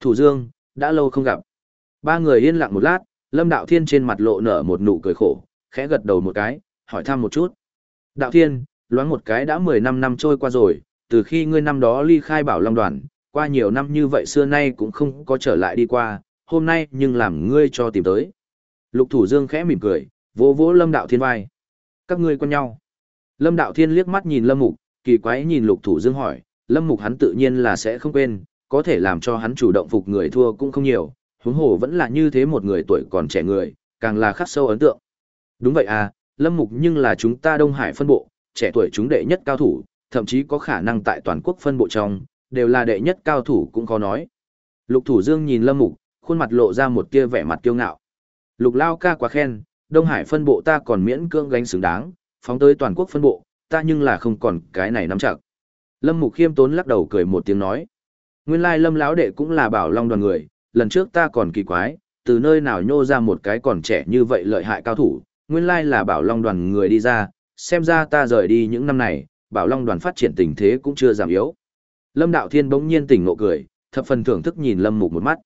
Thủ Dương, đã lâu không gặp. Ba người yên lặng một lát, Lâm Đạo Thiên trên mặt lộ nở một nụ cười khổ, khẽ gật đầu một cái, hỏi thăm một chút. Đạo Thiên, loáng một cái đã 15 năm trôi qua rồi, từ khi ngươi năm đó ly khai bảo Long đoàn, qua nhiều năm như vậy xưa nay cũng không có trở lại đi qua, hôm nay nhưng làm ngươi cho tìm tới. Lục Thủ Dương khẽ mỉm cười, vỗ vỗ Lâm Đạo Thiên vai. Các ngươi quen nhau. Lâm Đạo Thiên liếc mắt nhìn Lâm Mục, kỳ quái nhìn Lục Thủ Dương hỏi, Lâm Mục hắn tự nhiên là sẽ không quên, có thể làm cho hắn chủ động phục người thua cũng không nhiều, huống hồ vẫn là như thế một người tuổi còn trẻ người, càng là khắc sâu ấn tượng. Đúng vậy à, Lâm Mục nhưng là chúng ta Đông Hải phân bộ, trẻ tuổi chúng đệ nhất cao thủ, thậm chí có khả năng tại toàn quốc phân bộ trong, đều là đệ nhất cao thủ cũng có nói. Lục Thủ Dương nhìn Lâm Mục, khuôn mặt lộ ra một tia vẻ mặt kiêu ngạo. Lục Lao ca quá khen, Đông Hải phân bộ ta còn miễn cưỡng gánh xứng đáng, phóng tới toàn quốc phân bộ, ta nhưng là không còn cái này nắm chặt. Lâm Mục khiêm tốn lắc đầu cười một tiếng nói. Nguyên lai Lâm lão đệ cũng là bảo long đoàn người, lần trước ta còn kỳ quái, từ nơi nào nhô ra một cái còn trẻ như vậy lợi hại cao thủ, nguyên lai là bảo long đoàn người đi ra, xem ra ta rời đi những năm này, bảo long đoàn phát triển tình thế cũng chưa giảm yếu. Lâm Đạo Thiên bỗng nhiên tỉnh ngộ cười, thập phần thưởng thức nhìn Lâm Mục một mắt.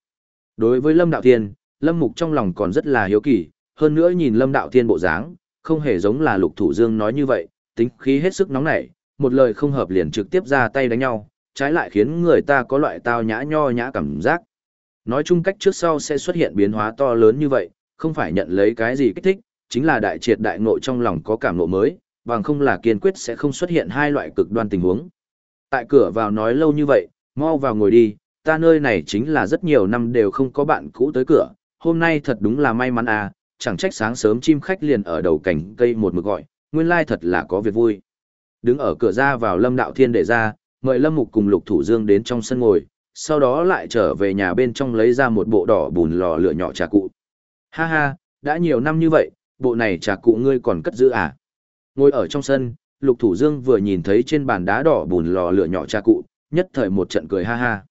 Đối với Lâm Đạo Thiên, Lâm Mục trong lòng còn rất là hiếu kỳ, hơn nữa nhìn Lâm Đạo Thiên bộ dáng, không hề giống là Lục Thủ Dương nói như vậy, tính khí hết sức nóng nảy, một lời không hợp liền trực tiếp ra tay đánh nhau, trái lại khiến người ta có loại tao nhã nho nhã cảm giác. Nói chung cách trước sau sẽ xuất hiện biến hóa to lớn như vậy, không phải nhận lấy cái gì kích thích, chính là đại triệt đại ngộ trong lòng có cảm ngộ mới, bằng không là kiên quyết sẽ không xuất hiện hai loại cực đoan tình huống. Tại cửa vào nói lâu như vậy, mau vào ngồi đi, ta nơi này chính là rất nhiều năm đều không có bạn cũ tới cửa, hôm nay thật đúng là may mắn à, chẳng trách sáng sớm chim khách liền ở đầu cảnh cây một mực gọi, nguyên lai thật là có việc vui. Đứng ở cửa ra vào Lâm Đạo Thiên để ra, mời Lâm Mục cùng Lục Thủ Dương đến trong sân ngồi, sau đó lại trở về nhà bên trong lấy ra một bộ đỏ bùn lò lửa nhỏ trà cụ. Ha ha, đã nhiều năm như vậy, bộ này trà cụ ngươi còn cất giữ à? Ngồi ở trong sân, Lục Thủ Dương vừa nhìn thấy trên bàn đá đỏ bùn lò lửa nhỏ trà cụ, nhất thời một trận cười ha ha.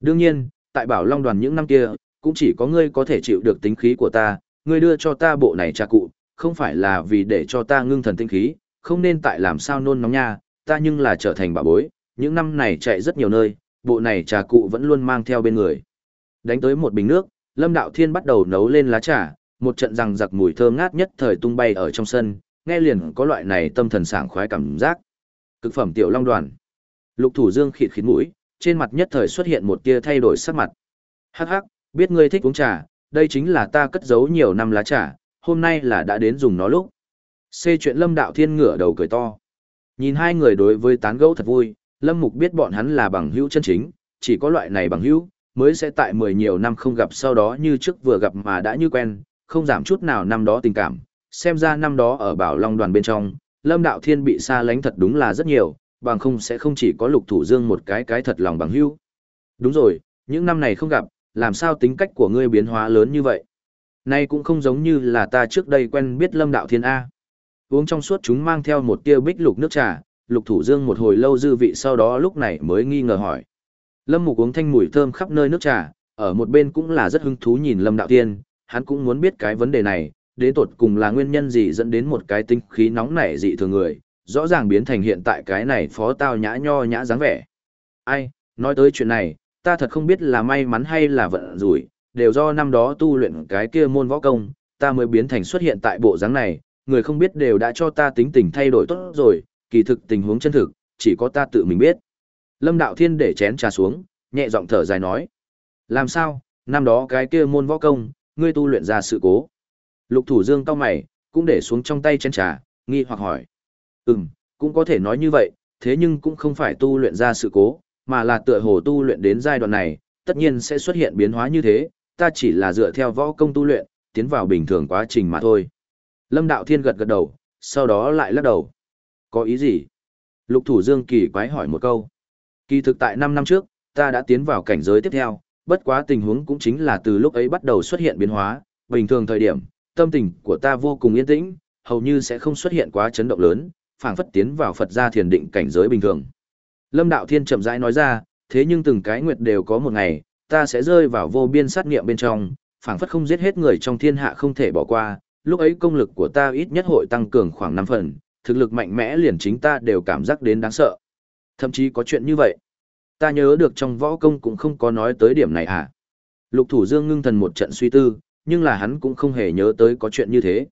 Đương nhiên, tại Bảo Long đoàn những năm kia, cũng chỉ có ngươi có thể chịu được tính khí của ta, ngươi đưa cho ta bộ này trà cụ, không phải là vì để cho ta ngưng thần tinh khí, không nên tại làm sao nôn nóng nha, ta nhưng là trở thành bà bối, những năm này chạy rất nhiều nơi, bộ này trà cụ vẫn luôn mang theo bên người. Đánh tới một bình nước, Lâm Đạo Thiên bắt đầu nấu lên lá trà, một trận rằng giặc mùi thơm ngát nhất thời tung bay ở trong sân, nghe liền có loại này tâm thần sảng khoái cảm giác. Cực phẩm tiểu long đoàn. Lục Thủ Dương khịt khịt mũi, trên mặt nhất thời xuất hiện một tia thay đổi sắc mặt. Hắc hắc, biết ngươi thích uống trà, đây chính là ta cất giấu nhiều năm lá trà, hôm nay là đã đến dùng nó lúc. Xê chuyện Lâm Đạo Thiên ngửa đầu cười to. Nhìn hai người đối với tán gẫu thật vui, Lâm Mục biết bọn hắn là bằng hữu chân chính, chỉ có loại này bằng hữu mới sẽ tại mười nhiều năm không gặp sau đó như trước vừa gặp mà đã như quen, không giảm chút nào năm đó tình cảm. Xem ra năm đó ở Bảo Long đoàn bên trong, Lâm Đạo Thiên bị xa lánh thật đúng là rất nhiều, bằng không sẽ không chỉ có Lục Thủ Dương một cái cái thật lòng bằng hữu. Đúng rồi, những năm này không gặp, làm sao tính cách của ngươi biến hóa lớn như vậy? Nay cũng không giống như là ta trước đây quen biết Lâm Đạo Thiên A. Uống trong suốt chúng mang theo một tia bích lục nước trà, Lục Thủ Dương một hồi lâu dư vị sau đó lúc này mới nghi ngờ hỏi. Lâm Mục uống thanh mùi thơm khắp nơi nước trà, ở một bên cũng là rất hứng thú nhìn Lâm Đạo Tiên, hắn cũng muốn biết cái vấn đề này, đến tột cùng là nguyên nhân gì dẫn đến một cái tinh khí nóng nảy dị thường người, rõ ràng biến thành hiện tại cái này phó tao nhã nho nhã dáng vẻ. Ai, nói tới chuyện này, ta thật không biết là may mắn hay là vận rủi, đều do năm đó tu luyện cái kia môn võ công, ta mới biến thành xuất hiện tại bộ dáng này, người không biết đều đã cho ta tính tình thay đổi tốt rồi, kỳ thực tình huống chân thực, chỉ có ta tự mình biết. Lâm Đạo Thiên để chén trà xuống, nhẹ giọng thở dài nói. Làm sao, năm đó cái kia môn võ công, ngươi tu luyện ra sự cố. Lục Thủ Dương cao mày, cũng để xuống trong tay chén trà, nghi hoặc hỏi. Ừm, cũng có thể nói như vậy, thế nhưng cũng không phải tu luyện ra sự cố, mà là tựa hồ tu luyện đến giai đoạn này, tất nhiên sẽ xuất hiện biến hóa như thế, ta chỉ là dựa theo võ công tu luyện, tiến vào bình thường quá trình mà thôi. Lâm Đạo Thiên gật gật đầu, sau đó lại lắc đầu. Có ý gì? Lục Thủ Dương kỳ quái hỏi một câu. Kỳ thực tại 5 năm trước, ta đã tiến vào cảnh giới tiếp theo, bất quá tình huống cũng chính là từ lúc ấy bắt đầu xuất hiện biến hóa, bình thường thời điểm, tâm tình của ta vô cùng yên tĩnh, hầu như sẽ không xuất hiện quá chấn động lớn, phảng phất tiến vào Phật gia thiền định cảnh giới bình thường. Lâm Đạo Thiên chậm rãi nói ra, thế nhưng từng cái nguyệt đều có một ngày, ta sẽ rơi vào vô biên sát nghiệm bên trong, phảng phất không giết hết người trong thiên hạ không thể bỏ qua, lúc ấy công lực của ta ít nhất hội tăng cường khoảng 5 phần, thực lực mạnh mẽ liền chính ta đều cảm giác đến đáng sợ. Thậm chí có chuyện như vậy. Ta nhớ được trong võ công cũng không có nói tới điểm này à. Lục Thủ Dương ngưng thần một trận suy tư, nhưng là hắn cũng không hề nhớ tới có chuyện như thế.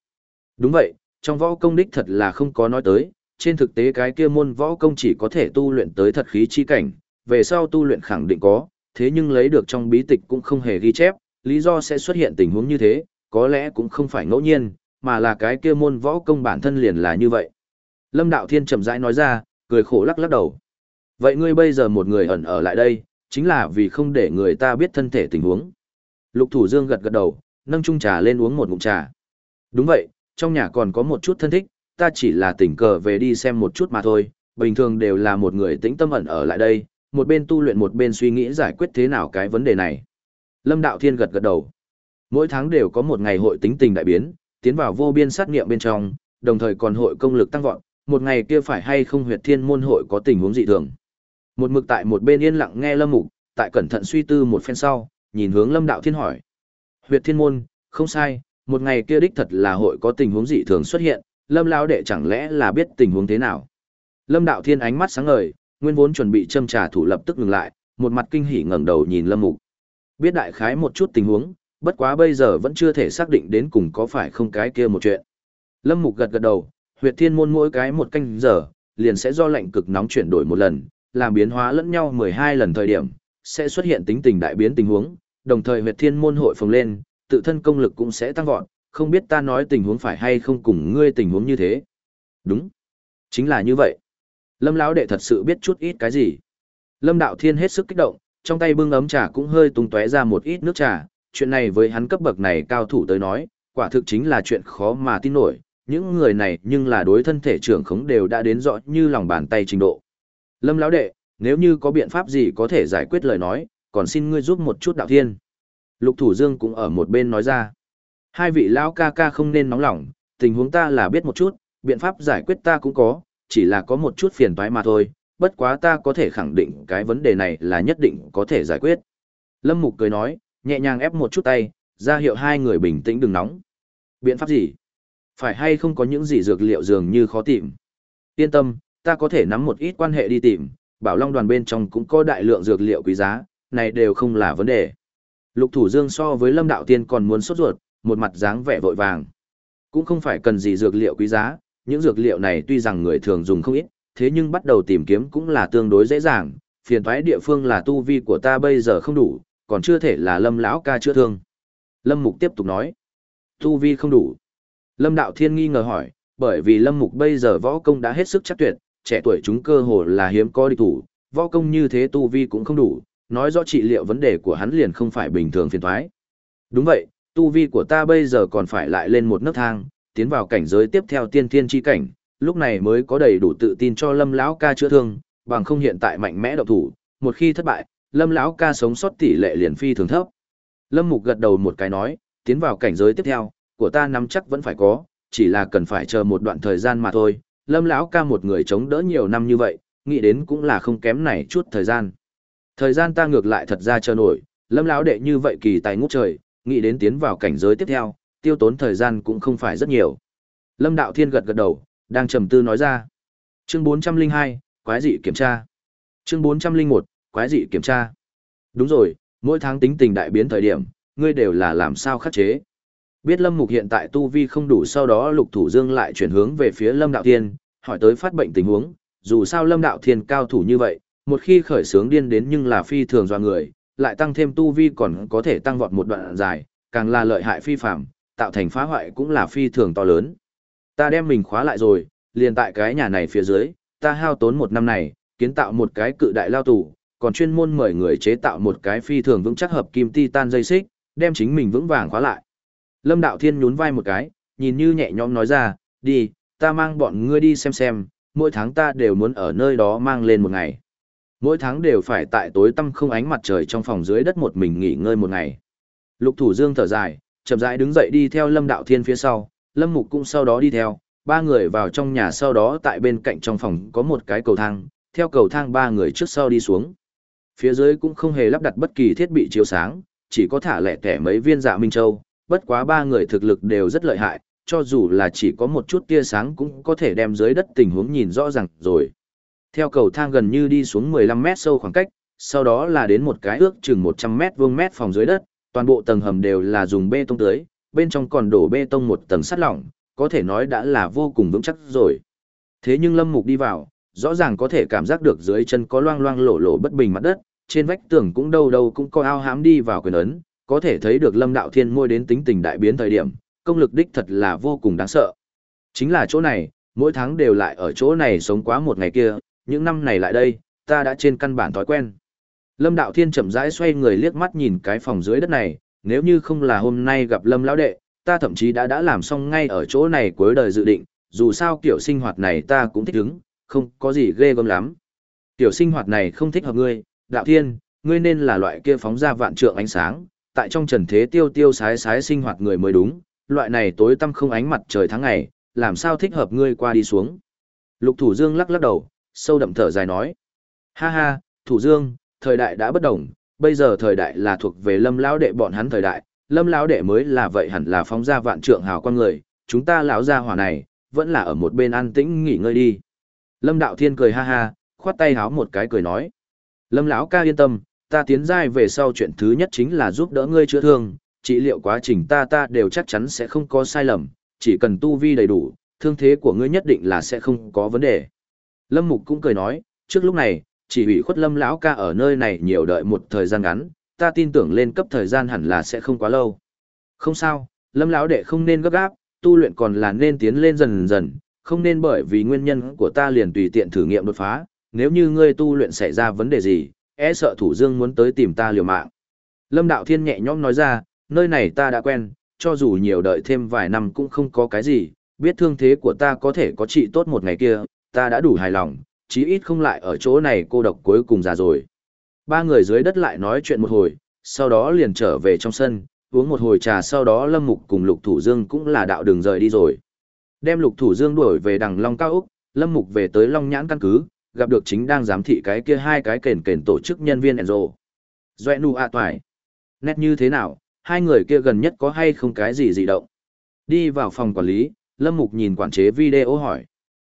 Đúng vậy, trong võ công đích thật là không có nói tới, trên thực tế cái kia môn võ công chỉ có thể tu luyện tới thật khí chi cảnh, về sau tu luyện khẳng định có, thế nhưng lấy được trong bí tịch cũng không hề ghi chép, lý do sẽ xuất hiện tình huống như thế, có lẽ cũng không phải ngẫu nhiên, mà là cái kia môn võ công bản thân liền là như vậy. Lâm Đạo Thiên chậm rãi nói ra, cười khổ lắc lắc đầu. Vậy ngươi bây giờ một người ẩn ở lại đây, chính là vì không để người ta biết thân thể tình huống. Lục Thủ Dương gật gật đầu, nâng chung trà lên uống một ngụm trà. Đúng vậy, trong nhà còn có một chút thân thích, ta chỉ là tình cờ về đi xem một chút mà thôi, bình thường đều là một người tĩnh tâm ẩn ở lại đây, một bên tu luyện một bên suy nghĩ giải quyết thế nào cái vấn đề này. Lâm Đạo Thiên gật gật đầu. Mỗi tháng đều có một ngày hội tính tình đại biến, tiến vào vô biên sát nghiệm bên trong, đồng thời còn hội công lực tăng vọt, một ngày kia phải hay không huyệt thiên môn hội có tình huống dị thường. Một mực tại một bên yên lặng nghe Lâm Mục, tại cẩn thận suy tư một phen sau, nhìn hướng Lâm Đạo Thiên hỏi. Huyệt thiên môn, không sai, một ngày kia đích thật là hội có tình huống dị thường xuất hiện, Lâm lão đệ chẳng lẽ là biết tình huống thế nào? Lâm Đạo Thiên ánh mắt sáng ngời, nguyên vốn chuẩn bị châm trà thủ lập tức ngừng lại, một mặt kinh hỉ ngẩng đầu nhìn Lâm Mục. Biết đại khái một chút tình huống, bất quá bây giờ vẫn chưa thể xác định đến cùng có phải không cái kia một chuyện. Lâm Mục gật gật đầu, huyệt thiên môn mỗi cái một canh giờ, liền sẽ do lệnh cực nóng chuyển đổi một lần, làm biến hóa lẫn nhau 12 lần thời điểm, sẽ xuất hiện tính tình đại biến tình huống, đồng thời huyệt thiên môn hội phồng lên, tự thân công lực cũng sẽ tăng vọt, không biết ta nói tình huống phải hay không cùng ngươi tình huống như thế. Đúng. Chính là như vậy. Lâm lão đệ thật sự biết chút ít cái gì. Lâm đạo thiên hết sức kích động, trong tay bưng ấm trà cũng hơi tung tóe ra một ít nước trà, chuyện này với hắn cấp bậc này cao thủ tới nói, quả thực chính là chuyện khó mà tin nổi, những người này nhưng là đối thân thể trưởng khống đều đã đến rõ như lòng bàn tay trình độ. Lâm lão đệ, nếu như có biện pháp gì có thể giải quyết lời nói, còn xin ngươi giúp một chút đạo thiên. Lục Thủ Dương cũng ở một bên nói ra. Hai vị lão ca ca không nên nóng lòng, tình huống ta là biết một chút, biện pháp giải quyết ta cũng có, chỉ là có một chút phiền toái mà thôi, bất quá ta có thể khẳng định cái vấn đề này là nhất định có thể giải quyết. Lâm Mục cười nói, nhẹ nhàng ép một chút tay, ra hiệu hai người bình tĩnh đừng nóng. Biện pháp gì? Phải hay không có những gì dược liệu dường như khó tìm? Yên tâm, ta có thể nắm một ít quan hệ đi tìm, bảo long đoàn bên trong cũng có đại lượng dược liệu quý giá, này đều không là vấn đề. Lục Thủ Dương so với Lâm Đạo Tiên còn muốn sốt ruột, một mặt dáng vẻ vội vàng. Cũng không phải cần gì dược liệu quý giá, những dược liệu này tuy rằng người thường dùng không ít, thế nhưng bắt đầu tìm kiếm cũng là tương đối dễ dàng, phiền toái địa phương là tu vi của ta bây giờ không đủ, còn chưa thể là Lâm lão ca chữa thương. Lâm Mục tiếp tục nói, tu vi không đủ. Lâm Đạo Thiên nghi ngờ hỏi, bởi vì Lâm Mục bây giờ võ công đã hết sức chắc tuyệt, trẻ tuổi chúng cơ hồ là hiếm có địch thủ, võ công như thế tu vi cũng không đủ, nói rõ trị liệu vấn đề của hắn liền không phải bình thường phiền toái. Đúng vậy, tu vi của ta bây giờ còn phải lại lên một nấc thang, tiến vào cảnh giới tiếp theo tiên thiên chi cảnh, lúc này mới có đầy đủ tự tin cho Lâm lão ca chữa thương, bằng không hiện tại mạnh mẽ độc thủ, một khi thất bại, Lâm lão ca sống sót tỷ lệ liền phi thường thấp. Lâm Mục gật đầu một cái nói, tiến vào cảnh giới tiếp theo, của ta nắm chắc vẫn phải có, chỉ là cần phải chờ một đoạn thời gian mà thôi. Lâm lão ca một người chống đỡ nhiều năm như vậy, nghĩ đến cũng là không kém này chút thời gian. Thời gian ta ngược lại thật ra chờ nổi, Lâm lão đệ như vậy kỳ tài ngút trời, nghĩ đến tiến vào cảnh giới tiếp theo, tiêu tốn thời gian cũng không phải rất nhiều. Lâm Đạo Thiên gật gật đầu, đang trầm tư nói ra. Chương 402, quái dị kiểm tra. Chương 401, quái dị kiểm tra. Đúng rồi, mỗi tháng tính tình đại biến thời điểm, ngươi đều là làm sao khắc chế. Biết Lâm Mục hiện tại tu vi không đủ sau đó Lục Thủ Dương lại chuyển hướng về phía Lâm Đạo Thiên, hỏi tới phát bệnh tình huống, dù sao Lâm Đạo Thiên cao thủ như vậy, một khi khởi sướng điên đến nhưng là phi thường do người, lại tăng thêm tu vi còn có thể tăng vọt một đoạn dài, càng là lợi hại phi phạm, tạo thành phá hoại cũng là phi thường to lớn. Ta đem mình khóa lại rồi, liền tại cái nhà này phía dưới, ta hao tốn một năm này, kiến tạo một cái cự đại lao tù, còn chuyên môn mời người chế tạo một cái phi thường vững chắc hợp kim titan dây xích, đem chính mình vững vàng khóa lại. Lâm Đạo Thiên nhún vai một cái, nhìn như nhẹ nhõm nói ra, đi, ta mang bọn ngươi đi xem xem, mỗi tháng ta đều muốn ở nơi đó mang lên một ngày. Mỗi tháng đều phải tại tối tăm không ánh mặt trời trong phòng dưới đất một mình nghỉ ngơi một ngày. Lục Thủ Dương thở dài, chậm rãi đứng dậy đi theo Lâm Đạo Thiên phía sau, Lâm Mục cũng sau đó đi theo, ba người vào trong nhà sau đó tại bên cạnh trong phòng có một cái cầu thang, theo cầu thang ba người trước sau đi xuống. Phía dưới cũng không hề lắp đặt bất kỳ thiết bị chiếu sáng, chỉ có thả lẻ tẻ mấy viên dạ minh châu, bất quá ba người thực lực đều rất lợi hại, cho dù là chỉ có một chút tia sáng cũng có thể đem dưới đất tình huống nhìn rõ ràng rồi. Theo cầu thang gần như đi xuống 15 mét sâu khoảng cách, sau đó là đến một cái ước chừng 100 mét vuông mét phòng dưới đất, Toàn bộ tầng hầm đều là dùng bê tông tưới, bên trong còn đổ bê tông một tầng sắt lỏng, có thể nói đã là vô cùng vững chắc rồi. Thế nhưng Lâm Mục đi vào, rõ ràng có thể cảm giác được dưới chân có loang loang lổ lổ bất bình mặt đất, trên vách tường cũng đâu đâu cũng có ao hám đi vào quyền ấn, có thể thấy được Lâm Đạo Thiên môi đến tính tình đại biến thời điểm, công lực đích thật là vô cùng đáng sợ. Chính là chỗ này, mỗi tháng đều lại ở chỗ này sống quá một ngày kia, những năm này lại đây, ta đã trên căn bản thói quen. Lâm Đạo Thiên chậm rãi xoay người liếc mắt nhìn cái phòng dưới đất này, nếu như không là hôm nay gặp Lâm lão đệ, ta thậm chí đã đã làm xong ngay ở chỗ này cuối đời dự định, dù sao kiểu sinh hoạt này ta cũng thích ứng, không có gì ghê gớm lắm. Kiểu sinh hoạt này không thích hợp ngươi, Đạo Thiên, ngươi nên là loại kia phóng ra vạn trượng ánh sáng, tại trong trần thế tiêu tiêu sái sái sinh hoạt người mới đúng, loại này tối tăm không ánh mặt trời tháng ngày, làm sao thích hợp ngươi qua đi xuống. Lục Thủ Dương lắc lắc đầu, sâu đậm thở dài nói. Ha ha, Thủ Dương, thời đại đã bất đồng, bây giờ thời đại là thuộc về lâm lão đệ bọn hắn thời đại, lâm lão đệ mới là vậy hẳn là phóng ra vạn trượng hào con người, chúng ta lão gia hỏa này, vẫn là ở một bên an tĩnh nghỉ ngơi đi. Lâm đạo thiên cười ha ha, khoát tay háo một cái cười nói. Lâm lão ca yên tâm, ta tiến giai về sau chuyện thứ nhất chính là giúp đỡ ngươi chữa thương, trị liệu quá trình ta ta đều chắc chắn sẽ không có sai lầm, chỉ cần tu vi đầy đủ, thương thế của ngươi nhất định là sẽ không có vấn đề. Lâm Mục cũng cười nói, trước lúc này, chỉ ủy khuất lâm lão ca ở nơi này nhiều đợi một thời gian ngắn ta tin tưởng lên cấp thời gian hẳn là sẽ không quá lâu không sao lâm lão đệ không nên gấp gáp tu luyện còn là nên tiến lên dần dần không nên bởi vì nguyên nhân của ta liền tùy tiện thử nghiệm đột phá nếu như ngươi tu luyện xảy ra vấn đề gì e sợ thủ dương muốn tới tìm ta liều mạng lâm đạo thiên nhẹ nhõm nói ra nơi này ta đã quen cho dù nhiều đợi thêm vài năm cũng không có cái gì biết thương thế của ta có thể có trị tốt một ngày kia ta đã đủ hài lòng chí ít không lại ở chỗ này cô độc cuối cùng già rồi. Ba người dưới đất lại nói chuyện một hồi, sau đó liền trở về trong sân, uống một hồi trà sau đó Lâm Mục cùng Lục Thủ Dương cũng là đạo đường rời đi rồi. Đem Lục Thủ Dương đuổi về đằng Long Cao Úc, Lâm Mục về tới Long Nhãn căn cứ, gặp được chính đang giám thị cái kia hai cái kền kền tổ chức nhân viên Enzo. Doe nu a toài. Nét như thế nào, hai người kia gần nhất có hay không cái gì dị động? Đi vào phòng quản lý, Lâm Mục nhìn quản chế video hỏi.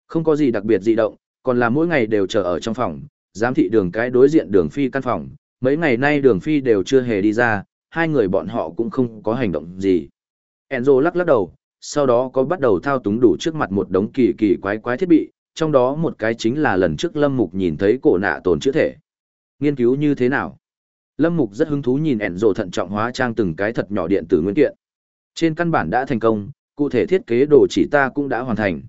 Không có gì đặc biệt dị động, còn là mỗi ngày đều chờ ở trong phòng, giám thị đường cái đối diện đường phi căn phòng, mấy ngày nay đường phi đều chưa hề đi ra, hai người bọn họ cũng không có hành động gì. Enzo lắc lắc đầu, sau đó có bắt đầu thao túng đủ trước mặt một đống kỳ kỳ quái quái thiết bị, trong đó một cái chính là lần trước Lâm Mục nhìn thấy cổ nạ tồn chữ thể. Nghiên cứu như thế nào? Lâm Mục rất hứng thú nhìn Enzo thận trọng hóa trang từng cái thật nhỏ điện tử nguyên kiện. Trên căn bản đã thành công, cụ thể thiết kế đồ chỉ ta cũng đã hoàn thành.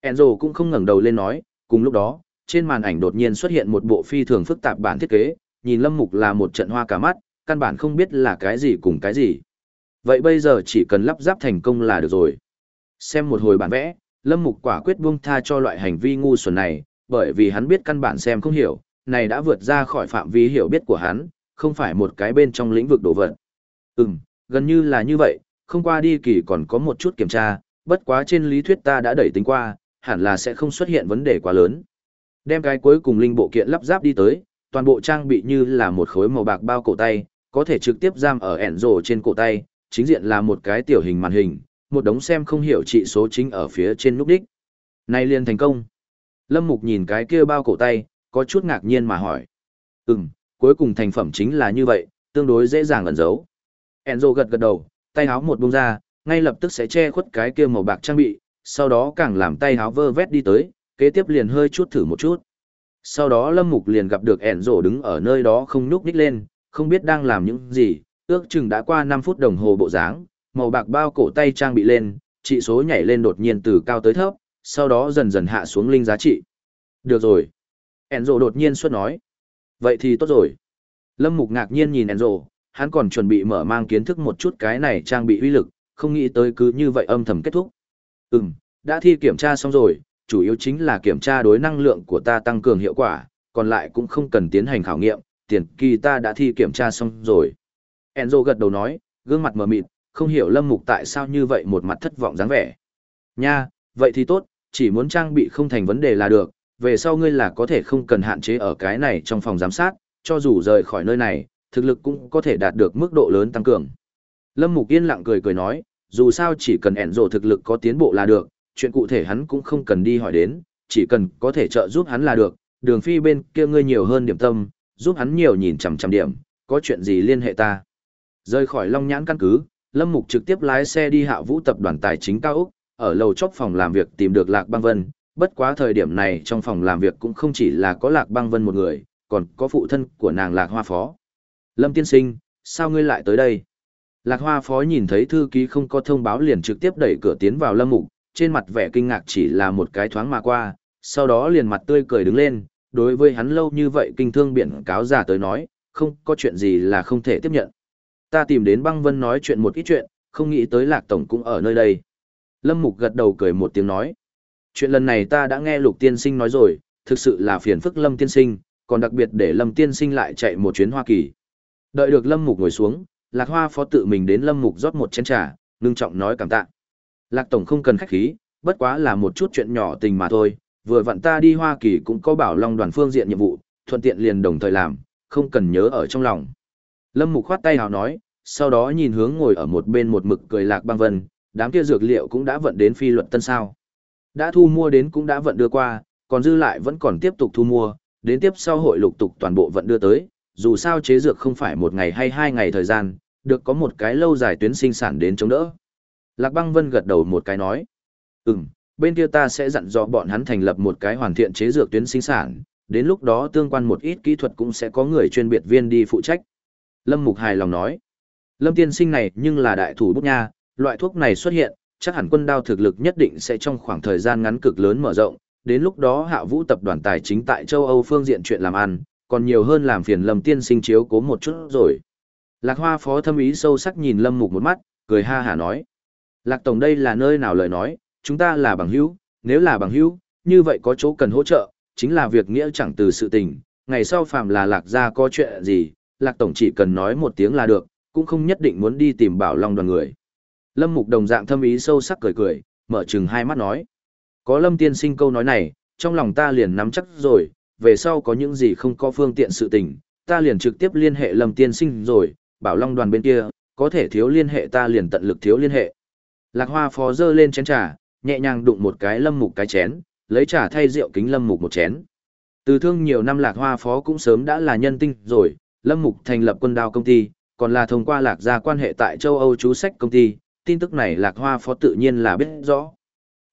Enzo cũng không ngẩng đầu lên nói, Cùng lúc đó, trên màn ảnh đột nhiên xuất hiện một bộ phi thường phức tạp bản thiết kế, nhìn Lâm Mục là một trận hoa cả mắt, căn bản không biết là cái gì cùng cái gì. Vậy bây giờ chỉ cần lắp ráp thành công là được rồi. Xem một hồi bản vẽ, Lâm Mục quả quyết buông tha cho loại hành vi ngu xuẩn này, bởi vì hắn biết căn bản xem không hiểu, này đã vượt ra khỏi phạm vi hiểu biết của hắn, không phải một cái bên trong lĩnh vực đồ vật. Ừm, gần như là như vậy, không qua đi kỳ còn có một chút kiểm tra, bất quá trên lý thuyết ta đã đẩy tính qua, hẳn là sẽ không xuất hiện vấn đề quá lớn. Đem cái cuối cùng linh bộ kiện lắp ráp đi tới, toàn bộ trang bị như là một khối màu bạc bao cổ tay, có thể trực tiếp giam ở ẻn rổ trên cổ tay, chính diện là một cái tiểu hình màn hình, một đống xem không hiểu trị số chính ở phía trên nút đích. nay liền thành công. Lâm Mục nhìn cái kia bao cổ tay, có chút ngạc nhiên mà hỏi. Ừm, cuối cùng thành phẩm chính là như vậy, tương đối dễ dàng ẩn giấu. Enzo gật gật đầu, tay áo một bông ra, ngay lập tức sẽ che khuất cái kia màu bạc trang bị, sau đó càng làm tay háo vơ vét đi tới, kế tiếp liền hơi chút thử một chút. Sau đó Lâm Mục liền gặp được Enzo đứng ở nơi đó không nhúc nhích lên, không biết đang làm những gì, ước chừng đã qua 5 phút đồng hồ bộ dáng, màu bạc bao cổ tay trang bị lên, trị số nhảy lên đột nhiên từ cao tới thấp, sau đó dần dần hạ xuống linh giá trị. Được rồi. Enzo đột nhiên xuất nói. Vậy thì tốt rồi. Lâm Mục ngạc nhiên nhìn Enzo, hắn còn chuẩn bị mở mang kiến thức một chút cái này trang bị uy lực, không nghĩ tới cứ như vậy âm thầm kết thúc. Ừm, đã thi kiểm tra xong rồi, chủ yếu chính là kiểm tra đối năng lượng của ta tăng cường hiệu quả, còn lại cũng không cần tiến hành khảo nghiệm, tiền kỳ ta đã thi kiểm tra xong rồi. Enzo gật đầu nói, gương mặt mờ mịt, không hiểu lâm mục tại sao như vậy một mặt thất vọng dáng vẻ. Nha, vậy thì tốt, chỉ muốn trang bị không thành vấn đề là được, về sau ngươi là có thể không cần hạn chế ở cái này trong phòng giám sát, cho dù rời khỏi nơi này, thực lực cũng có thể đạt được mức độ lớn tăng cường. Lâm Mục yên lặng cười cười nói, dù sao chỉ cần ẻn rộ thực lực có tiến bộ là được, chuyện cụ thể hắn cũng không cần đi hỏi đến, chỉ cần có thể trợ giúp hắn là được, đường phi bên kia ngươi nhiều hơn điểm tâm, giúp hắn nhiều nhìn chằm chằm điểm, có chuyện gì liên hệ ta. Rời khỏi Long Nhãn căn cứ, Lâm Mục trực tiếp lái xe đi hạ vũ tập đoàn tài chính cao Úc, ở lầu chóp phòng làm việc tìm được Lạc Băng Vân. Bất quá thời điểm này trong phòng làm việc cũng không chỉ là có Lạc Băng Vân một người, còn có phụ thân của nàng Lạc Hoa Phó. Lâm Tiên Sinh, sao ngươi lại tới đây? Lạc Hoa Phó nhìn thấy thư ký không có thông báo liền trực tiếp đẩy cửa tiến vào Lâm Mục, trên mặt vẻ kinh ngạc chỉ là một cái thoáng mà qua, sau đó liền mặt tươi cười đứng lên, đối với hắn lâu như vậy kinh thương biển cáo giả tới nói, không có chuyện gì là không thể tiếp nhận. Ta tìm đến băng vân nói chuyện một ít chuyện, không nghĩ tới lạc tổng cũng ở nơi đây. Lâm Mục gật đầu cười một tiếng nói. Chuyện lần này ta đã nghe lục tiên sinh nói rồi, thực sự là phiền phức Lâm tiên sinh, còn đặc biệt để Lâm tiên sinh lại chạy một chuyến Hoa Kỳ. Đợi được Lâm Mục ngồi xuống, Lạc Hoa phó tự mình đến Lâm Mục rót một chén trà, ngưng trọng nói cảm tạ. Lạc tổng không cần khách khí, bất quá là một chút chuyện nhỏ tình mà thôi, vừa vặn ta đi Hoa Kỳ cũng có bảo Long đoàn phương diện nhiệm vụ, thuận tiện liền đồng thời làm, không cần nhớ ở trong lòng. Lâm Mục khoát tay hào nói, sau đó nhìn hướng ngồi ở một bên một mực cười lạc băng vân, đám kia dược liệu cũng đã vận đến phi luật tân sao. Đã thu mua đến cũng đã vận đưa qua, còn dư lại vẫn còn tiếp tục thu mua, đến tiếp sau hội lục tục toàn bộ vận đưa tới, dù sao chế dược không phải một ngày hay hai ngày thời gian, được có một cái lâu dài tuyến sinh sản đến chống đỡ. Lạc băng vân gật đầu một cái nói, ừm, bên kia ta sẽ dặn dò bọn hắn thành lập một cái hoàn thiện chế dược tuyến sinh sản, đến lúc đó tương quan một ít kỹ thuật cũng sẽ có người chuyên biệt viên đi phụ trách. Lâm Mục hài lòng nói, Lâm tiên sinh này nhưng là đại thủ bút nha, loại thuốc này xuất hiện, chắc hẳn quân đao thực lực nhất định sẽ trong khoảng thời gian ngắn cực lớn mở rộng, đến lúc đó hạ vũ tập đoàn tài chính tại châu Âu phương diện chuyện làm ăn, còn nhiều hơn làm phiền Lâm tiên sinh chiếu cố một chút rồi. Lạc Hoa phó thâm ý sâu sắc nhìn Lâm Mục một mắt, cười ha hả nói. Lạc Tổng đây là nơi nào lời nói, chúng ta là bằng hữu, nếu là bằng hữu, như vậy có chỗ cần hỗ trợ, chính là việc nghĩa chẳng từ sự tình, ngày sau phàm là Lạc gia có chuyện gì, Lạc Tổng chỉ cần nói một tiếng là được, cũng không nhất định muốn đi tìm bảo long đoàn người. Lâm Mục đồng dạng thâm ý sâu sắc cười cười, mở chừng hai mắt nói. Có Lâm tiên sinh câu nói này, trong lòng ta liền nắm chắc rồi, về sau có những gì không có phương tiện sự tình, ta liền trực tiếp liên hệ Lâm tiên sinh rồi, bảo long đoàn bên kia, có thể thiếu liên hệ ta liền tận lực thiếu liên hệ. Lạc Hoa phó dơ lên chén trà, nhẹ nhàng đụng một cái Lâm Mục cái chén, lấy trà thay rượu kính Lâm Mục một chén. Từ thương nhiều năm Lạc Hoa phó cũng sớm đã là nhân tinh rồi, Lâm Mục thành lập quân đao công ty, còn là thông qua lạc gia quan hệ tại châu Âu chú sách công ty, tin tức này lạc hoa phó tự nhiên là biết rõ.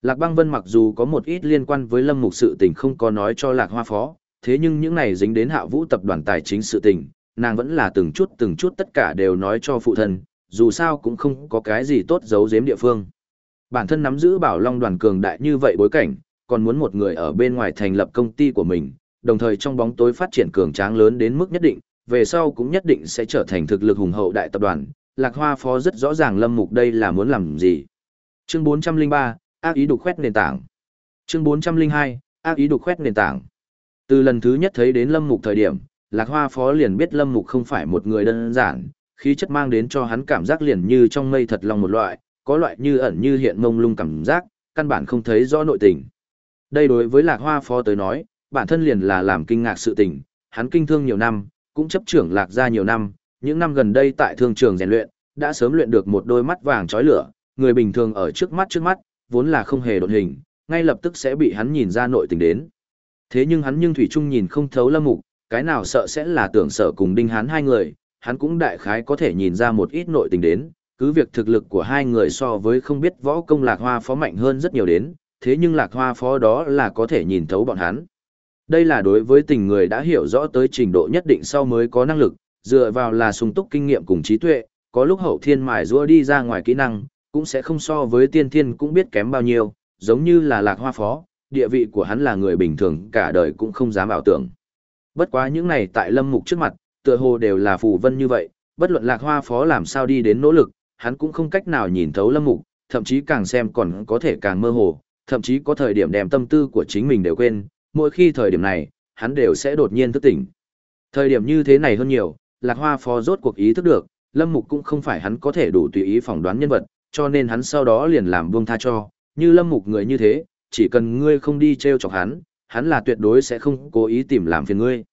Lạc băng vân mặc dù có một ít liên quan với lâm mục sự tình không có nói cho lạc hoa phó, thế nhưng những này dính đến hạ vũ tập đoàn tài chính sự tình, nàng vẫn là từng chút từng chút tất cả đều nói cho phụ thân, dù sao cũng không có cái gì tốt giấu giếm địa phương. Bản thân nắm giữ bảo long đoàn cường đại như vậy bối cảnh, còn muốn một người ở bên ngoài thành lập công ty của mình, đồng thời trong bóng tối phát triển cường tráng lớn đến mức nhất định, về sau cũng nhất định sẽ trở thành thực lực hùng hậu đại tập đoàn. Lạc Hoa Phó rất rõ ràng Lâm Mục đây là muốn làm gì. Chương 403, ác ý đục khoét nền tảng. Chương 402, ác ý đục khoét nền tảng. Từ lần thứ nhất thấy đến Lâm Mục thời điểm, Lạc Hoa Phó liền biết Lâm Mục không phải một người đơn giản, khí chất mang đến cho hắn cảm giác liền như trong mây thật lòng một loại, có loại như ẩn như hiện mông lung cảm giác, căn bản không thấy rõ nội tình. Đây đối với Lạc Hoa Phó tới nói, bản thân liền là làm kinh ngạc sự tình, hắn kinh thương nhiều năm, cũng chấp trưởng lạc gia nhiều năm, những năm gần đây tại thương trường rèn luyện, đã sớm luyện được một đôi mắt vàng chói lửa, người bình thường ở trước mắt trước mắt, vốn là không hề đột hình, ngay lập tức sẽ bị hắn nhìn ra nội tình đến. Thế nhưng hắn nhưng thủy chung nhìn không thấu Lâm Mục, cái nào sợ sẽ là tưởng sợ cùng Đinh Hán hai người, hắn cũng đại khái có thể nhìn ra một ít nội tình đến, cứ việc thực lực của hai người so với không biết võ công Lạc Hoa Phó mạnh hơn rất nhiều đến, thế nhưng Lạc Hoa Phó đó là có thể nhìn thấu bọn hắn. Đây là đối với tình người đã hiểu rõ tới trình độ nhất định sau mới có năng lực, dựa vào là sung túc kinh nghiệm cùng trí tuệ, có lúc hậu thiên mài rua đi ra ngoài kỹ năng, cũng sẽ không so với tiên thiên cũng biết kém bao nhiêu, giống như là lạc hoa phó, địa vị của hắn là người bình thường cả đời cũng không dám ảo tưởng. Bất quá những này tại lâm mục trước mặt, tựa hồ đều là phù vân như vậy, bất luận lạc hoa phó làm sao đi đến nỗ lực, hắn cũng không cách nào nhìn thấu lâm mục, thậm chí càng xem còn có thể càng mơ hồ, thậm chí có thời điểm đem tâm tư của chính mình đều quên, mỗi khi thời điểm này, hắn đều sẽ đột nhiên thức tỉnh. Thời điểm như thế này hơn nhiều, Lạc Hoa Phó rốt cuộc ý thức được, Lâm Mục cũng không phải hắn có thể đủ tùy ý phỏng đoán nhân vật, cho nên hắn sau đó liền làm buông tha cho, như Lâm Mục người như thế, chỉ cần ngươi không đi treo chọc hắn, hắn là tuyệt đối sẽ không cố ý tìm làm phiền ngươi.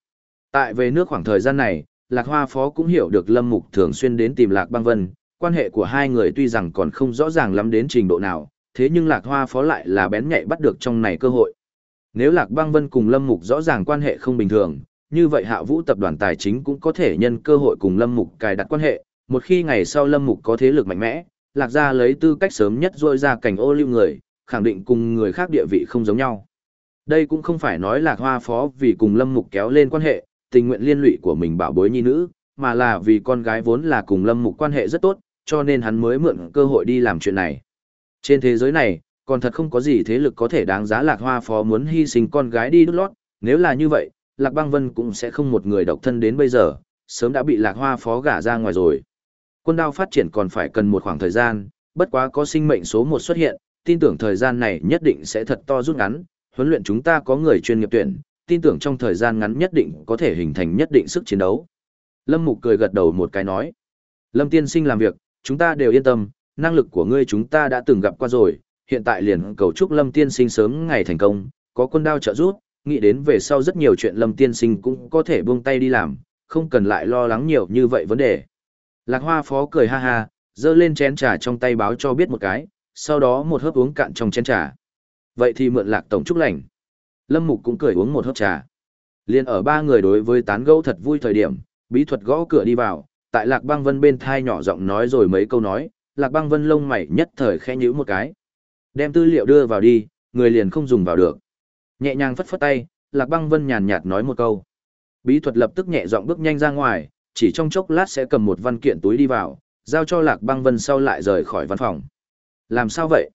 Tại về nước khoảng thời gian này, Lạc Hoa Phó cũng hiểu được Lâm Mục thường xuyên đến tìm Lạc Băng Vân, quan hệ của hai người tuy rằng còn không rõ ràng lắm đến trình độ nào, thế nhưng Lạc Hoa Phó lại là bén nhạy bắt được trong này cơ hội. Nếu Lạc Băng Vân cùng Lâm Mục rõ ràng quan hệ không bình thường, như vậy Hạ Vũ tập đoàn tài chính cũng có thể nhân cơ hội cùng Lâm Mục cài đặt quan hệ, một khi ngày sau Lâm Mục có thế lực mạnh mẽ, Lạc Gia lấy tư cách sớm nhất rôi ra cảnh ô lưu người, khẳng định cùng người khác địa vị không giống nhau. Đây cũng không phải nói Lạc Hoa Phó vì cùng Lâm Mục kéo lên quan hệ, tình nguyện liên lụy của mình bảo bối nhi nữ, mà là vì con gái vốn là cùng Lâm Mục quan hệ rất tốt, cho nên hắn mới mượn cơ hội đi làm chuyện này. Trên thế giới này, còn thật không có gì thế lực có thể đáng giá Lạc Hoa Phó muốn hy sinh con gái đi đút lót, nếu là như vậy, Lạc Băng Vân cũng sẽ không một người độc thân đến bây giờ, sớm đã bị Lạc Hoa Phó gả ra ngoài rồi. Quân đao phát triển còn phải cần một khoảng thời gian, bất quá có sinh mệnh số một xuất hiện, tin tưởng thời gian này nhất định sẽ thật to rút ngắn, huấn luyện chúng ta có người chuyên nghiệp tuyển, tin tưởng trong thời gian ngắn nhất định có thể hình thành nhất định sức chiến đấu. Lâm Mục cười gật đầu một cái nói. Lâm tiên sinh làm việc, chúng ta đều yên tâm, năng lực của ngươi chúng ta đã từng gặp qua rồi, hiện tại liền cầu chúc Lâm tiên sinh sớm ngày thành công, có quân đao trợ giúp, nghĩ đến về sau rất nhiều chuyện Lâm tiên sinh cũng có thể buông tay đi làm, không cần lại lo lắng nhiều như vậy vấn đề. Lạc Hoa Phó cười ha ha, dơ lên chén trà trong tay báo cho biết một cái, sau đó một hớp uống cạn trong chén trà. Vậy thì mượn Lạc Tổng chúc lành. Lâm Mục cũng cười uống một hớp trà. Liên ở ba người đối với tán gẫu thật vui thời điểm, bí thuật gõ cửa đi vào, tại Lạc Băng Vân bên thai nhỏ giọng nói rồi mấy câu nói, Lạc Băng Vân lông mày nhất thời khẽ nhíu một cái. Đem tư liệu đưa vào đi, người liền không dùng vào được. Nhẹ nhàng phất phất tay, Lạc Băng Vân nhàn nhạt nói một câu. Bí thuật lập tức nhẹ giọng bước nhanh ra ngoài, chỉ trong chốc lát sẽ cầm một văn kiện túi đi vào, giao cho Lạc Băng Vân sau lại rời khỏi văn phòng. Làm sao vậy?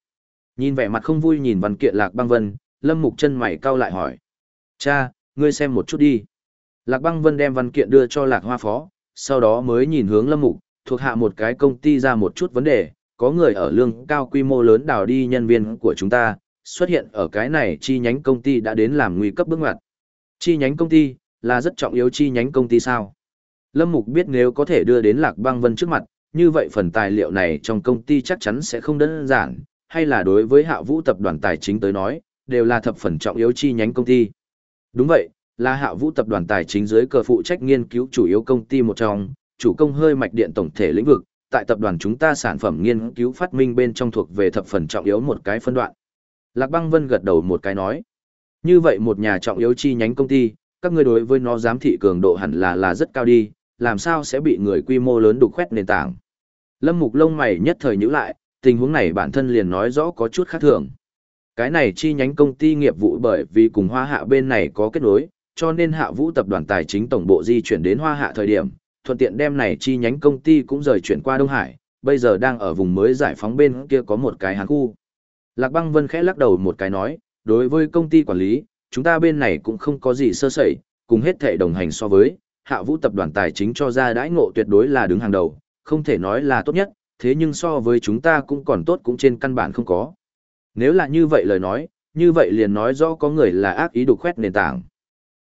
Nhìn vẻ mặt không vui nhìn văn kiện Lạc Băng Vân, Lâm Mục chân mày cau lại hỏi. Cha, ngươi xem một chút đi. Lạc Băng Vân đem văn kiện đưa cho Lạc Hoa Phó, sau đó mới nhìn hướng Lâm Mục, thuộc hạ một cái công ty ra một chút vấn đề, có người ở lương cao quy mô lớn đào đi nhân viên của chúng ta, xuất hiện ở cái này chi nhánh công ty đã đến làm nguy cấp bước ngoặt. Chi nhánh công ty, là rất trọng yếu chi nhánh công ty sao? Lâm Mục biết nếu có thể đưa đến Lạc Băng Vân trước mặt, như vậy phần tài liệu này trong công ty chắc chắn sẽ không đơn giản, hay là đối với hạ vũ tập đoàn tài chính tới nói, đều là thập phần trọng yếu chi nhánh công ty. Đúng vậy, là hạ vũ tập đoàn tài chính dưới cờ phụ trách nghiên cứu chủ yếu công ty một trong, chủ công hơi mạch điện tổng thể lĩnh vực, tại tập đoàn chúng ta sản phẩm nghiên cứu phát minh bên trong thuộc về thập phần trọng yếu một cái phân đoạn. Lạc Băng Vân gật đầu một cái nói. Như vậy một nhà trọng yếu chi nhánh công ty, các ngươi đối với nó giám thị cường độ hẳn là là rất cao đi, làm sao sẽ bị người quy mô lớn đục khoét nền tảng. Lâm Mục lông mày nhất thời nhíu lại, tình huống này bản thân liền nói rõ có chút khác thường. Cái này chi nhánh công ty nghiệp vụ bởi vì cùng Hoa Hạ bên này có kết nối, cho nên Hạ Vũ tập đoàn tài chính tổng bộ di chuyển đến Hoa Hạ thời điểm, thuận tiện đem này chi nhánh công ty cũng rời chuyển qua Đông Hải, bây giờ đang ở vùng mới giải phóng bên kia có một cái hàng khu. Lạc Băng Vân khẽ lắc đầu một cái nói, đối với công ty quản lý, chúng ta bên này cũng không có gì sơ sẩy, cùng hết thể đồng hành so với, Hạ Vũ tập đoàn tài chính cho ra đãi ngộ tuyệt đối là đứng hàng đầu, không thể nói là tốt nhất, thế nhưng so với chúng ta cũng còn tốt cũng trên căn bản không có. Nếu là như vậy lời nói, như vậy liền nói rõ có người là ác ý đục khoét nền tảng.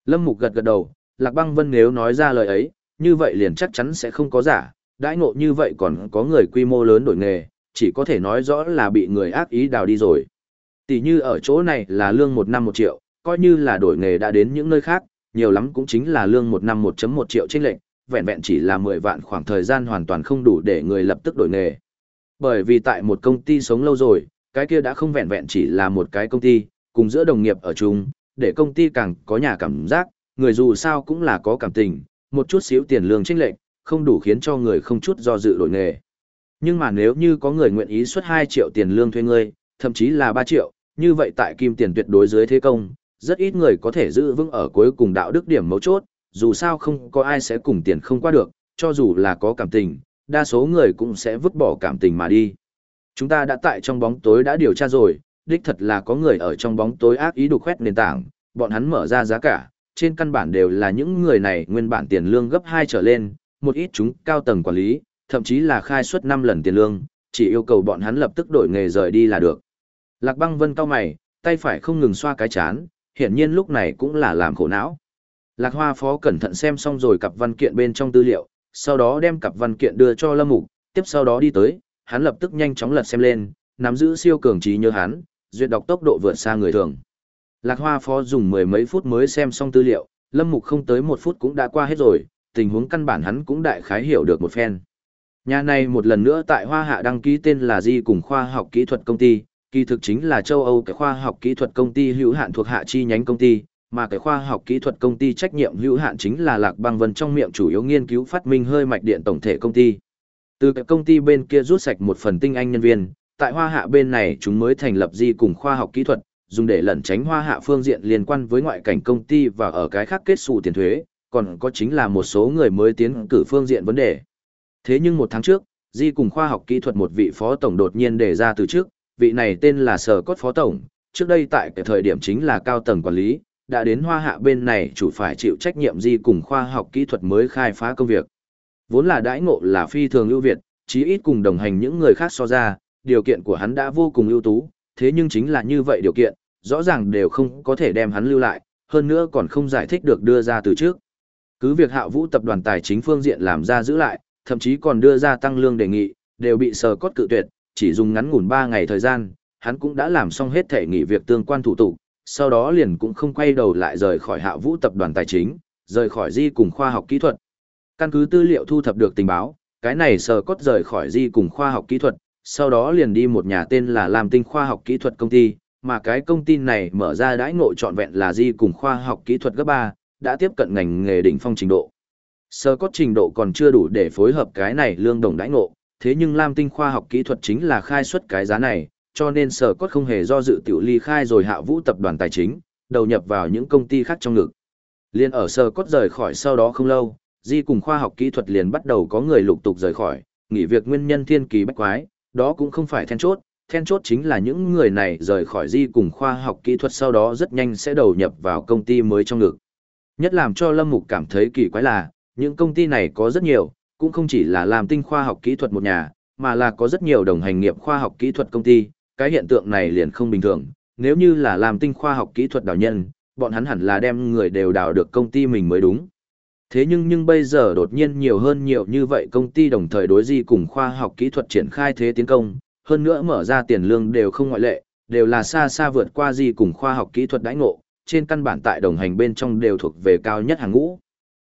Lâm Mục gật gật đầu, Lạc Băng Vân nếu nói ra lời ấy, như vậy liền chắc chắn sẽ không có giả, đãi ngộ như vậy còn có người quy mô lớn đổi nghề, chỉ có thể nói rõ là bị người ác ý đào đi rồi. Tỷ như ở chỗ này là lương một năm một triệu, coi như là đổi nghề đã đến những nơi khác, nhiều lắm cũng chính là lương một năm 1.1 triệu trên lệnh, vẹn vẹn chỉ là 10 vạn khoảng thời gian hoàn toàn không đủ để người lập tức đổi nghề. Bởi vì tại một công ty sống lâu rồi, cái kia đã không vẹn vẹn chỉ là một cái công ty, cùng giữa đồng nghiệp ở chung, để công ty càng có nhà cảm giác, người dù sao cũng là có cảm tình, một chút xíu tiền lương chênh lệch không đủ khiến cho người không chút do dự đổi nghề. Nhưng mà nếu như có người nguyện ý xuất 2 triệu tiền lương thuê ngươi, thậm chí là 3 triệu, như vậy tại kim tiền tuyệt đối dưới thế công, rất ít người có thể giữ vững ở cuối cùng đạo đức điểm mấu chốt, dù sao không có ai sẽ cùng tiền không qua được, cho dù là có cảm tình, đa số người cũng sẽ vứt bỏ cảm tình mà đi. Chúng ta đã tại trong bóng tối đã điều tra rồi, đích thật là có người ở trong bóng tối ác ý đục khoét nền tảng, bọn hắn mở ra giá cả, trên căn bản đều là những người này nguyên bản tiền lương gấp 2 trở lên, một ít chúng cao tầng quản lý, thậm chí là khai suất 5 lần tiền lương, chỉ yêu cầu bọn hắn lập tức đổi nghề rời đi là được. Lạc băng vân cao mày, tay phải không ngừng xoa cái chán, hiển nhiên lúc này cũng là làm khổ não. Lạc Hoa Phó cẩn thận xem xong rồi cặp văn kiện bên trong tư liệu, sau đó đem cặp văn kiện đưa cho Lâm Mục, tiếp sau đó đi tới, hắn lập tức nhanh chóng lật xem lên, nắm giữ siêu cường trí nhớ hắn, duyệt đọc tốc độ vượt xa người thường. Lạc Hoa Phó dùng mười mấy phút mới xem xong tư liệu, Lâm Mục không tới một phút cũng đã qua hết rồi, tình huống căn bản hắn cũng đại khái hiểu được một phen. Nhà này một lần nữa tại Hoa Hạ đăng ký tên là Di cùng khoa học kỹ thuật công ty, kỳ thực chính là châu Âu cái khoa học kỹ thuật công ty hữu hạn thuộc hạ chi nhánh công ty, mà cái khoa học kỹ thuật công ty trách nhiệm hữu hạn chính là Lạc Băng Vân trong miệng chủ yếu nghiên cứu phát minh hơi mạch điện tổng thể công ty. Từ cái công ty bên kia rút sạch một phần tinh anh nhân viên, tại hoa hạ bên này chúng mới thành lập di cùng khoa học kỹ thuật, dùng để lẩn tránh hoa hạ phương diện liên quan với ngoại cảnh công ty và ở cái khác kết xù tiền thuế, còn có chính là một số người mới tiến cử phương diện vấn đề. Thế nhưng một tháng trước, di cùng khoa học kỹ thuật một vị phó tổng đột nhiên đề ra từ trước, vị này tên là Sở Cốt Phó Tổng, trước đây tại cái thời điểm chính là cao tầng quản lý, đã đến hoa hạ bên này chủ phải chịu trách nhiệm di cùng khoa học kỹ thuật mới khai phá công việc. Vốn là đãi ngộ là phi thường ưu việt, chí ít cùng đồng hành những người khác so ra, điều kiện của hắn đã vô cùng ưu tú, thế nhưng chính là như vậy điều kiện, rõ ràng đều không có thể đem hắn lưu lại, hơn nữa còn không giải thích được đưa ra từ trước. Cứ việc hạ vũ tập đoàn tài chính phương diện làm ra giữ lại, thậm chí còn đưa ra tăng lương đề nghị, đều bị sờ cốt cự tuyệt, chỉ dùng ngắn ngủn 3 ngày thời gian, hắn cũng đã làm xong hết thể nghỉ việc tương quan thủ tục, sau đó liền cũng không quay đầu lại rời khỏi hạ vũ tập đoàn tài chính, rời khỏi di cùng khoa học kỹ thuật. Căn cứ tư liệu thu thập được tình báo, cái này sờ cốt rời khỏi di cùng khoa học kỹ thuật, sau đó liền đi một nhà tên là làm tinh khoa học kỹ thuật công ty, mà cái công ty này mở ra đãi ngộ trọn vẹn là di cùng khoa học kỹ thuật cấp 3, đã tiếp cận ngành nghề đỉnh phong trình độ. Sơ có trình độ còn chưa đủ để phối hợp cái này lương đồng đãi ngộ, thế nhưng Lam Tinh khoa học kỹ thuật chính là khai xuất cái giá này, cho nên sở cốt không hề do dự tiểu ly khai rồi hạ vũ tập đoàn tài chính, đầu nhập vào những công ty khác trong ngực. Liên ở sở cốt rời khỏi sau đó không lâu, di cùng khoa học kỹ thuật liền bắt đầu có người lục tục rời khỏi, nghỉ việc nguyên nhân thiên kỳ bách quái, đó cũng không phải then chốt, then chốt chính là những người này rời khỏi di cùng khoa học kỹ thuật sau đó rất nhanh sẽ đầu nhập vào công ty mới trong ngực. Nhất làm cho Lâm Mục cảm thấy kỳ quái là, những công ty này có rất nhiều, cũng không chỉ là làm tinh khoa học kỹ thuật một nhà, mà là có rất nhiều đồng hành nghiệp khoa học kỹ thuật công ty, cái hiện tượng này liền không bình thường, nếu như là làm tinh khoa học kỹ thuật đào nhân, bọn hắn hẳn là đem người đều đào được công ty mình mới đúng. Thế nhưng nhưng bây giờ đột nhiên nhiều hơn nhiều như vậy công ty đồng thời đối di cùng khoa học kỹ thuật triển khai thế tiến công, hơn nữa mở ra tiền lương đều không ngoại lệ, đều là xa xa vượt qua di cùng khoa học kỹ thuật đãi ngộ, trên căn bản tại đồng hành bên trong đều thuộc về cao nhất hàng ngũ.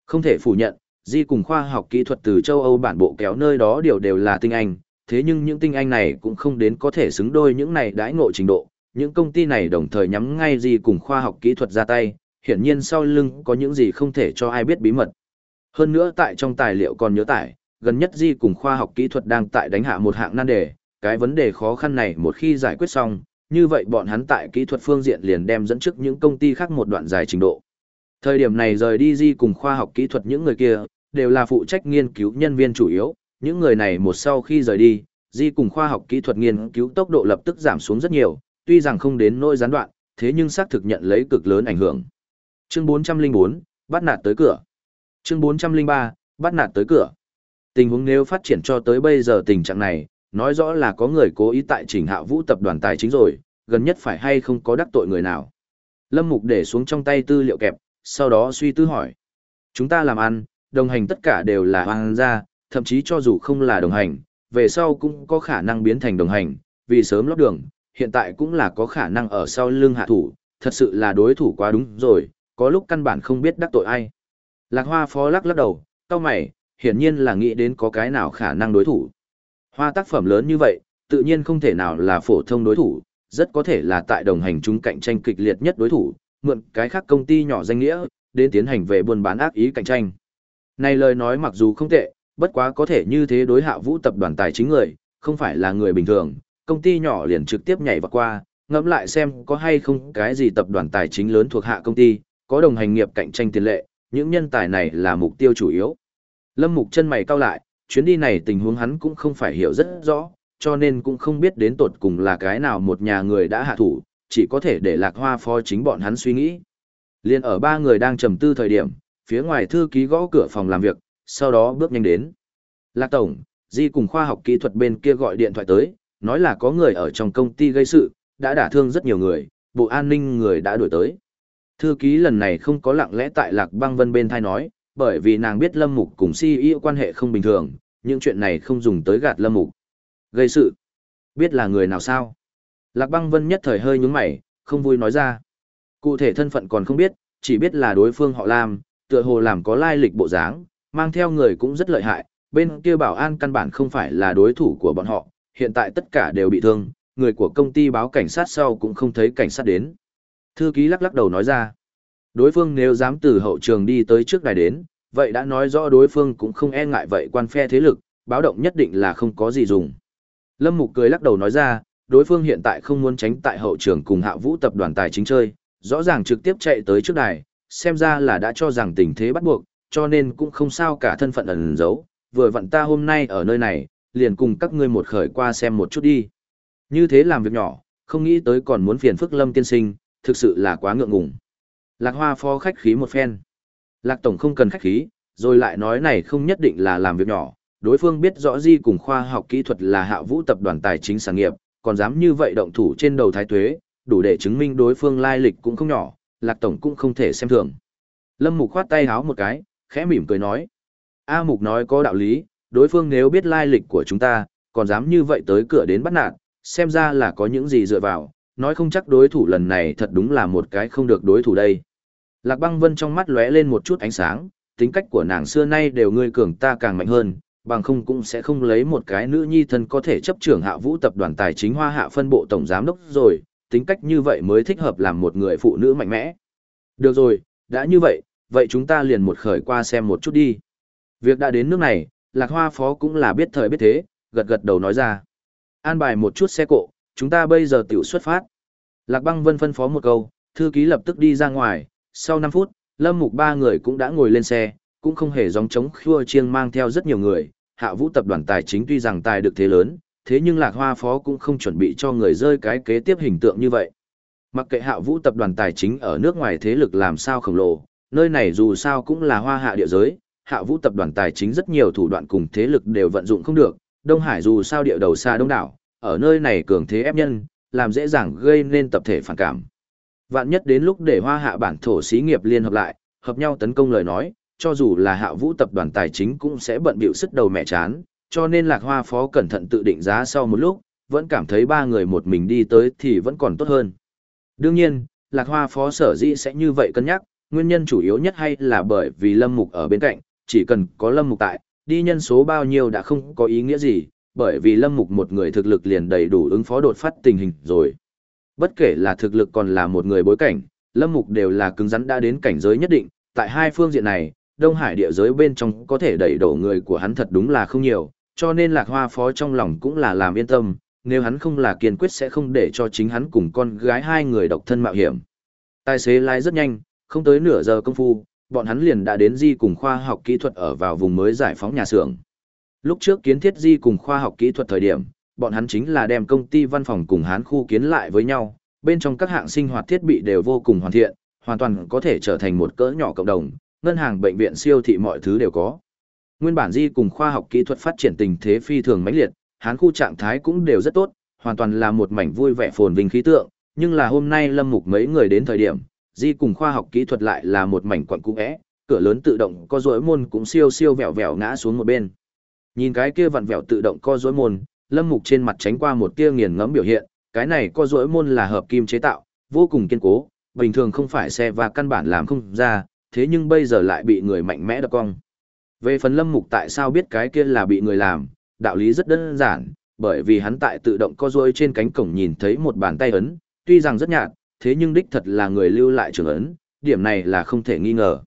Không thể phủ nhận, di cùng khoa học kỹ thuật từ châu Âu bản bộ kéo nơi đó đều đều là tinh anh, thế nhưng những tinh anh này cũng không đến có thể xứng đôi những này đãi ngộ trình độ, những công ty này đồng thời nhắm ngay di cùng khoa học kỹ thuật ra tay, hiển nhiên sau lưng có những gì không thể cho ai biết bí mật. Hơn nữa tại trong tài liệu còn nhớ tải, gần nhất di cùng khoa học kỹ thuật đang tại đánh hạ một hạng nan đề, cái vấn đề khó khăn này một khi giải quyết xong, như vậy bọn hắn tại kỹ thuật phương diện liền đem dẫn trước những công ty khác một đoạn dài trình độ. Thời điểm này rời đi di cùng khoa học kỹ thuật những người kia, đều là phụ trách nghiên cứu nhân viên chủ yếu, những người này một sau khi rời đi, di cùng khoa học kỹ thuật nghiên cứu tốc độ lập tức giảm xuống rất nhiều, tuy rằng không đến nỗi gián đoạn, thế nhưng xác thực nhận lấy cực lớn ảnh hưởng. Chương 404, bắt nạt tới cửa. Chương 403, bắt nạt tới cửa. Tình huống nếu phát triển cho tới bây giờ tình trạng này, nói rõ là có người cố ý tại Trình Hạ Vũ tập đoàn tài chính rồi, gần nhất phải hay không có đắc tội người nào. Lâm Mục để xuống trong tay tư liệu kẹp, sau đó suy tư hỏi. Chúng ta làm ăn, đồng hành tất cả đều là hoang gia, thậm chí cho dù không là đồng hành, về sau cũng có khả năng biến thành đồng hành, vì sớm lót đường, hiện tại cũng là có khả năng ở sau lưng hạ thủ, thật sự là đối thủ quá đúng rồi, có lúc căn bản không biết đắc tội ai. Lạc Hoa phó lắc lắc đầu, cao mày, hiển nhiên là nghĩ đến có cái nào khả năng đối thủ. Hoa tác phẩm lớn như vậy, tự nhiên không thể nào là phổ thông đối thủ, rất có thể là tại đồng hành chúng cạnh tranh kịch liệt nhất đối thủ, mượn cái khác công ty nhỏ danh nghĩa, đến tiến hành về buôn bán ác ý cạnh tranh. Này lời nói mặc dù không tệ, bất quá có thể như thế đối hạ vũ tập đoàn tài chính người, không phải là người bình thường, công ty nhỏ liền trực tiếp nhảy vào qua, ngẫm lại xem có hay không cái gì tập đoàn tài chính lớn thuộc hạ công ty, có đồng hành nghiệp cạnh tranh tiền lệ, những nhân tài này là mục tiêu chủ yếu. Lâm Mục chân mày cau lại, chuyến đi này tình huống hắn cũng không phải hiểu rất rõ, cho nên cũng không biết đến tột cùng là cái nào một nhà người đã hạ thủ, chỉ có thể để lạc hoa phó chính bọn hắn suy nghĩ. Liên ở ba người đang trầm tư thời điểm, phía ngoài thư ký gõ cửa phòng làm việc, sau đó bước nhanh đến. Lạc Tổng, Di cùng khoa học kỹ thuật bên kia gọi điện thoại tới, nói là có người ở trong công ty gây sự, đã đả thương rất nhiều người, bộ an ninh người đã đuổi tới. Thư ký lần này không có lặng lẽ tại Lạc Băng Vân bên thai nói, bởi vì nàng biết Lâm Mục cùng CEO quan hệ không bình thường, những chuyện này không dùng tới gạt Lâm Mục. Gây sự. Biết là người nào sao? Lạc Băng Vân nhất thời hơi nhướng mày, không vui nói ra. Cụ thể thân phận còn không biết, chỉ biết là đối phương họ Lam, tựa hồ làm có lai lịch bộ dáng, mang theo người cũng rất lợi hại, bên kia bảo an căn bản không phải là đối thủ của bọn họ, hiện tại tất cả đều bị thương, người của công ty báo cảnh sát sau cũng không thấy cảnh sát đến. Thư ký lắc lắc đầu nói ra, đối phương nếu dám từ hậu trường đi tới trước đài đến, vậy đã nói rõ đối phương cũng không e ngại vậy quan phe thế lực, báo động nhất định là không có gì dùng. Lâm Mục cười lắc đầu nói ra, đối phương hiện tại không muốn tránh tại hậu trường cùng hạ vũ tập đoàn tài chính chơi, rõ ràng trực tiếp chạy tới trước đài, xem ra là đã cho rằng tình thế bắt buộc, cho nên cũng không sao cả thân phận ẩn giấu, vừa vặn ta hôm nay ở nơi này, liền cùng các ngươi một khởi qua xem một chút đi. Như thế làm việc nhỏ, không nghĩ tới còn muốn phiền phức lâm tiên sinh, thực sự là quá ngượng ngùng. Lạc hoa phó khách khí một phen. Lạc tổng không cần khách khí, rồi lại nói này không nhất định là làm việc nhỏ, đối phương biết rõ di cùng khoa học kỹ thuật là hạ vũ tập đoàn tài chính sản nghiệp, còn dám như vậy động thủ trên đầu thái tuế, đủ để chứng minh đối phương lai lịch cũng không nhỏ, lạc tổng cũng không thể xem thường. Lâm Mục khoát tay háo một cái, khẽ mỉm cười nói. A Mục nói có đạo lý, đối phương nếu biết lai lịch của chúng ta, còn dám như vậy tới cửa đến bắt nạt, xem ra là có những gì dựa vào, nói không chắc đối thủ lần này thật đúng là một cái không được đối thủ đây. Lạc băng vân trong mắt lóe lên một chút ánh sáng, tính cách của nàng xưa nay đều ngươi cường ta càng mạnh hơn, bằng không cũng sẽ không lấy một cái nữ nhi thân có thể chấp trưởng hạ vũ tập đoàn tài chính hoa hạ phân bộ tổng giám đốc rồi, tính cách như vậy mới thích hợp làm một người phụ nữ mạnh mẽ. Được rồi, đã như vậy, vậy chúng ta liền một khởi qua xem một chút đi. Việc đã đến nước này, lạc hoa phó cũng là biết thời biết thế, gật gật đầu nói ra. An bài một chút xe cộ, chúng ta bây giờ tiểu xuất phát. Lạc băng vân phân phó một câu, thư ký lập tức đi ra ngoài, sau 5 phút, lâm mục ba người cũng đã ngồi lên xe, cũng không hề gióng trống khua chiêng mang theo rất nhiều người, hạ vũ tập đoàn tài chính tuy rằng tài được thế lớn, thế nhưng lạc hoa phó cũng không chuẩn bị cho người rơi cái kế tiếp hình tượng như vậy. Mặc kệ hạ vũ tập đoàn tài chính ở nước ngoài thế lực làm sao khổng lồ, nơi này dù sao cũng là hoa hạ địa giới, hạ vũ tập đoàn tài chính rất nhiều thủ đoạn cùng thế lực đều vận dụng không được, Đông Hải dù sao địa đầu xa đông đảo, ở nơi này cường thế ép nhân, làm dễ dàng gây nên tập thể phản cảm. Vạn nhất đến lúc để hoa hạ bản thổ xí nghiệp liên hợp lại, hợp nhau tấn công lời nói, cho dù là hạ vũ tập đoàn tài chính cũng sẽ bận bịu sức đầu mẹ chán, cho nên lạc hoa phó cẩn thận tự định giá sau một lúc, vẫn cảm thấy ba người một mình đi tới thì vẫn còn tốt hơn. Đương nhiên, lạc hoa phó sở dĩ sẽ như vậy cân nhắc, nguyên nhân chủ yếu nhất hay là bởi vì lâm mục ở bên cạnh, chỉ cần có lâm mục tại, đi nhân số bao nhiêu đã không có ý nghĩa gì, bởi vì lâm mục một người thực lực liền đầy đủ ứng phó đột phát tình hình rồi. Bất kể là thực lực còn là một người bối cảnh, lâm mục đều là cứng rắn đã đến cảnh giới nhất định, tại hai phương diện này, Đông Hải địa giới bên trong có thể đẩy đổ người của hắn thật đúng là không nhiều, cho nên lạc hoa phó trong lòng cũng là làm yên tâm, nếu hắn không là kiên quyết sẽ không để cho chính hắn cùng con gái hai người độc thân mạo hiểm. Tài xế lái rất nhanh, không tới nửa giờ công phu, bọn hắn liền đã đến di cùng khoa học kỹ thuật ở vào vùng mới giải phóng nhà xưởng. Lúc trước kiến thiết di cùng khoa học kỹ thuật thời điểm, bọn hắn chính là đem công ty văn phòng cùng hán khu kiến lại với nhau, bên trong các hạng sinh hoạt thiết bị đều vô cùng hoàn thiện, hoàn toàn có thể trở thành một cỡ nhỏ cộng đồng, ngân hàng bệnh viện siêu thị mọi thứ đều có. Nguyên bản di cùng khoa học kỹ thuật phát triển tình thế phi thường mãnh liệt, hán khu trạng thái cũng đều rất tốt, hoàn toàn là một mảnh vui vẻ phồn vinh khí tượng, nhưng là hôm nay lâm mục mấy người đến thời điểm, di cùng khoa học kỹ thuật lại là một mảnh quặng cũ é, cửa lớn tự động có rỗi môn cũng siêu siêu vẹo vẹo ngã xuống một bên. Nhìn cái kia vặn vẹo tự động co rối môn, lâm mục trên mặt tránh qua một tia nghiền ngẫm biểu hiện, cái này co rối môn là hợp kim chế tạo, vô cùng kiên cố, bình thường không phải xe và căn bản làm không ra, thế nhưng bây giờ lại bị người mạnh mẽ đập cong. Về phần lâm mục tại sao biết cái kia là bị người làm, đạo lý rất đơn giản, bởi vì hắn tại tự động co rối trên cánh cổng nhìn thấy một bàn tay ấn, tuy rằng rất nhạt, thế nhưng đích thật là người lưu lại trường ấn, điểm này là không thể nghi ngờ.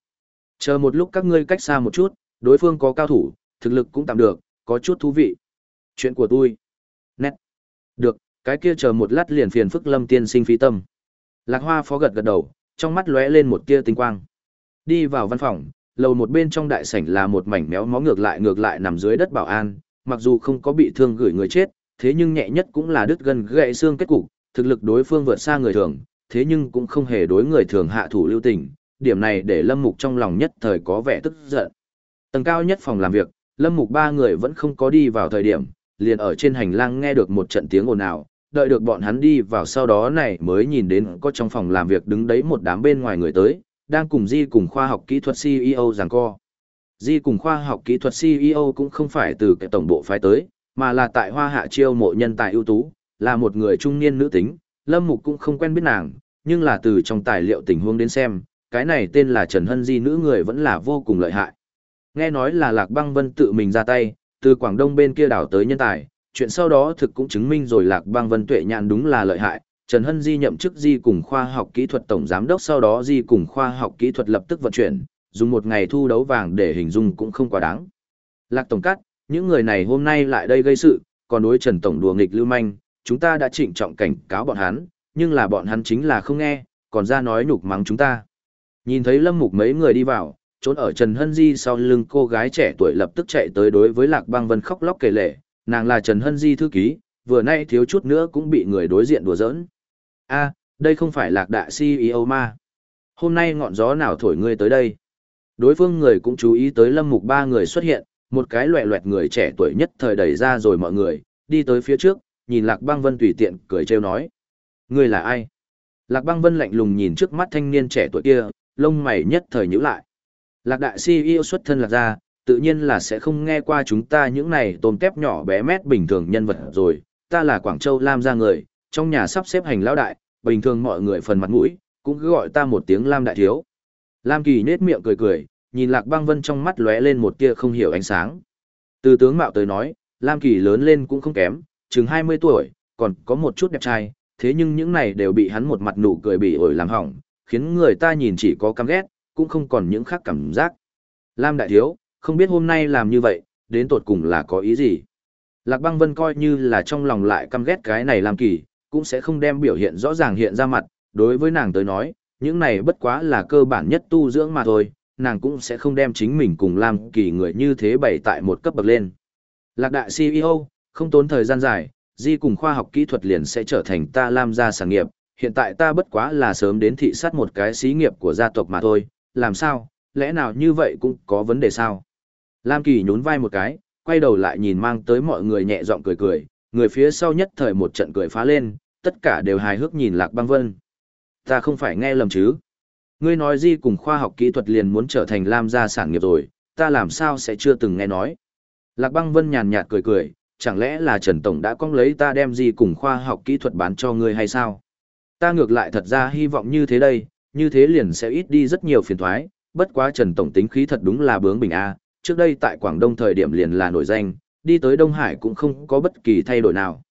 Chờ một lúc các ngươi cách xa một chút, đối phương có cao thủ, thực lực cũng tạm được, có chút thú vị. Chuyện của tôi. Nét. Được, cái kia chờ một lát liền phiền phức lâm tiên sinh phí tâm. Lạc hoa phó gật gật đầu, trong mắt lóe lên một tia tinh quang. Đi vào văn phòng, lầu một bên trong đại sảnh là một mảnh méo mó ngược lại ngược lại nằm dưới đất bảo an, mặc dù không có bị thương gửi người chết, thế nhưng nhẹ nhất cũng là đứt gần gãy xương kết cục, thực lực đối phương vượt xa người thường, thế nhưng cũng không hề đối người thường hạ thủ lưu tình, điểm này để Lâm Mục trong lòng nhất thời có vẻ tức giận. Tầng cao nhất phòng làm việc, Lâm Mục ba người vẫn không có đi vào thời điểm, liền ở trên hành lang nghe được một trận tiếng ồn ào, đợi được bọn hắn đi vào sau đó này mới nhìn đến có trong phòng làm việc đứng đấy một đám bên ngoài người tới, đang cùng Di cùng khoa học kỹ thuật CEO giảng co. Di cùng khoa học kỹ thuật CEO cũng không phải từ cái tổng bộ phái tới, mà là tại Hoa Hạ chiêu mộ nhân tài ưu tú, là một người trung niên nữ tính, Lâm Mục cũng không quen biết nàng, nhưng là từ trong tài liệu tình huống đến xem, cái này tên là Trần Hân Di nữ người vẫn là vô cùng lợi hại. Nghe nói là Lạc Băng Vân tự mình ra tay, từ Quảng Đông bên kia đảo tới nhân tài, chuyện sau đó thực cũng chứng minh rồi Lạc Băng Vân tuệ nhãn đúng là lợi hại. Trần Hân Di nhậm chức Di cùng khoa học kỹ thuật tổng giám đốc sau đó Di cùng khoa học kỹ thuật lập tức vận chuyển, dùng một ngày thu đấu vàng để hình dung cũng không quá đáng. Lạc Tổng Cát, những người này hôm nay lại đây gây sự, còn đối Trần Tổng đùa nghịch lưu manh, chúng ta đã trịnh trọng cảnh cáo bọn hắn, nhưng là bọn hắn chính là không nghe, còn ra nói nhục mắng chúng ta. Nhìn thấy Lâm Mục mấy người đi vào, trốn ở Trần Hân Di sau lưng cô gái trẻ tuổi lập tức chạy tới đối với Lạc Băng Vân khóc lóc kể lệ, nàng là Trần Hân Di thư ký, vừa nay thiếu chút nữa cũng bị người đối diện đùa giỡn. A, đây không phải Lạc đại CEO mà. Hôm nay ngọn gió nào thổi ngươi tới đây? Đối phương người cũng chú ý tới Lâm Mục ba người xuất hiện, một cái loẹ loẹt người trẻ tuổi nhất thời đẩy ra rồi mọi người, đi tới phía trước, nhìn Lạc Băng Vân tùy tiện cười trêu nói. Ngươi là ai? Lạc Băng Vân lạnh lùng nhìn trước mắt thanh niên trẻ tuổi kia, lông mày nhất thời nhíu lại. Lạc đại CEO xuất thân lạc ra, tự nhiên là sẽ không nghe qua chúng ta những này tôm tép nhỏ bé mét bình thường nhân vật rồi, ta là Quảng Châu Lam gia người, trong nhà sắp xếp hành lão đại, bình thường mọi người phần mặt mũi, cũng cứ gọi ta một tiếng Lam đại thiếu. Lam Kỳ nết miệng cười cười, nhìn Lạc Băng Vân trong mắt lóe lên một tia không hiểu ánh sáng. Từ tướng mạo tới nói, Lam Kỳ lớn lên cũng không kém, chừng 20 tuổi, còn có một chút đẹp trai, thế nhưng những này đều bị hắn một mặt nụ cười bị ổi làm hỏng, khiến người ta nhìn chỉ có căm ghét, cũng không còn những khác cảm giác. Lam đại thiếu, không biết hôm nay làm như vậy, đến tột cùng là có ý gì. Lạc băng vân coi như là trong lòng lại căm ghét cái này làm kỳ, cũng sẽ không đem biểu hiện rõ ràng hiện ra mặt, đối với nàng tới nói, những này bất quá là cơ bản nhất tu dưỡng mà thôi, nàng cũng sẽ không đem chính mình cùng làm kỳ người như thế bày tại một cấp bậc lên. Lạc đại CEO, không tốn thời gian dài, di cùng khoa học kỹ thuật liền sẽ trở thành ta làm ra sản nghiệp, hiện tại ta bất quá là sớm đến thị sát một cái xí nghiệp của gia tộc mà thôi, làm sao, lẽ nào như vậy cũng có vấn đề sao? Lam Kỳ nhún vai một cái, quay đầu lại nhìn mang tới mọi người nhẹ giọng cười cười, người phía sau nhất thời một trận cười phá lên, tất cả đều hài hước nhìn Lạc Băng Vân. Ta không phải nghe lầm chứ? Ngươi nói gì cùng khoa học kỹ thuật liền muốn trở thành Lam gia sản nghiệp rồi, ta làm sao sẽ chưa từng nghe nói? Lạc Băng Vân nhàn nhạt cười cười, chẳng lẽ là Trần Tổng đã cong lấy ta đem gì cùng khoa học kỹ thuật bán cho ngươi hay sao? Ta ngược lại thật ra hy vọng như thế đây, như thế liền sẽ ít đi rất nhiều phiền thoái, bất quá Trần Tổng tính khí thật đúng là bướng bình A, trước đây tại Quảng Đông thời điểm liền là nổi danh, đi tới Đông Hải cũng không có bất kỳ thay đổi nào.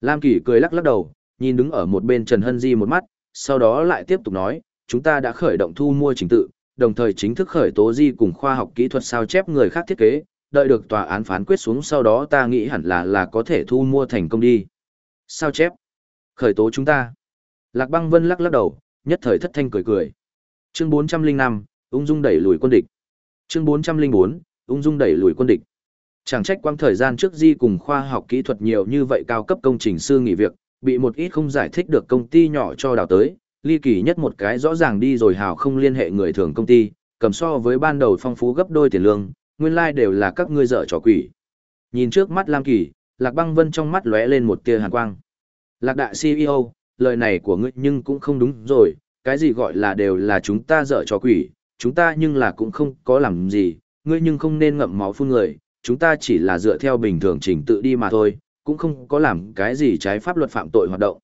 Lam Kỳ cười lắc lắc đầu, nhìn đứng ở một bên Trần Hân Di một mắt, sau đó lại tiếp tục nói, chúng ta đã khởi động thu mua trình tự, đồng thời chính thức khởi tố Di cùng khoa học kỹ thuật sao chép người khác thiết kế, đợi được tòa án phán quyết xuống sau đó ta nghĩ hẳn là là có thể thu mua thành công đi. Sao chép? Khởi tố chúng ta. Lạc băng vân lắc lắc đầu, nhất thời thất thanh cười cười. Chương 405, ung dung đẩy lùi quân địch. Chương 404, ung dung đẩy lùi quân địch. Chẳng trách quang thời gian trước di cùng khoa học kỹ thuật nhiều như vậy cao cấp công trình sư nghỉ việc, bị một ít không giải thích được công ty nhỏ cho đào tới, ly kỳ nhất một cái rõ ràng đi rồi hào không liên hệ người thường công ty, cầm so với ban đầu phong phú gấp đôi tiền lương, nguyên lai like đều là các ngươi dở trò quỷ. Nhìn trước mắt Lam Kỳ, Lạc Băng Vân trong mắt lóe lên một tia hàn quang. Lạc đại CEO, lời này của ngươi nhưng cũng không đúng rồi, cái gì gọi là đều là chúng ta dở trò quỷ, chúng ta nhưng là cũng không có làm gì, ngươi nhưng không nên ngậm máu phun người, chúng ta chỉ là dựa theo bình thường trình tự đi mà thôi, cũng không có làm cái gì trái pháp luật phạm tội hoạt động.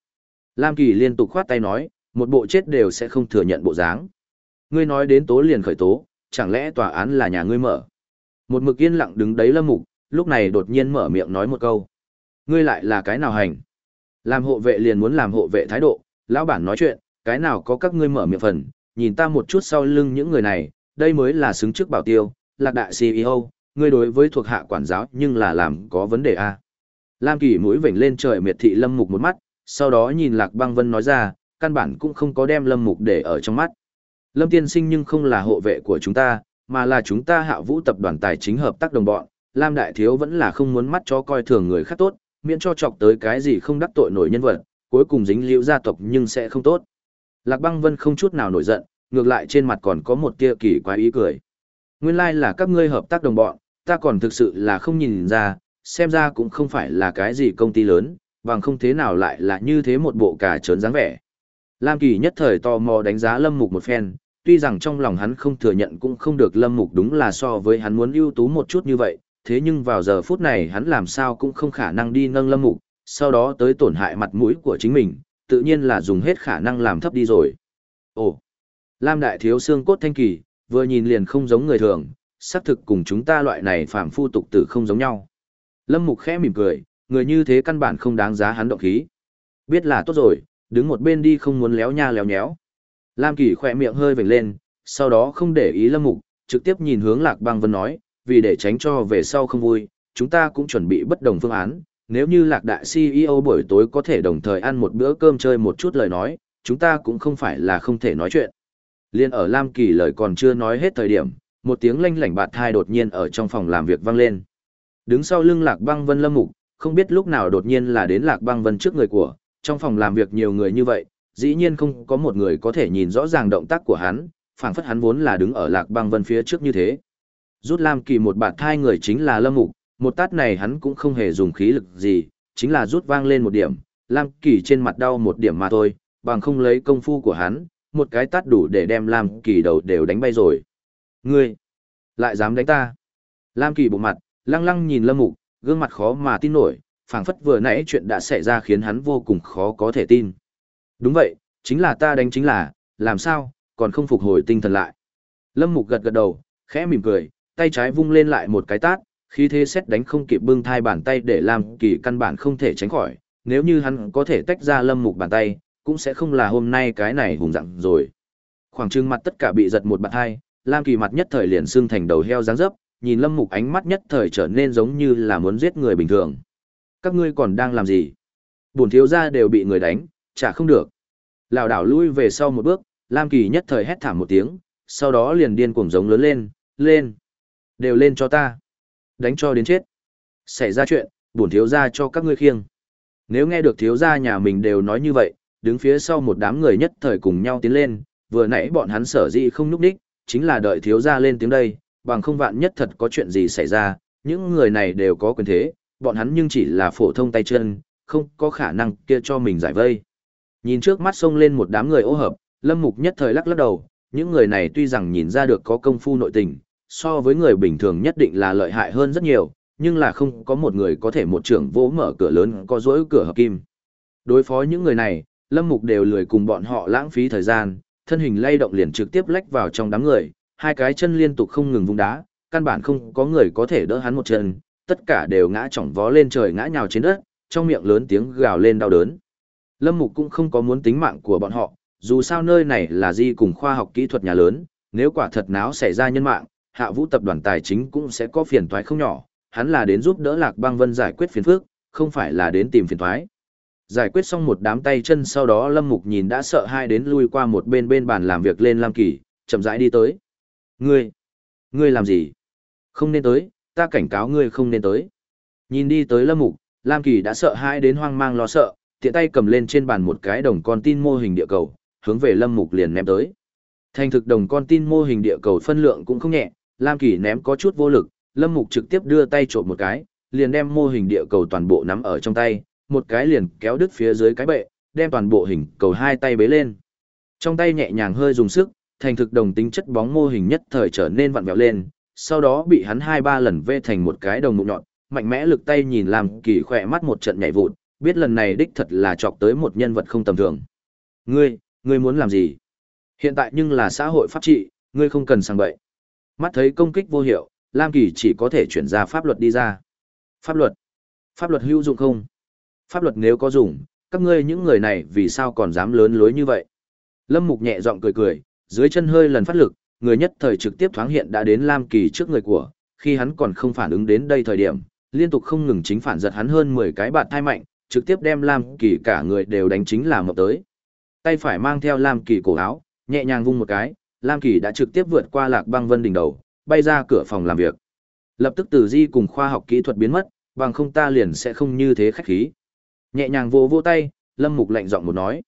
Lam Kỳ liên tục khoát tay nói, một bộ chết đều sẽ không thừa nhận bộ dáng. Ngươi nói đến tố liền khởi tố, chẳng lẽ tòa án là nhà ngươi mở? Một mực yên lặng đứng đấy lâm mục, lúc này đột nhiên mở miệng nói một câu. Ngươi lại là cái nào hành? Làm hộ vệ liền muốn làm hộ vệ thái độ, lão bản nói chuyện, cái nào có các ngươi mở miệng phần, nhìn ta một chút sau lưng những người này, đây mới là xứng trước bảo tiêu, lạc đại CEO, ngươi đối với thuộc hạ quản giáo nhưng là làm có vấn đề a. À? Lam Kỳ mũi vểnh lên trời miệt thị Lâm Mục một mắt, sau đó nhìn Lạc Băng Vân nói ra, căn bản cũng không có đem Lâm Mục để ở trong mắt. Lâm Tiên Sinh nhưng không là hộ vệ của chúng ta, mà là chúng ta hạ vũ tập đoàn tài chính hợp tác đồng bọn. Lam Đại Thiếu vẫn là không muốn mắt cho coi thường người khác tốt, miễn cho chọc tới cái gì không đắc tội nổi nhân vật, cuối cùng dính liễu gia tộc nhưng sẽ không tốt. Lạc Băng Vân không chút nào nổi giận, ngược lại trên mặt còn có một tia kỳ quái ý cười. Nguyên lai like là các ngươi hợp tác đồng bọn, ta còn thực sự là không nhìn ra, xem ra cũng không phải là cái gì công ty lớn, bằng không thế nào lại là như thế một bộ cả trớn dáng vẻ. Lam Kỳ nhất thời tò mò đánh giá Lâm Mục một phen, tuy rằng trong lòng hắn không thừa nhận cũng không được Lâm Mục đúng là so với hắn muốn ưu tú một chút như vậy, thế nhưng vào giờ phút này hắn làm sao cũng không khả năng đi nâng Lâm Mục, sau đó tới tổn hại mặt mũi của chính mình, tự nhiên là dùng hết khả năng làm thấp đi rồi. Ồ, Lam Đại Thiếu xương cốt thanh kỳ, vừa nhìn liền không giống người thường, xác thực cùng chúng ta loại này phàm phu tục tử không giống nhau. Lâm Mục khẽ mỉm cười, người như thế căn bản không đáng giá hắn động khí. Biết là tốt rồi, đứng một bên đi không muốn léo nha léo nhéo. Lam Kỳ khỏe miệng hơi vểnh lên, sau đó không để ý Lâm Mục, trực tiếp nhìn hướng Lạc Băng Vân nói, vì để tránh cho về sau không vui, chúng ta cũng chuẩn bị bất đồng phương án, nếu như lạc đại CEO buổi tối có thể đồng thời ăn một bữa cơm chơi một chút lời nói, chúng ta cũng không phải là không thể nói chuyện. Liên ở Lam Kỳ lời còn chưa nói hết thời điểm, một tiếng lanh lảnh bạt thai đột nhiên ở trong phòng làm việc vang lên. Đứng sau lưng Lạc Băng Vân Lâm Mục, không biết lúc nào đột nhiên là đến Lạc Băng Vân trước người của, trong phòng làm việc nhiều người như vậy, dĩ nhiên không có một người có thể nhìn rõ ràng động tác của hắn, phảng phất hắn vốn là đứng ở Lạc Băng Vân phía trước như thế. Rút Lam Kỳ một bạt thai người chính là Lâm Mục, một tát này hắn cũng không hề dùng khí lực gì, chính là rút vang lên một điểm, Lam Kỳ trên mặt đau một điểm mà thôi, bằng không lấy công phu của hắn, một cái tát đủ để đem Lam Kỳ đầu đều đánh bay rồi. Ngươi, lại dám đánh ta? Lam Kỳ bộ mặt, lăng lăng nhìn Lâm Mục, gương mặt khó mà tin nổi, phảng phất vừa nãy chuyện đã xảy ra khiến hắn vô cùng khó có thể tin. Đúng vậy, chính là ta đánh chính là, làm sao, còn không phục hồi tinh thần lại. Lâm Mục gật gật đầu, khẽ mỉm cười, tay trái vung lên lại một cái tát, khi thế xét đánh không kịp bưng thai bàn tay để làm kỳ căn bản không thể tránh khỏi, nếu như hắn có thể tách ra Lâm Mục bàn tay, cũng sẽ không là hôm nay cái này hùng dặn rồi. Khoảng trưng mặt tất cả bị giật một bàn hai, Lam Kỳ mặt nhất thời liền xương thành đầu heo dáng dấp, nhìn Lâm Mục ánh mắt nhất thời trở nên giống như là muốn giết người bình thường. Các ngươi còn đang làm gì? Bổn thiếu gia đều bị người đánh, chả không được. Lão đảo lui về sau một bước, Lam Kỳ nhất thời hét thảm một tiếng, sau đó liền điên cuồng giống lớn lên, lên. Đều lên cho ta. Đánh cho đến chết. Xảy ra chuyện, bổn thiếu gia cho các ngươi khiêng. Nếu nghe được thiếu gia nhà mình đều nói như vậy, đứng phía sau một đám người nhất thời cùng nhau tiến lên, vừa nãy bọn hắn sở dĩ không núp đích, chính là đợi thiếu gia lên tiếng đây, bằng không vạn nhất thật có chuyện gì xảy ra, những người này đều có quyền thế, bọn hắn nhưng chỉ là phổ thông tay chân, không có khả năng kia cho mình giải vây. Nhìn trước mắt xông lên một đám người ô hợp, Lâm Mục nhất thời lắc lắc đầu, những người này tuy rằng nhìn ra được có công phu nội tình, so với người bình thường nhất định là lợi hại hơn rất nhiều, nhưng là không có một người có thể một trưởng vỗ mở cửa lớn có dối cửa hợp kim. Đối phó những người này, Lâm Mục đều lười cùng bọn họ lãng phí thời gian, thân hình lay động liền trực tiếp lách vào trong đám người, hai cái chân liên tục không ngừng vung đá, căn bản không có người có thể đỡ hắn một chân, tất cả đều ngã chỏng vó lên trời ngã nhào trên đất, trong miệng lớn tiếng gào lên đau đớn. Lâm Mục cũng không có muốn tính mạng của bọn họ, dù sao nơi này là di cùng khoa học kỹ thuật nhà lớn, nếu quả thật náo xảy ra nhân mạng, hạ vũ tập đoàn tài chính cũng sẽ có phiền toái không nhỏ, hắn là đến giúp đỡ Lạc Bang Vân giải quyết phiền phức, không phải là đến tìm phiền toái. Giải quyết xong một đám tay chân sau đó Lâm Mục nhìn đã sợ hai đến lui qua một bên bên bàn làm việc lên Lam Kỳ, chậm rãi đi tới. Ngươi, ngươi làm gì? Không nên tới, ta cảnh cáo ngươi không nên tới. Nhìn đi tới Lâm Mục, Lam Kỳ đã sợ hai đến hoang mang lo sợ, tiện tay cầm lên trên bàn một cái đồng con tin mô hình địa cầu, hướng về Lâm Mục liền ném tới. Thành thực đồng con tin mô hình địa cầu phân lượng cũng không nhẹ, Lam Kỳ ném có chút vô lực, Lâm Mục trực tiếp đưa tay trộm một cái, liền đem mô hình địa cầu toàn bộ nắm ở trong tay, một cái liền kéo đứt phía dưới cái bệ, đem toàn bộ hình cầu hai tay bế lên. Trong tay nhẹ nhàng hơi dùng sức, thành thực đồng tính chất bóng mô hình nhất thời trở nên vặn vẹo lên, sau đó bị hắn hai ba lần vê thành một cái đồng mụn nhọn, mạnh mẽ lực tay nhìn làm kỳ khỏe mắt một trận nhảy vụt, biết lần này đích thật là chọc tới một nhân vật không tầm thường. Ngươi, ngươi muốn làm gì? Hiện tại nhưng là xã hội pháp trị, ngươi không cần sang bậy. Mắt thấy công kích vô hiệu, Lam Kỳ chỉ có thể chuyển ra pháp luật đi ra. Pháp luật? Pháp luật hữu dụng không? Pháp luật nếu có dùng, các ngươi những người này vì sao còn dám lớn lối như vậy? Lâm Mục nhẹ giọng cười cười, dưới chân hơi lần phát lực, người nhất thời trực tiếp thoáng hiện đã đến Lam Kỳ trước người của, khi hắn còn không phản ứng đến đây thời điểm, liên tục không ngừng chính phản giật hắn hơn 10 cái bạt thai mạnh, trực tiếp đem Lam Kỳ cả người đều đánh chính là mập tới. Tay phải mang theo Lam Kỳ cổ áo, nhẹ nhàng vung một cái, Lam Kỳ đã trực tiếp vượt qua Lạc Băng Vân đỉnh đầu, bay ra cửa phòng làm việc. Lập tức từ di cùng khoa học kỹ thuật biến mất, bằng không ta liền sẽ không như thế khách khí. Nhẹ nhàng vô vô tay, Lâm Mục lạnh giọng một nói.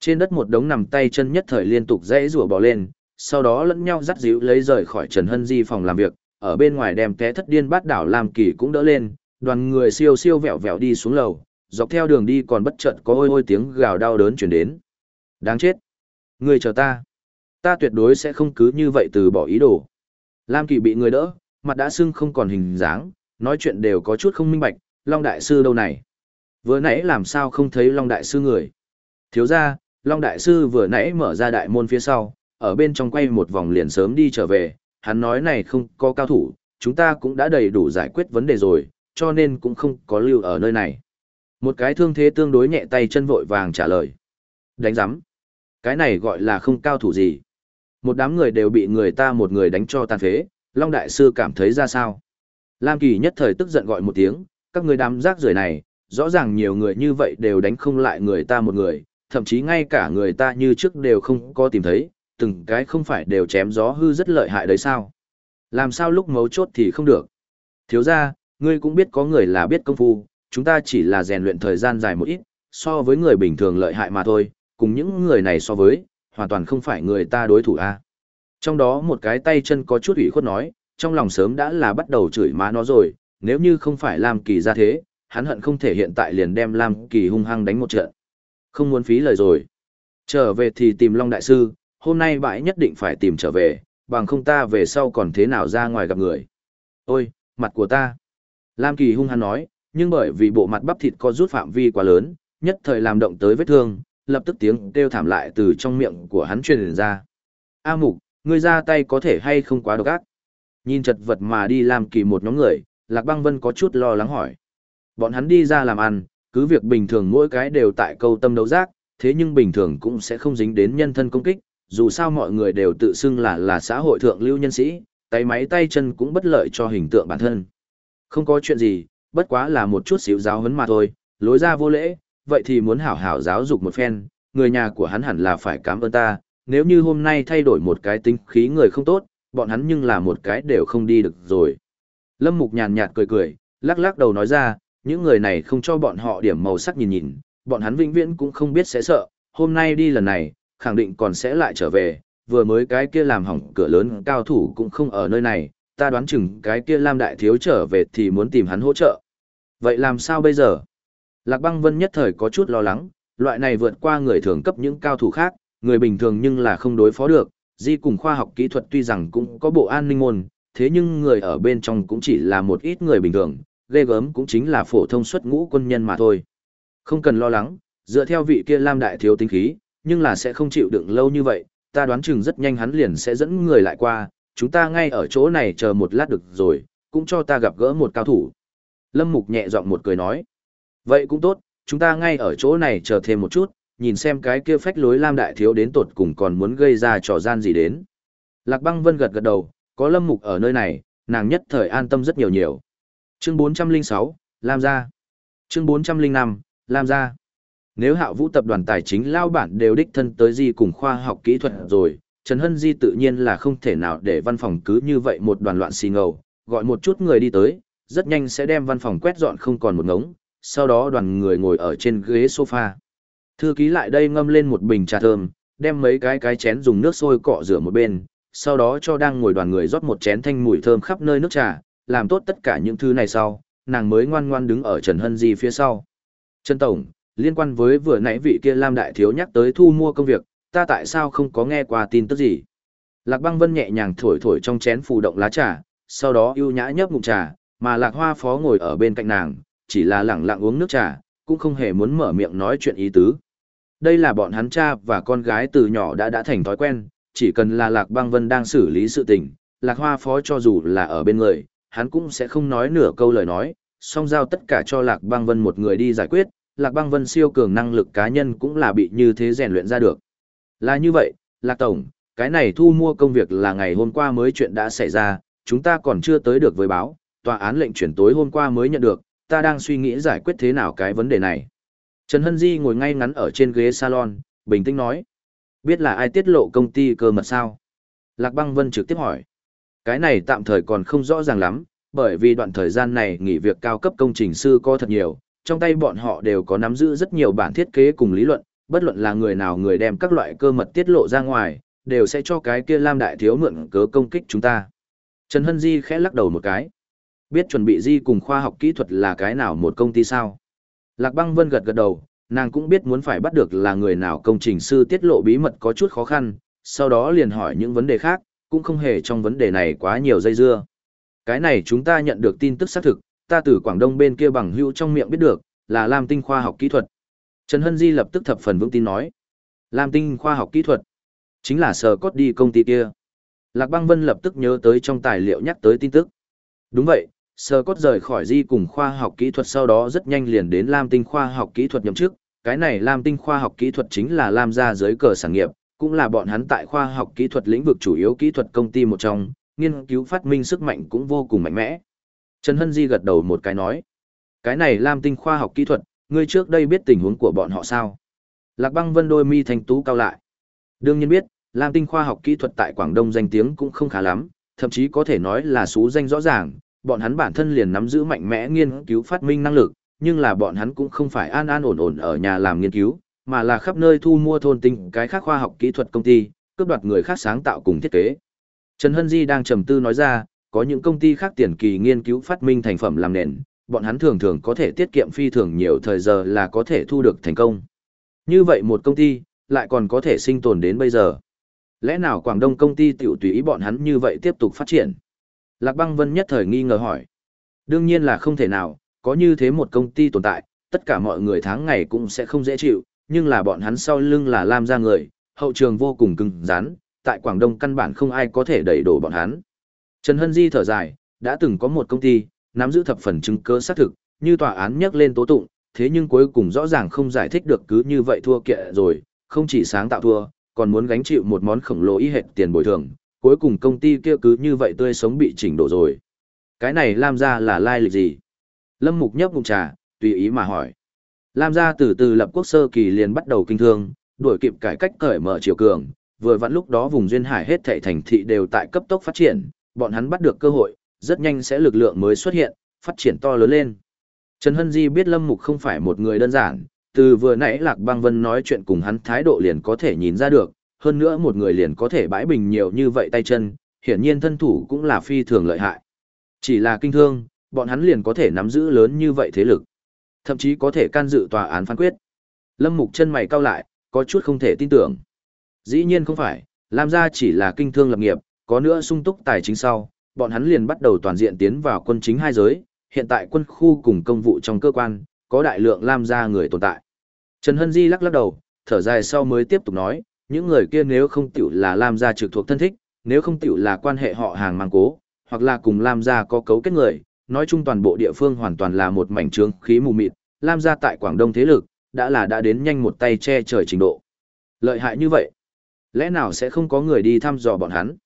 Trên đất một đống nằm tay chân nhất thời liên tục dãy rủa bò lên, sau đó lẫn nhau dắt dịu lấy rời khỏi Trần Hân Di phòng làm việc, ở bên ngoài đem té thất điên bát đảo Lam Kỳ cũng đỡ lên, đoàn người siêu siêu vẹo vẹo đi xuống lầu, dọc theo đường đi còn bất chợt có ôi ôi tiếng gào đau đớn chuyển đến. Đáng chết! Người chờ ta! Ta tuyệt đối sẽ không cứ như vậy từ bỏ ý đồ. Lam Kỳ bị người đỡ, mặt đã sưng không còn hình dáng, nói chuyện đều có chút không minh bạch, Long Đại Sư đâu này? Vừa nãy làm sao không thấy Long Đại Sư người? Thiếu ra, Long Đại Sư vừa nãy mở ra đại môn phía sau, ở bên trong quay một vòng liền sớm đi trở về, hắn nói này không có cao thủ, chúng ta cũng đã đầy đủ giải quyết vấn đề rồi, cho nên cũng không có lưu ở nơi này. Một cái thương thế tương đối nhẹ tay chân vội vàng trả lời. Đánh giắm. Cái này gọi là không cao thủ gì. Một đám người đều bị người ta một người đánh cho tàn phế, Long Đại Sư cảm thấy ra sao? Lam Kỳ nhất thời tức giận gọi một tiếng, các người đám rác rưởi này, rõ ràng nhiều người như vậy đều đánh không lại người ta một người, thậm chí ngay cả người ta như trước đều không có tìm thấy, từng cái không phải đều chém gió hư rất lợi hại đấy sao. Làm sao lúc mấu chốt thì không được. Thiếu ra, ngươi cũng biết có người là biết công phu, chúng ta chỉ là rèn luyện thời gian dài một ít, so với người bình thường lợi hại mà thôi, cùng những người này so với, hoàn toàn không phải người ta đối thủ a. Trong đó một cái tay chân có chút ủy khuất nói, trong lòng sớm đã là bắt đầu chửi má nó rồi, nếu như không phải Lam Kỳ ra thế, hắn hận không thể hiện tại liền đem Lam Kỳ hung hăng đánh một trận. Không muốn phí lời rồi. Trở về thì tìm Long Đại Sư, hôm nay bãi nhất định phải tìm trở về, bằng không ta về sau còn thế nào ra ngoài gặp người. Ôi, mặt của ta. Lam Kỳ hung hăng nói, nhưng bởi vì bộ mặt bắp thịt có rút phạm vi quá lớn, nhất thời làm động tới vết thương, lập tức tiếng kêu thảm lại từ trong miệng của hắn truyền ra. A Mục, ngươi ra tay có thể hay không quá độc ác? Nhìn chật vật mà đi làm kỳ một nhóm người, Lạc Băng Vân có chút lo lắng hỏi. Bọn hắn đi ra làm ăn, cứ việc bình thường mỗi cái đều tại câu tâm đấu giác, thế nhưng bình thường cũng sẽ không dính đến nhân thân công kích, dù sao mọi người đều tự xưng là là xã hội thượng lưu nhân sĩ, tay máy tay chân cũng bất lợi cho hình tượng bản thân. Không có chuyện gì, bất quá là một chút xíu giáo huấn mà thôi, lối ra vô lễ, vậy thì muốn hảo hảo giáo dục một phen, người nhà của hắn hẳn là phải cảm ơn ta, nếu như hôm nay thay đổi một cái tính khí người không tốt, bọn hắn nhưng là một cái đều không đi được rồi. Lâm Mục nhàn nhạt cười cười, lắc lắc đầu nói ra, những người này không cho bọn họ điểm màu sắc nhìn nhìn, bọn hắn vĩnh viễn cũng không biết sẽ sợ, hôm nay đi lần này, khẳng định còn sẽ lại trở về, vừa mới cái kia làm hỏng cửa lớn cao thủ cũng không ở nơi này, ta đoán chừng cái kia Lam Đại Thiếu trở về thì muốn tìm hắn hỗ trợ. Vậy làm sao bây giờ? Lạc băng vân nhất thời có chút lo lắng, loại này vượt qua người thường cấp những cao thủ khác, người bình thường nhưng là không đối phó được, di cùng khoa học kỹ thuật tuy rằng cũng có bộ an ninh môn, thế nhưng người ở bên trong cũng chỉ là một ít người bình thường, ghê gớm cũng chính là phổ thông xuất ngũ quân nhân mà thôi. Không cần lo lắng, dựa theo vị kia Lam Đại Thiếu tính khí, nhưng là sẽ không chịu đựng lâu như vậy, ta đoán chừng rất nhanh hắn liền sẽ dẫn người lại qua, chúng ta ngay ở chỗ này chờ một lát được rồi, cũng cho ta gặp gỡ một cao thủ. Lâm Mục nhẹ giọng một cười nói, vậy cũng tốt, chúng ta ngay ở chỗ này chờ thêm một chút, nhìn xem cái kia phách lối Lam Đại Thiếu đến tột cùng còn muốn gây ra trò gian gì đến. Lạc băng vân gật gật đầu, có Lâm Mục ở nơi này, nàng nhất thời an tâm rất nhiều nhiều. Chương 406, Lam gia. Chương 405, Lam gia. Nếu hạo vũ tập đoàn tài chính lao bản đều đích thân tới di cùng khoa học kỹ thuật rồi, Trần Hân Di tự nhiên là không thể nào để văn phòng cứ như vậy một đoàn loạn xì ngầu, gọi một chút người đi tới, rất nhanh sẽ đem văn phòng quét dọn không còn một ngống, sau đó đoàn người ngồi ở trên ghế sofa. Thư ký lại đây ngâm lên một bình trà thơm, đem mấy cái cái chén dùng nước sôi cọ rửa một bên, sau đó cho đang ngồi đoàn người rót một chén thanh mùi thơm khắp nơi nước trà, làm tốt tất cả những thứ này sau, nàng mới ngoan ngoan đứng ở Trần Hân Di phía sau. Trần Tổng, liên quan với vừa nãy vị kia Lam Đại Thiếu nhắc tới thu mua công việc, ta tại sao không có nghe qua tin tức gì? Lạc băng vân nhẹ nhàng thổi thổi trong chén phù động lá trà, sau đó ưu nhã nhấp ngụm trà, mà lạc hoa phó ngồi ở bên cạnh nàng, chỉ là lẳng lặng uống nước trà, cũng không hề muốn mở miệng nói chuyện ý tứ. Đây là bọn hắn cha và con gái từ nhỏ đã đã thành thói quen, chỉ cần là lạc băng vân đang xử lý sự tình, lạc hoa phó cho dù là ở bên người, hắn cũng sẽ không nói nửa câu lời nói, song giao tất cả cho lạc băng vân một người đi giải quyết, lạc băng vân siêu cường năng lực cá nhân cũng là bị như thế rèn luyện ra được. Là như vậy, lạc tổng, cái này thu mua công việc là ngày hôm qua mới chuyện đã xảy ra, chúng ta còn chưa tới được với báo, tòa án lệnh chuyển tối hôm qua mới nhận được, ta đang suy nghĩ giải quyết thế nào cái vấn đề này. Trần Hân Di ngồi ngay ngắn ở trên ghế salon, bình tĩnh nói. Biết là ai tiết lộ công ty cơ mật sao? Lạc Băng Vân trực tiếp hỏi. Cái này tạm thời còn không rõ ràng lắm, bởi vì đoạn thời gian này nghỉ việc cao cấp công trình sư có thật nhiều, trong tay bọn họ đều có nắm giữ rất nhiều bản thiết kế cùng lý luận, bất luận là người nào người đem các loại cơ mật tiết lộ ra ngoài, đều sẽ cho cái kia Lam Đại Thiếu mượn cớ công kích chúng ta. Trần Hân Di khẽ lắc đầu một cái. Biết chuẩn bị Di cùng khoa học kỹ thuật là cái nào một công ty sao? Lạc Băng Vân gật gật đầu, nàng cũng biết muốn phải bắt được là người nào công trình sư tiết lộ bí mật có chút khó khăn, sau đó liền hỏi những vấn đề khác, cũng không hề trong vấn đề này quá nhiều dây dưa. Cái này chúng ta nhận được tin tức xác thực, ta từ Quảng Đông bên kia bằng hữu trong miệng biết được, là Lam Tinh khoa học kỹ thuật. Trần Hân Di lập tức thập phần vững tin nói. Lam Tinh khoa học kỹ thuật, chính là sở cốt đi công ty kia. Lạc Băng Vân lập tức nhớ tới trong tài liệu nhắc tới tin tức. Đúng vậy, Sơ cốt rời khỏi di cùng khoa học kỹ thuật sau đó rất nhanh liền đến Lam Tinh khoa học kỹ thuật nhậm chức. Cái này Lam Tinh khoa học kỹ thuật chính là Lam gia dưới cờ sản nghiệp, cũng là bọn hắn tại khoa học kỹ thuật lĩnh vực chủ yếu kỹ thuật công ty một trong, nghiên cứu phát minh sức mạnh cũng vô cùng mạnh mẽ. Trần Hân Di gật đầu một cái nói. Cái này Lam Tinh khoa học kỹ thuật, ngươi trước đây biết tình huống của bọn họ sao? Lạc băng vân đôi mi thanh tú cao lại. Đương nhiên biết, Lam Tinh khoa học kỹ thuật tại Quảng Đông danh tiếng cũng không khá lắm, thậm chí có thể nói là số danh rõ ràng, bọn hắn bản thân liền nắm giữ mạnh mẽ nghiên cứu phát minh năng lực, nhưng là bọn hắn cũng không phải an an ổn ổn ở nhà làm nghiên cứu, mà là khắp nơi thu mua thôn tinh cái khác khoa học kỹ thuật công ty, cướp đoạt người khác sáng tạo cùng thiết kế. Trần Hân Di đang trầm tư nói ra, có những công ty khác tiền kỳ nghiên cứu phát minh thành phẩm làm nền, bọn hắn thường thường có thể tiết kiệm phi thường nhiều thời giờ là có thể thu được thành công. Như vậy một công ty, lại còn có thể sinh tồn đến bây giờ. Lẽ nào Quảng Đông công ty tiểu tùy ý bọn hắn như vậy tiếp tục phát triển? Lạc Băng Vân nhất thời nghi ngờ hỏi. Đương nhiên là không thể nào, có như thế một công ty tồn tại, tất cả mọi người tháng ngày cũng sẽ không dễ chịu, nhưng là bọn hắn sau lưng là Lam gia người, hậu trường vô cùng cứng rắn, tại Quảng Đông căn bản không ai có thể đẩy đổ bọn hắn. Trần Hân Di thở dài, đã từng có một công ty, nắm giữ thập phần chứng cứ xác thực, như tòa án nhắc lên tố tụng, thế nhưng cuối cùng rõ ràng không giải thích được cứ như vậy thua kệ rồi, không chỉ sáng tạo thua, còn muốn gánh chịu một món khổng lồ y hệt tiền bồi thường, cuối cùng công ty kia cứ như vậy tươi sống bị chỉnh đổ rồi. Cái này Lam gia là lai lịch gì? Lâm Mục nhấp ngụm trà, tùy ý mà hỏi. Lam gia từ từ lập quốc sơ kỳ liền bắt đầu kinh thương, đuổi kịp cải cách cởi mở triều cường, vừa vặn lúc đó vùng duyên hải hết thảy thành thị đều tại cấp tốc phát triển, bọn hắn bắt được cơ hội, rất nhanh sẽ lực lượng mới xuất hiện, phát triển to lớn lên. Trần Hân Di biết Lâm Mục không phải một người đơn giản, từ vừa nãy Lạc Băng Vân nói chuyện cùng hắn thái độ liền có thể nhìn ra được, hơn nữa một người liền có thể bãi bình nhiều như vậy tay chân, hiển nhiên thân thủ cũng là phi thường lợi hại. Chỉ là kinh thương, bọn hắn liền có thể nắm giữ lớn như vậy thế lực, thậm chí có thể can dự tòa án phán quyết. Lâm Mục chân mày cau lại, có chút không thể tin tưởng. Dĩ nhiên không phải, lam gia chỉ là kinh thương lập nghiệp, có nữa sung túc tài chính sau, bọn hắn liền bắt đầu toàn diện tiến vào quân chính hai giới, hiện tại quân khu cùng công vụ trong cơ quan, có đại lượng lam gia người tồn tại. Trần Hân Di lắc lắc đầu, thở dài sau mới tiếp tục nói, những người kia nếu không tiểu là lam gia trực thuộc thân thích, nếu không tiểu là quan hệ họ hàng mang cố, hoặc là cùng lam gia có cấu kết người, nói chung toàn bộ địa phương hoàn toàn là một mảnh trướng khí mù mịt, lam gia tại Quảng Đông thế lực, đã là đã đến nhanh một tay che trời trình độ. Lợi hại như vậy, lẽ nào sẽ không có người đi thăm dò bọn hắn?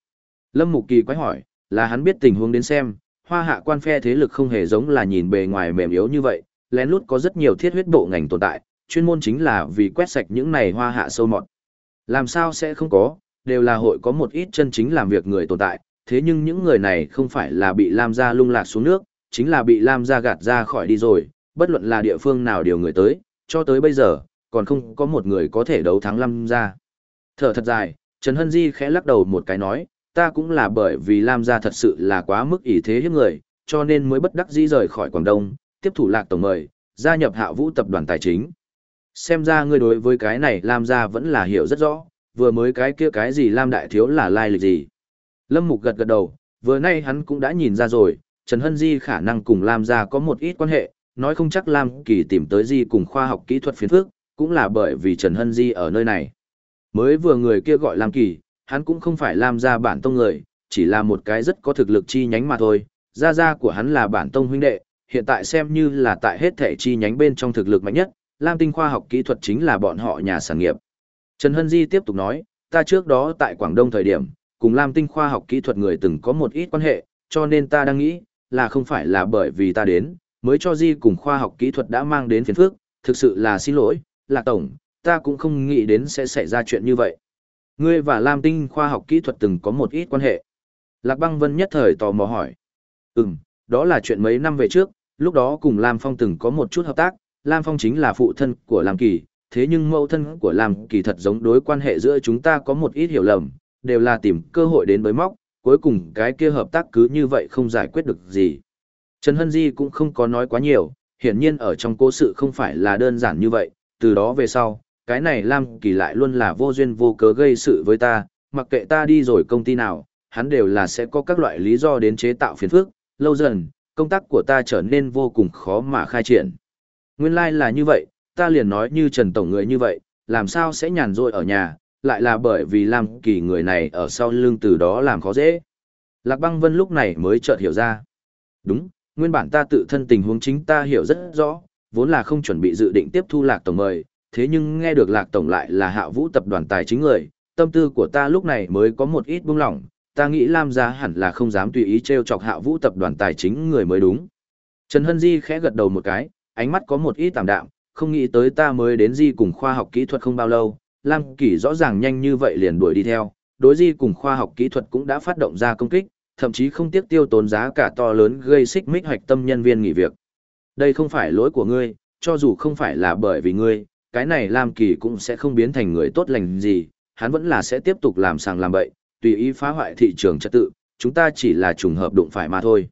Lâm Mục Kỳ quái hỏi, là hắn biết tình huống đến xem, hoa hạ quan phe thế lực không hề giống là nhìn bề ngoài mềm yếu như vậy, lén lút có rất nhiều thiết huyết bộ ngành tồn tại, chuyên môn chính là vì quét sạch những này hoa hạ sâu mọt. Làm sao sẽ không có, đều là hội có một ít chân chính làm việc người tồn tại, thế nhưng những người này không phải là bị Lam gia lung lạc xuống nước, chính là bị Lam gia gạt ra khỏi đi rồi, bất luận là địa phương nào điều người tới, cho tới bây giờ, còn không có một người có thể đấu thắng Lam gia. Thở thật dài, Trần Hân Di khẽ lắc đầu một cái nói, ta cũng là bởi vì Lam gia thật sự là quá mức ỷ thế hiếp người, cho nên mới bất đắc dĩ rời khỏi Quảng Đông, tiếp thủ lạc tổng mời, gia nhập hạ vũ tập đoàn tài chính. Xem ra ngươi đối với cái này Lam gia vẫn là hiểu rất rõ, vừa mới cái kia cái gì Lam đại thiếu là lai lịch gì. Lâm Mục gật gật đầu, vừa nay hắn cũng đã nhìn ra rồi, Trần Hân Di khả năng cùng Lam gia có một ít quan hệ, nói không chắc Lam Kỳ tìm tới Di cùng khoa học kỹ thuật phiền phức, cũng là bởi vì Trần Hân Di ở nơi này. Mới vừa người kia gọi Lam Kỳ, hắn cũng không phải Lam gia bản tông người, chỉ là một cái rất có thực lực chi nhánh mà thôi, gia gia của hắn là bản tông huynh đệ, hiện tại xem như là tại hết thể chi nhánh bên trong thực lực mạnh nhất, Lam Tinh khoa học kỹ thuật chính là bọn họ nhà sản nghiệp. Trần Hân Di tiếp tục nói, ta trước đó tại Quảng Đông thời điểm, cùng Lam Tinh khoa học kỹ thuật người từng có một ít quan hệ, cho nên ta đang nghĩ, là không phải là bởi vì ta đến, mới cho Di cùng khoa học kỹ thuật đã mang đến phiền phức, thực sự là xin lỗi, Lạc Tổng, ta cũng không nghĩ đến sẽ xảy ra chuyện như vậy. Ngươi và Lam Tinh khoa học kỹ thuật từng có một ít quan hệ. Lạc Băng Vân nhất thời tò mò hỏi. Ừm, đó là chuyện mấy năm về trước, lúc đó cùng Lam Phong từng có một chút hợp tác, Lam Phong chính là phụ thân của Lam Kỳ, thế nhưng mẫu thân của Lam Kỳ thật giống đối quan hệ giữa chúng ta có một ít hiểu lầm, đều là tìm cơ hội đến bới móc, cuối cùng cái kia hợp tác cứ như vậy không giải quyết được gì. Trần Hân Di cũng không có nói quá nhiều, hiển nhiên ở trong cố sự không phải là đơn giản như vậy, từ đó về sau, cái này Lam Kỳ lại luôn là vô duyên vô cớ gây sự với ta, mặc kệ ta đi rồi công ty nào, hắn đều là sẽ có các loại lý do đến chế tạo phiền phức, lâu dần, công tác của ta trở nên vô cùng khó mà khai triển. Nguyên lai like là như vậy, ta liền nói như Trần Tổng người như vậy, làm sao sẽ nhàn rỗi ở nhà, lại là bởi vì Lam Kỳ người này ở sau lưng từ đó làm khó dễ. Lạc Băng Vân lúc này mới chợt hiểu ra. Đúng, nguyên bản ta tự thân tình huống chính ta hiểu rất rõ, vốn là không chuẩn bị dự định tiếp thu Lạc Tổng mời, thế nhưng nghe được Lạc Tổng lại là hạ vũ tập đoàn tài chính người, tâm tư của ta lúc này mới có một ít buông lỏng, ta nghĩ Lam gia hẳn là không dám tùy ý trêu chọc hạ vũ tập đoàn tài chính người mới đúng. Trần Hân Di khẽ gật đầu một cái, ánh mắt có một ít tạm đạm, không nghĩ tới ta mới đến Di cùng khoa học kỹ thuật không bao lâu, Lam Kỳ rõ ràng nhanh như vậy liền đuổi đi theo, đối Di cùng khoa học kỹ thuật cũng đã phát động ra công kích, thậm chí không tiếc tiêu tốn giá cả to lớn gây xích mích hoạch tâm nhân viên nghỉ việc. Đây không phải lỗi của ngươi, cho dù không phải là bởi vì ngươi, cái này Lam Kỳ cũng sẽ không biến thành người tốt lành gì, hắn vẫn là sẽ tiếp tục làm sàng làm bậy, tùy ý phá hoại thị trường trật tự, chúng ta chỉ là trùng hợp đụng phải mà thôi.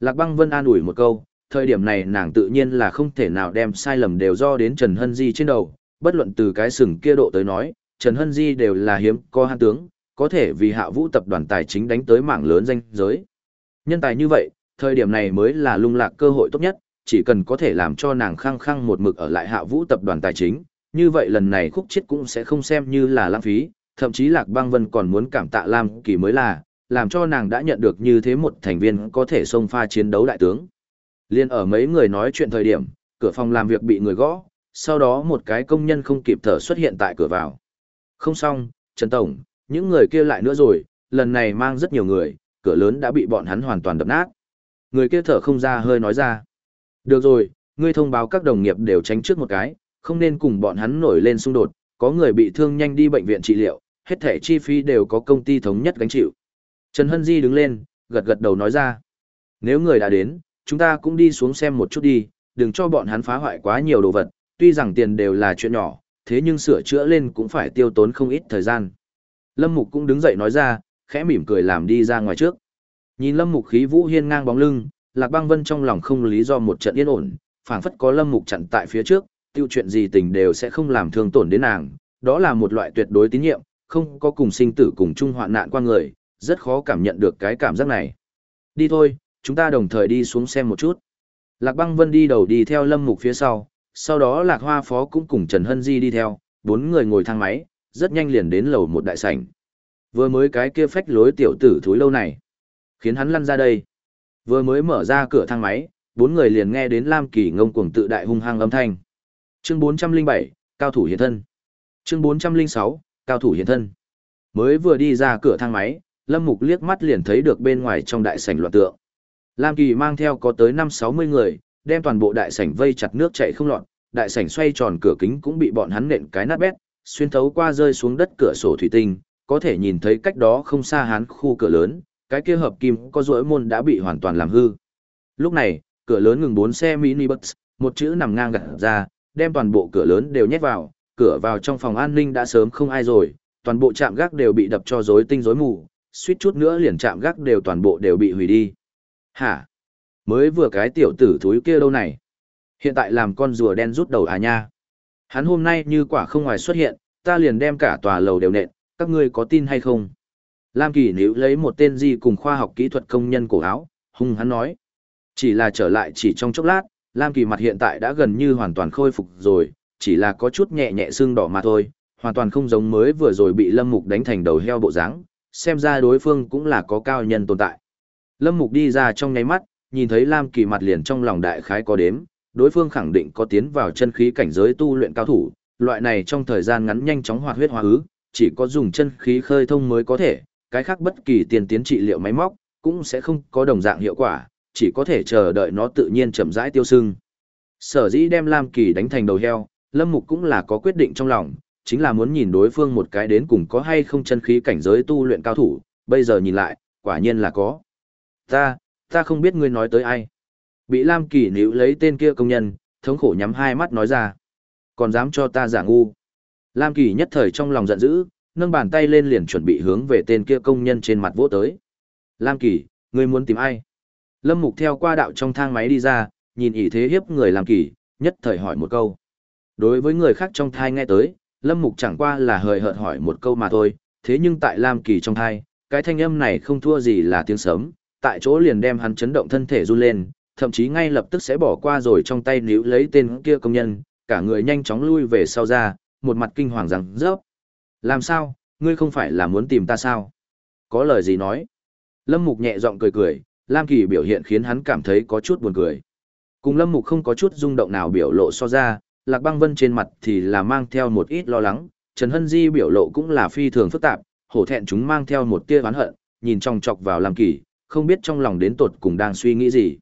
Lạc băng vân an ủi một câu, thời điểm này nàng tự nhiên là không thể nào đem sai lầm đều do đến Trần Hân Di trên đầu, bất luận từ cái sừng kia độ tới nói, Trần Hân Di đều là hiếm có han tướng, có thể vì hạ vũ tập đoàn tài chính đánh tới mảng lớn danh giới. Nhân tài như vậy, thời điểm này mới là lung lạc cơ hội tốt nhất, chỉ cần có thể làm cho nàng khăng khăng một mực ở lại hạ vũ tập đoàn tài chính, như vậy lần này khúc chết cũng sẽ không xem như là lãng phí, thậm chí Lạc Bang Vân còn muốn cảm tạ Lam Kỳ mới là, làm cho nàng đã nhận được như thế một thành viên có thể xông pha chiến đấu đại tướng. Liên ở mấy người nói chuyện thời điểm, cửa phòng làm việc bị người gõ, sau đó một cái công nhân không kịp thở xuất hiện tại cửa vào. Không xong, Trần Tổng, những người kia lại nữa rồi, lần này mang rất nhiều người, cửa lớn đã bị bọn hắn hoàn toàn đập nát. Người kia thở không ra hơi nói ra. Được rồi, ngươi thông báo các đồng nghiệp đều tránh trước một cái, không nên cùng bọn hắn nổi lên xung đột, có người bị thương nhanh đi bệnh viện trị liệu, hết thẻ chi phí đều có công ty thống nhất gánh chịu. Trần Hân Di đứng lên, gật gật đầu nói ra. Nếu người đã đến, chúng ta cũng đi xuống xem một chút đi, đừng cho bọn hắn phá hoại quá nhiều đồ vật, tuy rằng tiền đều là chuyện nhỏ, thế nhưng sửa chữa lên cũng phải tiêu tốn không ít thời gian. Lâm Mục cũng đứng dậy nói ra, khẽ mỉm cười làm đi ra ngoài trước. Nhìn Lâm Mục khí vũ hiên ngang bóng lưng, Lạc Băng Vân trong lòng không lý do một trận yên ổn, phảng phất có Lâm Mục chặn tại phía trước, tiêu chuyện gì tình đều sẽ không làm thương tổn đến nàng, đó là một loại tuyệt đối tín nhiệm, không có cùng sinh tử cùng chung hoạn nạn qua người, rất khó cảm nhận được cái cảm giác này. Đi thôi, chúng ta đồng thời đi xuống xem một chút. Lạc Băng Vân đi đầu đi theo Lâm Mục phía sau, sau đó Lạc Hoa Phó cũng cùng Trần Hân Di đi theo, bốn người ngồi thang máy, rất nhanh liền đến lầu một đại sảnh. Vừa mới cái kia phách lối tiểu tử thúi lâu này, khiến hắn lăn ra đây. Vừa mới mở ra cửa thang máy, bốn người liền nghe đến Lam Kỳ ngông cuồng tự đại hung hăng âm thanh. Chương 407, cao thủ hiện thân. Chương 406, cao thủ hiện thân. Mới vừa đi ra cửa thang máy, Lâm Mục liếc mắt liền thấy được bên ngoài trong đại sảnh loạn tượng. Lam Kỳ mang theo có tới 5-60 người, đem toàn bộ đại sảnh vây chặt nước chảy không loạn, đại sảnh xoay tròn cửa kính cũng bị bọn hắn nện cái nát bét, xuyên thấu qua rơi xuống đất cửa sổ thủy tinh, có thể nhìn thấy cách đó không xa hắn khu cửa lớn, cái kia hợp kim có rỗi môn đã bị hoàn toàn làm hư. Lúc này, cửa lớn ngừng bốn xe mini bus, một chữ nằm ngang gật ra, đem toàn bộ cửa lớn đều nhét vào, cửa vào trong phòng an ninh đã sớm không ai rồi, toàn bộ trạm gác đều bị đập cho rối tinh rối mù, suýt chút nữa liền trạm gác đều toàn bộ đều bị hủy đi. Hả? Mới vừa cái tiểu tử thúi kia đâu này? Hiện tại làm con rùa đen rút đầu à nha? Hắn hôm nay như quả không ngoài xuất hiện, ta liền đem cả tòa lầu đều nện, các ngươi có tin hay không? Lam Kỳ níu lấy một tên gì cùng khoa học kỹ thuật công nhân cổ áo, hung hắn nói. Chỉ là trở lại chỉ trong chốc lát, Lam Kỳ mặt hiện tại đã gần như hoàn toàn khôi phục rồi, chỉ là có chút nhẹ nhẹ xương đỏ mà thôi, hoàn toàn không giống mới vừa rồi bị Lâm Mục đánh thành đầu heo bộ dáng, xem ra đối phương cũng là có cao nhân tồn tại. Lâm Mục đi ra trong nháy mắt, nhìn thấy Lam Kỳ mặt liền trong lòng đại khái có đếm, đối phương khẳng định có tiến vào chân khí cảnh giới tu luyện cao thủ, loại này trong thời gian ngắn nhanh chóng hoạt huyết hóa ứ, chỉ có dùng chân khí khơi thông mới có thể, cái khác bất kỳ tiền tiến trị liệu máy móc cũng sẽ không có đồng dạng hiệu quả, chỉ có thể chờ đợi nó tự nhiên chậm rãi tiêu sưng. Sở dĩ đem Lam Kỳ đánh thành đầu heo, Lâm Mục cũng là có quyết định trong lòng, chính là muốn nhìn đối phương một cái đến cùng có hay không chân khí cảnh giới tu luyện cao thủ, bây giờ nhìn lại, quả nhiên là có. Ta, ta không biết ngươi nói tới ai. Bị Lam Kỳ níu lấy tên kia công nhân, thống khổ nhắm hai mắt nói ra. Còn dám cho ta giả ngu. Lam Kỳ nhất thời trong lòng giận dữ, nâng bàn tay lên liền chuẩn bị hướng về tên kia công nhân trên mặt vỗ tới. Lam Kỳ, ngươi muốn tìm ai? Lâm Mục theo qua đạo trong thang máy đi ra, nhìn ý thế hiếp người Lam Kỳ, nhất thời hỏi một câu. Đối với người khác trong thai nghe tới, Lâm Mục chẳng qua là hời hợt hỏi một câu mà thôi, thế nhưng tại Lam Kỳ trong thai, cái thanh âm này không thua gì là tiếng sớm, tại chỗ liền đem hắn chấn động thân thể run lên, thậm chí ngay lập tức sẽ bỏ qua rồi trong tay níu lấy tên kia công nhân, cả người nhanh chóng lui về sau ra, một mặt kinh hoàng rằng rớp. Làm sao, ngươi không phải là muốn tìm ta sao? Có lời gì nói? Lâm Mục nhẹ giọng cười cười, Lam Kỳ biểu hiện khiến hắn cảm thấy có chút buồn cười. Cùng Lâm Mục không có chút rung động nào biểu lộ so ra, Lạc Băng Vân trên mặt thì là mang theo một ít lo lắng, Trần Hân Di biểu lộ cũng là phi thường phức tạp, hổ thẹn chúng mang theo một tia oán hận, nhìn trong chọc vào Lam Kỳ, không biết trong lòng đến tột cùng đang suy nghĩ gì.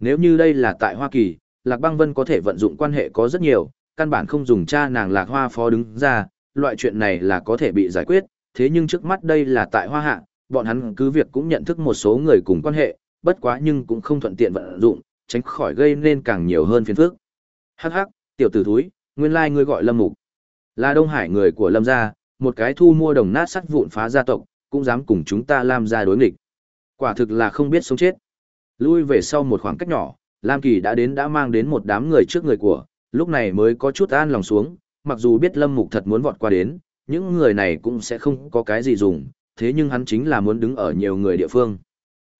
Nếu như đây là tại Hoa Kỳ, Lạc Băng Vân có thể vận dụng quan hệ có rất nhiều, căn bản không dùng cha nàng Lạc Hoa phó đứng ra, loại chuyện này là có thể bị giải quyết, thế nhưng trước mắt đây là tại Hoa Hạ, bọn hắn cứ việc cũng nhận thức một số người cùng quan hệ, bất quá nhưng cũng không thuận tiện vận dụng, tránh khỏi gây nên càng nhiều hơn phiền phức. Hắc hắc, tiểu tử thúi, nguyên lai like ngươi gọi Lâm Mục. Là Đông Hải người của Lâm gia, một cái thu mua đồng nát sắt vụn phá gia tộc, cũng dám cùng chúng ta làm gia đối nghịch. Quả thực là không biết sống chết. Lui về sau một khoảng cách nhỏ, Lam Kỳ đã đến đã mang đến một đám người trước người của, lúc này mới có chút an lòng xuống, mặc dù biết Lâm Mục thật muốn vọt qua đến, những người này cũng sẽ không có cái gì dùng, thế nhưng hắn chính là muốn đứng ở nhiều người địa phương.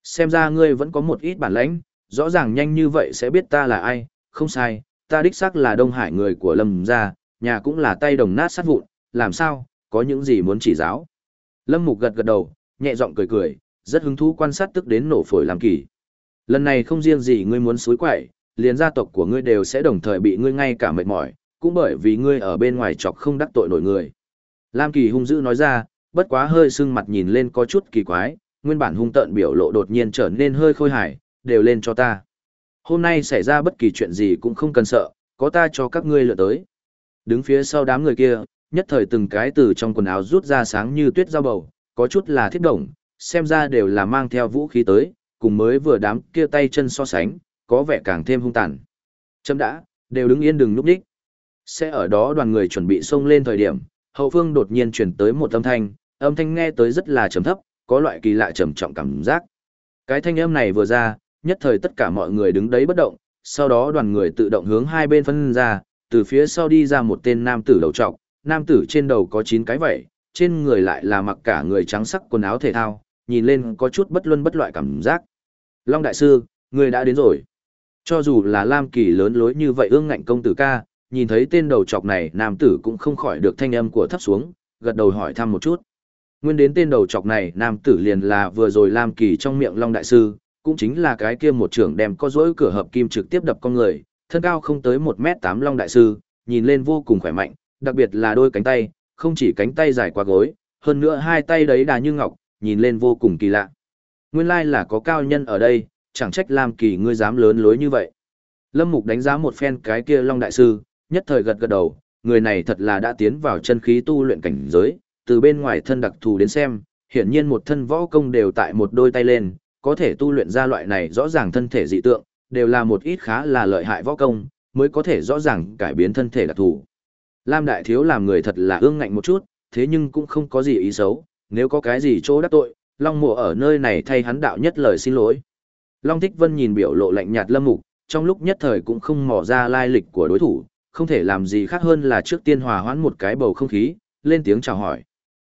Xem ra ngươi vẫn có một ít bản lãnh, rõ ràng nhanh như vậy sẽ biết ta là ai, không sai, ta đích xác là Đông Hải người của Lâm gia, nhà cũng là tay đồng nát sát vụn, làm sao, có những gì muốn chỉ giáo. Lâm Mục gật gật đầu, nhẹ giọng cười cười, rất hứng thú quan sát tức đến nổ phổi làm kỳ. Lần này không riêng gì ngươi muốn suối quậy, liền gia tộc của ngươi đều sẽ đồng thời bị ngươi ngay cả mệt mỏi, cũng bởi vì ngươi ở bên ngoài chọc không đắc tội nổi người. Lam Kỳ hung dữ nói ra, bất quá hơi sưng mặt nhìn lên có chút kỳ quái, nguyên bản hung tợn biểu lộ đột nhiên trở nên hơi khôi hài, đều lên cho ta. Hôm nay xảy ra bất kỳ chuyện gì cũng không cần sợ, có ta cho các ngươi lựa tới. Đứng phía sau đám người kia, nhất thời từng cái từ trong quần áo rút ra sáng như tuyết dao bầu, có chút là thiết đồng, xem ra đều là mang theo vũ khí tới, cùng mới vừa đám kia tay chân so sánh, có vẻ càng thêm hung tàn. Chấm đã, đều đứng yên đừng núp đích. Sẽ ở đó đoàn người chuẩn bị xông lên thời điểm, hậu phương đột nhiên chuyển tới một âm thanh, âm thanh nghe tới rất là trầm thấp, có loại kỳ lạ trầm trọng cảm giác. Cái thanh âm này vừa ra, nhất thời tất cả mọi người đứng đấy bất động, sau đó đoàn người tự động hướng hai bên phân ra, từ phía sau đi ra một tên nam tử đầu trọc, nam tử trên đầu có 9 cái vảy, trên người lại là mặc cả người trắng sắc quần áo thể thao, nhìn lên có chút bất luân bất loại cảm giác. Long đại sư, người đã đến rồi. Cho dù là Lam Kỳ lớn lối như vậy ương ngạnh công tử ca, nhìn thấy tên đầu trọc này nam tử cũng không khỏi được thanh âm của thấp xuống, gật đầu hỏi thăm một chút. Nguyên đến tên đầu trọc này nam tử liền là vừa rồi Lam Kỳ trong miệng Long đại sư, cũng chính là cái kia một trưởng đem có rỗi cửa hợp kim trực tiếp đập con người, thân cao không tới 1m8 Long đại sư, nhìn lên vô cùng khỏe mạnh, đặc biệt là đôi cánh tay, không chỉ cánh tay dài qua gối, hơn nữa hai tay đấy đà như ngọc, nhìn lên vô cùng kỳ lạ. Nguyên lai là có cao nhân ở đây, chẳng trách Lam Kỳ ngươi dám lớn lối như vậy. Lâm Mục đánh giá một phen cái kia Long Đại Sư, nhất thời gật gật đầu, người này thật là đã tiến vào chân khí tu luyện cảnh giới, từ bên ngoài thân đặc thù đến xem, hiển nhiên một thân võ công đều tại một đôi tay lên, có thể tu luyện ra loại này rõ ràng thân thể dị tượng, đều là một ít khá là lợi hại võ công, mới có thể rõ ràng cải biến thân thể đặc thù. Lam Đại Thiếu làm người thật là ương ngạnh một chút, thế nhưng cũng không có gì ý xấu, nếu có cái gì chỗ đắc tội, Long Mộ ở nơi này thay hắn đạo nhất lời xin lỗi. Long Thích Vân nhìn biểu lộ lạnh nhạt Lâm Mục, trong lúc nhất thời cũng không mò ra lai lịch của đối thủ, không thể làm gì khác hơn là trước tiên hòa hoãn một cái bầu không khí, lên tiếng chào hỏi.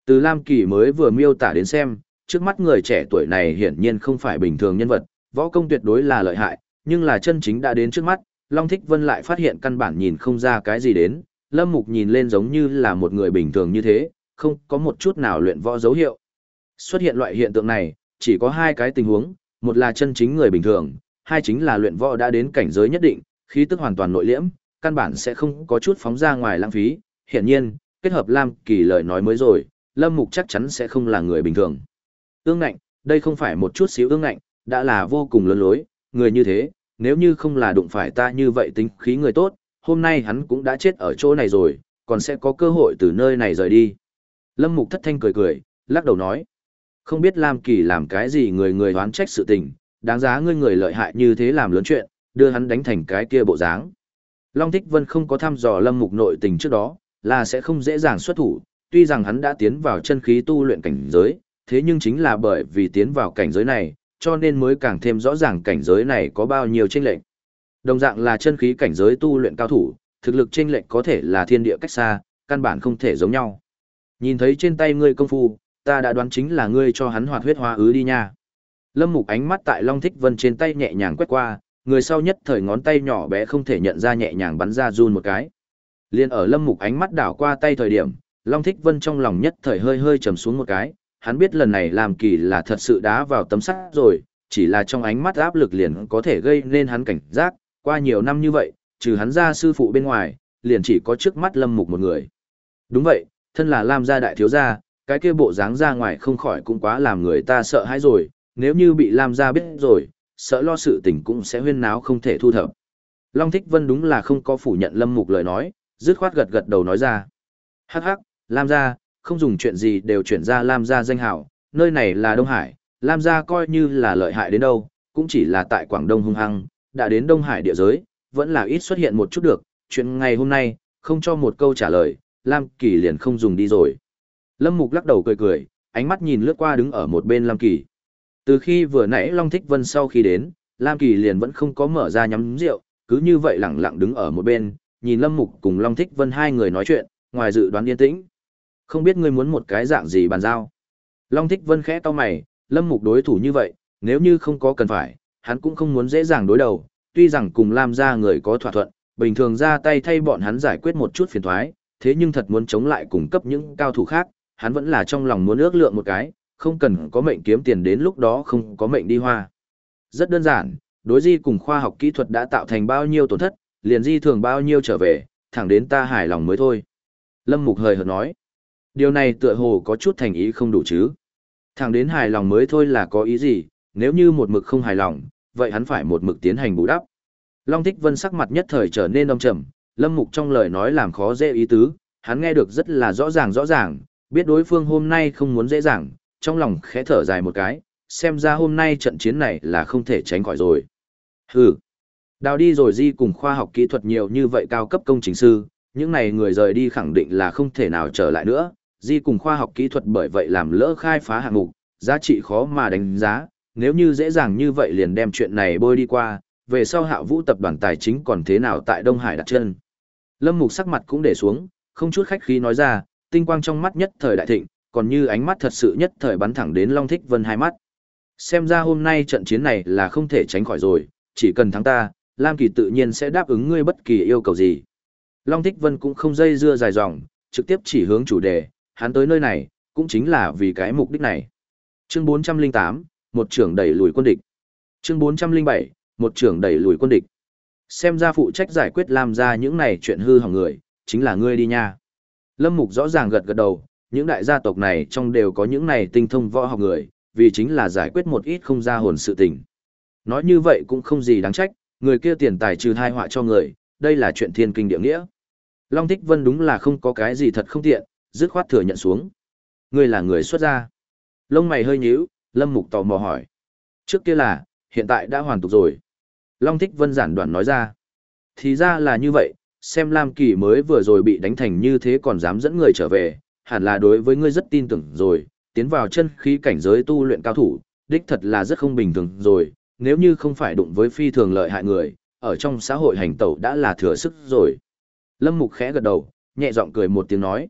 Từ Lam Kỳ mới vừa miêu tả đến xem, trước mắt người trẻ tuổi này hiển nhiên không phải bình thường nhân vật, võ công tuyệt đối là lợi hại, nhưng là chân chính đã đến trước mắt, Long Thích Vân lại phát hiện căn bản nhìn không ra cái gì đến, Lâm Mục nhìn lên giống như là một người bình thường như thế, không có một chút nào luyện võ dấu hiệu. Xuất hiện loại hiện tượng này, chỉ có hai cái tình huống, một là chân chính người bình thường, hai chính là luyện võ đã đến cảnh giới nhất định, khí tức hoàn toàn nội liễm, căn bản sẽ không có chút phóng ra ngoài lãng phí. Hiển nhiên, kết hợp Lam Kỳ lời nói mới rồi, Lâm Mục chắc chắn sẽ không là người bình thường. Ương ngạnh, đây không phải một chút xíu ương ngạnh, đã là vô cùng lớn lối, người như thế, nếu như không là đụng phải ta như vậy tính khí người tốt, hôm nay hắn cũng đã chết ở chỗ này rồi, còn sẽ có cơ hội từ nơi này rời đi. Lâm Mục thất thanh cười cười, lắc đầu nói. Không biết Lam Kỳ làm cái gì người người đoán trách sự tình, đáng giá ngươi người lợi hại như thế làm lớn chuyện, đưa hắn đánh thành cái kia bộ dáng. Long Thích Vân không có thăm dò Lâm Mục nội tình trước đó, là sẽ không dễ dàng xuất thủ, tuy rằng hắn đã tiến vào chân khí tu luyện cảnh giới, thế nhưng chính là bởi vì tiến vào cảnh giới này, cho nên mới càng thêm rõ ràng cảnh giới này có bao nhiêu chênh lệch. Đồng dạng là chân khí cảnh giới tu luyện cao thủ, thực lực chênh lệch có thể là thiên địa cách xa, căn bản không thể giống nhau. Nhìn thấy trên tay ngươi công phu, ta đã đoán chính là ngươi cho hắn hoạt huyết hóa ứ đi nha. Lâm Mục ánh mắt tại Long Thích Vân trên tay nhẹ nhàng quét qua, người sau nhất thời ngón tay nhỏ bé không thể nhận ra nhẹ nhàng bắn ra run một cái. Liên ở Lâm Mục ánh mắt đảo qua tay thời điểm, Long Thích Vân trong lòng nhất thời hơi hơi trầm xuống một cái, hắn biết lần này làm kỳ là thật sự đá vào tấm sắt rồi, chỉ là trong ánh mắt áp lực liền có thể gây nên hắn cảnh giác, qua nhiều năm như vậy, trừ hắn ra sư phụ bên ngoài, liền chỉ có trước mắt Lâm Mục một người. Đúng vậy, thân là Lam gia đại thiếu gia, cái kia bộ dáng ra ngoài không khỏi cũng quá làm người ta sợ hãi rồi, nếu như bị Lam gia biết rồi, sợ lo sự tình cũng sẽ huyên náo không thể thu thập. Long Thích Vân đúng là không có phủ nhận Lâm Mục lời nói, dứt khoát gật gật đầu nói ra. Hắc hắc, Lam gia, không dùng chuyện gì đều chuyển ra Lam gia danh hảo, nơi này là Đông Hải, Lam gia coi như là lợi hại đến đâu, cũng chỉ là tại Quảng Đông hung hăng, đã đến Đông Hải địa giới, vẫn là ít xuất hiện một chút được, chuyện ngày hôm nay, không cho một câu trả lời, Lam Kỳ liền không dùng đi rồi. Lâm Mục lắc đầu cười cười, ánh mắt nhìn lướt qua đứng ở một bên Lam Kỳ. Từ khi vừa nãy Long Thích Vân sau khi đến, Lam Kỳ liền vẫn không có mở ra nhắm rượu, cứ như vậy lặng lặng đứng ở một bên, nhìn Lâm Mục cùng Long Thích Vân hai người nói chuyện, ngoài dự đoán yên tĩnh. Không biết ngươi muốn một cái dạng gì bàn giao. Long Thích Vân khẽ to mày, Lâm Mục đối thủ như vậy, nếu như không có cần phải, hắn cũng không muốn dễ dàng đối đầu, tuy rằng cùng Lam gia người có thỏa thuận, bình thường ra tay thay bọn hắn giải quyết một chút phiền toái, thế nhưng thật muốn chống lại cung cấp những cao thủ khác, hắn vẫn là trong lòng muốn ước lượng một cái, không cần có mệnh kiếm tiền đến lúc đó không có mệnh đi hoa. Rất đơn giản, đối di cùng khoa học kỹ thuật đã tạo thành bao nhiêu tổn thất, liền di thường bao nhiêu trở về, thẳng đến ta hài lòng mới thôi. Lâm Mục hời hợt nói, điều này tựa hồ có chút thành ý không đủ chứ. Thẳng đến hài lòng mới thôi là có ý gì, nếu như một mực không hài lòng, vậy hắn phải một mực tiến hành bù đắp. Long Thích Vân sắc mặt nhất thời trở nên âm trầm, Lâm Mục trong lời nói làm khó dễ ý tứ, hắn nghe được rất là rõ ràng rõ ràng, biết đối phương hôm nay không muốn dễ dàng, trong lòng khẽ thở dài một cái, xem ra hôm nay trận chiến này là không thể tránh khỏi rồi. Hừ. Đào đi rồi di cùng khoa học kỹ thuật nhiều như vậy cao cấp công trình sư, những này người rời đi khẳng định là không thể nào trở lại nữa, di cùng khoa học kỹ thuật bởi vậy làm lỡ khai phá hạng mục, giá trị khó mà đánh giá, nếu như dễ dàng như vậy liền đem chuyện này bôi đi qua, về sau hạ vũ tập đoàn tài chính còn thế nào tại Đông Hải đặt chân. Lâm Mục sắc mặt cũng để xuống, không chút khách khí nói ra, tinh quang trong mắt nhất thời đại thịnh, còn như ánh mắt thật sự nhất thời bắn thẳng đến Long Thích Vân hai mắt. Xem ra hôm nay trận chiến này là không thể tránh khỏi rồi, chỉ cần thắng ta, Lam Kỳ tự nhiên sẽ đáp ứng ngươi bất kỳ yêu cầu gì. Long Thích Vân cũng không dây dưa dài dòng, trực tiếp chỉ hướng chủ đề, hắn tới nơi này, cũng chính là vì cái mục đích này. Chương 408, một trưởng đẩy lùi quân địch. Chương 407, một trưởng đẩy lùi quân địch. Xem ra phụ trách giải quyết làm ra những này chuyện hư hỏng người, chính là ngươi đi nha. Lâm Mục rõ ràng gật gật đầu, những đại gia tộc này trong đều có những này tinh thông võ học người, vì chính là giải quyết một ít không ra hồn sự tình. Nói như vậy cũng không gì đáng trách, người kia tiền tài trừ thai họa cho người, đây là chuyện thiên kinh địa nghĩa. Long Thích Vân đúng là không có cái gì thật không tiện, dứt khoát thừa nhận xuống. Ngươi là người xuất gia. Lông mày hơi nhíu, Lâm Mục tò mò hỏi. Trước kia là, hiện tại đã hoàn tục rồi. Long Thích Vân giản đoạn nói ra. Thì ra là như vậy, xem Lam Kỳ mới vừa rồi bị đánh thành như thế còn dám dẫn người trở về, hẳn là đối với ngươi rất tin tưởng rồi, tiến vào chân khí cảnh giới tu luyện cao thủ, đích thật là rất không bình thường rồi, nếu như không phải đụng với phi thường lợi hại người, ở trong xã hội hành tẩu đã là thừa sức rồi. Lâm Mục khẽ gật đầu, nhẹ giọng cười một tiếng nói.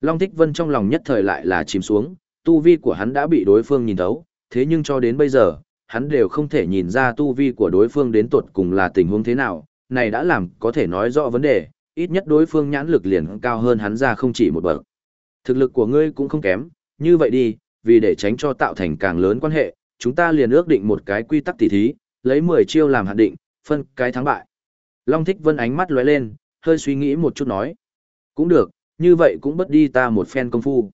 Long Thích Vân trong lòng nhất thời lại là chìm xuống, tu vi của hắn đã bị đối phương nhìn thấu, thế nhưng cho đến bây giờ, hắn đều không thể nhìn ra tu vi của đối phương đến tuột cùng là tình huống thế nào, này đã làm có thể nói rõ vấn đề, ít nhất đối phương nhãn lực liền cao hơn hắn ra không chỉ một bậc. Thực lực của ngươi cũng không kém, như vậy đi, vì để tránh cho tạo thành càng lớn quan hệ, chúng ta liền ước định một cái quy tắc tỉ thí, lấy 10 chiêu làm hạn định, phân cái thắng bại. Long Thích Vân ánh mắt lóe lên, hơi suy nghĩ một chút nói. Cũng được, như vậy cũng bất đi ta một phen công phu.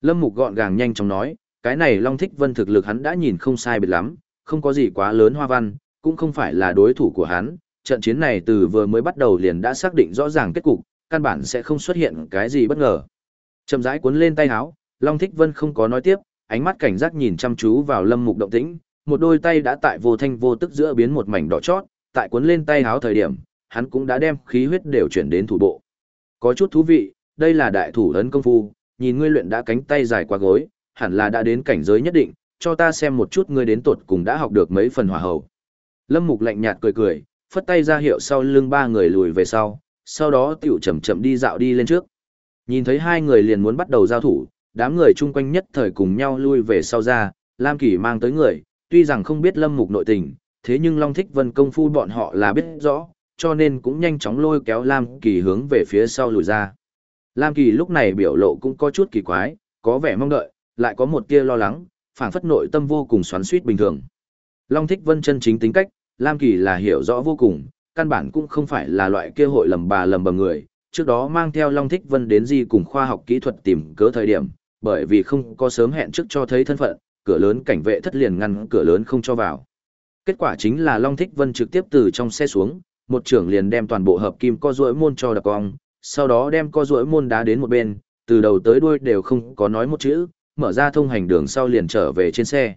Lâm Mục gọn gàng nhanh chóng nói, cái này Long Thích Vân thực lực hắn đã nhìn không sai biệt lắm, không có gì quá lớn hoa văn, cũng không phải là đối thủ của hắn. Trận chiến này từ vừa mới bắt đầu liền đã xác định rõ ràng kết cục, căn bản sẽ không xuất hiện cái gì bất ngờ. Chậm rãi cuốn lên tay áo, Long Thích Vân không có nói tiếp, ánh mắt cảnh giác nhìn chăm chú vào Lâm Mục động tĩnh, một đôi tay đã tại vô thanh vô tức giữa biến một mảnh đỏ chót, tại cuốn lên tay áo thời điểm, hắn cũng đã đem khí huyết đều chuyển đến thủ bộ. Có chút thú vị, đây là đại thủ ấn công phu, nhìn ngươi luyện đã cánh tay dài qua gối, hẳn là đã đến cảnh giới nhất định, cho ta xem một chút ngươi đến tột cùng đã học được mấy phần hỏa hầu. Lâm Mục lạnh nhạt cười cười, phất tay ra hiệu sau lưng ba người lùi về sau, sau đó tiểu chậm chậm đi dạo đi lên trước. Nhìn thấy hai người liền muốn bắt đầu giao thủ, đám người chung quanh nhất thời cùng nhau lui về sau ra, Lam Kỳ mang tới người, tuy rằng không biết Lâm Mục nội tình, thế nhưng Long Thích Vân công phu bọn họ là biết rõ, cho nên cũng nhanh chóng lôi kéo Lam Kỳ hướng về phía sau lùi ra. Lam Kỳ lúc này biểu lộ cũng có chút kỳ quái, có vẻ mong đợi, lại có một tia lo lắng, phảng phất nội tâm vô cùng xoắn xuýt bình thường. Long Thích Vân chân chính tính cách, Lam Kỳ là hiểu rõ vô cùng, căn bản cũng không phải là loại kia hội lầm bà lầm bầm người, trước đó mang theo Long Thích Vân đến di cùng khoa học kỹ thuật tìm cớ thời điểm, bởi vì không có sớm hẹn trước cho thấy thân phận, cửa lớn cảnh vệ thất liền ngăn cửa lớn không cho vào. Kết quả chính là Long Thích Vân trực tiếp từ trong xe xuống, một trưởng liền đem toàn bộ hợp kim co duỗi môn cho đập cong, sau đó đem co duỗi môn đá đến một bên, từ đầu tới đuôi đều không có nói một chữ, mở ra thông hành đường sau liền trở về trên xe.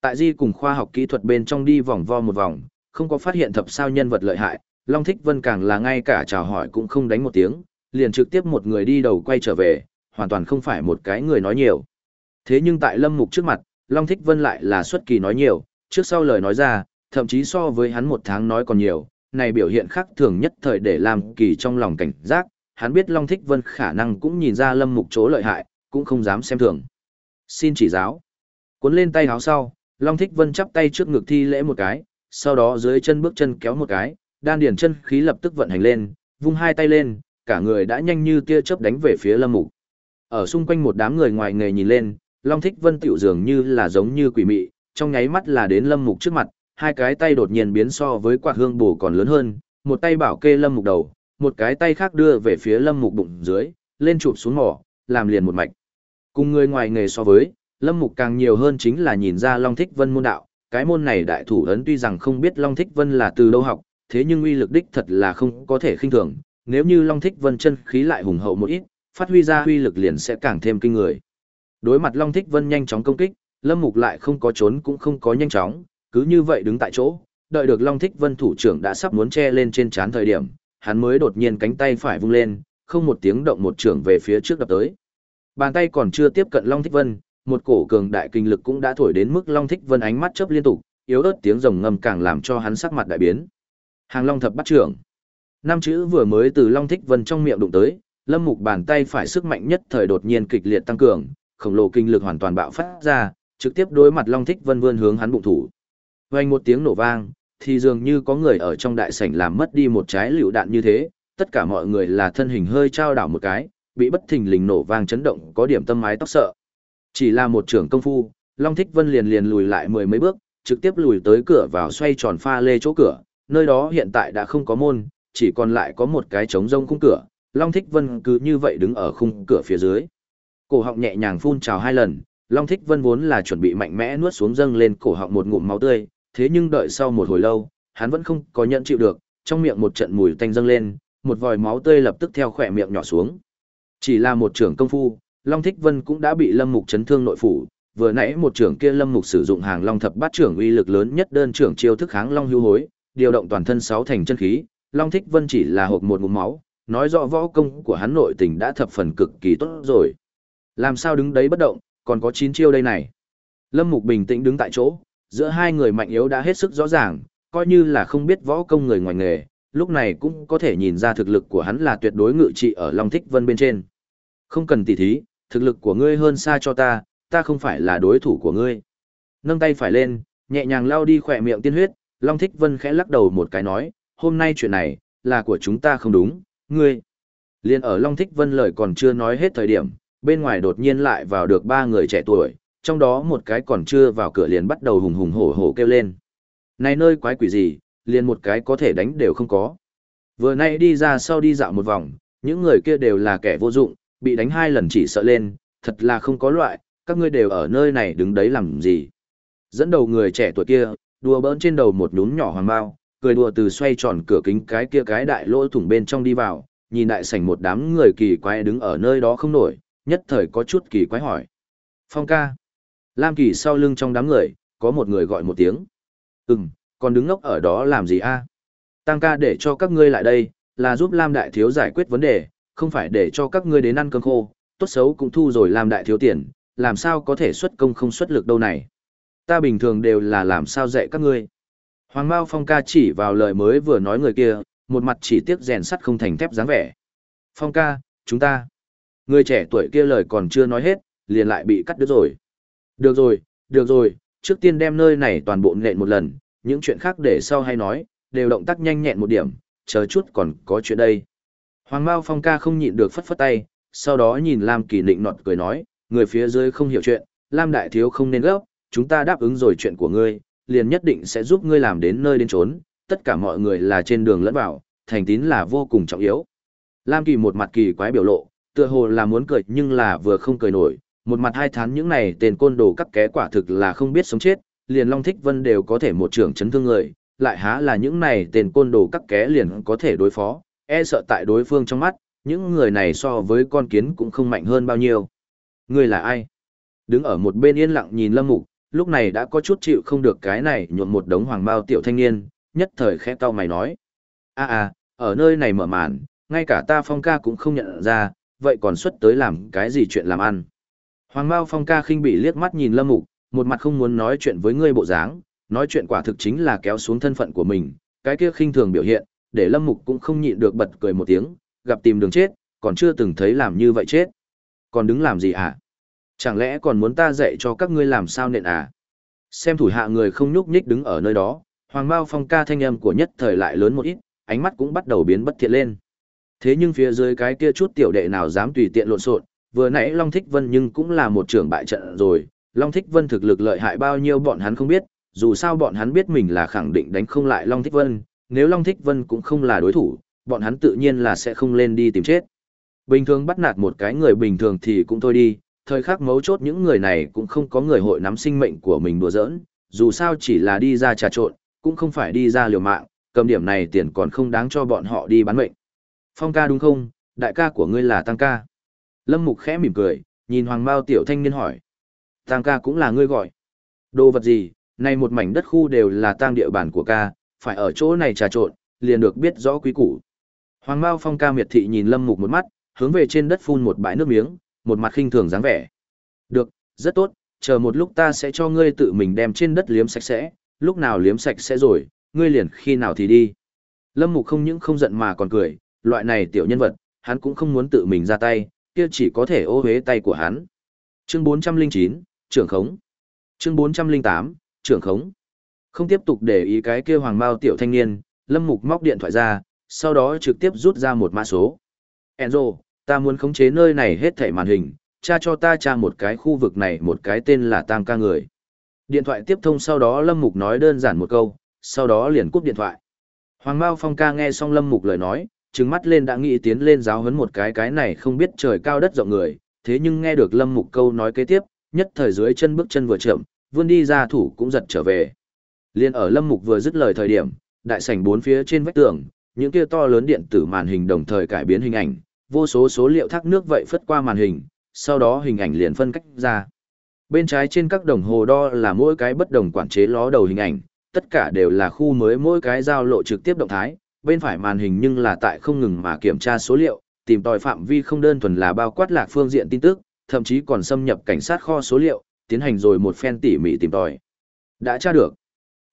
Tại Di cùng khoa học kỹ thuật bên trong đi vòng vo một vòng, không có phát hiện thập sao nhân vật lợi hại, Long Thích Vân càng là ngay cả chào hỏi cũng không đánh một tiếng, liền trực tiếp một người đi đầu quay trở về, hoàn toàn không phải một cái người nói nhiều. Thế nhưng tại Lâm Mục trước mặt, Long Thích Vân lại là xuất kỳ nói nhiều, trước sau lời nói ra, thậm chí so với hắn một tháng nói còn nhiều, này biểu hiện khác thường nhất thời để làm kỳ trong lòng cảnh giác, hắn biết Long Thích Vân khả năng cũng nhìn ra Lâm Mục chỗ lợi hại, cũng không dám xem thường. Xin chỉ giáo. Cuốn lên tay háo sau, Long Thích Vân chắp tay trước ngực thi lễ một cái, sau đó dưới chân bước chân kéo một cái, đan điển chân khí lập tức vận hành lên, vung hai tay lên, cả người đã nhanh như tia chớp đánh về phía Lâm Mục. Ở xung quanh một đám người ngoài nghề nhìn lên, Long Thích Vân tiểu dường như là giống như quỷ mị, trong nháy mắt là đến Lâm Mục trước mặt, hai cái tay đột nhiên biến so với quạt hương bổ còn lớn hơn, một tay bảo kê Lâm Mục đầu, một cái tay khác đưa về phía Lâm Mục bụng dưới, lên chụp xuống mỏ, làm liền một mạch. Cùng người ngoài nghề so với, Lâm Mục càng nhiều hơn chính là nhìn ra Long Thích Vân môn đạo, cái môn này đại thủ ấn tuy rằng không biết Long Thích Vân là từ đâu học, thế nhưng uy lực đích thật là không có thể khinh thường, nếu như Long Thích Vân chân khí lại hùng hậu một ít, phát huy ra uy lực liền sẽ càng thêm kinh người. Đối mặt Long Thích Vân nhanh chóng công kích, Lâm Mục lại không có trốn cũng không có nhanh chóng, cứ như vậy đứng tại chỗ, đợi được Long Thích Vân thủ trưởng đã sắp muốn che lên trên trán thời điểm, hắn mới đột nhiên cánh tay phải vung lên, không một tiếng động một trưởng về phía trước đập tới. Bàn tay còn chưa tiếp cận Long Thích Vân, một cổ cường đại kinh lực cũng đã thổi đến mức Long Thích Vân ánh mắt chớp liên tục, yếu ớt tiếng rồng ngầm càng làm cho hắn sắc mặt đại biến. Hàng Long thập bắt trưởng. Năm chữ vừa mới từ Long Thích Vân trong miệng đụng tới, Lâm Mục bàn tay phải sức mạnh nhất thời đột nhiên kịch liệt tăng cường, khổng lồ kinh lực hoàn toàn bạo phát ra, trực tiếp đối mặt Long Thích Vân vươn hướng hắn bụng thủ. Vang một tiếng nổ vang, thì dường như có người ở trong đại sảnh làm mất đi một trái lựu đạn như thế, tất cả mọi người là thân hình hơi trao đảo một cái, bị bất thình lình nổ vang chấn động, có điểm tâm mái tóc sợ. Chỉ là một trưởng công phu, Long Thích Vân liền liền lùi lại mười mấy bước, trực tiếp lùi tới cửa vào xoay tròn pha lê chỗ cửa, nơi đó hiện tại đã không có môn, chỉ còn lại có một cái trống rông khung cửa, Long Thích Vân cứ như vậy đứng ở khung cửa phía dưới. Cổ họng nhẹ nhàng phun trào hai lần, Long Thích Vân vốn là chuẩn bị mạnh mẽ nuốt xuống dâng lên cổ họng một ngụm máu tươi, thế nhưng đợi sau một hồi lâu, hắn vẫn không có nhận chịu được, trong miệng một trận mùi tanh dâng lên, một vòi máu tươi lập tức theo khỏe miệng nhỏ xuống. Chỉ là một trưởng công phu, Long Thích Vân cũng đã bị Lâm Mục chấn thương nội phủ, vừa nãy một trưởng kia Lâm Mục sử dụng hàng Long thập bát trưởng uy lực lớn nhất đơn trưởng chiêu thức kháng Long hưu hối, điều động toàn thân sáu thành chân khí, Long Thích Vân chỉ là hộp một ngụm máu, nói rõ võ công của hắn nội tình đã thập phần cực kỳ tốt rồi. Làm sao đứng đấy bất động, còn có chín chiêu đây này. Lâm Mục bình tĩnh đứng tại chỗ, giữa hai người mạnh yếu đã hết sức rõ ràng, coi như là không biết võ công người ngoài nghề, lúc này cũng có thể nhìn ra thực lực của hắn là tuyệt đối ngự trị ở Long Thích Vân bên trên. Không cần tỉ thí, thực lực của ngươi hơn xa cho ta, ta không phải là đối thủ của ngươi. Nâng tay phải lên, nhẹ nhàng lau đi khỏe miệng tiên huyết, Long Thích Vân khẽ lắc đầu một cái nói, hôm nay chuyện này, là của chúng ta không đúng, ngươi. Liên ở Long Thích Vân lời còn chưa nói hết thời điểm, bên ngoài đột nhiên lại vào được ba người trẻ tuổi, trong đó một cái còn chưa vào cửa liền bắt đầu hùng hùng hổ hổ kêu lên. Này nơi quái quỷ gì, liền một cái có thể đánh đều không có. Vừa nay đi ra sau đi dạo một vòng, những người kia đều là kẻ vô dụng, bị đánh hai lần chỉ sợ lên, thật là không có loại, các ngươi đều ở nơi này đứng đấy làm gì. Dẫn đầu người trẻ tuổi kia, đùa bỡn trên đầu một nhún nhỏ hoàng bao, cười đùa từ xoay tròn cửa kính cái kia cái đại lỗ thủng bên trong đi vào, nhìn đại sảnh một đám người kỳ quái đứng ở nơi đó không nổi, nhất thời có chút kỳ quái hỏi. Phong ca. Lam Kỳ sau lưng trong đám người, có một người gọi một tiếng. Ừm, còn đứng ngốc ở đó làm gì a? Tăng ca để cho các ngươi lại đây, là giúp Lam Đại Thiếu giải quyết vấn đề, không phải để cho các ngươi đến ăn cơm khô, tốt xấu cũng thu rồi làm Đại Thiếu tiền, làm sao có thể xuất công không xuất lực đâu này. Ta bình thường đều là làm sao dạy các ngươi. Hoàng Mao Phong ca chỉ vào lời mới vừa nói người kia, một mặt chỉ tiếc rèn sắt không thành thép dáng vẻ. Phong ca, chúng ta. Người trẻ tuổi kia lời còn chưa nói hết, liền lại bị cắt đứt rồi. Được rồi, được rồi, trước tiên đem nơi này toàn bộ nện một lần, những chuyện khác để sau hay nói, đều động tác nhanh nhẹn một điểm, chờ chút còn có chuyện đây. Hoàng Mao Phong ca không nhịn được phất phất tay, sau đó nhìn Lam Kỳ định nọt cười nói, người phía dưới không hiểu chuyện, Lam Đại Thiếu không nên gấp, chúng ta đáp ứng rồi chuyện của ngươi, liền nhất định sẽ giúp ngươi làm đến nơi đến trốn, tất cả mọi người là trên đường lẫn vào, thành tín là vô cùng trọng yếu. Lam Kỳ một mặt kỳ quái biểu lộ, tựa hồ là muốn cười nhưng là vừa không cười nổi, một mặt hai thán những này tên côn đồ các ké quả thực là không biết sống chết, liền Long Thích Vân đều có thể một trưởng chấn thương người, lại há là những này tên côn đồ các ké liền có thể đối phó, e sợ tại đối phương trong mắt, những người này so với con kiến cũng không mạnh hơn bao nhiêu. Người là ai? Đứng ở một bên yên lặng nhìn Lâm Mục, lúc này đã có chút chịu không được cái này nhuộm một đống hoàng bao tiểu thanh niên, nhất thời khẽ cau mày nói. a a ở nơi này mở màn, ngay cả ta phong ca cũng không nhận ra, vậy còn xuất tới làm cái gì chuyện làm ăn. Hoàng bao Phong ca khinh bị liếc mắt nhìn Lâm Mục, một mặt không muốn nói chuyện với ngươi bộ dáng, nói chuyện quả thực chính là kéo xuống thân phận của mình, cái kia khinh thường biểu hiện, để Lâm Mục cũng không nhịn được bật cười một tiếng, gặp tìm đường chết, còn chưa từng thấy làm như vậy chết. Còn đứng làm gì hả? Chẳng lẽ còn muốn ta dạy cho các ngươi làm sao nện à? Xem thủ hạ người không nhúc nhích đứng ở nơi đó, Hoàng bao Phong ca thanh âm của nhất thời lại lớn một ít, ánh mắt cũng bắt đầu biến bất thiện lên. Thế nhưng phía dưới cái kia chút tiểu đệ nào dám tùy tiện lộn xộn, vừa nãy Long Thích Vân nhưng cũng là một trưởng bại trận rồi, Long Thích Vân thực lực lợi hại bao nhiêu bọn hắn không biết, dù sao bọn hắn biết mình là khẳng định đánh không lại Long Thích Vân, nếu Long Thích Vân cũng không là đối thủ, bọn hắn tự nhiên là sẽ không lên đi tìm chết. Bình thường bắt nạt một cái người bình thường thì cũng thôi đi, thời khắc mấu chốt những người này cũng không có người hội nắm sinh mệnh của mình đùa giỡn, dù sao chỉ là đi ra trà trộn, cũng không phải đi ra liều mạng, cầm điểm này tiền còn không đáng cho bọn họ đi bán mệnh. Phong ca đúng không, đại ca của ngươi là Tăng ca. Lâm Mục khẽ mỉm cười, nhìn Hoàng Mao tiểu thanh niên hỏi. Tăng ca cũng là ngươi gọi. Đồ vật gì, này một mảnh đất khu đều là tang địa bàn của ca, phải ở chỗ này trà trộn, liền được biết rõ quý củ. Hoàng Mao Phong ca miệt thị nhìn Lâm Mục một mắt, hướng về trên đất phun một bãi nước miếng, một mặt khinh thường dáng vẻ. Được, rất tốt, chờ một lúc ta sẽ cho ngươi tự mình đem trên đất liếm sạch sẽ, lúc nào liếm sạch sẽ rồi, ngươi liền khi nào thì đi. Lâm Mục không những không giận mà còn cười, loại này tiểu nhân vật, hắn cũng không muốn tự mình ra tay, kia chỉ có thể ô hế tay của hắn. Chương 409, trưởng khống. Chương 408, trưởng khống. Không tiếp tục để ý cái kia hoàng mao tiểu thanh niên, Lâm Mục móc điện thoại ra, sau đó trực tiếp rút ra một mã số. Enzo, ta muốn khống chế nơi này hết thảy màn hình, tra cho ta tra một cái khu vực này một cái tên là Tam ca người. Điện thoại tiếp thông sau đó Lâm Mục nói đơn giản một câu, sau đó liền cúp điện thoại. Hoàng Mao Phong ca nghe xong Lâm Mục lời nói, trừng mắt lên đã nghĩ tiến lên giáo huấn một cái cái này không biết trời cao đất rộng người, thế nhưng nghe được Lâm Mục câu nói kế tiếp, nhất thời dưới chân bước chân vừa chậm, vươn đi ra thủ cũng giật trở về. Liên ở Lâm Mục vừa dứt lời thời điểm, đại sảnh bốn phía trên vách tường, những kia to lớn điện tử màn hình đồng thời cải biến hình ảnh, vô số số liệu thác nước vậy phất qua màn hình, sau đó hình ảnh liền phân cách ra. Bên trái trên các đồng hồ đo là mỗi cái bất đồng quản chế ló đầu hình ảnh, tất cả đều là khu mới mỗi cái giao lộ trực tiếp động thái, bên phải màn hình nhưng là tại không ngừng mà kiểm tra số liệu, tìm tòi phạm vi không đơn thuần là bao quát lạc phương diện tin tức, thậm chí còn xâm nhập cảnh sát kho số liệu, tiến hành rồi một phen tỉ mỉ tìm tòi. Đã tra được.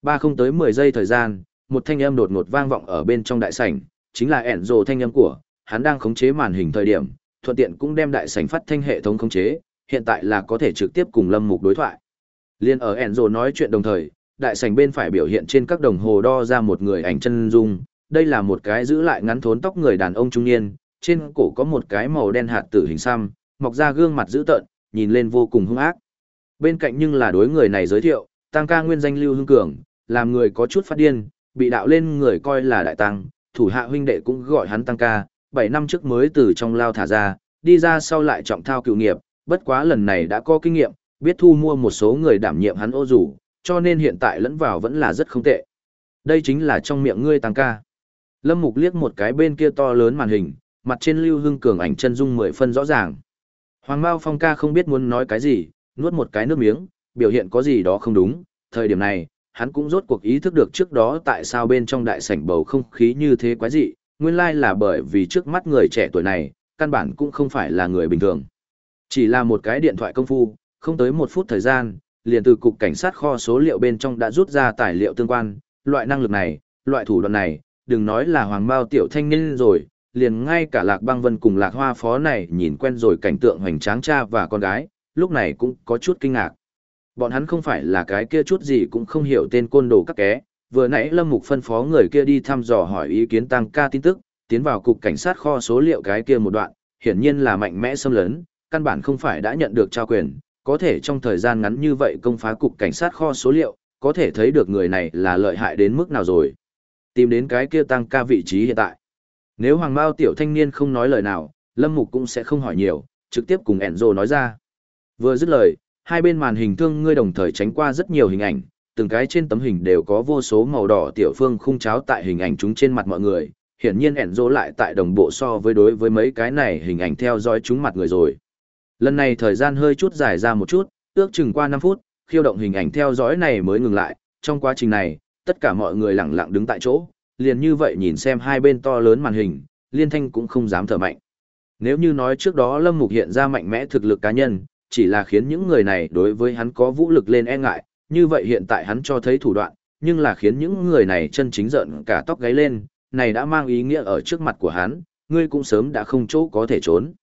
Ba không tới 10 giây thời gian, một thanh âm đột ngột vang vọng ở bên trong đại sảnh, chính là ẻn rồ thanh âm của, hắn đang khống chế màn hình thời điểm, thuận tiện cũng đem đại sảnh phát thanh hệ thống khống chế, hiện tại là có thể trực tiếp cùng Lâm Mục đối thoại. Liên ở ẻn rồ nói chuyện đồng thời, đại sảnh bên phải biểu hiện trên các đồng hồ đo ra một người ảnh chân dung, đây là một cái giữ lại ngắn thốn tóc người đàn ông trung niên, trên cổ có một cái màu đen hạt tử hình xăm, mọc ra gương mặt dữ tợn, nhìn lên vô cùng hung ác. Bên cạnh nhưng là đối người này giới thiệu, tăng ca nguyên danh Lưu Hưng Cường, làm người có chút phát điên, bị đạo lên người coi là đại tăng, thủ hạ huynh đệ cũng gọi hắn tăng ca, 7 năm trước mới từ trong lao thả ra, đi ra sau lại trọng thao cựu nghiệp, bất quá lần này đã có kinh nghiệm, biết thu mua một số người đảm nhiệm hắn ô rủ, cho nên hiện tại lẫn vào vẫn là rất không tệ. Đây chính là trong miệng ngươi tăng ca. Lâm Mục liếc một cái bên kia to lớn màn hình, mặt trên Lưu hương Cường ảnh chân dung mười phân rõ ràng. Hoàng Mao Phong ca không biết muốn nói cái gì, nuốt một cái nước miếng, biểu hiện có gì đó không đúng. Thời điểm này, hắn cũng rốt cuộc ý thức được trước đó tại sao bên trong đại sảnh bầu không khí như thế quái dị, nguyên lai là bởi vì trước mắt người trẻ tuổi này, căn bản cũng không phải là người bình thường. Chỉ là một cái điện thoại công phu, không tới một phút thời gian, liền từ cục cảnh sát kho số liệu bên trong đã rút ra tài liệu tương quan, loại năng lực này, loại thủ đoạn này, đừng nói là hoàng bao tiểu thanh niên rồi, liền ngay cả lạc băng vân cùng lạc hoa phó này nhìn quen rồi cảnh tượng hoành tráng cha và con gái, lúc này cũng có chút kinh ngạc. Bọn hắn không phải là cái kia chút gì cũng không hiểu tên côn đồ các ké, vừa nãy lâm mục phân phó người kia đi thăm dò hỏi ý kiến tăng ca tin tức, tiến vào cục cảnh sát kho số liệu cái kia một đoạn, hiển nhiên là mạnh mẽ xâm lấn, căn bản không phải đã nhận được trao quyền, có thể trong thời gian ngắn như vậy công phá cục cảnh sát kho số liệu, có thể thấy được người này là lợi hại đến mức nào rồi. Tìm đến cái kia tăng ca vị trí hiện tại. Nếu Hoàng Mao tiểu thanh niên không nói lời nào, Lâm Mục cũng sẽ không hỏi nhiều, trực tiếp cùng Enzo nói ra. Vừa dứt lời, hai bên màn hình thương ngươi đồng thời tránh qua rất nhiều hình ảnh, từng cái trên tấm hình đều có vô số màu đỏ tiểu phương khung cháo tại hình ảnh chúng trên mặt mọi người. Hiển nhiên ẻn rỗ lại tại đồng bộ so với đối với mấy cái này hình ảnh theo dõi chúng mặt người rồi. Lần này thời gian hơi chút dài ra một chút, ước chừng qua 5 phút, khiêu động hình ảnh theo dõi này mới ngừng lại. Trong quá trình này, tất cả mọi người lặng lặng đứng tại chỗ, liền như vậy nhìn xem hai bên to lớn màn hình, liên thanh cũng không dám thở mạnh. Nếu như nói trước đó Lâm Mục hiện ra mạnh mẽ thực lực cá nhân, chỉ là khiến những người này đối với hắn có vũ lực lên e ngại, như vậy hiện tại hắn cho thấy thủ đoạn, nhưng là khiến những người này chân chính giận cả tóc gáy lên, này đã mang ý nghĩa ở trước mặt của hắn, ngươi cũng sớm đã không chỗ có thể trốn.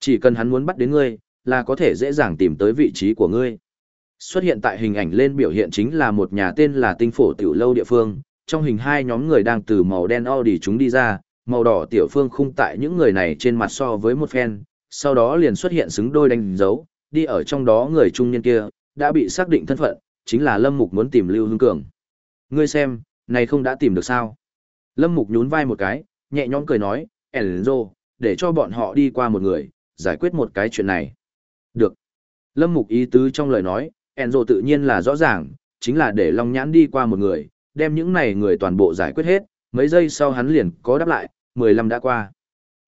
Chỉ cần hắn muốn bắt đến ngươi, là có thể dễ dàng tìm tới vị trí của ngươi. Xuất hiện tại hình ảnh lên biểu hiện chính là một nhà tên là Tinh Phổ Tiểu Lâu địa phương, trong hình hai nhóm người đang từ màu đen Audi chúng đi ra, màu đỏ tiểu phương khung tại những người này trên mặt so với một phen, sau đó liền xuất hiện xứng đôi đánh dấu, đi ở trong đó người trung niên kia, đã bị xác định thân phận, chính là Lâm Mục muốn tìm Lưu Hưng Cường. Ngươi xem, này không đã tìm được sao? Lâm Mục nhún vai một cái, nhẹ nhõm cười nói, Enzo, để cho bọn họ đi qua một người, giải quyết một cái chuyện này. Được. Lâm Mục ý tứ trong lời nói, Enzo tự nhiên là rõ ràng, chính là để Long Nhãn đi qua một người, đem những này người toàn bộ giải quyết hết, mấy giây sau hắn liền có đáp lại, 15 đã qua.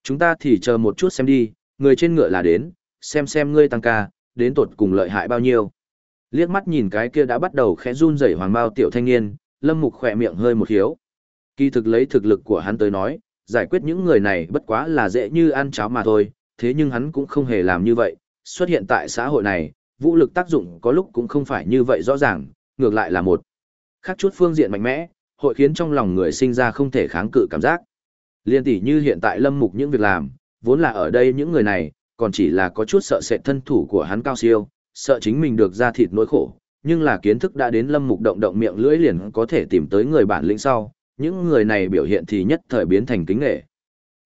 Chúng ta thì chờ một chút xem đi, người trên ngựa là đến, xem xem ngươi tăng ca, đến tột cùng lợi hại bao nhiêu. Liếc mắt nhìn cái kia đã bắt đầu khẽ run rẩy hoàng bao tiểu thanh niên, Lâm Mục khỏe miệng hơi một hiếu. Kỳ thực lấy thực lực của hắn tới nói, giải quyết những người này bất quá là dễ như ăn cháo mà thôi, thế nhưng hắn cũng không hề làm như vậy, xuất hiện tại xã hội này, vũ lực tác dụng có lúc cũng không phải như vậy rõ ràng, ngược lại là một khác chút phương diện mạnh mẽ, hội khiến trong lòng người sinh ra không thể kháng cự cảm giác. Liên tỷ như hiện tại Lâm Mục những việc làm, vốn là ở đây những người này, còn chỉ là có chút sợ sệt thân thủ của hắn cao siêu, sợ chính mình được ra thịt nỗi khổ, nhưng là kiến thức đã đến Lâm Mục động động miệng lưỡi liền có thể tìm tới người bản lĩnh sau, những người này biểu hiện thì nhất thời biến thành kính nghệ.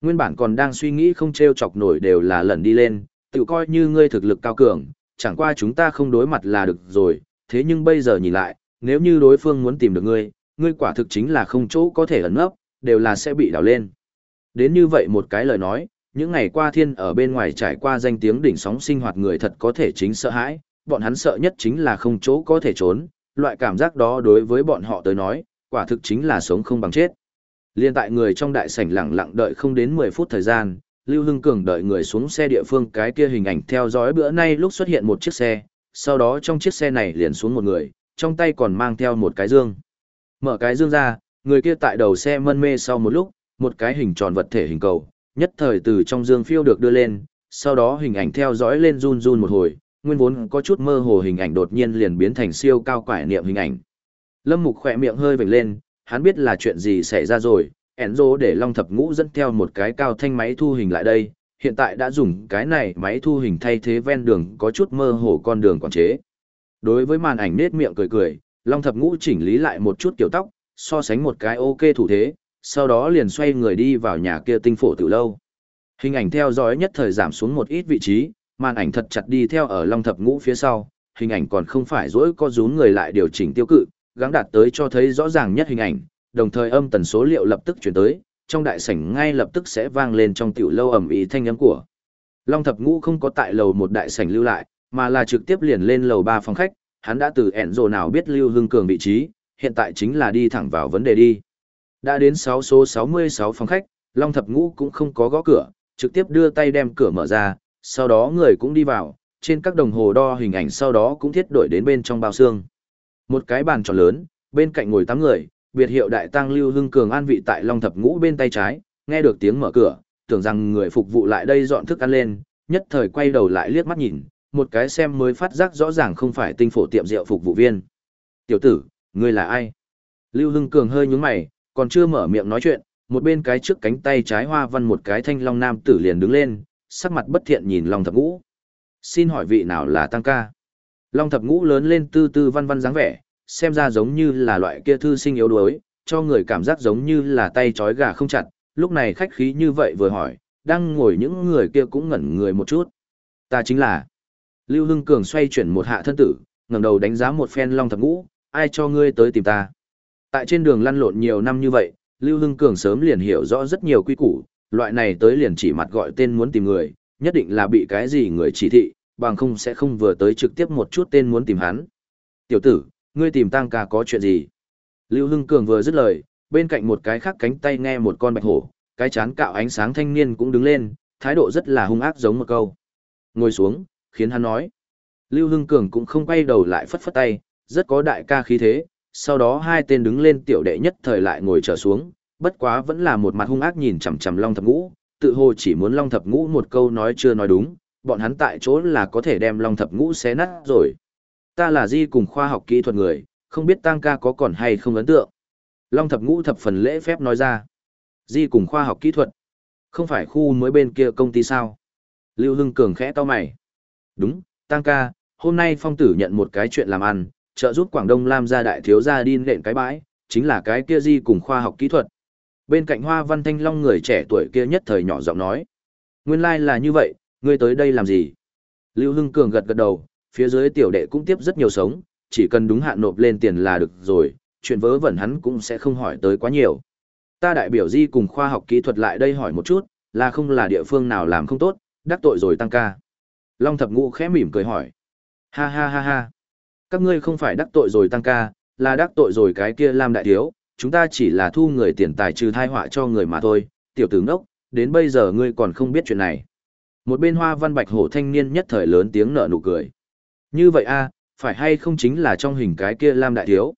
Nguyên bản còn đang suy nghĩ không treo chọc nổi đều là lần đi lên, tự coi như ngươi thực lực cao cường, chẳng qua chúng ta không đối mặt là được rồi, thế nhưng bây giờ nhìn lại, nếu như đối phương muốn tìm được ngươi, ngươi quả thực chính là không chỗ có thể ẩn nấp, đều là sẽ bị đào lên. Đến như vậy một cái lời nói, những ngày qua thiên ở bên ngoài trải qua danh tiếng đỉnh sóng sinh hoạt người thật có thể chính sợ hãi, bọn hắn sợ nhất chính là không chỗ có thể trốn, loại cảm giác đó đối với bọn họ tới nói, quả thực chính là sống không bằng chết. Liên tại người trong đại sảnh lặng lặng đợi không đến 10 phút thời gian, Lưu Hưng Cường đợi người xuống xe địa phương cái kia hình ảnh theo dõi bữa nay lúc xuất hiện một chiếc xe, sau đó trong chiếc xe này liền xuống một người, trong tay còn mang theo một cái dương. Mở cái dương ra, người kia tại đầu xe mân mê sau một lúc, một cái hình tròn vật thể hình cầu, nhất thời từ trong dương phiêu được đưa lên, sau đó hình ảnh theo dõi lên run run một hồi, nguyên vốn có chút mơ hồ hình ảnh đột nhiên liền biến thành siêu cao quải niệm hình ảnh. Lâm Mục khỏe miệng hơi vểnh lên, hắn biết là chuyện gì xảy ra rồi, Enzo để Long Thập Ngũ dẫn theo một cái cao thanh máy thu hình lại đây, hiện tại đã dùng cái này máy thu hình thay thế ven đường có chút mơ hồ con đường quản chế. Đối với màn ảnh nết miệng cười cười, Long Thập Ngũ chỉnh lý lại một chút kiểu tóc, so sánh một cái ok thủ thế, sau đó liền xoay người đi vào nhà kia tinh phổ tiểu lâu. Hình ảnh theo dõi nhất thời giảm xuống một ít vị trí, màn ảnh thật chặt đi theo ở Long Thập Ngũ phía sau, hình ảnh còn không phải dỗi co rúm người lại điều chỉnh tiêu cự, gắng đạt tới cho thấy rõ ràng nhất hình ảnh, đồng thời âm tần số liệu lập tức chuyển tới, trong đại sảnh ngay lập tức sẽ vang lên trong tiểu lâu ầm ĩ thanh âm của. Long Thập Ngũ không có tại lầu một đại sảnh lưu lại, mà là trực tiếp liền lên lầu ba phòng khách, hắn đã từ ẻn rồ nào biết Lưu Hưng Cường vị trí, hiện tại chính là đi thẳng vào vấn đề đi. Đã đến 6 số 66 phòng khách, Long Thập Ngũ cũng không có gõ cửa, trực tiếp đưa tay đem cửa mở ra, sau đó người cũng đi vào, trên các đồng hồ đo hình ảnh sau đó cũng thiết đổi đến bên trong bao xương. Một cái bàn tròn lớn, bên cạnh ngồi 8 người, biệt hiệu đại tăng Lưu Hưng Cường an vị tại Long Thập Ngũ bên tay trái, nghe được tiếng mở cửa, tưởng rằng người phục vụ lại đây dọn thức ăn lên, nhất thời quay đầu lại liếc mắt nhìn, một cái xem mới phát giác rõ ràng không phải tinh phổ tiệm rượu phục vụ viên. Tiểu tử, ngươi là ai? Lưu Hưng Cường hơi nhướng mày, còn chưa mở miệng nói chuyện, một bên cái trước cánh tay trái hoa văn một cái thanh long nam tử liền đứng lên, sắc mặt bất thiện nhìn Long Thập Ngũ. Xin hỏi vị nào là Tăng ca? Long Thập Ngũ lớn lên tư tư văn văn dáng vẻ, xem ra giống như là loại kia thư sinh yếu đuối, cho người cảm giác giống như là tay trói gà không chặt, lúc này khách khí như vậy vừa hỏi, đang ngồi những người kia cũng ngẩn người một chút. Ta chính là Lưu Hưng Cường xoay chuyển một hạ thân tử, ngẩng đầu đánh giá một phen Long Thập Ngũ, ai cho ngươi tới tìm ta? Tại trên đường lăn lộn nhiều năm như vậy, Lưu Hưng Cường sớm liền hiểu rõ rất nhiều quy củ, loại này tới liền chỉ mặt gọi tên muốn tìm người, nhất định là bị cái gì người chỉ thị, bằng không sẽ không vừa tới trực tiếp một chút tên muốn tìm hắn. Tiểu tử, ngươi tìm tăng ca có chuyện gì? Lưu Hưng Cường vừa dứt lời, bên cạnh một cái khác cánh tay nghe một con bạch hổ, cái chán cạo ánh sáng thanh niên cũng đứng lên, thái độ rất là hung ác giống một câu. Ngồi xuống, khiến hắn nói. Lưu Hưng Cường cũng không quay đầu lại phất phất tay, rất có đại ca khí thế, sau đó hai tên đứng lên tiểu đệ nhất thời lại ngồi trở xuống, bất quá vẫn là một mặt hung ác nhìn chằm chằm Long Thập Ngũ, tự hồ chỉ muốn Long Thập Ngũ một câu nói chưa nói đúng, bọn hắn tại chỗ là có thể đem Long Thập Ngũ xé nát rồi. Ta là Di cùng khoa học kỹ thuật người, không biết Tăng ca có còn hay không ấn tượng. Long Thập Ngũ thập phần lễ phép nói ra. Di cùng khoa học kỹ thuật. Không phải khu mới bên kia công ty sao? Lưu Hưng Cường khẽ to mày. Đúng, Tăng ca, hôm nay Phong Tử nhận một cái chuyện làm ăn, trợ giúp Quảng Đông Lam gia đại thiếu gia đi nện cái bãi, chính là cái kia Di cùng khoa học kỹ thuật. Bên cạnh Hoa Văn Thanh Long người trẻ tuổi kia nhất thời nhỏ giọng nói. Nguyên lai like là như vậy, ngươi tới đây làm gì? Lưu Hưng Cường gật gật đầu, phía dưới tiểu đệ cũng tiếp rất nhiều sống, chỉ cần đúng hạn nộp lên tiền là được rồi, chuyện vớ vẩn hắn cũng sẽ không hỏi tới quá nhiều. Ta đại biểu di cùng khoa học kỹ thuật lại đây hỏi một chút, là không là địa phương nào làm không tốt, đắc tội rồi tăng ca. Long thập ngũ khẽ mỉm cười hỏi. Ha ha ha ha. Các ngươi không phải đắc tội rồi tăng ca, là đắc tội rồi cái kia làm đại thiếu, chúng ta chỉ là thu người tiền tài trừ thai họa cho người mà thôi, tiểu tử ngốc, đến bây giờ ngươi còn không biết chuyện này. Một bên hoa văn bạch hổ thanh niên nhất thời lớn tiếng nở nụ cười. Như vậy a, phải hay không chính là trong hình cái kia Lam Đại Thiếu?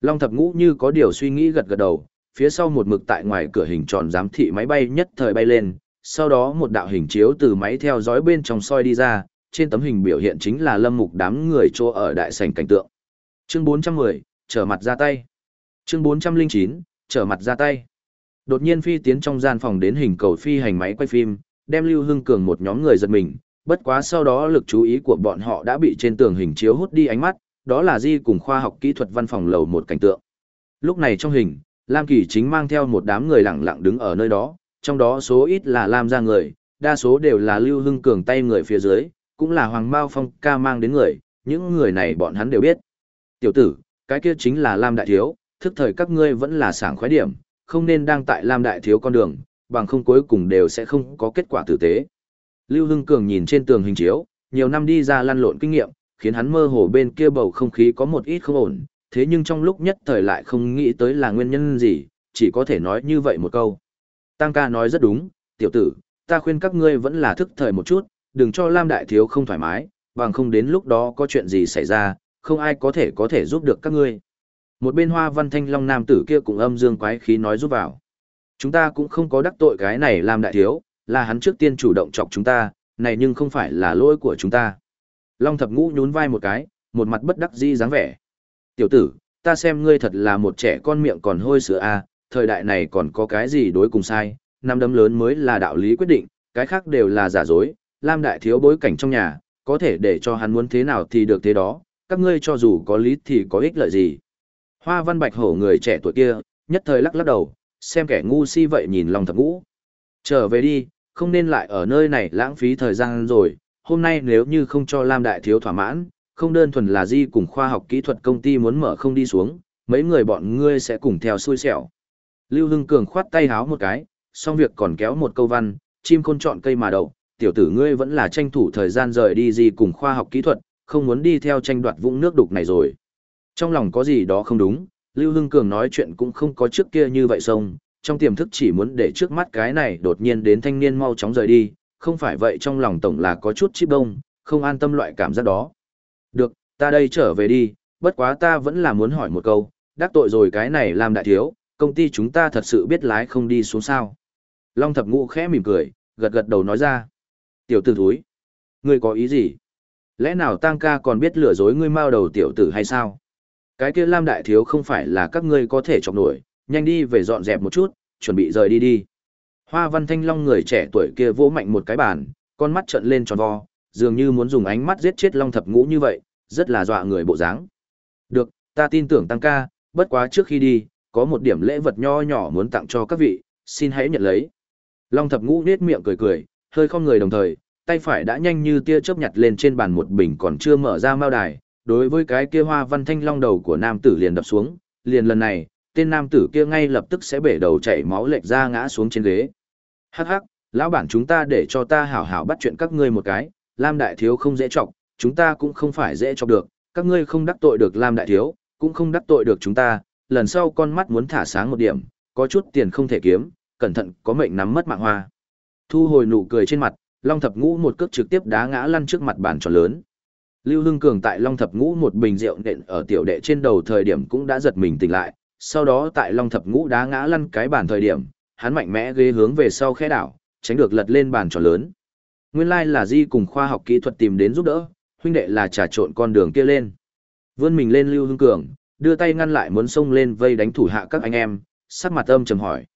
Long thập ngũ như có điều suy nghĩ gật gật đầu, phía sau một mực tại ngoài cửa hình tròn giám thị máy bay nhất thời bay lên, sau đó một đạo hình chiếu từ máy theo dõi bên trong soi đi ra, trên tấm hình biểu hiện chính là lâm mục đám người chỗ ở đại sảnh cảnh tượng. Chương 410, trở mặt ra tay. Chương 409, trở mặt ra tay. Đột nhiên phi tiến trong gian phòng đến hình cầu phi hành máy quay phim, đem Lưu Hưng Cường một nhóm người giật mình, bất quá sau đó lực chú ý của bọn họ đã bị trên tường hình chiếu hút đi ánh mắt, đó là Di cùng khoa học kỹ thuật văn phòng lầu một cảnh tượng. Lúc này trong hình, Lam Kỳ chính mang theo một đám người lặng lặng đứng ở nơi đó, trong đó số ít là Lam ra người, đa số đều là Lưu Hưng Cường tay người phía dưới, cũng là Hoàng Mao Phong ca mang đến người, những người này bọn hắn đều biết. Tiểu tử, cái kia chính là Lam Đại Thiếu, thức thời các ngươi vẫn là sảng khoái điểm, không nên đang tại Lam Đại Thiếu con đường, bằng không cuối cùng đều sẽ không có kết quả tử tế. Lưu Hưng Cường nhìn trên tường hình chiếu, nhiều năm đi ra lăn lộn kinh nghiệm, khiến hắn mơ hồ bên kia bầu không khí có một ít không ổn, thế nhưng trong lúc nhất thời lại không nghĩ tới là nguyên nhân gì, chỉ có thể nói như vậy một câu. Tăng ca nói rất đúng, tiểu tử, ta khuyên các ngươi vẫn là thức thời một chút, đừng cho Lam Đại Thiếu không thoải mái, bằng không đến lúc đó có chuyện gì xảy ra, không ai có thể có thể giúp được các ngươi. Một bên hoa văn thanh long nam tử kia cũng âm dương quái khí nói giúp vào. Chúng ta cũng không có đắc tội cái này Lam Đại Thiếu, là hắn trước tiên chủ động chọc chúng ta, này nhưng không phải là lỗi của chúng ta. Long thập ngũ nhún vai một cái, một mặt bất đắc dĩ dáng vẻ. Tiểu tử, ta xem ngươi thật là một trẻ con miệng còn hôi sữa a, thời đại này còn có cái gì đối cùng sai, năm đấm lớn mới là đạo lý quyết định, cái khác đều là giả dối, Lam đại thiếu bối cảnh trong nhà, có thể để cho hắn muốn thế nào thì được thế đó, các ngươi cho dù có lý thì có ích lợi gì. Hoa văn bạch hổ người trẻ tuổi kia, nhất thời lắc lắc đầu, xem kẻ ngu si vậy nhìn lòng thập ngũ. Trở về đi, không nên lại ở nơi này lãng phí thời gian rồi, hôm nay nếu như không cho Lam Đại Thiếu thỏa mãn, không đơn thuần là di cùng khoa học kỹ thuật công ty muốn mở không đi xuống, mấy người bọn ngươi sẽ cùng theo xui xẻo. Lưu Hưng Cường khoát tay háo một cái, xong việc còn kéo một câu văn, chim khôn chọn cây mà đậu, tiểu tử ngươi vẫn là tranh thủ thời gian rời đi gì cùng khoa học kỹ thuật, không muốn đi theo tranh đoạt vũng nước đục này rồi. Trong lòng có gì đó không đúng, Lưu Hưng Cường nói chuyện cũng không có trước kia như vậy xong, trong tiềm thức chỉ muốn để trước mắt cái này đột nhiên đến thanh niên mau chóng rời đi, không phải vậy trong lòng tổng là có chút chip đông, không an tâm loại cảm giác đó. Được, ta đây trở về đi, bất quá ta vẫn là muốn hỏi một câu, đắc tội rồi cái này làm đại thiếu, công ty chúng ta thật sự biết lái không đi xuống sao. Long thập ngũ khẽ mỉm cười, gật gật đầu nói ra. Tiểu tử thúi, ngươi có ý gì? Lẽ nào tăng ca còn biết lừa dối ngươi mau đầu tiểu tử hay sao? Cái kia Lam đại thiếu không phải là các ngươi có thể chọc nổi, nhanh đi về dọn dẹp một chút, chuẩn bị rời đi đi. Hoa văn thanh long người trẻ tuổi kia vỗ mạnh một cái bàn, con mắt trợn lên tròn vo, dường như muốn dùng ánh mắt giết chết long thập ngũ như vậy, rất là dọa người bộ dáng. Được, ta tin tưởng tăng ca, bất quá trước khi đi, có một điểm lễ vật nho nhỏ muốn tặng cho các vị, xin hãy nhận lấy. Long thập ngũ nết miệng cười cười, hơi không người đồng thời, tay phải đã nhanh như tia chớp nhặt lên trên bàn một bình còn chưa mở ra mao đài, đối với cái kia hoa văn thanh long đầu của nam tử liền đập xuống, liền lần này, tên nam tử kia ngay lập tức sẽ bể đầu chảy máu lệch ra ngã xuống trên ghế. Hắc hắc, lão bản chúng ta để cho ta hảo hảo bắt chuyện các ngươi một cái, Lam Đại Thiếu không dễ chọc, chúng ta cũng không phải dễ chọc được, các ngươi không đắc tội được Lam Đại Thiếu, cũng không đắc tội được chúng ta, lần sau con mắt muốn thả sáng một điểm, có chút tiền không thể kiếm, cẩn thận có mệnh nắm mất mạng hoa. Thu hồi nụ cười trên mặt, Long Thập Ngũ một cước trực tiếp đá ngã lăn trước mặt bàn tròn lớn. Lưu Hưng Cường tại Long Thập Ngũ một bình rượu nện ở tiểu đệ trên đầu thời điểm cũng đã giật mình tỉnh lại, sau đó tại Long Thập Ngũ đá ngã lăn cái bàn thời điểm, hắn mạnh mẽ ghế hướng về sau khẽ đảo, tránh được lật lên bàn tròn lớn. Nguyên lai like là Di cùng khoa học kỹ thuật tìm đến giúp đỡ, huynh đệ là trà trộn con đường kia lên. Vươn mình lên Lưu Hưng Cường, đưa tay ngăn lại muốn xông lên vây đánh thủ hạ các anh em, sắc mặt âm trầm hỏi.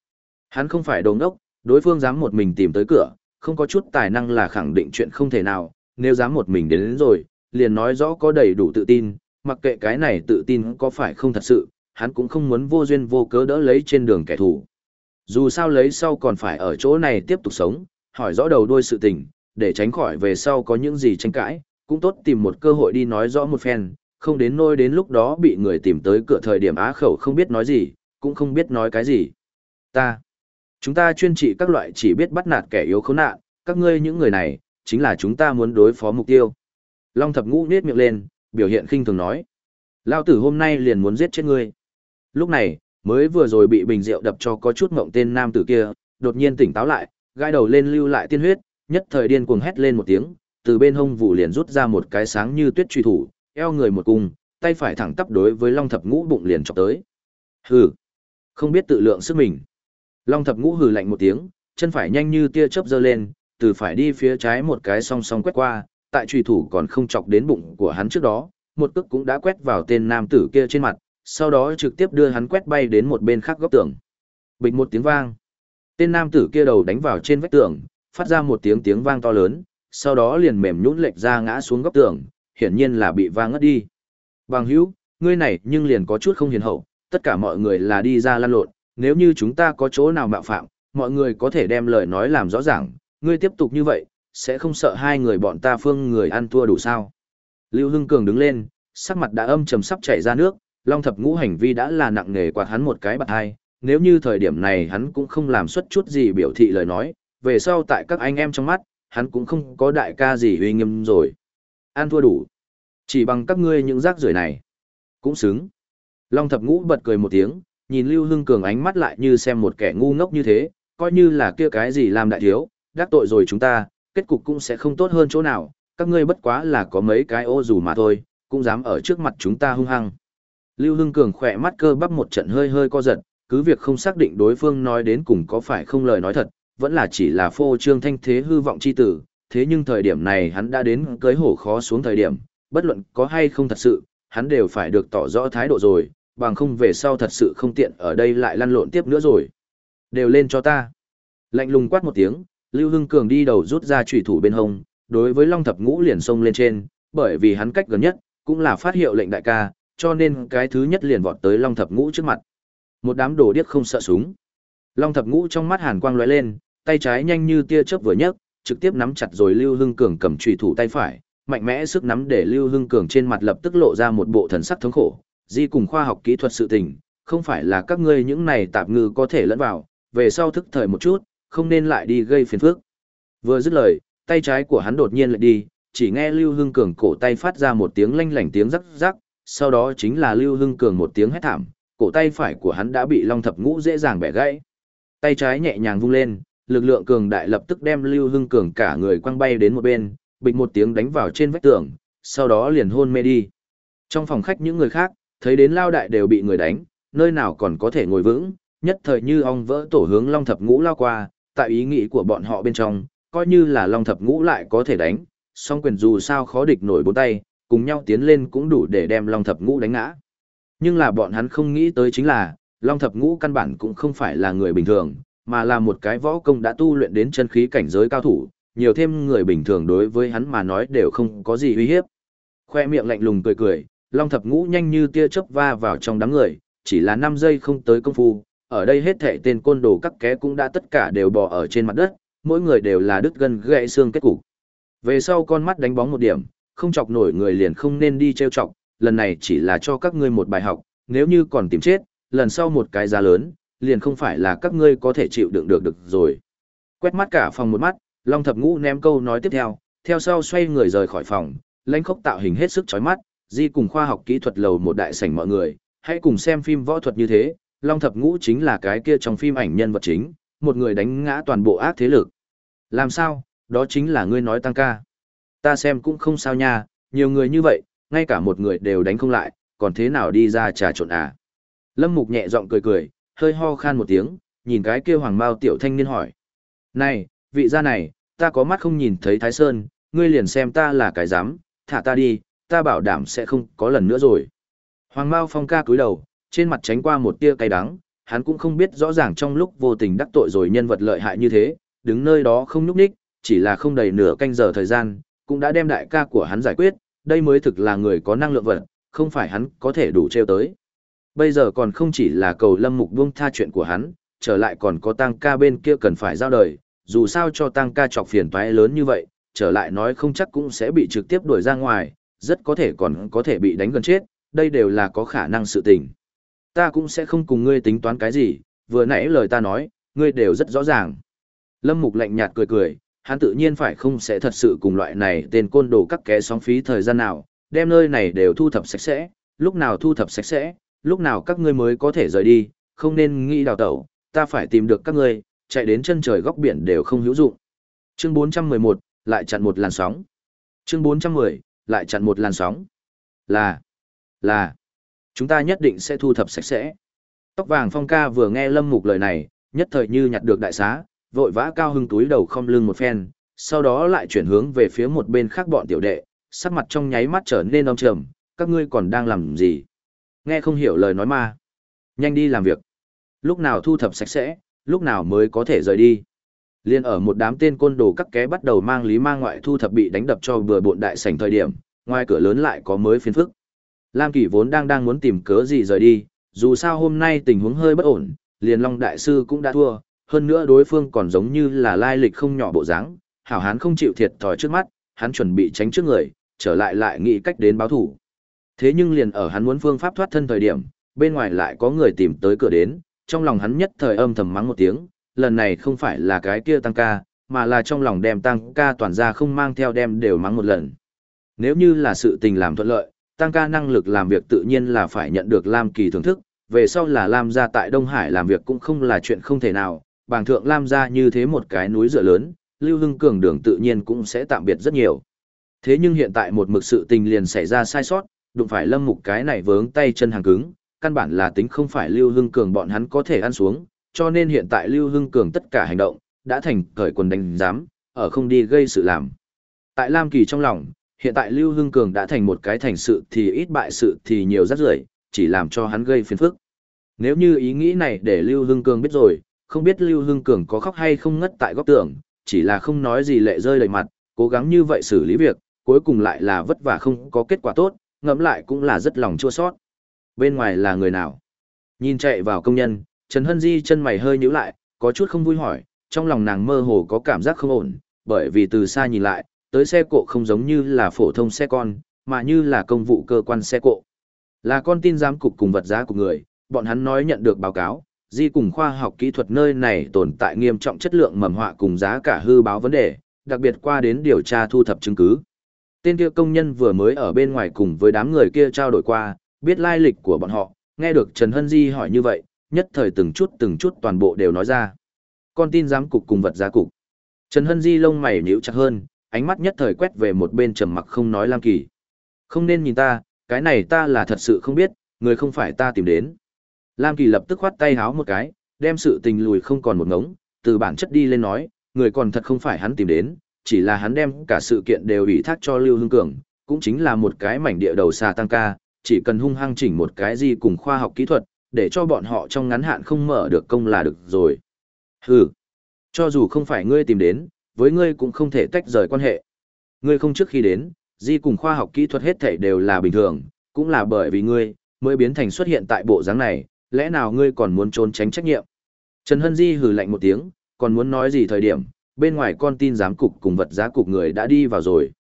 Hắn không phải đồ ngốc, đối phương dám một mình tìm tới cửa, không có chút tài năng là khẳng định chuyện không thể nào, nếu dám một mình đến, đến rồi, liền nói rõ có đầy đủ tự tin, mặc kệ cái này tự tin có phải không thật sự, hắn cũng không muốn vô duyên vô cớ đỡ lấy trên đường kẻ thù. Dù sao lấy sau còn phải ở chỗ này tiếp tục sống, hỏi rõ đầu đuôi sự tình, để tránh khỏi về sau có những gì tranh cãi, cũng tốt tìm một cơ hội đi nói rõ một phen, không đến nôi đến lúc đó bị người tìm tới cửa thời điểm á khẩu không biết nói gì, cũng không biết nói cái gì. Ta, chúng ta chuyên trị các loại chỉ biết bắt nạt kẻ yếu khốn nạn, các ngươi những người này, chính là chúng ta muốn đối phó mục tiêu. Long thập ngũ nết miệng lên, biểu hiện khinh thường nói. Lao tử hôm nay liền muốn giết chết ngươi. Lúc này, mới vừa rồi bị bình rượu đập cho có chút mộng tên nam tử kia, đột nhiên tỉnh táo lại, gai đầu lên lưu lại tiên huyết, nhất thời điên cuồng hét lên một tiếng, từ bên hông vụ liền rút ra một cái sáng như tuyết truy thủ, eo người một cung, tay phải thẳng tắp đối với Long Thập Ngũ bụng liền chọc tới. Hừ, không biết tự lượng sức mình. Long Thập Ngũ hừ lạnh một tiếng, chân phải nhanh như tia chớp giơ lên, từ phải đi phía trái một cái song song quét qua, tại truy thủ còn không chọc đến bụng của hắn trước đó, một cước cũng đã quét vào tên nam tử kia trên mặt, sau đó trực tiếp đưa hắn quét bay đến một bên khác góc tường. Bịch một tiếng vang. Tên nam tử kia đầu đánh vào trên vách tường, phát ra một tiếng tiếng vang to lớn, sau đó liền mềm nhũn lệch ra ngã xuống góc tường, hiển nhiên là bị vang ngất đi. Bằng hữu, ngươi này nhưng liền có chút không hiền hậu, tất cả mọi người là đi ra lăn lộn, nếu như chúng ta có chỗ nào mạo phạm, mọi người có thể đem lời nói làm rõ ràng, ngươi tiếp tục như vậy, sẽ không sợ hai người bọn ta phương người ăn thua đủ sao. Lưu Hưng Cường đứng lên, sắc mặt đã âm trầm sắp chảy ra nước, Long Thập Ngũ hành vi đã là nặng nề quạt hắn một cái bạc hai, nếu như thời điểm này hắn cũng không làm xuất chút gì biểu thị lời nói, về sau tại các anh em trong mắt, hắn cũng không có đại ca gì uy nghiêm rồi. An thua đủ. Chỉ bằng các ngươi những rác rưởi này. Cũng xứng. Long thập ngũ bật cười một tiếng, nhìn Lưu Hưng Cường ánh mắt lại như xem một kẻ ngu ngốc như thế, coi như là kia cái gì làm đại thiếu, đắc tội rồi chúng ta, kết cục cũng sẽ không tốt hơn chỗ nào, các ngươi bất quá là có mấy cái ô dù mà thôi, cũng dám ở trước mặt chúng ta hung hăng. Lưu Hưng Cường khỏe mắt cơ bắp một trận hơi hơi co giật, cứ việc không xác định đối phương nói đến cùng có phải không lời nói thật, vẫn là chỉ là phô trương thanh thế hư vọng chi tử, thế nhưng thời điểm này hắn đã đến cưới hổ khó xuống thời điểm, bất luận có hay không thật sự, hắn đều phải được tỏ rõ thái độ rồi, bằng không về sau thật sự không tiện ở đây lại lăn lộn tiếp nữa rồi. Đều lên cho ta. Lạnh lùng quát một tiếng, Lưu Hưng Cường đi đầu rút ra chủy thủ bên hông, đối với Long Thập Ngũ liền xông lên trên, bởi vì hắn cách gần nhất, cũng là phát hiệu lệnh đại ca, cho nên cái thứ nhất liền vọt tới Long Thập Ngũ trước mặt. Một đám đồ điếc không sợ súng. Long Thập Ngũ trong mắt hàn quang lóe lên, tay trái nhanh như tia chớp vừa nhấc, trực tiếp nắm chặt rồi Lưu Hưng Cường cầm chủy thủ tay phải, mạnh mẽ sức nắm để Lưu Hưng Cường trên mặt lập tức lộ ra một bộ thần sắc thống khổ, di cùng khoa học kỹ thuật sự tình, không phải là các ngươi những này tạp ngư có thể lẫn vào, về sau thức thời một chút, không nên lại đi gây phiền phức. Vừa dứt lời, tay trái của hắn đột nhiên lại đi, chỉ nghe Lưu Hưng Cường cổ tay phát ra một tiếng lanh lảnh tiếng rắc rắc, sau đó chính là Lưu Hưng Cường một tiếng hét thảm, cổ tay phải của hắn đã bị Long Thập Ngũ dễ dàng bẻ gãy. Tay trái nhẹ nhàng vung lên, lực lượng cường đại lập tức đem Lưu Hưng Cường cả người quăng bay đến một bên, bịch một tiếng đánh vào trên vách tường, sau đó liền hôn mê đi. Trong phòng khách những người khác, thấy đến lao đại đều bị người đánh, nơi nào còn có thể ngồi vững, nhất thời như ong vỡ tổ hướng Long Thập Ngũ lao qua, tại ý nghĩ của bọn họ bên trong, coi như là Long Thập Ngũ lại có thể đánh, song quyền dù sao khó địch nổi bốn tay, cùng nhau tiến lên cũng đủ để đem Long Thập Ngũ đánh ngã. Nhưng là bọn hắn không nghĩ tới chính là, Long Thập Ngũ căn bản cũng không phải là người bình thường, mà là một cái võ công đã tu luyện đến chân khí cảnh giới cao thủ, nhiều thêm người bình thường đối với hắn mà nói đều không có gì uy hiếp. Khoe miệng lạnh lùng cười cười, Long Thập Ngũ nhanh như tia chớp va vào trong đám người, chỉ là 5 giây không tới công phu, ở đây hết thảy tên côn đồ các ké cũng đã tất cả đều bò ở trên mặt đất, mỗi người đều là đứt gân gãy xương kết cục. Về sau con mắt đánh bóng một điểm, không chọc nổi người liền không nên đi trêu chọc, lần này chỉ là cho các ngươi một bài học, nếu như còn tìm chết, lần sau một cái giá lớn, liền không phải là các ngươi có thể chịu đựng được được rồi. Quét mắt cả phòng một mắt, Long Thập Ngũ ném câu nói tiếp theo, theo sau xoay người rời khỏi phòng, lãnh khốc tạo hình hết sức chói mắt, di cùng khoa học kỹ thuật lầu một đại sảnh mọi người, hãy cùng xem phim võ thuật như thế, Long Thập Ngũ chính là cái kia trong phim ảnh nhân vật chính, một người đánh ngã toàn bộ ác thế lực. Làm sao, đó chính là ngươi nói tăng ca. Ta xem cũng không sao nha, nhiều người như vậy, ngay cả một người đều đánh không lại, còn thế nào đi ra trà trộn à. Lâm Mục nhẹ giọng cười cười, hơi ho khan một tiếng, nhìn cái kia hoàng bao tiểu thanh niên hỏi. Này, vị gia này, ta có mắt không nhìn thấy Thái Sơn, ngươi liền xem ta là cái dám, thả ta đi, ta bảo đảm sẽ không có lần nữa rồi. Hoàng Mao Phong ca cúi đầu, trên mặt tránh qua một tia cay đắng, hắn cũng không biết rõ ràng trong lúc vô tình đắc tội rồi nhân vật lợi hại như thế, đứng nơi đó không nhúc nhích, chỉ là không đầy nửa canh giờ thời gian, cũng đã đem đại ca của hắn giải quyết, đây mới thực là người có năng lượng vật, không phải hắn có thể đủ treo tới. Bây giờ còn không chỉ là cầu lâm mục buông tha chuyện của hắn, trở lại còn có tăng ca bên kia cần phải giao đời, dù sao cho tăng ca chọc phiền toái lớn như vậy, trở lại nói không chắc cũng sẽ bị trực tiếp đuổi ra ngoài, rất có thể còn có thể bị đánh gần chết, đây đều là có khả năng sự tình. Ta cũng sẽ không cùng ngươi tính toán cái gì, vừa nãy lời ta nói, ngươi đều rất rõ ràng. Lâm Mục lạnh nhạt cười cười, hắn tự nhiên phải không sẽ thật sự cùng loại này tên côn đồ các kẻ sóng phí thời gian nào, đem nơi này đều thu thập sạch sẽ, lúc nào thu thập sạch sẽ, lúc nào các ngươi mới có thể rời đi, không nên nghĩ đào tẩu, ta phải tìm được các ngươi, chạy đến chân trời góc biển đều không hữu dụng. Chương 411, lại chặn một làn sóng. Chương 410, lại chặn một làn sóng. Là, là, chúng ta nhất định sẽ thu thập sạch sẽ. Tóc vàng phong ca vừa nghe lâm mục lời này, nhất thời như nhặt được đại xá, vội vã cao hưng túi đầu không lưng một phen, sau đó lại chuyển hướng về phía một bên khác bọn tiểu đệ, sắc mặt trong nháy mắt trở nên âm trầm, các ngươi còn đang làm gì? Nghe không hiểu lời nói ma. Nhanh đi làm việc. Lúc nào thu thập sạch sẽ, lúc nào mới có thể rời đi. Liên ở một đám tên côn đồ các ké bắt đầu mang lý mang ngoại thu thập bị đánh đập cho vừa bộn đại sảnh thời điểm, ngoài cửa lớn lại có mới phiền phức. Lam Kỳ vốn đang đang muốn tìm cớ gì rời đi, dù sao hôm nay tình huống hơi bất ổn, liền Long Đại Sư cũng đã thua, hơn nữa đối phương còn giống như là lai lịch không nhỏ bộ dáng, hảo hán không chịu thiệt thòi trước mắt, hắn chuẩn bị tránh trước người, trở lại lại nghĩ cách đến báo thủ. Thế nhưng liền ở hắn muốn phương pháp thoát thân thời điểm, bên ngoài lại có người tìm tới cửa đến, trong lòng hắn nhất thời âm thầm mắng một tiếng, lần này không phải là cái kia tăng ca, mà là trong lòng đem tăng ca toàn ra không mang theo đem đều mắng một lần. Nếu như là sự tình làm thuận lợi, tăng ca năng lực làm việc tự nhiên là phải nhận được Lam Kỳ thưởng thức, về sau là Lam gia tại Đông Hải làm việc cũng không là chuyện không thể nào, bàng thượng Lam gia như thế một cái núi dựa lớn, Lưu Hưng Cường đường tự nhiên cũng sẽ tạm biệt rất nhiều. Thế nhưng hiện tại một mực sự tình liền xảy ra sai sót, đụng phải Lâm Mục cái này vướng tay chân hàng cứng, căn bản là tính không phải Lưu Hưng Cường bọn hắn có thể ăn xuống, cho nên hiện tại Lưu Hưng Cường tất cả hành động, đã thành cởi quần đánh giám, ở không đi gây sự làm. Tại Lam Kỳ trong lòng, hiện tại Lưu Hưng Cường đã thành một cái thành sự thì ít bại sự thì nhiều rắc rưởi, chỉ làm cho hắn gây phiền phức. Nếu như ý nghĩ này để Lưu Hưng Cường biết rồi, không biết Lưu Hưng Cường có khóc hay không ngất tại góc tường, chỉ là không nói gì lệ rơi đầy mặt, cố gắng như vậy xử lý việc, cuối cùng lại là vất vả không có kết quả tốt, ngẫm lại cũng là rất lòng chua sót. Bên ngoài là người nào? Nhìn chạy vào công nhân, Trần Hân Di chân mày hơi nhíu lại, có chút không vui hỏi, trong lòng nàng mơ hồ có cảm giác không ổn, bởi vì từ xa nhìn lại, tới xe cộ không giống như là phổ thông xe con, mà như là công vụ cơ quan xe cộ. Là con tin giám cục cùng vật giá của người, bọn hắn nói nhận được báo cáo, di cùng khoa học kỹ thuật nơi này tồn tại nghiêm trọng chất lượng mầm họa cùng giá cả hư báo vấn đề, đặc biệt qua đến điều tra thu thập chứng cứ. Tên kia công nhân vừa mới ở bên ngoài cùng với đám người kia trao đổi qua, biết lai lịch của bọn họ, nghe được Trần Hân Di hỏi như vậy, nhất thời từng chút từng chút toàn bộ đều nói ra. Con tin giám cục cùng vật giá cục. Trần Hân Di lông mày nhíu chặt hơn, ánh mắt nhất thời quét về một bên trầm mặc không nói Lam Kỳ. Không nên nhìn ta, cái này ta là thật sự không biết, người không phải ta tìm đến. Lam Kỳ lập tức khoát tay háo một cái, đem sự tình lùi không còn một ngống, từ bản chất đi lên nói, người còn thật không phải hắn tìm đến, chỉ là hắn đem cả sự kiện đều ủy thác cho Lưu Hưng Cường, cũng chính là một cái mảnh địa đầu xa tăng ca, chỉ cần hung hăng chỉnh một cái gì cùng khoa học kỹ thuật, để cho bọn họ trong ngắn hạn không mở được công là được rồi. Hừ, cho dù không phải ngươi tìm đến, với ngươi cũng không thể tách rời quan hệ. Ngươi không trước khi đến, di cùng khoa học kỹ thuật hết thảy đều là bình thường, cũng là bởi vì ngươi, mới biến thành xuất hiện tại bộ dáng này, lẽ nào ngươi còn muốn trốn tránh trách nhiệm? Trần Hân Di hừ lạnh một tiếng, còn muốn nói gì thời điểm, bên ngoài con tin giám cục cùng vật giá cục người đã đi vào rồi.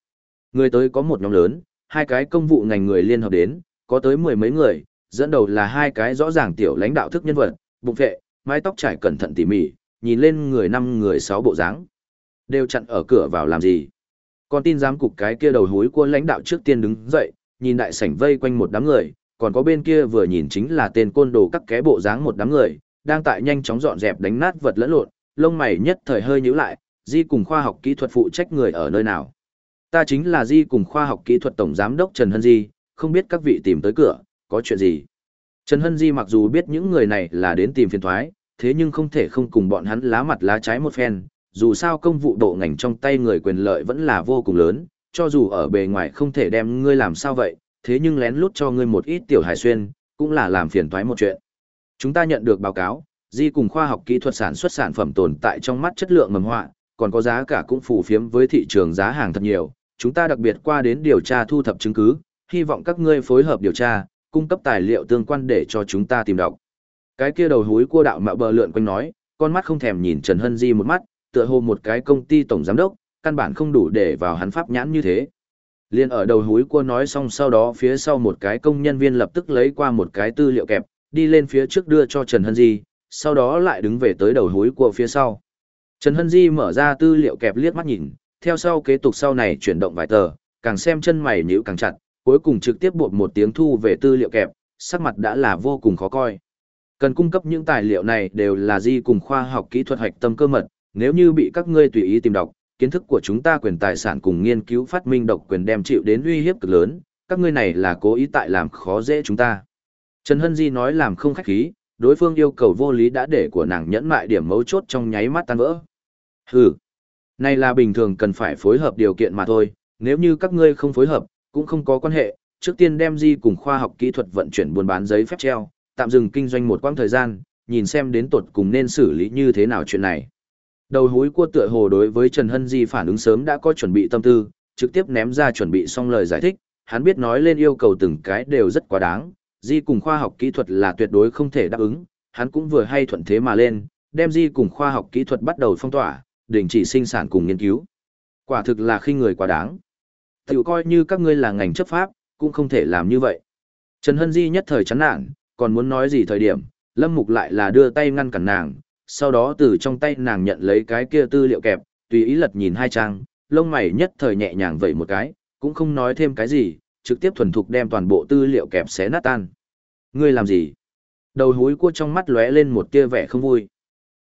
Người tới có một nhóm lớn, hai cái công vụ ngành người liên hợp đến, có tới mười mấy người, dẫn đầu là hai cái rõ ràng tiểu lãnh đạo thức nhân vật, bụng vệ, mái tóc trải cẩn thận tỉ mỉ, nhìn lên người năm người sáu bộ dáng. Đều chặn ở cửa vào làm gì? Còn tin giám cục cái kia đầu hối của lãnh đạo trước tiên đứng dậy, nhìn đại sảnh vây quanh một đám người, còn có bên kia vừa nhìn chính là tên côn đồ các ké bộ dáng một đám người, đang tại nhanh chóng dọn dẹp đánh nát vật lẫn lộn, lông mày nhất thời hơi nhíu lại, Di cùng khoa học kỹ thuật phụ trách người ở nơi nào. Ta chính là Di cùng khoa học kỹ thuật tổng giám đốc Trần Hân Di, không biết các vị tìm tới cửa, có chuyện gì. Trần Hân Di mặc dù biết những người này là đến tìm phiền thoái, thế nhưng không thể không cùng bọn hắn lá mặt lá trái một phen, dù sao công vụ bộ ngành trong tay người quyền lợi vẫn là vô cùng lớn, cho dù ở bề ngoài không thể đem ngươi làm sao vậy, thế nhưng lén lút cho ngươi một ít tiểu hải xuyên, cũng là làm phiền toái một chuyện. Chúng ta nhận được báo cáo, Di cùng khoa học kỹ thuật sản xuất sản phẩm tồn tại trong mắt chất lượng mầm họa, còn có giá cả cũng phù phiếm với thị trường giá hàng thật nhiều. Chúng ta đặc biệt qua đến điều tra thu thập chứng cứ, hy vọng các ngươi phối hợp điều tra, cung cấp tài liệu tương quan để cho chúng ta tìm đọc. Cái kia đầu hối cua đạo mạo bờ lượn quanh nói, con mắt không thèm nhìn Trần Hân Di một mắt, tựa hồ một cái công ty tổng giám đốc, căn bản không đủ để vào hắn pháp nhãn như thế. Liên ở đầu hối cua nói xong sau đó phía sau một cái công nhân viên lập tức lấy qua một cái tư liệu kẹp, đi lên phía trước đưa cho Trần Hân Di, sau đó lại đứng về tới đầu hối cua phía sau. Trần Hân Di mở ra tư liệu kẹp liếc mắt nhìn, theo sau kế tục sau này chuyển động vài tờ, càng xem chân mày nhíu càng chặt, cuối cùng trực tiếp buộc một tiếng thu về tư liệu kẹp, sắc mặt đã là vô cùng khó coi. Cần cung cấp những tài liệu này đều là di cùng khoa học kỹ thuật hoạch tâm cơ mật, nếu như bị các ngươi tùy ý tìm đọc, kiến thức của chúng ta quyền tài sản cùng nghiên cứu phát minh độc quyền đem chịu đến uy hiếp cực lớn, các ngươi này là cố ý tại làm khó dễ chúng ta. Trần Hân Di nói làm không khách khí, đối phương yêu cầu vô lý đã để của nàng nhẫn mại điểm mấu chốt trong nháy mắt tan vỡ. Hừ, này là bình thường cần phải phối hợp điều kiện mà thôi, nếu như các ngươi không phối hợp, cũng không có quan hệ, trước tiên đem Di cùng khoa học kỹ thuật vận chuyển buôn bán giấy phép treo, tạm dừng kinh doanh một quãng thời gian, nhìn xem đến tột cùng nên xử lý như thế nào chuyện này. Đầu hối cua tựa hồ đối với Trần Hân Di phản ứng sớm đã có chuẩn bị tâm tư, trực tiếp ném ra chuẩn bị xong lời giải thích, hắn biết nói lên yêu cầu từng cái đều rất quá đáng, Di cùng khoa học kỹ thuật là tuyệt đối không thể đáp ứng, hắn cũng vừa hay thuận thế mà lên, đem Di cùng khoa học kỹ thuật bắt đầu phong tỏa, đình chỉ sinh sản cùng nghiên cứu. Quả thực là khi người quá đáng. Tiểu coi như các ngươi là ngành chấp pháp, cũng không thể làm như vậy. Trần Hân Di nhất thời chán nản, còn muốn nói gì thời điểm, Lâm Mục lại là đưa tay ngăn cản nàng, sau đó từ trong tay nàng nhận lấy cái kia tư liệu kẹp, tùy ý lật nhìn hai trang, lông mày nhất thời nhẹ nhàng vậy một cái, cũng không nói thêm cái gì, trực tiếp thuần thục đem toàn bộ tư liệu kẹp xé nát tan. Ngươi làm gì? Đầu húi cua trong mắt lóe lên một tia vẻ không vui.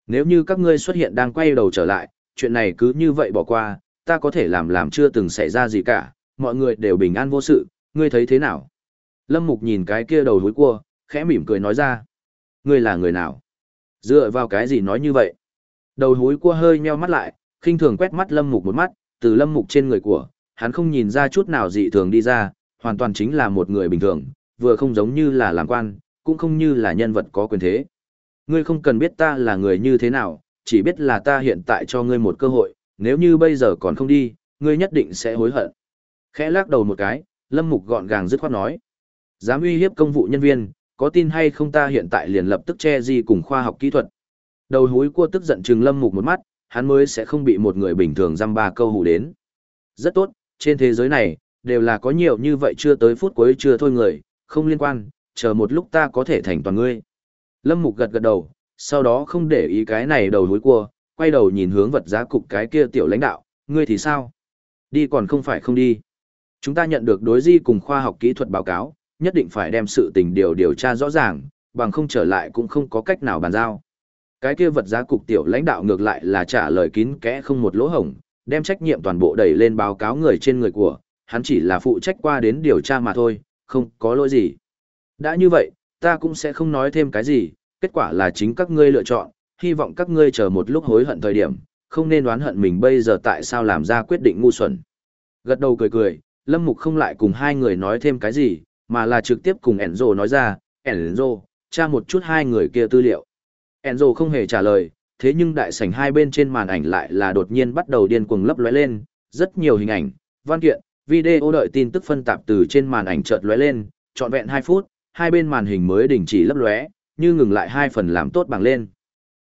Nếu như các ngươi xuất hiện đang quay đầu trở lại, chuyện này cứ như vậy bỏ qua, ta có thể làm làm chưa từng xảy ra gì cả, mọi người đều bình an vô sự, ngươi thấy thế nào? Lâm Mục nhìn cái kia đầu hối cua, khẽ mỉm cười nói ra. Ngươi là người nào? Dựa vào cái gì nói như vậy? Đầu hối cua hơi nheo mắt lại, khinh thường quét mắt Lâm Mục một mắt, từ Lâm Mục trên người của, hắn không nhìn ra chút nào dị thường đi ra, hoàn toàn chính là một người bình thường, vừa không giống như là làm quan, cũng không như là nhân vật có quyền thế. Ngươi không cần biết ta là người như thế nào, chỉ biết là ta hiện tại cho ngươi một cơ hội, nếu như bây giờ còn không đi, ngươi nhất định sẽ hối hận. Khẽ lắc đầu một cái, Lâm Mục gọn gàng dứt khoát nói. Dám uy hiếp công vụ nhân viên, có tin hay không ta hiện tại liền lập tức che gì cùng khoa học kỹ thuật. Đầu hối cua tức giận trừng Lâm Mục một mắt, hắn mới sẽ không bị một người bình thường dăm ba câu hù đến. Rất tốt, trên thế giới này, đều là có nhiều như vậy chưa tới phút cuối chưa thôi người, không liên quan, chờ một lúc ta có thể thành toàn ngươi. Lâm Mục gật gật đầu, sau đó không để ý cái này đầu hối cua, quay đầu nhìn hướng vật giá cục cái kia tiểu lãnh đạo, ngươi thì sao? Đi còn không phải không đi. Chúng ta nhận được đối di cùng khoa học kỹ thuật báo cáo, nhất định phải đem sự tình điều điều tra rõ ràng, bằng không trở lại cũng không có cách nào bàn giao. Cái kia vật giá cục tiểu lãnh đạo ngược lại là trả lời kín kẽ không một lỗ hổng, đem trách nhiệm toàn bộ đẩy lên báo cáo người trên người của, hắn chỉ là phụ trách qua đến điều tra mà thôi, không có lỗi gì. Đã như vậy, ta cũng sẽ không nói thêm cái gì, kết quả là chính các ngươi lựa chọn, hy vọng các ngươi chờ một lúc hối hận thời điểm, không nên đoán hận mình bây giờ tại sao làm ra quyết định ngu xuẩn. Gật đầu cười cười, Lâm Mục không lại cùng hai người nói thêm cái gì, mà là trực tiếp cùng Enzo nói ra, Enzo, tra một chút hai người kia tư liệu. Enzo không hề trả lời, thế nhưng đại sảnh hai bên trên màn ảnh lại là đột nhiên bắt đầu điên cuồng lấp lóe lên, rất nhiều hình ảnh, văn kiện, video đợi tin tức phân tạp từ trên màn ảnh chợt lóe lên, trọn vẹn 2 phút, hai bên màn hình mới đình chỉ lấp lóe, như ngừng lại hai phần làm tốt bằng lên.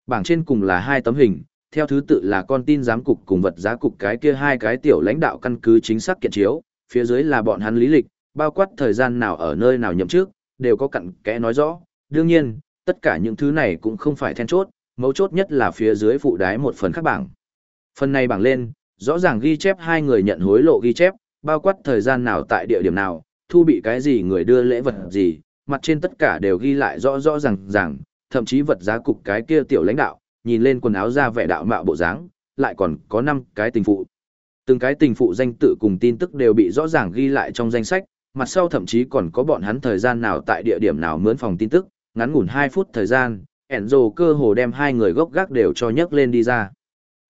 Bảng trên cùng là hai tấm hình, theo thứ tự là con tin giám cục cùng vật giá cục cái kia hai cái tiểu lãnh đạo căn cứ chính xác kiện chiếu, phía dưới là bọn hắn lý lịch, bao quát thời gian nào ở nơi nào nhậm trước, đều có cặn kẽ nói rõ. Đương nhiên, tất cả những thứ này cũng không phải then chốt, mấu chốt nhất là phía dưới phụ đái một phần khác bảng. Phần này bảng lên, rõ ràng ghi chép hai người nhận hối lộ ghi chép, bao quát thời gian nào tại địa điểm nào, thu bị cái gì người đưa lễ vật gì, mặt trên tất cả đều ghi lại rõ rõ ràng ràng, thậm chí vật giá cục cái kia tiểu lãnh đạo, nhìn lên quần áo ra vẻ đạo mạo bộ dáng, lại còn có năm cái tình phụ. Từng cái tình phụ danh tự cùng tin tức đều bị rõ ràng ghi lại trong danh sách, mặt sau thậm chí còn có bọn hắn thời gian nào tại địa điểm nào mướn phòng tin tức, ngắn ngủn 2 phút thời gian, Enzo cơ hồ đem hai người gốc gác đều cho nhấc lên đi ra.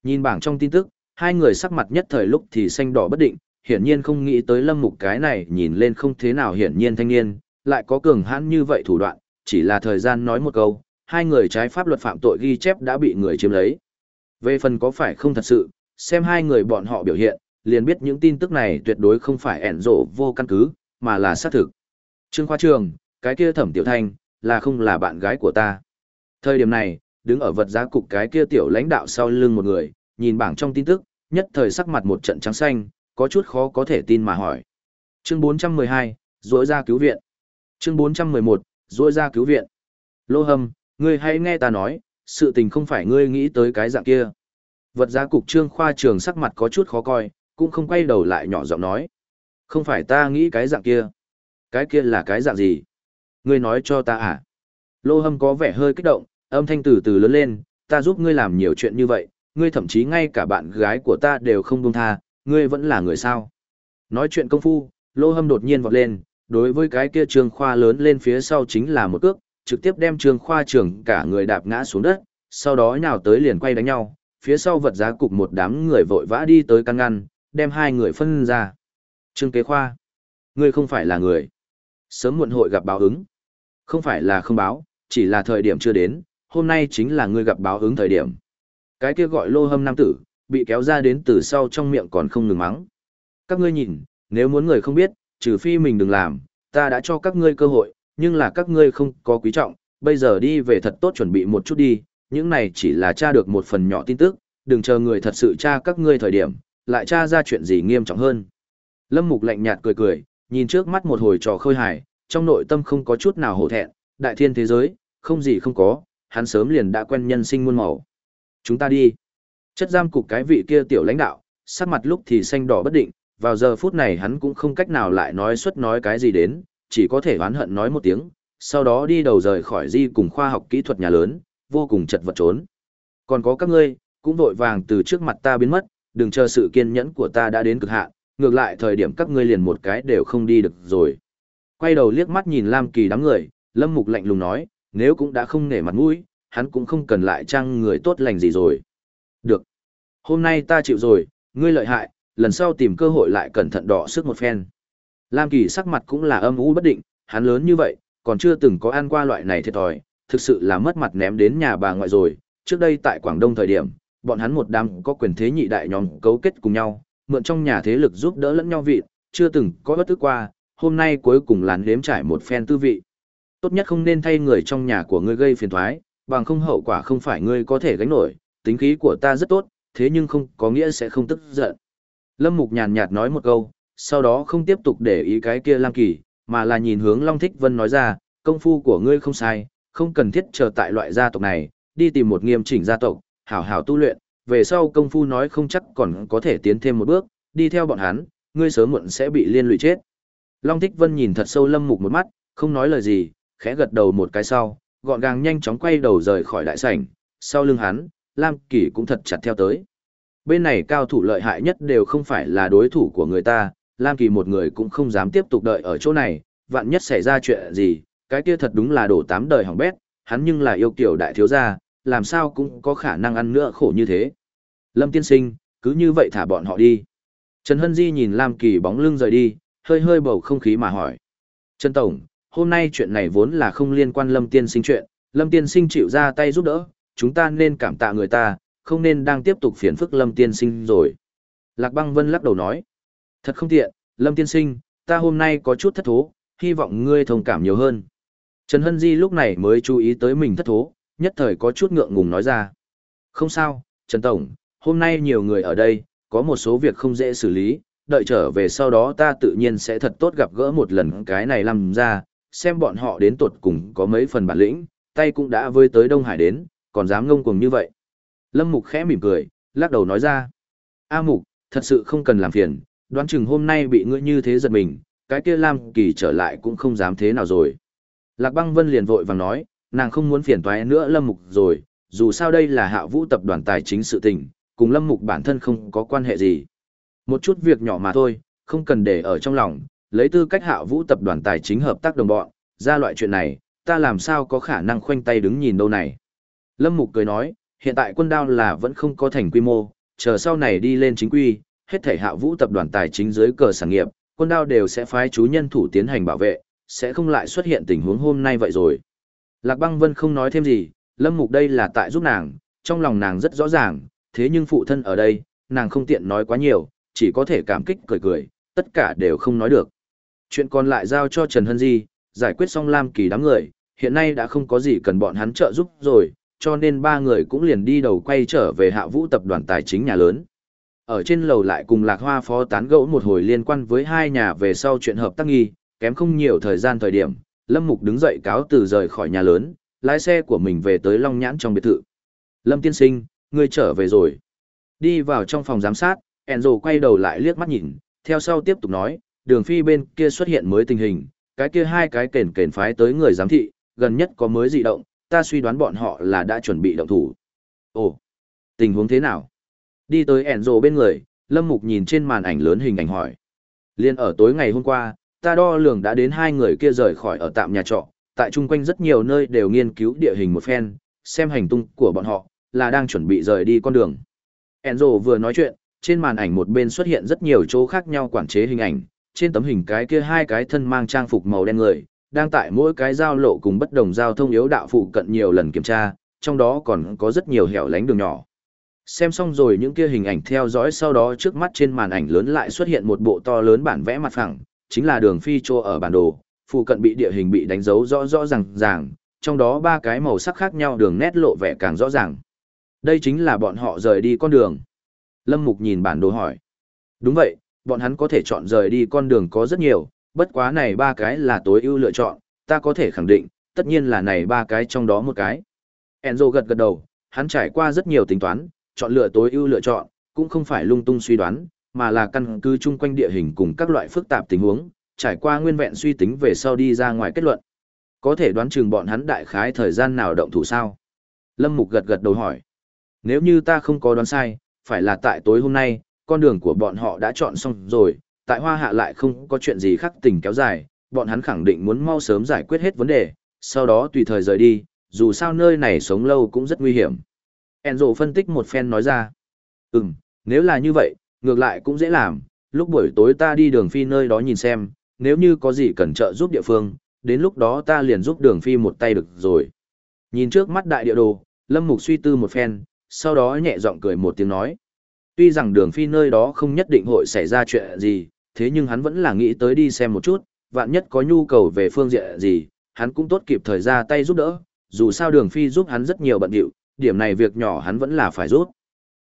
Nhìn bảng trong tin tức, hai người sắc mặt nhất thời lúc thì xanh đỏ bất định, hiển nhiên không nghĩ tới lâm mục cái này nhìn lên không thế nào hiển nhiên thanh niên, lại có cường hãn như vậy thủ đoạn, chỉ là thời gian nói một câu, hai người trái pháp luật phạm tội ghi chép đã bị người chiếm lấy. Về phần có phải không thật sự, xem hai người bọn họ biểu hiện, liền biết những tin tức này tuyệt đối không phải ẻn rộ vô căn cứ, mà là xác thực. Trương Khoa Trường, cái kia thẩm tiểu thanh, là không là bạn gái của ta. Thời điểm này, đứng ở vật giá cục cái kia tiểu lãnh đạo sau lưng một người, nhìn bảng trong tin tức, nhất thời sắc mặt một trận trắng xanh, có chút khó có thể tin mà hỏi. Chương 412, rỗi ra cứu viện. Chương 411, rỗi ra cứu viện. Lô hâm, ngươi hãy nghe ta nói, sự tình không phải ngươi nghĩ tới cái dạng kia. Vật giá cục trương khoa trường sắc mặt có chút khó coi, cũng không quay đầu lại nhỏ giọng nói. Không phải ta nghĩ cái dạng kia. Cái kia là cái dạng gì? Ngươi nói cho ta à? Lô hâm có vẻ hơi kích động, âm thanh từ từ lớn lên, ta giúp ngươi làm nhiều chuyện như vậy, ngươi thậm chí ngay cả bạn gái của ta đều không buông tha, ngươi vẫn là người sao. Nói chuyện công phu, lô hâm đột nhiên vọt lên, đối với cái kia trương khoa lớn lên phía sau chính là một cước, trực tiếp đem trương khoa trưởng cả người đạp ngã xuống đất, sau đó nhào tới liền quay đánh nhau, phía sau vật giá cục một đám người vội vã đi tới căn ngăn, đem hai người phân ra. Trương kế khoa, ngươi không phải là người. Sớm muộn hội gặp báo ứng. Không phải là không báo, chỉ là thời điểm chưa đến, hôm nay chính là ngươi gặp báo ứng thời điểm. Cái kia gọi lô hâm nam tử, bị kéo ra đến từ sau trong miệng còn không ngừng mắng. Các ngươi nhìn, nếu muốn người không biết, trừ phi mình đừng làm, ta đã cho các ngươi cơ hội, nhưng là các ngươi không có quý trọng, bây giờ đi về thật tốt chuẩn bị một chút đi, những này chỉ là tra được một phần nhỏ tin tức, đừng chờ người thật sự tra các ngươi thời điểm, lại tra ra chuyện gì nghiêm trọng hơn. Lâm Mục lạnh nhạt cười cười, nhìn trước mắt một hồi trò khơi hài, trong nội tâm không có chút nào hổ thẹn, đại thiên thế giới, không gì không có, hắn sớm liền đã quen nhân sinh muôn màu. Chúng ta đi. Chất giam cục cái vị kia tiểu lãnh đạo, sắc mặt lúc thì xanh đỏ bất định, vào giờ phút này hắn cũng không cách nào lại nói suất nói cái gì đến, chỉ có thể oán hận nói một tiếng, sau đó đi đầu rời khỏi di cùng khoa học kỹ thuật nhà lớn, vô cùng chật vật trốn. Còn có các ngươi, cũng vội vàng từ trước mặt ta biến mất, đừng chờ sự kiên nhẫn của ta đã đến cực hạn, ngược lại thời điểm các ngươi liền một cái đều không đi được rồi. Quay đầu liếc mắt nhìn Lam Kỳ đám người, Lâm Mục lạnh lùng nói, nếu cũng đã không nể mặt mũi, hắn cũng không cần lại trang người tốt lành gì rồi. Được. Hôm nay ta chịu rồi, ngươi lợi hại, lần sau tìm cơ hội lại cẩn thận đỏ sức một phen. Lam Kỳ sắc mặt cũng là âm u bất định, hắn lớn như vậy, còn chưa từng có ăn qua loại này thiệt thòi, thực sự là mất mặt ném đến nhà bà ngoại rồi. Trước đây tại Quảng Đông thời điểm, bọn hắn một đám có quyền thế nhị đại nhóm cấu kết cùng nhau, mượn trong nhà thế lực giúp đỡ lẫn nhau vị, chưa từng có bất tức qua, hôm nay cuối cùng làn đếm trải một phen tư vị. Tốt nhất không nên thay người trong nhà của ngươi gây phiền toái, bằng không hậu quả không phải ngươi có thể gánh nổi, tính khí của ta rất tốt, thế nhưng không có nghĩa sẽ không tức giận. Lâm Mục nhàn nhạt nói một câu, sau đó không tiếp tục để ý cái kia Lam Kỳ, mà là nhìn hướng Long Thích Vân nói ra, công phu của ngươi không sai, không cần thiết chờ tại loại gia tộc này, đi tìm một nghiêm chỉnh gia tộc, hảo hảo tu luyện, về sau công phu nói không chắc còn có thể tiến thêm một bước, đi theo bọn hắn, ngươi sớm muộn sẽ bị liên lụy chết. Long Thích Vân nhìn thật sâu Lâm Mục một mắt, không nói lời gì, khẽ gật đầu một cái sau, gọn gàng nhanh chóng quay đầu rời khỏi đại sảnh, sau lưng hắn, Lam Kỳ cũng thật chặt theo tới. Bên này cao thủ lợi hại nhất đều không phải là đối thủ của người ta, Lam Kỳ một người cũng không dám tiếp tục đợi ở chỗ này, vạn nhất xảy ra chuyện gì, cái kia thật đúng là đổ tám đời hỏng bét, hắn nhưng là yêu kiểu đại thiếu gia, làm sao cũng có khả năng ăn nữa khổ như thế. Lâm tiên sinh, cứ như vậy thả bọn họ đi. Trần Hân Di nhìn Lam Kỳ bóng lưng rời đi, hơi hơi bầu không khí mà hỏi. Trần Tổng, hôm nay chuyện này vốn là không liên quan Lâm tiên sinh chuyện, Lâm tiên sinh chịu ra tay giúp đỡ, chúng ta nên cảm tạ người ta, không nên đang tiếp tục phiền phức Lâm tiên sinh rồi. Lạc băng vân lắc đầu nói. Thật không tiện, Lâm tiên sinh, ta hôm nay có chút thất thố, hy vọng ngươi thông cảm nhiều hơn. Trần Hân Di lúc này mới chú ý tới mình thất thố, nhất thời có chút ngượng ngùng nói ra. Không sao, Trần Tổng, hôm nay nhiều người ở đây, có một số việc không dễ xử lý, đợi trở về sau đó ta tự nhiên sẽ thật tốt gặp gỡ một lần cái này làm ra, xem bọn họ đến tuột cùng có mấy phần bản lĩnh, tay cũng đã với tới Đông Hải đến, còn dám ngông cuồng như vậy. Lâm Mục khẽ mỉm cười, lắc đầu nói ra. A Mục, Thật sự không cần làm phiền, đoán chừng hôm nay bị ngươi như thế giật mình, cái kia Lam Kỳ trở lại cũng không dám thế nào rồi. Lạc băng vân liền vội vàng nói, nàng không muốn phiền toái nữa lâm mục rồi, dù sao đây là hạ vũ tập đoàn tài chính sự tình, cùng lâm mục bản thân không có quan hệ gì. Một chút việc nhỏ mà thôi, không cần để ở trong lòng, lấy tư cách hạ vũ tập đoàn tài chính hợp tác đồng bọn, ra loại chuyện này, ta làm sao có khả năng khoanh tay đứng nhìn đâu này. Lâm Mục cười nói, hiện tại quân đao là vẫn không có thành quy mô, chờ sau này đi lên chính quy, hết thể hạ vũ tập đoàn tài chính dưới cờ sản nghiệp, quân đao đều sẽ phái chú nhân thủ tiến hành bảo vệ, sẽ không lại xuất hiện tình huống hôm nay vậy rồi. Lạc băng vân không nói thêm gì, Lâm Mục đây là tại giúp nàng, trong lòng nàng rất rõ ràng, thế nhưng phụ thân ở đây, nàng không tiện nói quá nhiều, chỉ có thể cảm kích cười cười, tất cả đều không nói được. Chuyện còn lại giao cho Trần Hân Di, giải quyết xong Lam Kỳ đám người, hiện nay đã không có gì cần bọn hắn trợ giúp rồi, cho nên ba người cũng liền đi đầu quay trở về hạ vũ tập đoàn tài chính nhà lớn. Ở trên lầu lại cùng Lạc Hoa phó tán gẫu một hồi liên quan với hai nhà về sau chuyện hợp tác nghi, kém không nhiều thời gian thời điểm, Lâm Mục đứng dậy cáo từ rời khỏi nhà lớn, lái xe của mình về tới Long Nhãn trong biệt thự. Lâm tiên sinh, ngươi trở về rồi. Đi vào trong phòng giám sát, Enzo quay đầu lại liếc mắt nhìn, theo sau tiếp tục nói, đường phi bên kia xuất hiện mới tình hình, cái kia hai cái kền kền phái tới người giám thị, gần nhất có mới dị động, ta suy đoán bọn họ là đã chuẩn bị động thủ. Ồ, tình huống thế nào? Đi tới Enzo bên người, Lâm Mục nhìn trên màn ảnh lớn hình ảnh hỏi. Liên ở tối ngày hôm qua, ta đo lường đã đến hai người kia rời khỏi ở tạm nhà trọ, tại chung quanh rất nhiều nơi đều nghiên cứu địa hình một phen, xem hành tung của bọn họ, là đang chuẩn bị rời đi con đường. Enzo vừa nói chuyện, trên màn ảnh một bên xuất hiện rất nhiều chỗ khác nhau quản chế hình ảnh, trên tấm hình cái kia hai cái thân mang trang phục màu đen người, đang tại mỗi cái giao lộ cùng bất đồng giao thông yếu đạo phụ cận nhiều lần kiểm tra, trong đó còn có rất nhiều hẻo lánh đường nhỏ. Xem xong rồi những kia hình ảnh theo dõi sau đó trước mắt trên màn ảnh lớn lại xuất hiện một bộ to lớn bản vẽ mặt phẳng, chính là đường phi trô ở bản đồ, phụ cận bị địa hình bị đánh dấu rõ rõ ràng ràng, trong đó ba cái màu sắc khác nhau đường nét lộ vẻ càng rõ ràng. Đây chính là bọn họ rời đi con đường. Lâm Mục nhìn bản đồ hỏi. Đúng vậy, bọn hắn có thể chọn rời đi con đường có rất nhiều, bất quá này ba cái là tối ưu lựa chọn, ta có thể khẳng định, tất nhiên là này ba cái trong đó một cái. Enzo gật gật đầu, hắn trải qua rất nhiều tính toán, chọn lựa tối ưu lựa chọn, cũng không phải lung tung suy đoán, mà là căn cứ chung quanh địa hình cùng các loại phức tạp tình huống, trải qua nguyên vẹn suy tính về sau đi ra ngoài kết luận. Có thể đoán chừng bọn hắn đại khái thời gian nào động thủ sao? Lâm Mục gật gật đầu hỏi. Nếu như ta không có đoán sai, phải là tại tối hôm nay, con đường của bọn họ đã chọn xong rồi, tại hoa hạ lại không có chuyện gì khác tình kéo dài, bọn hắn khẳng định muốn mau sớm giải quyết hết vấn đề, sau đó tùy thời rời đi, dù sao nơi này sống lâu cũng rất nguy hiểm. Enzo phân tích một phen nói ra. Ừm, nếu là như vậy, ngược lại cũng dễ làm, lúc buổi tối ta đi đường phi nơi đó nhìn xem, nếu như có gì cần trợ giúp địa phương, đến lúc đó ta liền giúp đường phi một tay được rồi. Nhìn trước mắt đại địa đồ, Lâm Mục suy tư một phen, sau đó nhẹ giọng cười một tiếng nói. Tuy rằng đường phi nơi đó không nhất định hội xảy ra chuyện gì, thế nhưng hắn vẫn là nghĩ tới đi xem một chút, vạn nhất có nhu cầu về phương diện gì, hắn cũng tốt kịp thời ra tay giúp đỡ, dù sao đường phi giúp hắn rất nhiều bận điệu, điểm này việc nhỏ hắn vẫn là phải rút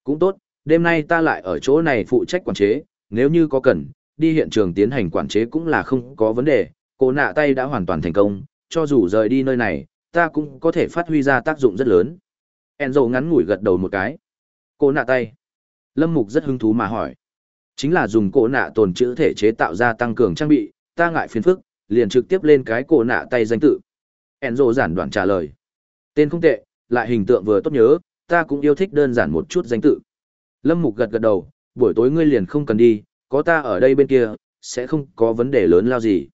Cũng tốt, đêm nay ta lại ở chỗ này phụ trách quản chế, nếu như có cần, đi hiện trường tiến hành quản chế cũng là không có vấn đề, cô nạ tay đã hoàn toàn thành công, cho dù rời đi nơi này, ta cũng có thể phát huy ra tác dụng rất lớn. Enzo ngắn ngủi gật đầu một cái. Cô nạ tay. Lâm Mục rất hứng thú mà hỏi. Chính là dùng cổ nạ tồn chữ thể chế tạo ra tăng cường trang bị, ta ngại phiền phức, liền trực tiếp lên cái cổ nạ tay danh tự. Enzo giản đoạn trả lời. Tên không tệ, lại hình tượng vừa tốt nhớ, ta cũng yêu thích đơn giản một chút danh tự. Lâm Mục gật gật đầu, buổi tối ngươi liền không cần đi, có ta ở đây bên kia, sẽ không có vấn đề lớn lao gì.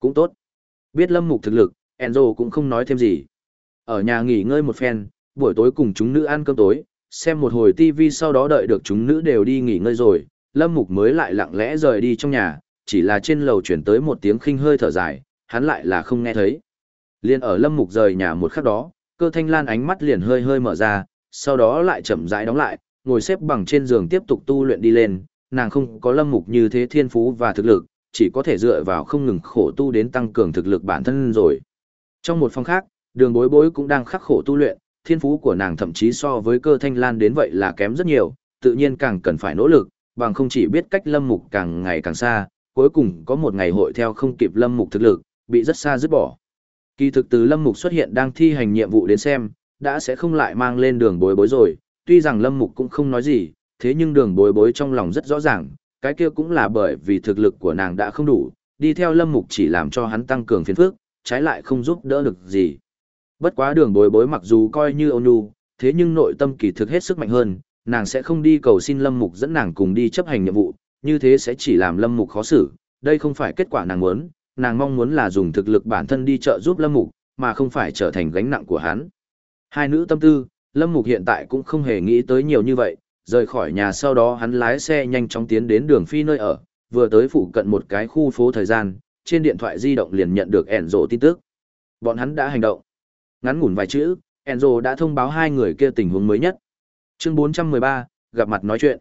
Cũng tốt. Biết Lâm Mục thực lực, Enzo cũng không nói thêm gì. Ở nhà nghỉ ngơi một phen, buổi tối cùng chúng nữ ăn cơm tối, xem một hồi TV sau đó đợi được chúng nữ đều đi nghỉ ngơi rồi, Lâm Mục mới lại lặng lẽ rời đi trong nhà, chỉ là trên lầu chuyển tới một tiếng khinh hơi thở dài, hắn lại là không nghe thấy. Liên ở Lâm Mục rời nhà một khắc đó, cơ thanh lan ánh mắt liền hơi hơi mở ra, sau đó lại chậm rãi đóng lại, ngồi xếp bằng trên giường tiếp tục tu luyện đi lên, nàng không có Lâm Mục như thế thiên phú và thực lực, chỉ có thể dựa vào không ngừng khổ tu đến tăng cường thực lực bản thân rồi. Trong một phòng khác, đường bối bối cũng đang khắc khổ tu luyện, thiên phú của nàng thậm chí so với cơ thanh lan đến vậy là kém rất nhiều, tự nhiên càng cần phải nỗ lực, bằng không chỉ biết cách lâm mục càng ngày càng xa, cuối cùng có một ngày hội theo không kịp lâm mục thực lực, bị rất xa dứt bỏ. Kỳ thực từ lâm mục xuất hiện đang thi hành nhiệm vụ đến xem, đã sẽ không lại mang lên đường bối bối rồi, tuy rằng lâm mục cũng không nói gì, thế nhưng đường bối bối trong lòng rất rõ ràng, cái kia cũng là bởi vì thực lực của nàng đã không đủ, đi theo lâm mục chỉ làm cho hắn tăng cường phiền phức, trái lại không giúp đỡ được gì. Bất quá đường bối bối mặc dù coi như ôn nhu, thế nhưng nội tâm kỳ thực hết sức mạnh hơn, nàng sẽ không đi cầu xin lâm mục dẫn nàng cùng đi chấp hành nhiệm vụ, như thế sẽ chỉ làm lâm mục khó xử, đây không phải kết quả nàng muốn, nàng mong muốn là dùng thực lực bản thân đi trợ giúp lâm mục, mà không phải trở thành gánh nặng của hắn. Hai nữ tâm tư, lâm mục hiện tại cũng không hề nghĩ tới nhiều như vậy, rời khỏi nhà sau đó hắn lái xe nhanh chóng tiến đến đường phi nơi ở, vừa tới phụ cận một cái khu phố thời gian, trên điện thoại di động liền nhận được Enzo tin tức. Bọn hắn đã hành động. Ngắn ngủn vài chữ, Enzo đã thông báo hai người kia tình huống mới nhất. Chương 413, gặp mặt nói chuyện.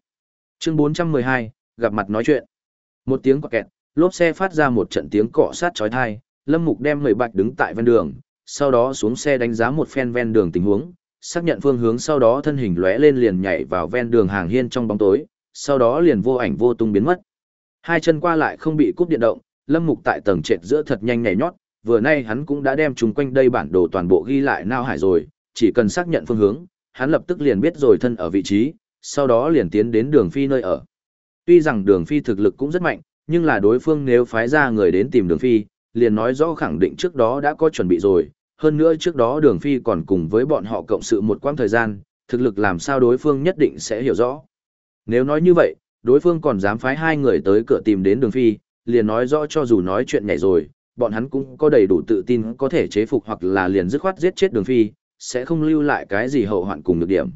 Chương 412, gặp mặt nói chuyện. Một tiếng quạt kẹt, lốp xe phát ra một trận tiếng cọ sát chói tai, Lâm Mục đem người bạch đứng tại ven đường, sau đó xuống xe đánh giá một phen ven đường tình huống, xác nhận phương hướng sau đó thân hình lóe lên liền nhảy vào ven đường hàng hiên trong bóng tối, sau đó liền vô ảnh vô tung biến mất. Hai chân qua lại không bị cúp điện động, Lâm Mục tại tầng trệt giữa thật nhanh nhảy nhót, vừa nay hắn cũng đã đem chúng quanh đây bản đồ toàn bộ ghi lại nao hải rồi, chỉ cần xác nhận phương hướng, hắn lập tức liền biết rồi thân ở vị trí, sau đó liền tiến đến đường phi nơi ở. Tuy rằng đường phi thực lực cũng rất mạnh, nhưng là đối phương nếu phái ra người đến tìm đường phi, liền nói rõ khẳng định trước đó đã có chuẩn bị rồi, hơn nữa trước đó đường phi còn cùng với bọn họ cộng sự một quãng thời gian, thực lực làm sao đối phương nhất định sẽ hiểu rõ. Nếu nói như vậy, đối phương còn dám phái hai người tới cửa tìm đến đường phi, liền nói rõ cho dù nói chuyện nhảy rồi, bọn hắn cũng có đầy đủ tự tin có thể chế phục hoặc là liền dứt khoát giết chết đường phi, sẽ không lưu lại cái gì hậu hoạn cùng được điểm.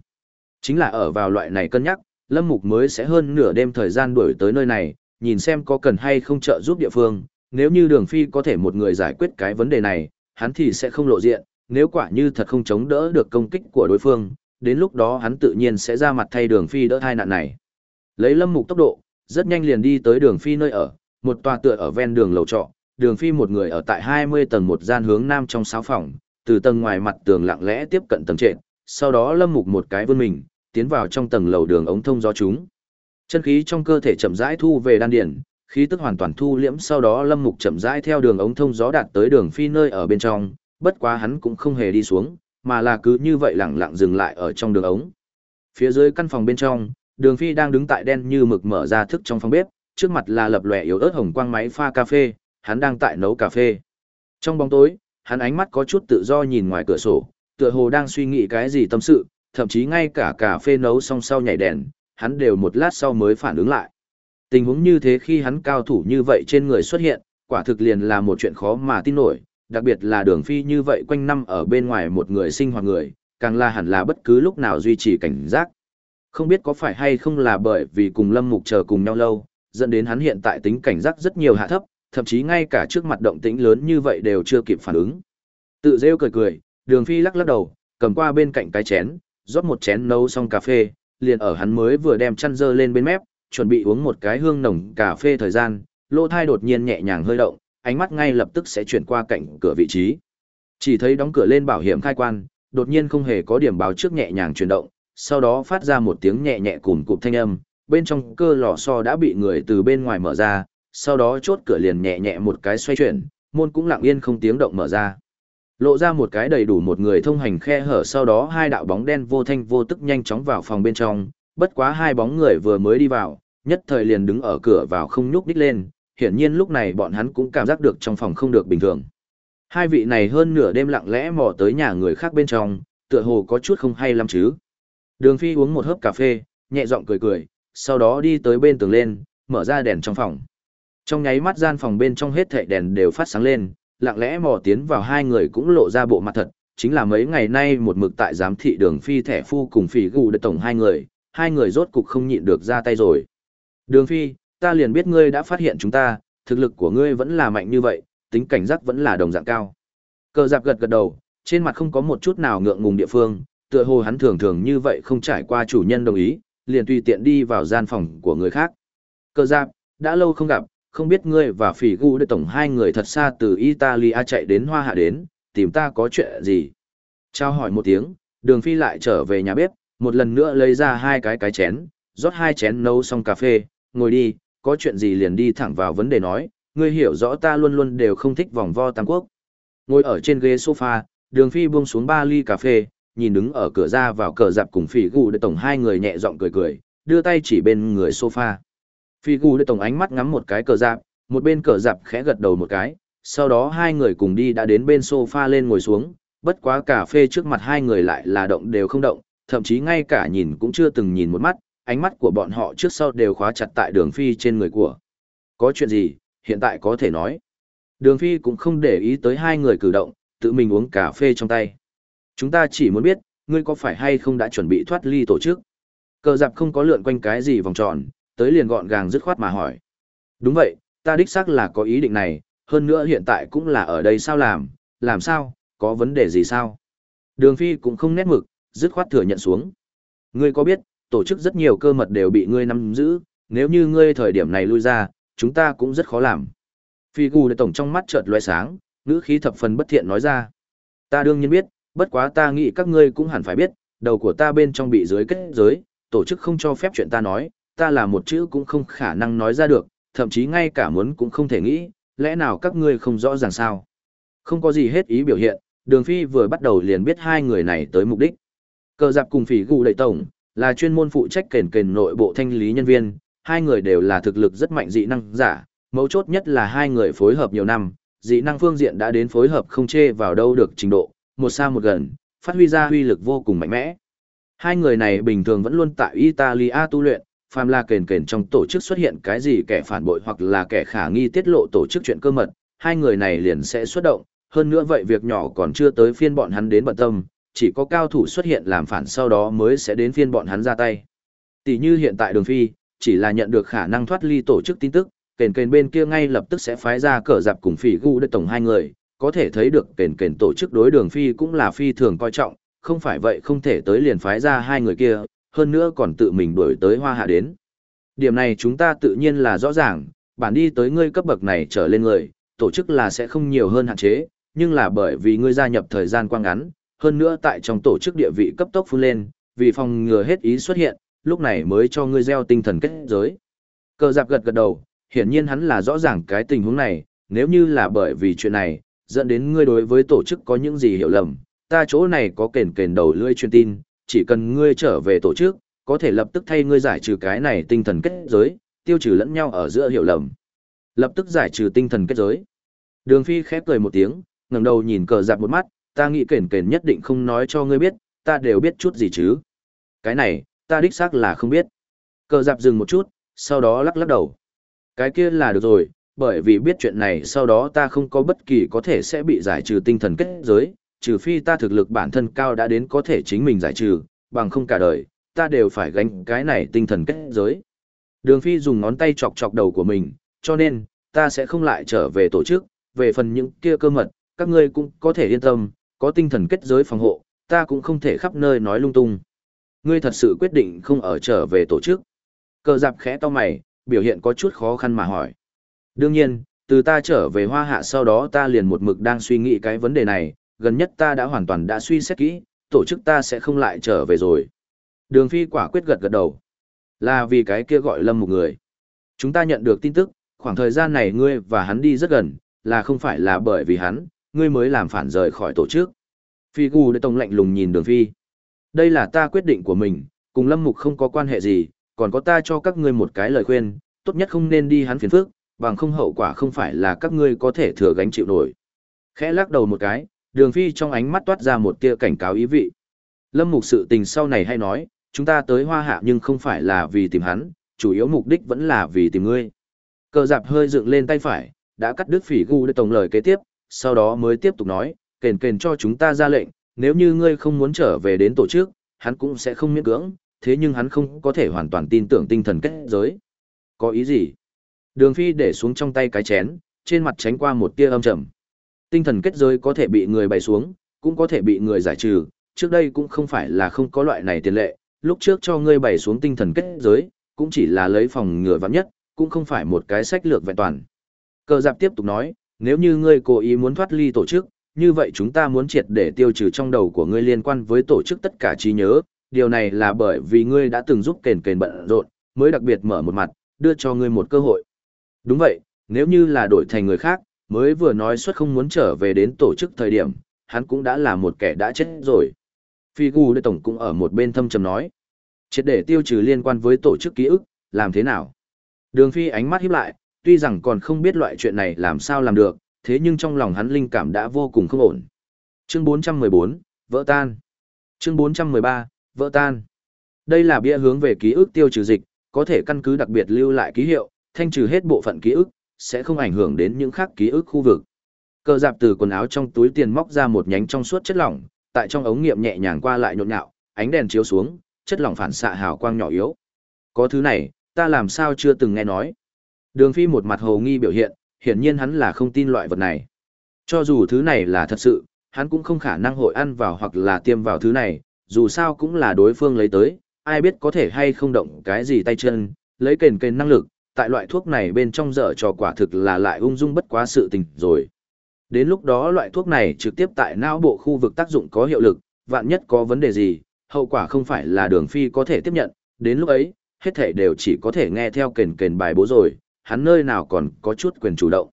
Chính là ở vào loại này cân nhắc, Lâm Mục mới sẽ hơn nửa đêm thời gian đuổi tới nơi này, nhìn xem có cần hay không trợ giúp địa phương, nếu như đường phi có thể một người giải quyết cái vấn đề này, hắn thì sẽ không lộ diện, nếu quả như thật không chống đỡ được công kích của đối phương, đến lúc đó hắn tự nhiên sẽ ra mặt thay đường phi đỡ tai nạn này. Lấy lâm mục tốc độ, rất nhanh liền đi tới đường phi nơi ở, một tòa tựa ở ven đường lầu trọ, đường phi một người ở tại 20 tầng một gian hướng nam trong sáu phòng, từ tầng ngoài mặt tường lặng lẽ tiếp cận tầng trệt, sau đó lâm mục một cái vươn mình, tiến vào trong tầng lầu đường ống thông gió chúng. Chân khí trong cơ thể chậm rãi thu về đan điền, khí tức hoàn toàn thu liễm sau đó lâm mục chậm rãi theo đường ống thông gió đạt tới đường phi nơi ở bên trong, bất quá hắn cũng không hề đi xuống, mà là cứ như vậy lặng lặng dừng lại ở trong đường ống. Phía dưới căn phòng bên trong, đường phi đang đứng tại đen như mực mở ra thức trong phòng bếp, trước mặt là lập lòe yếu ớt hồng quang máy pha cà phê, hắn đang tại nấu cà phê. Trong bóng tối, hắn ánh mắt có chút tự do nhìn ngoài cửa sổ, tựa hồ đang suy nghĩ cái gì tâm sự, thậm chí ngay cả cà phê nấu xong sau nhảy đèn, hắn đều một lát sau mới phản ứng lại. Tình huống như thế khi hắn cao thủ như vậy trên người xuất hiện, quả thực liền là một chuyện khó mà tin nổi, đặc biệt là đường phi như vậy quanh năm ở bên ngoài một người sinh hoạt người, càng là hẳn là bất cứ lúc nào duy trì cảnh giác. Không biết có phải hay không là bởi vì cùng Lâm Mục chờ cùng nhau lâu, dẫn đến hắn hiện tại tính cảnh giác rất nhiều hạ thấp, thậm chí ngay cả trước mặt động tĩnh lớn như vậy đều chưa kịp phản ứng. Tự rêu cười cười, đường phi lắc lắc đầu, cầm qua bên cạnh cái chén, rót một chén nấu xong cà phê, liền ở hắn mới vừa đem chăn dơ lên bên mép, chuẩn bị uống một cái hương nồng cà phê thời gian, lỗ thai đột nhiên nhẹ nhàng hơi động, ánh mắt ngay lập tức sẽ chuyển qua cạnh cửa vị trí. Chỉ thấy đóng cửa lên bảo hiểm khai quan, đột nhiên không hề có điểm báo trước nhẹ nhàng chuyển động, sau đó phát ra một tiếng nhẹ nhẹ cùn cụm thanh âm, bên trong cơ lò xo đã bị người từ bên ngoài mở ra, sau đó chốt cửa liền nhẹ nhẹ một cái xoay chuyển, môn cũng lặng yên không tiếng động mở ra. Lộ ra một cái đầy đủ một người thông hành khe hở sau đó hai đạo bóng đen vô thanh vô tức nhanh chóng vào phòng bên trong, bất quá hai bóng người vừa mới đi vào, nhất thời liền đứng ở cửa vào không nhúc đích lên, hiển nhiên lúc này bọn hắn cũng cảm giác được trong phòng không được bình thường. Hai vị này hơn nửa đêm lặng lẽ mò tới nhà người khác bên trong, tựa hồ có chút không hay lắm chứ. Đường Phi uống một hớp cà phê, nhẹ giọng cười cười, sau đó đi tới bên tường lên, mở ra đèn trong phòng. Trong nháy mắt gian phòng bên trong hết thảy đèn đều phát sáng lên, lặng lẽ mò tiến vào hai người cũng lộ ra bộ mặt thật, chính là mấy ngày nay một mực tại giám thị đường Phi thẻ phu cùng phỉ gù để tổng hai người, hai người rốt cục không nhịn được ra tay rồi. Đường Phi, ta liền biết ngươi đã phát hiện chúng ta, thực lực của ngươi vẫn là mạnh như vậy, tính cảnh giác vẫn là đồng dạng cao. Cờ giặc gật gật đầu, trên mặt không có một chút nào ngượng ngùng địa phương, tựa hồ hắn thường thường như vậy không trải qua chủ nhân đồng ý, liền tùy tiện đi vào gian phòng của người khác. Cờ giặc đã lâu không gặp, không biết ngươi và phỉ gu đệ tổng hai người thật xa từ Italia chạy đến Hoa Hạ đến, tìm ta có chuyện gì? Trao hỏi một tiếng, đường phi lại trở về nhà bếp, một lần nữa lấy ra hai cái cái chén, rót hai chén nấu xong cà phê, ngồi đi, có chuyện gì liền đi thẳng vào vấn đề nói, ngươi hiểu rõ ta luôn luôn đều không thích vòng vo tam quốc. Ngồi ở trên ghế sofa, đường phi buông xuống ba ly cà phê, nhìn đứng ở cửa ra vào cờ dạp cùng phỉ gù để tổng hai người nhẹ giọng cười cười, đưa tay chỉ bên người sofa. Phi gù đưa tổng ánh mắt ngắm một cái cờ dạp, một bên cờ dạp khẽ gật đầu một cái, sau đó hai người cùng đi đã đến bên sofa lên ngồi xuống, bất quá cà phê trước mặt hai người lại là động đều không động, thậm chí ngay cả nhìn cũng chưa từng nhìn một mắt, ánh mắt của bọn họ trước sau đều khóa chặt tại đường phi trên người của. Có chuyện gì, hiện tại có thể nói. Đường phi cũng không để ý tới hai người cử động, tự mình uống cà phê trong tay. Chúng ta chỉ muốn biết, ngươi có phải hay không đã chuẩn bị thoát ly tổ chức? Cờ dạp không có lượn quanh cái gì vòng tròn, tới liền gọn gàng dứt khoát mà hỏi. Đúng vậy, ta đích xác là có ý định này, hơn nữa hiện tại cũng là ở đây sao làm, làm sao, có vấn đề gì sao? Đường Phi cũng không nét mực, dứt khoát thừa nhận xuống. Ngươi có biết, tổ chức rất nhiều cơ mật đều bị ngươi nắm giữ, nếu như ngươi thời điểm này lui ra, chúng ta cũng rất khó làm. Phi gù để tổng trong mắt chợt lóe sáng, ngữ khí thập phần bất thiện nói ra. Ta đương nhiên biết, bất quá ta nghĩ các ngươi cũng hẳn phải biết, đầu của ta bên trong bị dưới kết giới, tổ chức không cho phép chuyện ta nói, ta là một chữ cũng không khả năng nói ra được, thậm chí ngay cả muốn cũng không thể nghĩ, lẽ nào các ngươi không rõ ràng sao? Không có gì hết ý biểu hiện, đường phi vừa bắt đầu liền biết hai người này tới mục đích. Cờ giặc cùng phỉ gù đầy tổng, là chuyên môn phụ trách kền kền nội bộ thanh lý nhân viên, hai người đều là thực lực rất mạnh dị năng giả, mấu chốt nhất là hai người phối hợp nhiều năm, dị năng phương diện đã đến phối hợp không chê vào đâu được trình độ, một xa một gần, phát huy ra huy lực vô cùng mạnh mẽ. Hai người này bình thường vẫn luôn tại Italia tu luyện, phàm là kền kền trong tổ chức xuất hiện cái gì kẻ phản bội hoặc là kẻ khả nghi tiết lộ tổ chức chuyện cơ mật, hai người này liền sẽ xuất động, hơn nữa vậy việc nhỏ còn chưa tới phiên bọn hắn đến bận tâm, chỉ có cao thủ xuất hiện làm phản sau đó mới sẽ đến phiên bọn hắn ra tay. Tỷ như hiện tại đường phi, chỉ là nhận được khả năng thoát ly tổ chức tin tức, kền kền bên kia ngay lập tức sẽ phái ra cờ dạp cùng phỉ gu để tổng hai người, có thể thấy được kền kền tổ chức đối đường phi cũng là phi thường coi trọng, không phải vậy không thể tới liền phái ra hai người kia, hơn nữa còn tự mình đuổi tới hoa hạ đến. Điểm này chúng ta tự nhiên là rõ ràng, bản đi tới ngươi cấp bậc này trở lên người, tổ chức là sẽ không nhiều hơn hạn chế, nhưng là bởi vì ngươi gia nhập thời gian quang ngắn, hơn nữa tại trong tổ chức địa vị cấp tốc phun lên, vì phòng ngừa hết ý xuất hiện, lúc này mới cho ngươi gieo tinh thần kết giới. Cờ giặc gật gật đầu, hiển nhiên hắn là rõ ràng cái tình huống này, nếu như là bởi vì chuyện này, dẫn đến ngươi đối với tổ chức có những gì hiểu lầm, ta chỗ này có kền kền đầu lưỡi truyền tin, chỉ cần ngươi trở về tổ chức, có thể lập tức thay ngươi giải trừ cái này tinh thần kết giới, tiêu trừ lẫn nhau ở giữa hiểu lầm. Lập tức giải trừ tinh thần kết giới. Đường Phi khép cười một tiếng, ngẩng đầu nhìn cờ giặc một mắt, ta nghĩ kền kền nhất định không nói cho ngươi biết, ta đều biết chút gì chứ. Cái này, ta đích xác là không biết. Cờ giặc dừng một chút, sau đó lắc lắc đầu. Cái kia là được rồi, bởi vì biết chuyện này sau đó ta không có bất kỳ có thể sẽ bị giải trừ tinh thần kết giới, trừ phi ta thực lực bản thân cao đã đến có thể chính mình giải trừ, bằng không cả đời, ta đều phải gánh cái này tinh thần kết giới. Đường Phi dùng ngón tay chọc chọc đầu của mình, cho nên, ta sẽ không lại trở về tổ chức, về phần những kia cơ mật, các ngươi cũng có thể yên tâm, có tinh thần kết giới phòng hộ, ta cũng không thể khắp nơi nói lung tung. Ngươi thật sự quyết định không ở trở về tổ chức. Cờ dạp khẽ to mày, biểu hiện có chút khó khăn mà hỏi. Đương nhiên, từ ta trở về hoa hạ sau đó ta liền một mực đang suy nghĩ cái vấn đề này, gần nhất ta đã hoàn toàn đã suy xét kỹ, tổ chức ta sẽ không lại trở về rồi. Đường phi quả quyết gật gật đầu. Là vì cái kia gọi lâm một người. Chúng ta nhận được tin tức, khoảng thời gian này ngươi và hắn đi rất gần, là không phải là bởi vì hắn, ngươi mới làm phản rời khỏi tổ chức. Phi Gù để tổng lạnh lùng nhìn đường phi. Đây là ta quyết định của mình, cùng lâm mục không có quan hệ gì, còn có ta cho các ngươi một cái lời khuyên, tốt nhất không nên đi hắn phiền phức, bằng không hậu quả không phải là các ngươi có thể thừa gánh chịu nổi. Khẽ lắc đầu một cái, đường phi trong ánh mắt toát ra một tia cảnh cáo ý vị. Lâm mục sự tình sau này hay nói, chúng ta tới hoa hạ nhưng không phải là vì tìm hắn, chủ yếu mục đích vẫn là vì tìm ngươi. Cờ dạp hơi dựng lên tay phải, đã cắt đứt phỉ gu để tổng lời kế tiếp, sau đó mới tiếp tục nói, kền kền cho chúng ta ra lệnh, nếu như ngươi không muốn trở về đến tổ chức, hắn cũng sẽ không miễn cưỡng, thế nhưng hắn không có thể hoàn toàn tin tưởng tinh thần kết giới. Có ý gì? Đường Phi để xuống trong tay cái chén, trên mặt tránh qua một tia âm trầm. Tinh thần kết giới có thể bị người bày xuống, cũng có thể bị người giải trừ, trước đây cũng không phải là không có loại này tiền lệ, lúc trước cho ngươi bày xuống tinh thần kết giới, cũng chỉ là lấy phòng ngừa vắng nhất, cũng không phải một cái sách lược vẹn toàn. Cờ giáp tiếp tục nói, nếu như ngươi cố ý muốn thoát ly tổ chức, như vậy chúng ta muốn triệt để tiêu trừ trong đầu của ngươi liên quan với tổ chức tất cả trí nhớ, điều này là bởi vì ngươi đã từng giúp kền kền bận rộn, mới đặc biệt mở một mặt, đưa cho ngươi một cơ hội. Đúng vậy, nếu như là đổi thành người khác, mới vừa nói suốt không muốn trở về đến tổ chức thời điểm, hắn cũng đã là một kẻ đã chết rồi. Phi Gu đệ Tổng cũng ở một bên thâm trầm nói. Triệt để tiêu trừ liên quan với tổ chức ký ức, làm thế nào? Đường Phi ánh mắt híp lại, tuy rằng còn không biết loại chuyện này làm sao làm được, thế nhưng trong lòng hắn linh cảm đã vô cùng không ổn. Chương 414, vỡ tan. Chương 413, vỡ tan. Đây là bia hướng về ký ức tiêu trừ dịch, có thể căn cứ đặc biệt lưu lại ký hiệu, thanh trừ hết bộ phận ký ức, sẽ không ảnh hưởng đến những khác ký ức khu vực. Cờ dạp từ quần áo trong túi tiền móc ra một nhánh trong suốt chất lỏng, tại trong ống nghiệm nhẹ nhàng qua lại nhộn nhạo, ánh đèn chiếu xuống, chất lỏng phản xạ hào quang nhỏ yếu. Có thứ này, ta làm sao chưa từng nghe nói. Đường Phi một mặt hồ nghi biểu hiện, hiển nhiên hắn là không tin loại vật này. Cho dù thứ này là thật sự, hắn cũng không khả năng hội ăn vào hoặc là tiêm vào thứ này, dù sao cũng là đối phương lấy tới, ai biết có thể hay không động cái gì tay chân, lấy kền kền năng lực, tại loại thuốc này bên trong dở trò quả thực là lại ung dung bất quá sự tình rồi. Đến lúc đó loại thuốc này trực tiếp tại não bộ khu vực tác dụng có hiệu lực, vạn nhất có vấn đề gì, hậu quả không phải là đường phi có thể tiếp nhận, đến lúc ấy, hết thể đều chỉ có thể nghe theo kền kền bài bố rồi, hắn nơi nào còn có chút quyền chủ động.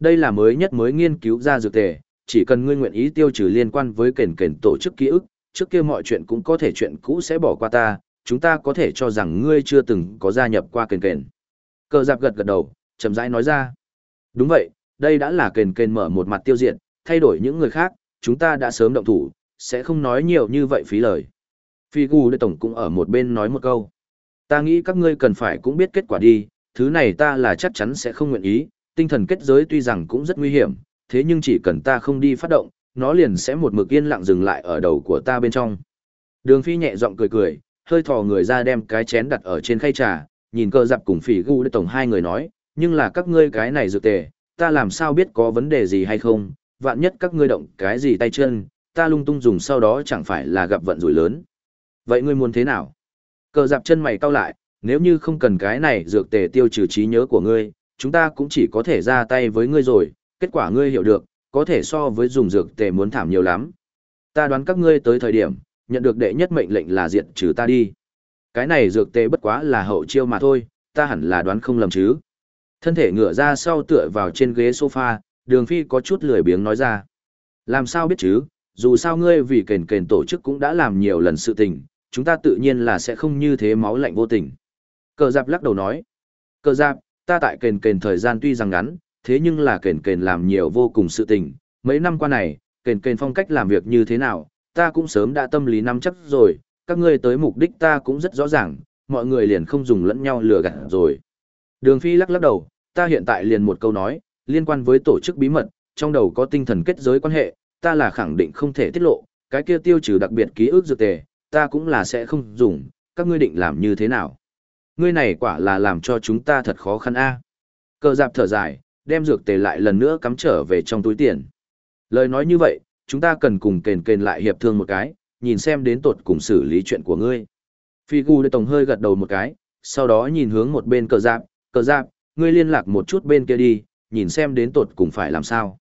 Đây là mới nhất mới nghiên cứu ra dược tề, chỉ cần ngươi nguyện ý tiêu trừ liên quan với kền kền tổ chức ký ức, trước kia mọi chuyện cũng có thể chuyện cũ sẽ bỏ qua ta, chúng ta có thể cho rằng ngươi chưa từng có gia nhập qua kền kền. Cờ giáp gật gật đầu, chậm rãi nói ra. Đúng vậy, đây đã là kền kền mở một mặt tiêu diệt, thay đổi những người khác, chúng ta đã sớm động thủ, sẽ không nói nhiều như vậy phí lời. Phi Gu Tổng cũng ở một bên nói một câu. Ta nghĩ các ngươi cần phải cũng biết kết quả đi, thứ này ta là chắc chắn sẽ không nguyện ý, tinh thần kết giới tuy rằng cũng rất nguy hiểm, thế nhưng chỉ cần ta không đi phát động, nó liền sẽ một mực yên lặng dừng lại ở đầu của ta bên trong. Đường Phi nhẹ giọng cười cười, hơi thò người ra đem cái chén đặt ở trên khay trà, nhìn cơ dạp cùng phỉ gu tổng hai người nói, nhưng là các ngươi cái này dược tề, ta làm sao biết có vấn đề gì hay không, vạn nhất các ngươi động cái gì tay chân, ta lung tung dùng sau đó chẳng phải là gặp vận rủi lớn. Vậy ngươi muốn thế nào? Cờ dạp chân mày cau lại, nếu như không cần cái này dược tề tiêu trừ trí nhớ của ngươi, chúng ta cũng chỉ có thể ra tay với ngươi rồi, kết quả ngươi hiểu được, có thể so với dùng dược tề muốn thảm nhiều lắm. Ta đoán các ngươi tới thời điểm, nhận được đệ nhất mệnh lệnh là diệt trừ ta đi. Cái này dược tê bất quá là hậu chiêu mà thôi, ta hẳn là đoán không lầm chứ. Thân thể ngửa ra sau tựa vào trên ghế sofa, đường phi có chút lười biếng nói ra. Làm sao biết chứ, dù sao ngươi vì kền kền tổ chức cũng đã làm nhiều lần sự tình, chúng ta tự nhiên là sẽ không như thế máu lạnh vô tình. Cờ giáp lắc đầu nói. Cờ giáp, ta tại kền kền thời gian tuy rằng ngắn, thế nhưng là kền kền làm nhiều vô cùng sự tình. Mấy năm qua này, kền kền phong cách làm việc như thế nào, ta cũng sớm đã tâm lý nắm chắc rồi, các ngươi tới mục đích ta cũng rất rõ ràng, mọi người liền không dùng lẫn nhau lừa gạt rồi. Đường Phi lắc lắc đầu, ta hiện tại liền một câu nói, liên quan với tổ chức bí mật, trong đầu có tinh thần kết giới quan hệ, ta là khẳng định không thể tiết lộ, cái kia tiêu trừ đặc biệt ký ức dược tề, ta cũng là sẽ không dùng, các ngươi định làm như thế nào? Ngươi này quả là làm cho chúng ta thật khó khăn a. À. Cờ dạp thở dài, đem dược tề lại lần nữa cắm trở về trong túi tiền. Lời nói như vậy, chúng ta cần cùng kền kền lại hiệp thương một cái, nhìn xem đến tột cùng xử lý chuyện của ngươi. Phi Gu Tổng hơi gật đầu một cái, sau đó nhìn hướng một bên cờ giáp, cờ giáp, ngươi liên lạc một chút bên kia đi, nhìn xem đến tột cùng phải làm sao.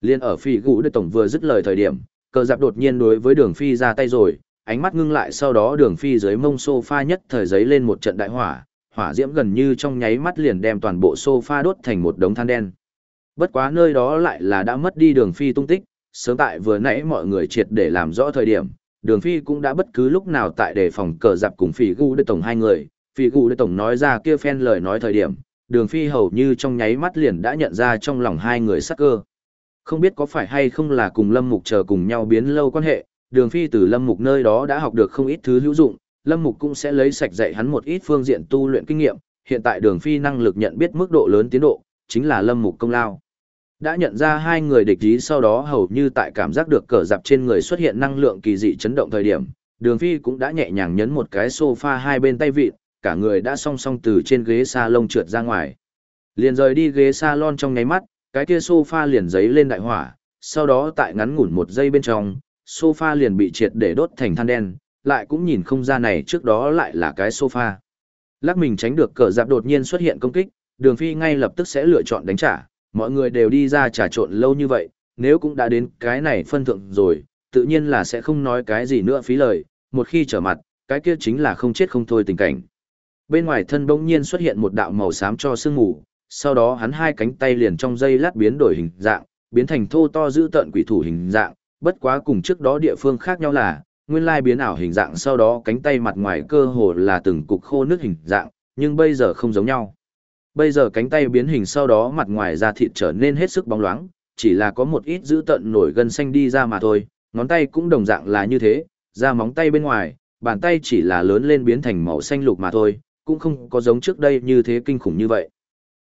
Liên ở Phi Gu Tổng vừa dứt lời thời điểm, cờ giáp đột nhiên đối với đường Phi ra tay rồi, ánh mắt ngưng lại sau đó đường Phi dưới mông sofa nhất thời giấy lên một trận đại hỏa, hỏa diễm gần như trong nháy mắt liền đem toàn bộ sofa đốt thành một đống than đen. Bất quá nơi đó lại là đã mất đi đường Phi tung tích, sớm tại vừa nãy mọi người triệt để làm rõ thời điểm, đường phi cũng đã bất cứ lúc nào tại đề phòng cờ dạp cùng phỉ gu đệ tổng hai người. Phỉ gu đệ tổng nói ra kia phen lời nói thời điểm, đường phi hầu như trong nháy mắt liền đã nhận ra trong lòng hai người sắc cơ. Không biết có phải hay không là cùng lâm mục chờ cùng nhau biến lâu quan hệ, đường phi từ lâm mục nơi đó đã học được không ít thứ hữu dụng, lâm mục cũng sẽ lấy sạch dạy hắn một ít phương diện tu luyện kinh nghiệm. Hiện tại đường phi năng lực nhận biết mức độ lớn tiến độ, chính là lâm mục công lao đã nhận ra hai người địch ý sau đó hầu như tại cảm giác được cờ dạp trên người xuất hiện năng lượng kỳ dị chấn động thời điểm, đường phi cũng đã nhẹ nhàng nhấn một cái sofa hai bên tay vịt, cả người đã song song từ trên ghế salon trượt ra ngoài. Liền rời đi ghế salon trong nháy mắt, cái kia sofa liền giấy lên đại hỏa, sau đó tại ngắn ngủn một giây bên trong, sofa liền bị triệt để đốt thành than đen, lại cũng nhìn không ra này trước đó lại là cái sofa. Lắc mình tránh được cờ dạp đột nhiên xuất hiện công kích, đường phi ngay lập tức sẽ lựa chọn đánh trả, mọi người đều đi ra trà trộn lâu như vậy, nếu cũng đã đến cái này phân thượng rồi, tự nhiên là sẽ không nói cái gì nữa phí lời, một khi trở mặt, cái kia chính là không chết không thôi tình cảnh. Bên ngoài thân bỗng nhiên xuất hiện một đạo màu xám cho sương mù, sau đó hắn hai cánh tay liền trong dây lát biến đổi hình dạng, biến thành thô to giữ tận quỷ thủ hình dạng, bất quá cùng trước đó địa phương khác nhau là, nguyên lai biến ảo hình dạng sau đó cánh tay mặt ngoài cơ hồ là từng cục khô nước hình dạng, nhưng bây giờ không giống nhau. Bây giờ cánh tay biến hình sau đó mặt ngoài da thịt trở nên hết sức bóng loáng, chỉ là có một ít giữ tận nổi gân xanh đi ra mà thôi, ngón tay cũng đồng dạng là như thế, da móng tay bên ngoài, bàn tay chỉ là lớn lên biến thành màu xanh lục mà thôi, cũng không có giống trước đây như thế kinh khủng như vậy.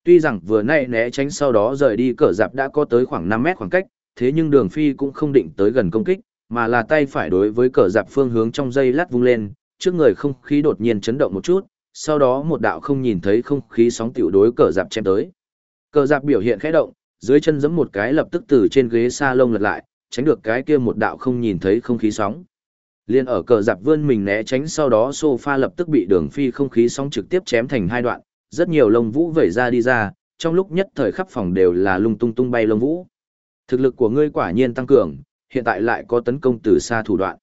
Tuy rằng vừa nãy né tránh sau đó rời đi cờ dạp đã có tới khoảng 5 mét khoảng cách, thế nhưng đường phi cũng không định tới gần công kích, mà là tay phải đối với cờ dạp phương hướng trong dây lát vung lên, trước người không khí đột nhiên chấn động một chút, sau đó một đạo không nhìn thấy không khí sóng tiểu đối cờ dạp chém tới. Cờ dạp biểu hiện khẽ động, dưới chân giẫm một cái lập tức từ trên ghế sa lông lật lại, tránh được cái kia một đạo không nhìn thấy không khí sóng. Liên ở cờ dạp vươn mình né tránh sau đó sofa lập tức bị đường phi không khí sóng trực tiếp chém thành hai đoạn, rất nhiều lông vũ vẩy ra đi ra, trong lúc nhất thời khắp phòng đều là lung tung tung bay lông vũ. Thực lực của ngươi quả nhiên tăng cường, hiện tại lại có tấn công từ xa thủ đoạn.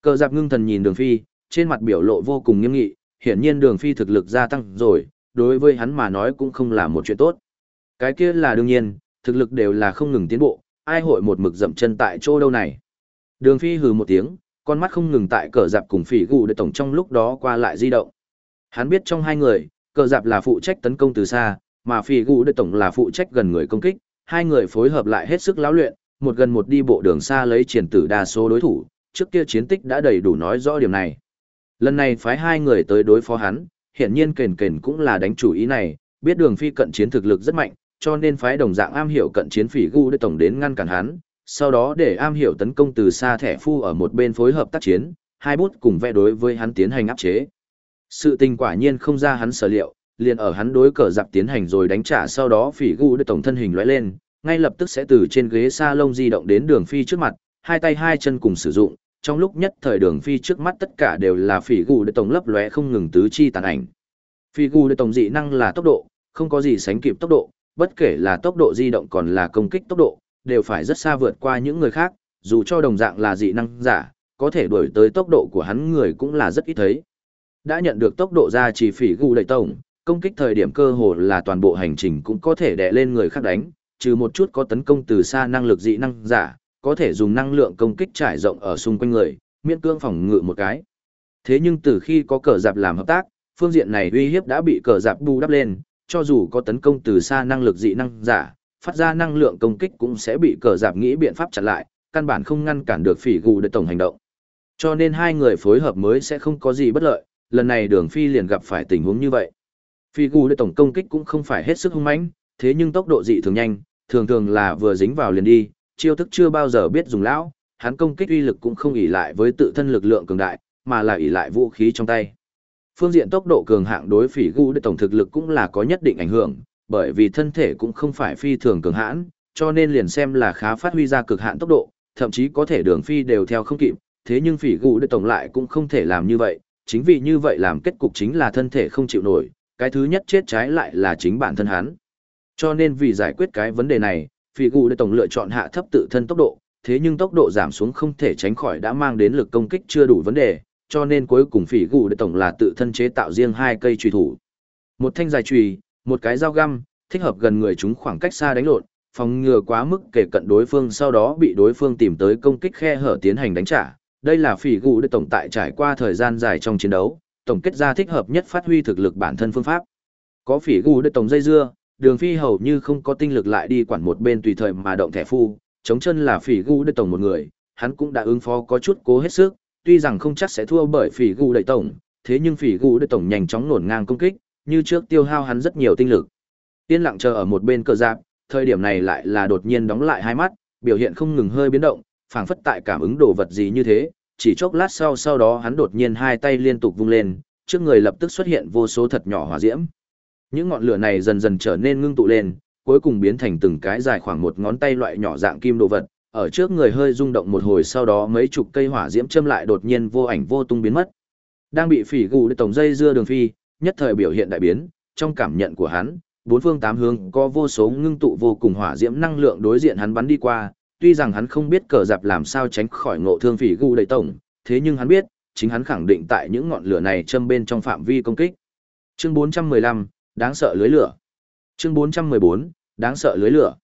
Cờ dạp ngưng thần nhìn đường phi, trên mặt biểu lộ vô cùng nghiêm nghị, hiển nhiên đường phi thực lực gia tăng rồi, đối với hắn mà nói cũng không là một chuyện tốt. Cái kia là đương nhiên, thực lực đều là không ngừng tiến bộ, ai hội một mực dậm chân tại chỗ đâu này. Đường phi hừ một tiếng, con mắt không ngừng tại cờ dạp cùng phỉ gù để tổng trong lúc đó qua lại di động. Hắn biết trong hai người, cờ dạp là phụ trách tấn công từ xa, mà phỉ gù để tổng là phụ trách gần người công kích, hai người phối hợp lại hết sức lão luyện, một gần một đi bộ đường xa lấy triển tử đa số đối thủ, trước kia chiến tích đã đầy đủ nói rõ điểm này. Lần này phái hai người tới đối phó hắn, hiển nhiên kền kền cũng là đánh chủ ý này, biết đường phi cận chiến thực lực rất mạnh, cho nên phái đồng dạng am hiểu cận chiến phỉ gu để tổng đến ngăn cản hắn, sau đó để am hiểu tấn công từ xa thẻ phu ở một bên phối hợp tác chiến, hai bút cùng vẽ đối với hắn tiến hành áp chế. Sự tình quả nhiên không ra hắn sở liệu, liền ở hắn đối cờ dạp tiến hành rồi đánh trả sau đó phỉ gu để tổng thân hình lóe lên, ngay lập tức sẽ từ trên ghế sa lông di động đến đường phi trước mặt, hai tay hai chân cùng sử dụng, trong lúc nhất thời đường phi trước mắt tất cả đều là phỉ gu đệ tổng lấp lóe không ngừng tứ chi tàn ảnh. Phỉ gu đệ tổng dị năng là tốc độ, không có gì sánh kịp tốc độ, bất kể là tốc độ di động còn là công kích tốc độ, đều phải rất xa vượt qua những người khác, dù cho đồng dạng là dị năng giả, có thể đuổi tới tốc độ của hắn người cũng là rất ít thấy. Đã nhận được tốc độ ra chỉ phỉ gu đệ tổng, công kích thời điểm cơ hồ là toàn bộ hành trình cũng có thể đè lên người khác đánh, trừ một chút có tấn công từ xa năng lực dị năng giả, có thể dùng năng lượng công kích trải rộng ở xung quanh người, miễn cương phòng ngự một cái. Thế nhưng từ khi có cờ giáp làm hợp tác, phương diện này uy hiếp đã bị cờ giáp bù đắp lên, cho dù có tấn công từ xa năng lực dị năng giả, phát ra năng lượng công kích cũng sẽ bị cờ giáp nghĩ biện pháp chặn lại, căn bản không ngăn cản được phỉ gù để tổng hành động. Cho nên hai người phối hợp mới sẽ không có gì bất lợi, lần này đường phi liền gặp phải tình huống như vậy. Phỉ gù để tổng công kích cũng không phải hết sức hung mãnh, thế nhưng tốc độ dị thường nhanh, thường thường là vừa dính vào liền đi, chiêu thức chưa bao giờ biết dùng lão, hắn công kích uy lực cũng không ỷ lại với tự thân lực lượng cường đại, mà là ỷ lại vũ khí trong tay. Phương diện tốc độ cường hạng đối phỉ gu để tổng thực lực cũng là có nhất định ảnh hưởng, bởi vì thân thể cũng không phải phi thường cường hãn, cho nên liền xem là khá phát huy ra cực hạn tốc độ, thậm chí có thể đường phi đều theo không kịp, thế nhưng phỉ gu để tổng lại cũng không thể làm như vậy, chính vì như vậy làm kết cục chính là thân thể không chịu nổi, cái thứ nhất chết trái lại là chính bản thân hắn. Cho nên vì giải quyết cái vấn đề này, phỉ gù đã tổng lựa chọn hạ thấp tự thân tốc độ, thế nhưng tốc độ giảm xuống không thể tránh khỏi đã mang đến lực công kích chưa đủ vấn đề, cho nên cuối cùng phỉ gù đệ tổng là tự thân chế tạo riêng hai cây chùy thủ. Một thanh dài chùy, một cái dao găm, thích hợp gần người chúng khoảng cách xa đánh lộn, phòng ngừa quá mức kể cận đối phương sau đó bị đối phương tìm tới công kích khe hở tiến hành đánh trả. Đây là phỉ gù đệ tổng tại trải qua thời gian dài trong chiến đấu, tổng kết ra thích hợp nhất phát huy thực lực bản thân phương pháp. Có phỉ gù đệ tổng dây dưa, đường phi hầu như không có tinh lực lại đi quản một bên tùy thời mà động thẻ phu, chống chân là phỉ gu đệ tổng một người, hắn cũng đã ứng phó có chút cố hết sức, tuy rằng không chắc sẽ thua bởi phỉ gu đệ tổng, thế nhưng phỉ gu đệ tổng nhanh chóng nổn ngang công kích, như trước tiêu hao hắn rất nhiều tinh lực. Tiên lặng chờ ở một bên cờ giáp, thời điểm này lại là đột nhiên đóng lại hai mắt, biểu hiện không ngừng hơi biến động, phảng phất tại cảm ứng đồ vật gì như thế, chỉ chốc lát sau sau đó hắn đột nhiên hai tay liên tục vung lên, trước người lập tức xuất hiện vô số thật nhỏ hỏa diễm. Những ngọn lửa này dần dần trở nên ngưng tụ lên, cuối cùng biến thành từng cái dài khoảng một ngón tay loại nhỏ dạng kim đồ vật, ở trước người hơi rung động một hồi sau đó mấy chục cây hỏa diễm châm lại đột nhiên vô ảnh vô tung biến mất. Đang bị phỉ gù để tổng dây dưa đường phi, nhất thời biểu hiện đại biến, trong cảm nhận của hắn, bốn phương tám hướng có vô số ngưng tụ vô cùng hỏa diễm năng lượng đối diện hắn bắn đi qua, tuy rằng hắn không biết cờ dạp làm sao tránh khỏi ngộ thương phỉ gù đầy tổng, thế nhưng hắn biết, chính hắn khẳng định tại những ngọn lửa này châm bên trong phạm vi công kích. Chương 415, đáng sợ lưới lửa. Chương 414, đáng sợ lưới lửa.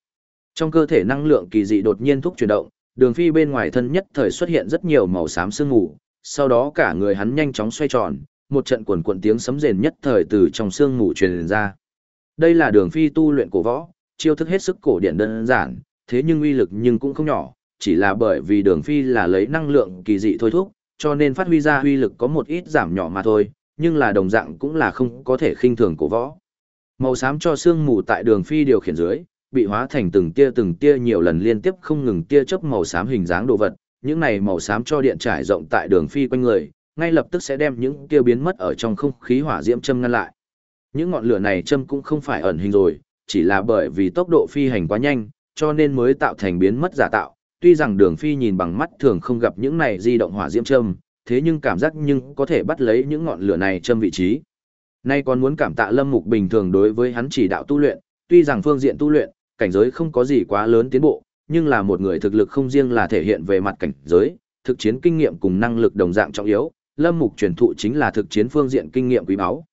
Trong cơ thể năng lượng kỳ dị đột nhiên thúc chuyển động, đường phi bên ngoài thân nhất thời xuất hiện rất nhiều màu xám sương mù, sau đó cả người hắn nhanh chóng xoay tròn, một trận cuộn cuộn tiếng sấm rền nhất thời từ trong xương ngủ truyền ra. Đây là đường phi tu luyện cổ võ, chiêu thức hết sức cổ điển đơn giản, thế nhưng uy lực nhưng cũng không nhỏ, chỉ là bởi vì đường phi là lấy năng lượng kỳ dị thôi thúc, cho nên phát huy ra uy lực có một ít giảm nhỏ mà thôi, nhưng là đồng dạng cũng là không có thể khinh thường cổ võ. Màu xám cho xương mù tại đường phi điều khiển dưới, bị hóa thành từng tia từng tia nhiều lần liên tiếp không ngừng tia chớp màu xám hình dáng đồ vật, những này màu xám cho điện trải rộng tại đường phi quanh người, ngay lập tức sẽ đem những tia biến mất ở trong không khí hỏa diễm châm ngăn lại. Những ngọn lửa này châm cũng không phải ẩn hình rồi, chỉ là bởi vì tốc độ phi hành quá nhanh, cho nên mới tạo thành biến mất giả tạo. Tuy rằng đường phi nhìn bằng mắt thường không gặp những này di động hỏa diễm châm, thế nhưng cảm giác nhưng có thể bắt lấy những ngọn lửa này châm vị trí. Nay còn muốn cảm tạ Lâm Mục bình thường đối với hắn chỉ đạo tu luyện, tuy rằng phương diện tu luyện, cảnh giới không có gì quá lớn tiến bộ, nhưng là một người thực lực không riêng là thể hiện về mặt cảnh giới, thực chiến kinh nghiệm cùng năng lực đồng dạng trọng yếu, Lâm Mục truyền thụ chính là thực chiến phương diện kinh nghiệm quý báu.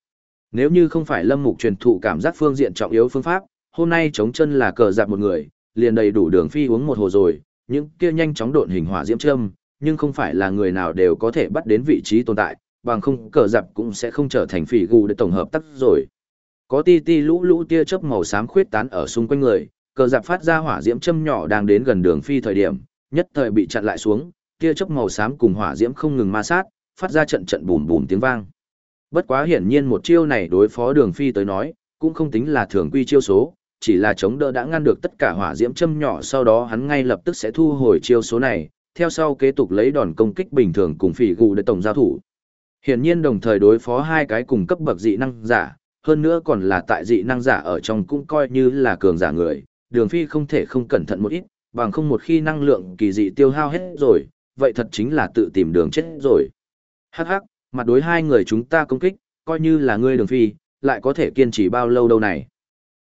Nếu như không phải Lâm Mục truyền thụ cảm giác phương diện trọng yếu phương pháp, hôm nay chống chân là cờ giặc một người, liền đầy đủ đường phi uống một hồ rồi, những kia nhanh chóng độn hình hỏa diễm châm, nhưng không phải là người nào đều có thể bắt đến vị trí tồn tại, bằng không cờ dập cũng sẽ không trở thành phỉ gù để tổng hợp tác rồi. Có ti ti lũ lũ tia chớp màu xám khuyết tán ở xung quanh người, cờ dập phát ra hỏa diễm châm nhỏ đang đến gần đường phi thời điểm, nhất thời bị chặn lại xuống, tia chớp màu xám cùng hỏa diễm không ngừng ma sát, phát ra trận trận bùm bùm tiếng vang. Bất quá hiển nhiên một chiêu này đối phó đường phi tới nói, cũng không tính là thường quy chiêu số, chỉ là chống đỡ đã ngăn được tất cả hỏa diễm châm nhỏ sau đó hắn ngay lập tức sẽ thu hồi chiêu số này, theo sau kế tục lấy đòn công kích bình thường cùng phỉ gù để tổng giao thủ. Hiển nhiên đồng thời đối phó hai cái cùng cấp bậc dị năng giả, hơn nữa còn là tại dị năng giả ở trong cũng coi như là cường giả người, đường phi không thể không cẩn thận một ít, bằng không một khi năng lượng kỳ dị tiêu hao hết rồi, vậy thật chính là tự tìm đường chết rồi. Hắc hắc, mặt đối hai người chúng ta công kích, coi như là ngươi đường phi, lại có thể kiên trì bao lâu đâu này.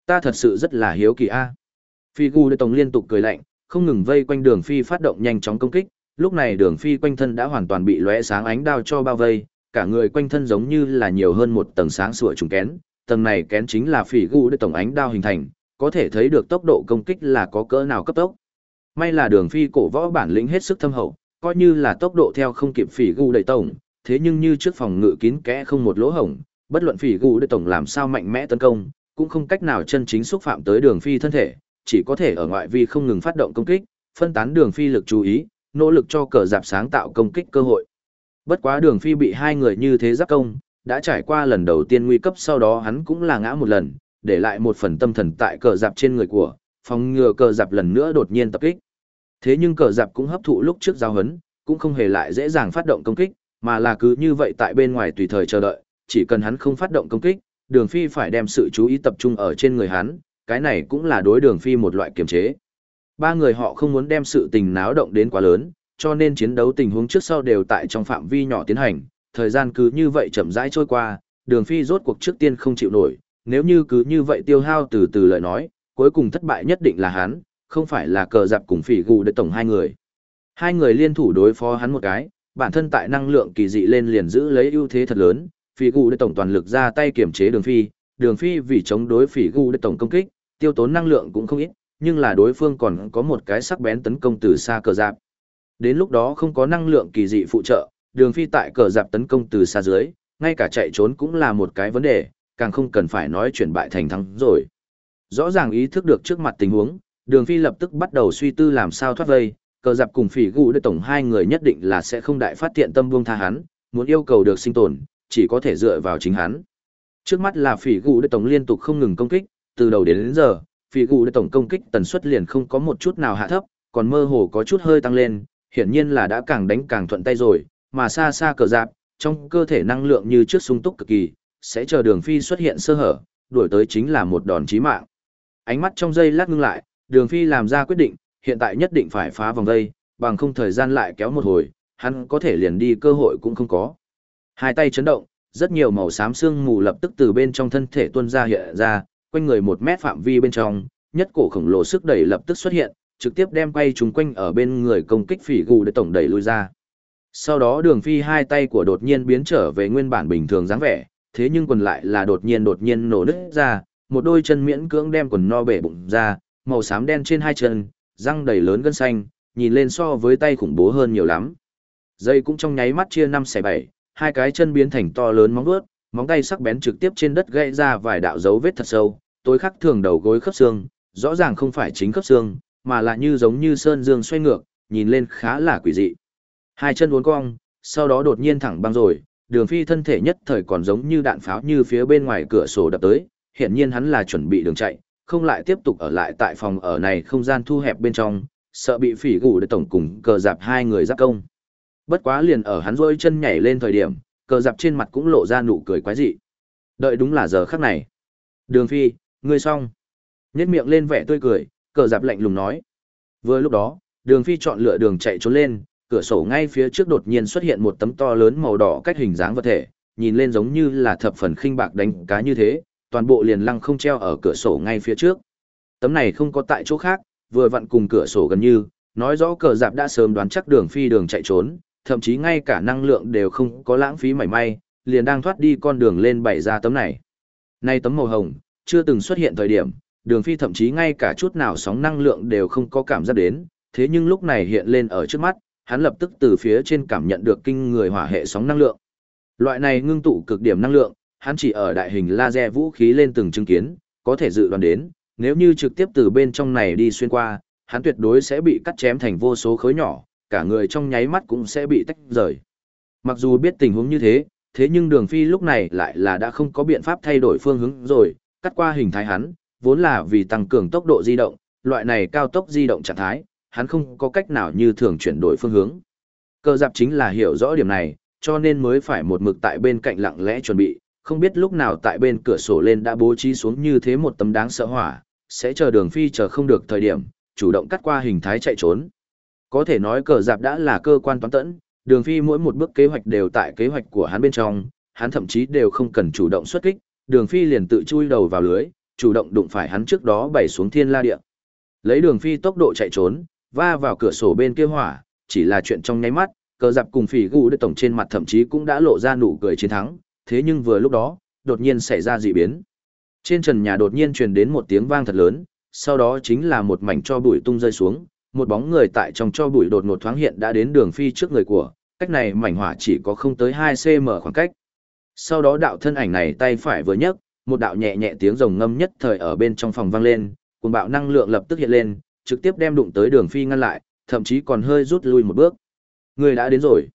Ta thật sự rất là hiếu kỳ a. Phi gu đệ tổng liên tục cười lạnh, không ngừng vây quanh đường phi phát động nhanh chóng công kích, lúc này đường phi quanh thân đã hoàn toàn bị lóe sáng ánh đao cho bao vây, cả người quanh thân giống như là nhiều hơn một tầng sáng sủa trùng kén, tầng này kén chính là phỉ gu để tổng ánh đao hình thành, có thể thấy được tốc độ công kích là có cỡ nào cấp tốc. May là đường phi cổ võ bản lĩnh hết sức thâm hậu, coi như là tốc độ theo không kịp phỉ gu đầy tổng, thế nhưng như trước phòng ngự kín kẽ không một lỗ hổng, bất luận phỉ gu để tổng làm sao mạnh mẽ tấn công, cũng không cách nào chân chính xúc phạm tới đường phi thân thể, chỉ có thể ở ngoại vi không ngừng phát động công kích, phân tán đường phi lực chú ý, nỗ lực cho cờ giáp sáng tạo công kích cơ hội. Bất quá đường phi bị hai người như thế giáp công, đã trải qua lần đầu tiên nguy cấp sau đó hắn cũng là ngã một lần, để lại một phần tâm thần tại cờ giáp trên người của, phòng ngừa cờ giáp lần nữa đột nhiên tập kích. Thế nhưng cờ giáp cũng hấp thụ lúc trước giao hấn, cũng không hề lại dễ dàng phát động công kích, mà là cứ như vậy tại bên ngoài tùy thời chờ đợi, chỉ cần hắn không phát động công kích, đường phi phải đem sự chú ý tập trung ở trên người hắn, cái này cũng là đối đường phi một loại kiềm chế. Ba người họ không muốn đem sự tình náo động đến quá lớn, cho nên chiến đấu tình huống trước sau đều tại trong phạm vi nhỏ tiến hành, thời gian cứ như vậy chậm rãi trôi qua, đường phi rốt cuộc trước tiên không chịu nổi, nếu như cứ như vậy tiêu hao từ từ lời nói, cuối cùng thất bại nhất định là hắn, không phải là cờ dạp cùng phỉ gù để tổng hai người. Hai người liên thủ đối phó hắn một cái, bản thân tại năng lượng kỳ dị lên liền giữ lấy ưu thế thật lớn, phỉ gù để tổng toàn lực ra tay kiểm chế đường phi, đường phi vì chống đối phỉ gù để tổng công kích, tiêu tốn năng lượng cũng không ít, nhưng là đối phương còn có một cái sắc bén tấn công từ xa cờ dạp. Đến lúc đó không có năng lượng kỳ dị phụ trợ, đường phi tại cờ dạp tấn công từ xa dưới, ngay cả chạy trốn cũng là một cái vấn đề, càng không cần phải nói chuyển bại thành thắng rồi. Rõ ràng ý thức được trước mặt tình huống, đường phi lập tức bắt đầu suy tư làm sao thoát vây, cờ dạp cùng phỉ gụ đưa tổng hai người nhất định là sẽ không đại phát tiện tâm buông tha hắn, muốn yêu cầu được sinh tồn, chỉ có thể dựa vào chính hắn. Trước mắt là phỉ gụ đưa tổng liên tục không ngừng công kích, từ đầu đến, đến giờ, phỉ gù đối tổng công kích tần suất liền không có một chút nào hạ thấp, còn mơ hồ có chút hơi tăng lên, hiển nhiên là đã càng đánh càng thuận tay rồi, mà xa xa cờ dạp, trong cơ thể năng lượng như trước sung túc cực kỳ, sẽ chờ đường phi xuất hiện sơ hở, đuổi tới chính là một đòn chí mạng. Ánh mắt trong giây lát ngưng lại, đường phi làm ra quyết định, hiện tại nhất định phải phá vòng dây, bằng không thời gian lại kéo một hồi, hắn có thể liền đi cơ hội cũng không có. Hai tay chấn động, rất nhiều màu xám xương mù lập tức từ bên trong thân thể tuôn ra hiện ra, quanh người một mét phạm vi bên trong, nhất cổ khổng lồ sức đẩy lập tức xuất hiện, trực tiếp đem quay chúng quanh ở bên người công kích phỉ gù để tổng đẩy lui ra. Sau đó đường phi hai tay của đột nhiên biến trở về nguyên bản bình thường dáng vẻ, thế nhưng quần lại là đột nhiên đột nhiên nổ nứt ra, một đôi chân miễn cưỡng đem quần no bể bụng ra, màu xám đen trên hai chân, răng đầy lớn gân xanh, nhìn lên so với tay khủng bố hơn nhiều lắm. Dây cũng trong nháy mắt chia năm xẻ bảy, hai cái chân biến thành to lớn móng vuốt, móng tay sắc bén trực tiếp trên đất gãy ra vài đạo dấu vết thật sâu, tối khắc thường đầu gối khớp xương, rõ ràng không phải chính khớp xương, mà là như giống như sơn dương xoay ngược, nhìn lên khá là quỷ dị. Hai chân uốn cong, sau đó đột nhiên thẳng băng rồi, đường phi thân thể nhất thời còn giống như đạn pháo như phía bên ngoài cửa sổ đập tới, hiện nhiên hắn là chuẩn bị đường chạy, không lại tiếp tục ở lại tại phòng ở này không gian thu hẹp bên trong, sợ bị phỉ gủ để tổng cùng cờ dạp hai người giáp công. Bất quá liền ở hắn rôi chân nhảy lên thời điểm, cờ dạp trên mặt cũng lộ ra nụ cười quái dị. Đợi đúng là giờ khắc này. Đường phi, ngươi xong. Nhét miệng lên vẻ tươi cười, cờ dạp lạnh lùng nói. Vừa lúc đó, đường phi chọn lựa đường chạy trốn lên, cửa sổ ngay phía trước đột nhiên xuất hiện một tấm to lớn màu đỏ cách hình dáng vật thể, nhìn lên giống như là thập phần khinh bạc đánh cá như thế, toàn bộ liền lăng không treo ở cửa sổ ngay phía trước. Tấm này không có tại chỗ khác, vừa vặn cùng cửa sổ gần như, nói rõ cờ dạp đã sớm đoán chắc đường phi đường chạy trốn, thậm chí ngay cả năng lượng đều không có lãng phí mảy may, liền đang thoát đi con đường lên bày ra tấm này. Nay tấm màu hồng, chưa từng xuất hiện thời điểm, đường phi thậm chí ngay cả chút nào sóng năng lượng đều không có cảm giác đến, thế nhưng lúc này hiện lên ở trước mắt, hắn lập tức từ phía trên cảm nhận được kinh người hỏa hệ sóng năng lượng. Loại này ngưng tụ cực điểm năng lượng, hắn chỉ ở đại hình laser vũ khí lên từng chứng kiến, có thể dự đoán đến, nếu như trực tiếp từ bên trong này đi xuyên qua, hắn tuyệt đối sẽ bị cắt chém thành vô số khối nhỏ, cả người trong nháy mắt cũng sẽ bị tách rời. Mặc dù biết tình huống như thế, thế nhưng đường phi lúc này lại là đã không có biện pháp thay đổi phương hướng rồi, cắt qua hình thái hắn, vốn là vì tăng cường tốc độ di động, loại này cao tốc di động trạng thái, hắn không có cách nào như thường chuyển đổi phương hướng. Cơ giáp chính là hiểu rõ điểm này, cho nên mới phải một mực tại bên cạnh lặng lẽ chuẩn bị, không biết lúc nào tại bên cửa sổ lên đã bố trí xuống như thế một tấm đáng sợ hỏa, sẽ chờ đường phi chờ không được thời điểm, chủ động cắt qua hình thái chạy trốn. Có thể nói cờ giáp đã là cơ quan toán tẫn, đường phi mỗi một bước kế hoạch đều tại kế hoạch của hắn bên trong, hắn thậm chí đều không cần chủ động xuất kích, đường phi liền tự chui đầu vào lưới, chủ động đụng phải hắn trước đó bày xuống thiên la địa. Lấy đường phi tốc độ chạy trốn, va vào cửa sổ bên kia hỏa, chỉ là chuyện trong nháy mắt, cờ giặc cùng phỉ gù đứt tổng trên mặt thậm chí cũng đã lộ ra nụ cười chiến thắng, thế nhưng vừa lúc đó, đột nhiên xảy ra dị biến. Trên trần nhà đột nhiên truyền đến một tiếng vang thật lớn, sau đó chính là một mảnh cho bụi tung rơi xuống, một bóng người tại trong cho bụi đột ngột thoáng hiện đã đến đường phi trước người của, cách này mảnh hỏa chỉ có không tới 2 cm khoảng cách. Sau đó đạo thân ảnh này tay phải vừa nhấc, một đạo nhẹ nhẹ tiếng rồng ngâm nhất thời ở bên trong phòng vang lên, cuồng bạo năng lượng lập tức hiện lên, trực tiếp đem đụng tới đường phi ngăn lại, thậm chí còn hơi rút lui một bước. Người đã đến rồi.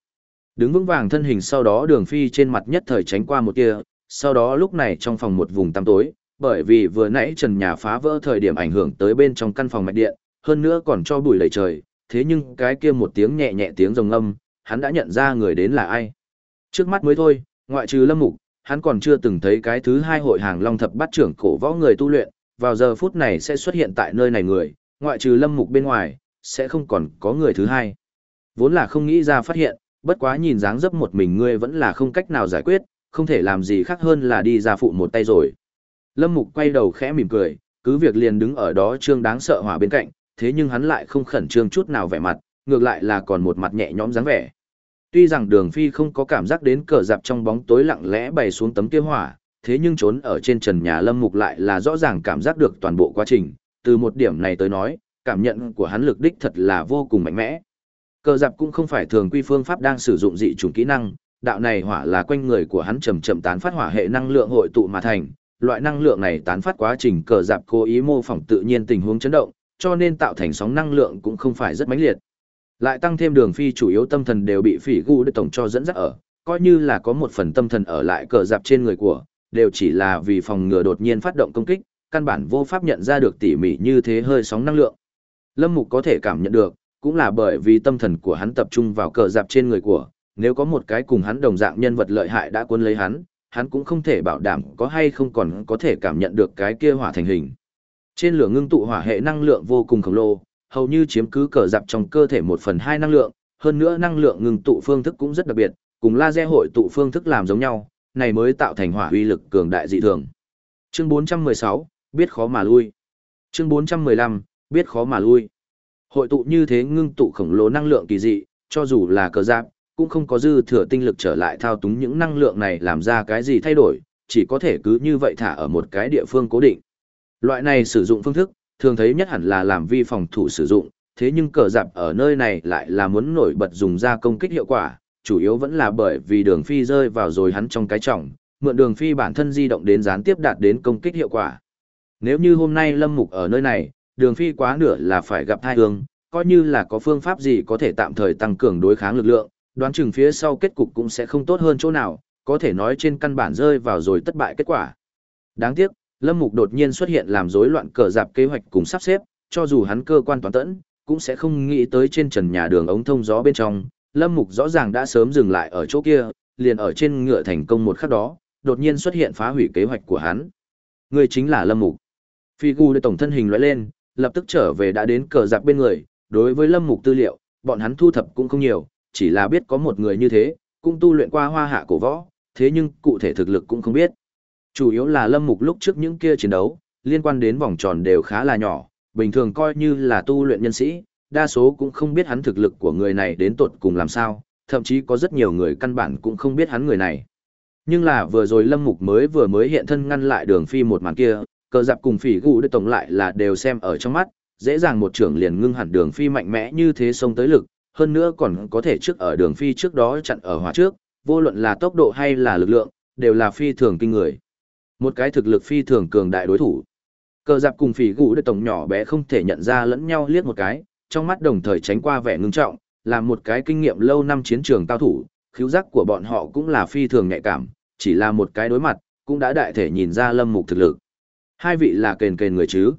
Đứng vững vàng thân hình sau đó đường phi trên mặt nhất thời tránh qua một kia, sau đó lúc này trong phòng một vùng tăm tối, bởi vì vừa nãy trần nhà phá vỡ thời điểm ảnh hưởng tới bên trong căn phòng mạch điện, hơn nữa còn cho bụi lầy trời, thế nhưng cái kia một tiếng nhẹ nhẹ tiếng rồng âm, hắn đã nhận ra người đến là ai. Trước mắt mới thôi, ngoại trừ lâm mục, hắn còn chưa từng thấy cái thứ hai hội hàng long thập bát trưởng cổ võ người tu luyện, vào giờ phút này sẽ xuất hiện tại nơi này người, ngoại trừ lâm mục bên ngoài, sẽ không còn có người thứ hai. Vốn là không nghĩ ra phát hiện, bất quá nhìn dáng dấp một mình ngươi vẫn là không cách nào giải quyết, không thể làm gì khác hơn là đi ra phụ một tay rồi. Lâm mục quay đầu khẽ mỉm cười, cứ việc liền đứng ở đó trương đáng sợ hỏa bên cạnh, thế nhưng hắn lại không khẩn trương chút nào vẻ mặt, ngược lại là còn một mặt nhẹ nhõm dáng vẻ. Tuy rằng đường phi không có cảm giác đến cờ dạp trong bóng tối lặng lẽ bày xuống tấm kia hỏa, thế nhưng trốn ở trên trần nhà lâm mục lại là rõ ràng cảm giác được toàn bộ quá trình, từ một điểm này tới nói, cảm nhận của hắn lực đích thật là vô cùng mạnh mẽ. Cờ dạp cũng không phải thường quy phương pháp đang sử dụng dị trùng kỹ năng, đạo này hỏa là quanh người của hắn chậm chậm tán phát hỏa hệ năng lượng hội tụ mà thành, loại năng lượng này tán phát quá trình cờ dạp cố ý mô phỏng tự nhiên tình huống chấn động, cho nên tạo thành sóng năng lượng cũng không phải rất mãnh liệt. Lại tăng thêm đường phi chủ yếu tâm thần đều bị phỉ gu đệ tổng cho dẫn dắt ở, coi như là có một phần tâm thần ở lại cờ dạp trên người của, đều chỉ là vì phòng ngừa đột nhiên phát động công kích, căn bản vô pháp nhận ra được tỉ mỉ như thế hơi sóng năng lượng. Lâm Mục có thể cảm nhận được, cũng là bởi vì tâm thần của hắn tập trung vào cờ dạp trên người của, nếu có một cái cùng hắn đồng dạng nhân vật lợi hại đã cuốn lấy hắn, hắn cũng không thể bảo đảm có hay không còn có thể cảm nhận được cái kia hỏa thành hình. Trên lửa ngưng tụ hỏa hệ năng lượng vô cùng khổng lồ, hầu như chiếm cứ cờ dạp trong cơ thể một phần hai năng lượng, hơn nữa năng lượng ngưng tụ phương thức cũng rất đặc biệt, cùng laser hội tụ phương thức làm giống nhau, này mới tạo thành hỏa uy lực cường đại dị thường. Chương 416, biết khó mà lui. Chương 415, biết khó mà lui. Hội tụ như thế ngưng tụ khổng lồ năng lượng kỳ dị, cho dù là cờ giáp, cũng không có dư thừa tinh lực trở lại thao túng những năng lượng này làm ra cái gì thay đổi, chỉ có thể cứ như vậy thả ở một cái địa phương cố định. Loại này sử dụng phương thức, thường thấy nhất hẳn là làm vi phòng thủ sử dụng, thế nhưng cờ dạp ở nơi này lại là muốn nổi bật dùng ra công kích hiệu quả, chủ yếu vẫn là bởi vì đường phi rơi vào rồi hắn trong cái trọng, mượn đường phi bản thân di động đến gián tiếp đạt đến công kích hiệu quả. Nếu như hôm nay Lâm Mục ở nơi này, đường phi quá nửa là phải gặp hai hương, coi như là có phương pháp gì có thể tạm thời tăng cường đối kháng lực lượng, đoán chừng phía sau kết cục cũng sẽ không tốt hơn chỗ nào, có thể nói trên căn bản rơi vào rồi thất bại kết quả. Đáng tiếc, Lâm Mục đột nhiên xuất hiện làm rối loạn cờ dạp kế hoạch cùng sắp xếp, cho dù hắn cơ quan toàn tẫn, cũng sẽ không nghĩ tới trên trần nhà đường ống thông gió bên trong, Lâm Mục rõ ràng đã sớm dừng lại ở chỗ kia, liền ở trên ngựa thành công một khắc đó, đột nhiên xuất hiện phá hủy kế hoạch của hắn. Người chính là Lâm Mục. Phi Gu đưa tổng thân hình lóe lên, lập tức trở về đã đến cờ dạp bên người, đối với Lâm Mục tư liệu, bọn hắn thu thập cũng không nhiều, chỉ là biết có một người như thế, cũng tu luyện qua hoa hạ cổ võ, thế nhưng cụ thể thực lực cũng không biết. Chủ yếu là Lâm Mục lúc trước những kia chiến đấu, liên quan đến vòng tròn đều khá là nhỏ, bình thường coi như là tu luyện nhân sĩ, đa số cũng không biết hắn thực lực của người này đến tột cùng làm sao, thậm chí có rất nhiều người căn bản cũng không biết hắn người này. Nhưng là vừa rồi Lâm Mục mới vừa mới hiện thân ngăn lại đường phi một màn kia, cờ dạp cùng phỉ gù được tổng lại là đều xem ở trong mắt, dễ dàng một trưởng liền ngưng hẳn đường phi mạnh mẽ như thế xông tới lực, hơn nữa còn có thể trước ở đường phi trước đó chặn ở hỏa trước, vô luận là tốc độ hay là lực lượng, đều là phi thường kinh người. Một cái thực lực phi thường cường đại đối thủ. Cờ giặc cùng phỉ gù được tổng nhỏ bé không thể nhận ra lẫn nhau liếc một cái, trong mắt đồng thời tránh qua vẻ ngưng trọng, là một cái kinh nghiệm lâu năm chiến trường cao thủ, khiếu giác của bọn họ cũng là phi thường nhạy cảm, chỉ là một cái đối mặt, cũng đã đại thể nhìn ra Lâm Mục thực lực. Hai vị là kền kền người chứ?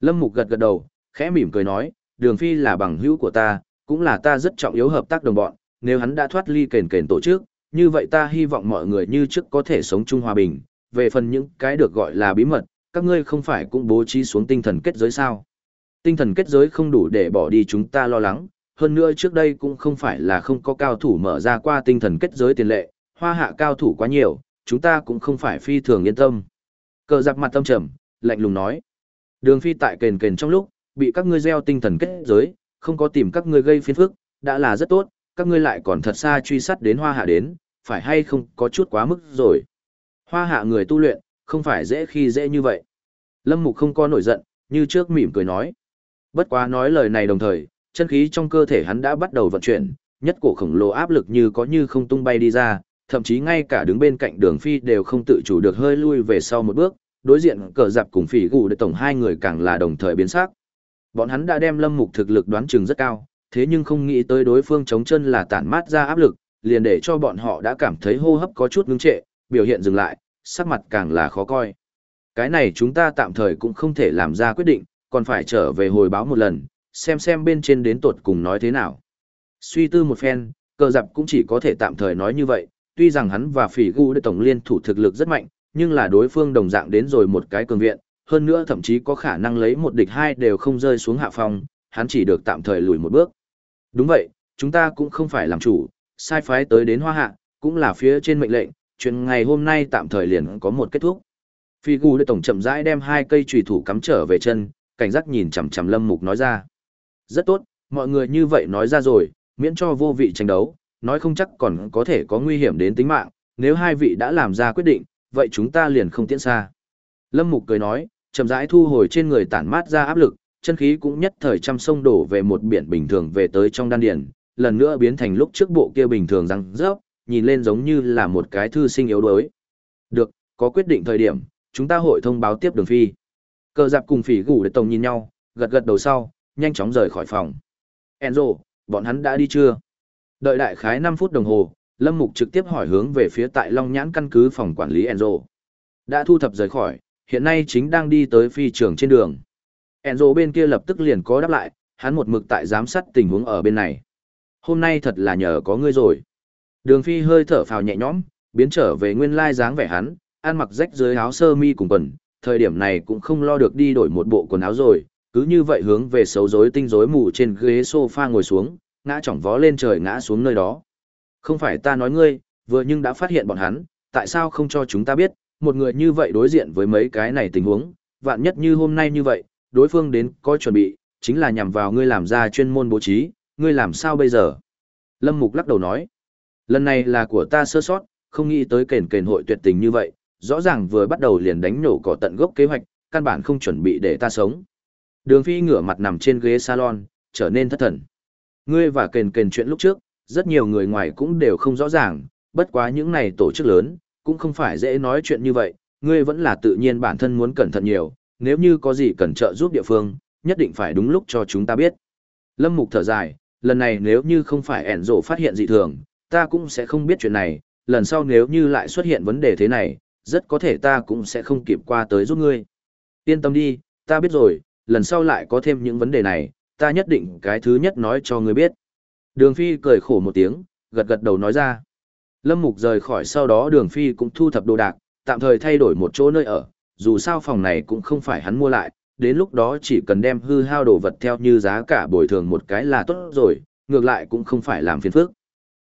Lâm Mục gật gật đầu, khẽ mỉm cười nói, Đường Phi là bằng hữu của ta, cũng là ta rất trọng yếu hợp tác đồng bọn, nếu hắn đã thoát ly kền kền tổ chức, như vậy ta hy vọng mọi người như trước có thể sống chung hòa bình, về phần những cái được gọi là bí mật, các ngươi không phải cũng bố trí xuống tinh thần kết giới sao? Tinh thần kết giới không đủ để bỏ đi chúng ta lo lắng, hơn nữa trước đây cũng không phải là không có cao thủ mở ra qua tinh thần kết giới tiền lệ, hoa hạ cao thủ quá nhiều, chúng ta cũng không phải phi thường yên tâm. Cờ giặc mặt tâm trầm, lạnh lùng nói. Đường phi tại kền kền trong lúc, bị các ngươi gieo tinh thần kết giới, không có tìm các ngươi gây phiền phức, đã là rất tốt, các ngươi lại còn thật xa truy sát đến hoa hạ đến, phải hay không có chút quá mức rồi. Hoa hạ người tu luyện, không phải dễ khi dễ như vậy. Lâm Mục không có nổi giận, như trước mỉm cười nói. Bất quá nói lời này đồng thời, chân khí trong cơ thể hắn đã bắt đầu vận chuyển, nhất cổ khổng lồ áp lực như có như không tung bay đi ra, thậm chí ngay cả đứng bên cạnh đường phi đều không tự chủ được hơi lui về sau một bước, đối diện cờ dạp cùng phỉ gù để tổng hai người càng là đồng thời biến sắc. Bọn hắn đã đem lâm mục thực lực đoán chừng rất cao, thế nhưng không nghĩ tới đối phương chống chân là tản mát ra áp lực, liền để cho bọn họ đã cảm thấy hô hấp có chút ngưng trệ, biểu hiện dừng lại, sắc mặt càng là khó coi. Cái này chúng ta tạm thời cũng không thể làm ra quyết định, còn phải trở về hồi báo một lần, xem xem bên trên đến tột cùng nói thế nào. Suy tư một phen, cờ dạp cũng chỉ có thể tạm thời nói như vậy, tuy rằng hắn và phỉ gu đệ tổng liên thủ thực lực rất mạnh, nhưng là đối phương đồng dạng đến rồi một cái cường viện, hơn nữa thậm chí có khả năng lấy một địch hai đều không rơi xuống hạ phong, hắn chỉ được tạm thời lùi một bước. Đúng vậy, chúng ta cũng không phải làm chủ, sai phái tới đến hoa hạ, cũng là phía trên mệnh lệnh, chuyện ngày hôm nay tạm thời liền có một kết thúc. Phi gù để tổng chậm rãi đem hai cây trùy thủ cắm trở về chân, cảnh giác nhìn chằm chằm Lâm Mục nói ra. Rất tốt, mọi người như vậy nói ra rồi, miễn cho vô vị tranh đấu, nói không chắc còn có thể có nguy hiểm đến tính mạng, nếu hai vị đã làm ra quyết định, vậy chúng ta liền không tiễn xa. Lâm Mục cười nói, chậm rãi thu hồi trên người tản mát ra áp lực, chân khí cũng nhất thời trăm sông đổ về một biển bình thường về tới trong đan điền, lần nữa biến thành lúc trước bộ kia bình thường răng rớp, nhìn lên giống như là một cái thư sinh yếu đuối. Được, có quyết định thời điểm, chúng ta hội thông báo tiếp đường phi. Cờ giặc cùng phỉ gủ để tổng nhìn nhau, gật gật đầu sau, nhanh chóng rời khỏi phòng. Enzo, bọn hắn đã đi chưa? Đợi đại khái 5 phút đồng hồ, Lâm Mục trực tiếp hỏi hướng về phía tại Long Nhãn căn cứ phòng quản lý Enzo. Đã thu thập rời khỏi, hiện nay chính đang đi tới phi trường trên đường. Enzo bên kia lập tức liền có đáp lại, hắn một mực tại giám sát tình huống ở bên này. Hôm nay thật là nhờ có ngươi rồi. Đường phi hơi thở phào nhẹ nhõm, biến trở về nguyên lai dáng vẻ hắn, ăn mặc rách dưới áo sơ mi cùng quần, thời điểm này cũng không lo được đi đổi một bộ quần áo rồi, cứ như vậy hướng về xấu rối tinh rối mù trên ghế sofa ngồi xuống, ngã chỏng vó lên trời ngã xuống nơi đó. Không phải ta nói ngươi, vừa nhưng đã phát hiện bọn hắn, tại sao không cho chúng ta biết, một người như vậy đối diện với mấy cái này tình huống, vạn nhất như hôm nay như vậy, đối phương đến có chuẩn bị, chính là nhằm vào ngươi làm ra chuyên môn bố trí, ngươi làm sao bây giờ? Lâm Mục lắc đầu nói, lần này là của ta sơ sót, không nghĩ tới kền kền hội tuyệt tình như vậy, rõ ràng vừa bắt đầu liền đánh nổ cỏ tận gốc kế hoạch, căn bản không chuẩn bị để ta sống. Đường Phi ngửa mặt nằm trên ghế salon, trở nên thất thần. Ngươi và kền kền chuyện lúc trước, rất nhiều người ngoài cũng đều không rõ ràng, bất quá những này tổ chức lớn, cũng không phải dễ nói chuyện như vậy, ngươi vẫn là tự nhiên bản thân muốn cẩn thận nhiều, nếu như có gì cần trợ giúp địa phương, nhất định phải đúng lúc cho chúng ta biết. Lâm Mục thở dài, lần này nếu như không phải ẻn rổ phát hiện dị thường, ta cũng sẽ không biết chuyện này, lần sau nếu như lại xuất hiện vấn đề thế này, rất có thể ta cũng sẽ không kịp qua tới giúp ngươi. Yên tâm đi, ta biết rồi, lần sau lại có thêm những vấn đề này, ta nhất định cái thứ nhất nói cho ngươi biết. Đường Phi cười khổ một tiếng, gật gật đầu nói ra. Lâm Mục rời khỏi sau đó Đường Phi cũng thu thập đồ đạc, tạm thời thay đổi một chỗ nơi ở, dù sao phòng này cũng không phải hắn mua lại, đến lúc đó chỉ cần đem hư hao đồ vật theo như giá cả bồi thường một cái là tốt rồi, ngược lại cũng không phải làm phiền phức.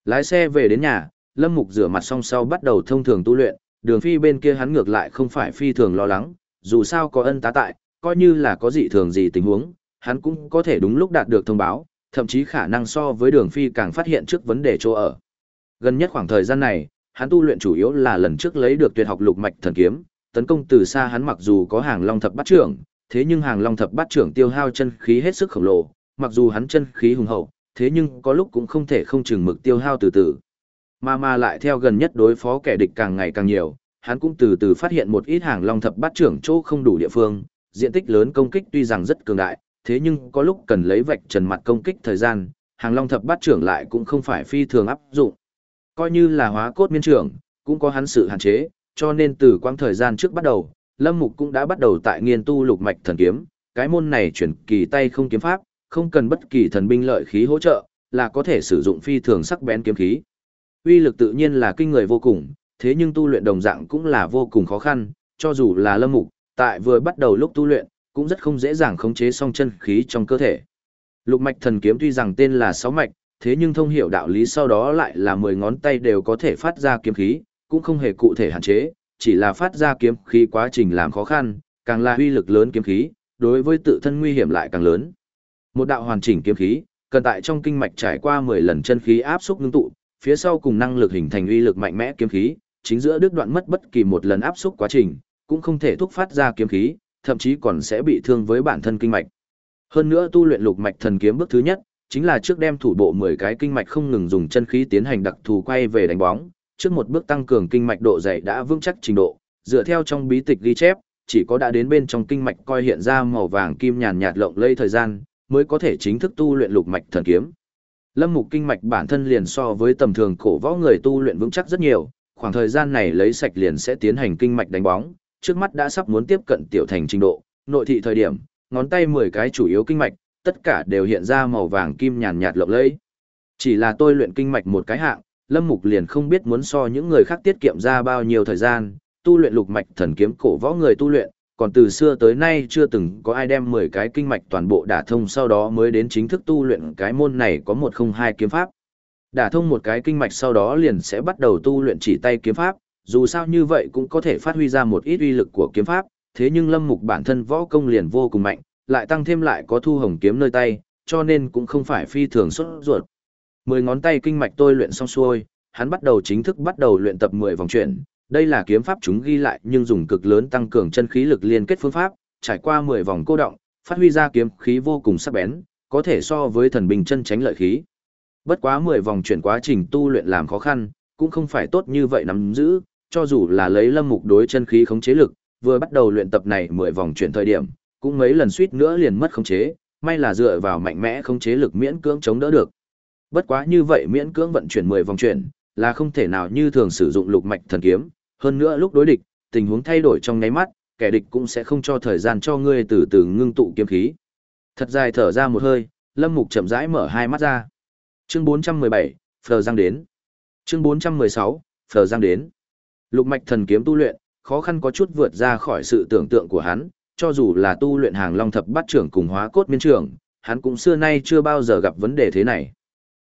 Lái xe về đến nhà, Lâm Mục rửa mặt xong sau bắt đầu thông thường tu luyện, đường phi bên kia hắn ngược lại không phải phi thường lo lắng, dù sao có ân tá tại, coi như là có dị thường gì tình huống, hắn cũng có thể đúng lúc đạt được thông báo, thậm chí khả năng so với đường phi càng phát hiện trước vấn đề chỗ ở. Gần nhất khoảng thời gian này, hắn tu luyện chủ yếu là lần trước lấy được tuyệt học lục mạch thần kiếm, tấn công từ xa hắn mặc dù có hàng long thập bát trưởng, thế nhưng hàng long thập bát trưởng tiêu hao chân khí hết sức khổng lồ, mặc dù hắn chân khí hùng hậu, thế nhưng có lúc cũng không thể không chừng mực tiêu hao từ từ. Mà mà lại theo gần nhất đối phó kẻ địch càng ngày càng nhiều, hắn cũng từ từ phát hiện một ít hàng long thập bát trưởng chỗ không đủ địa phương, diện tích lớn công kích tuy rằng rất cường đại, thế nhưng có lúc cần lấy vạch trần mặt công kích thời gian, hàng long thập bát trưởng lại cũng không phải phi thường áp dụng. Coi như là hóa cốt miên trưởng, cũng có hắn sự hạn chế, cho nên từ quãng thời gian trước bắt đầu, Lâm Mục cũng đã bắt đầu tại nghiên tu lục mạch thần kiếm, cái môn này chuyển kỳ tay không kiếm pháp, không cần bất kỳ thần binh lợi khí hỗ trợ, là có thể sử dụng phi thường sắc bén kiếm khí. Uy lực tự nhiên là kinh người vô cùng, thế nhưng tu luyện đồng dạng cũng là vô cùng khó khăn, cho dù là Lâm Mục, tại vừa bắt đầu lúc tu luyện, cũng rất không dễ dàng khống chế song chân khí trong cơ thể. Lục mạch thần kiếm tuy rằng tên là sáu mạch, thế nhưng thông hiểu đạo lý sau đó lại là 10 ngón tay đều có thể phát ra kiếm khí, cũng không hề cụ thể hạn chế, chỉ là phát ra kiếm khí quá trình làm khó khăn, càng là uy lực lớn kiếm khí, đối với tự thân nguy hiểm lại càng lớn. Một đạo hoàn chỉnh kiếm khí, cần tại trong kinh mạch trải qua 10 lần chân khí áp xúc ngưng tụ, phía sau cùng năng lực hình thành uy lực mạnh mẽ kiếm khí, chính giữa đứt đoạn mất bất kỳ một lần áp xúc quá trình, cũng không thể thúc phát ra kiếm khí, thậm chí còn sẽ bị thương với bản thân kinh mạch. Hơn nữa tu luyện lục mạch thần kiếm bước thứ nhất, chính là trước đem thủ bộ 10 cái kinh mạch không ngừng dùng chân khí tiến hành đặc thù quay về đánh bóng, trước một bước tăng cường kinh mạch độ dày đã vững chắc trình độ, dựa theo trong bí tịch ghi chép, chỉ có đã đến bên trong kinh mạch coi hiện ra màu vàng kim nhàn nhạt lộng lây thời gian, mới có thể chính thức tu luyện lục mạch thần kiếm. Lâm mục kinh mạch bản thân liền so với tầm thường cổ võ người tu luyện vững chắc rất nhiều, khoảng thời gian này lấy sạch liền sẽ tiến hành kinh mạch đánh bóng, trước mắt đã sắp muốn tiếp cận tiểu thành trình độ, nội thị thời điểm, ngón tay 10 cái chủ yếu kinh mạch, tất cả đều hiện ra màu vàng kim nhàn nhạt lộng lẫy. Chỉ là tôi luyện kinh mạch một cái hạng, Lâm Mục liền không biết muốn so những người khác tiết kiệm ra bao nhiêu thời gian, tu luyện lục mạch thần kiếm cổ võ người tu luyện, còn từ xưa tới nay chưa từng có ai đem 10 cái kinh mạch toàn bộ đả thông sau đó mới đến chính thức tu luyện cái môn này có một không hai kiếm pháp. Đả thông một cái kinh mạch sau đó liền sẽ bắt đầu tu luyện chỉ tay kiếm pháp, dù sao như vậy cũng có thể phát huy ra một ít uy lực của kiếm pháp, thế nhưng Lâm Mục bản thân võ công liền vô cùng mạnh, lại tăng thêm lại có thu hồng kiếm nơi tay, cho nên cũng không phải phi thường xuất ruột. Mười ngón tay kinh mạch tôi luyện xong xuôi, hắn bắt đầu chính thức bắt đầu luyện tập 10 vòng chuyển. Đây là kiếm pháp chúng ghi lại nhưng dùng cực lớn tăng cường chân khí lực liên kết phương pháp, trải qua 10 vòng cô động, phát huy ra kiếm khí vô cùng sắc bén, có thể so với thần bình chân tránh lợi khí. Bất quá 10 vòng chuyển quá trình tu luyện làm khó khăn, cũng không phải tốt như vậy nắm giữ, cho dù là lấy lâm mục đối chân khí khống chế lực, vừa bắt đầu luyện tập này 10 vòng chuyển thời điểm, cũng mấy lần suýt nữa liền mất khống chế, may là dựa vào mạnh mẽ khống chế lực miễn cưỡng chống đỡ được. Bất quá như vậy miễn cưỡng vận chuyển 10 vòng chuyển, là không thể nào như thường sử dụng lục mạch thần kiếm, hơn nữa lúc đối địch, tình huống thay đổi trong nháy mắt, kẻ địch cũng sẽ không cho thời gian cho ngươi từ từ ngưng tụ kiếm khí. Thật dài thở ra một hơi, Lâm Mục chậm rãi mở hai mắt ra. Chương 417, Phờ Giang đến. Chương 416, Phờ Giang đến. Lục mạch thần kiếm tu luyện, khó khăn có chút vượt ra khỏi sự tưởng tượng của hắn, cho dù là tu luyện hàng long thập bát trưởng cùng hóa cốt miên trưởng, hắn cũng xưa nay chưa bao giờ gặp vấn đề thế này.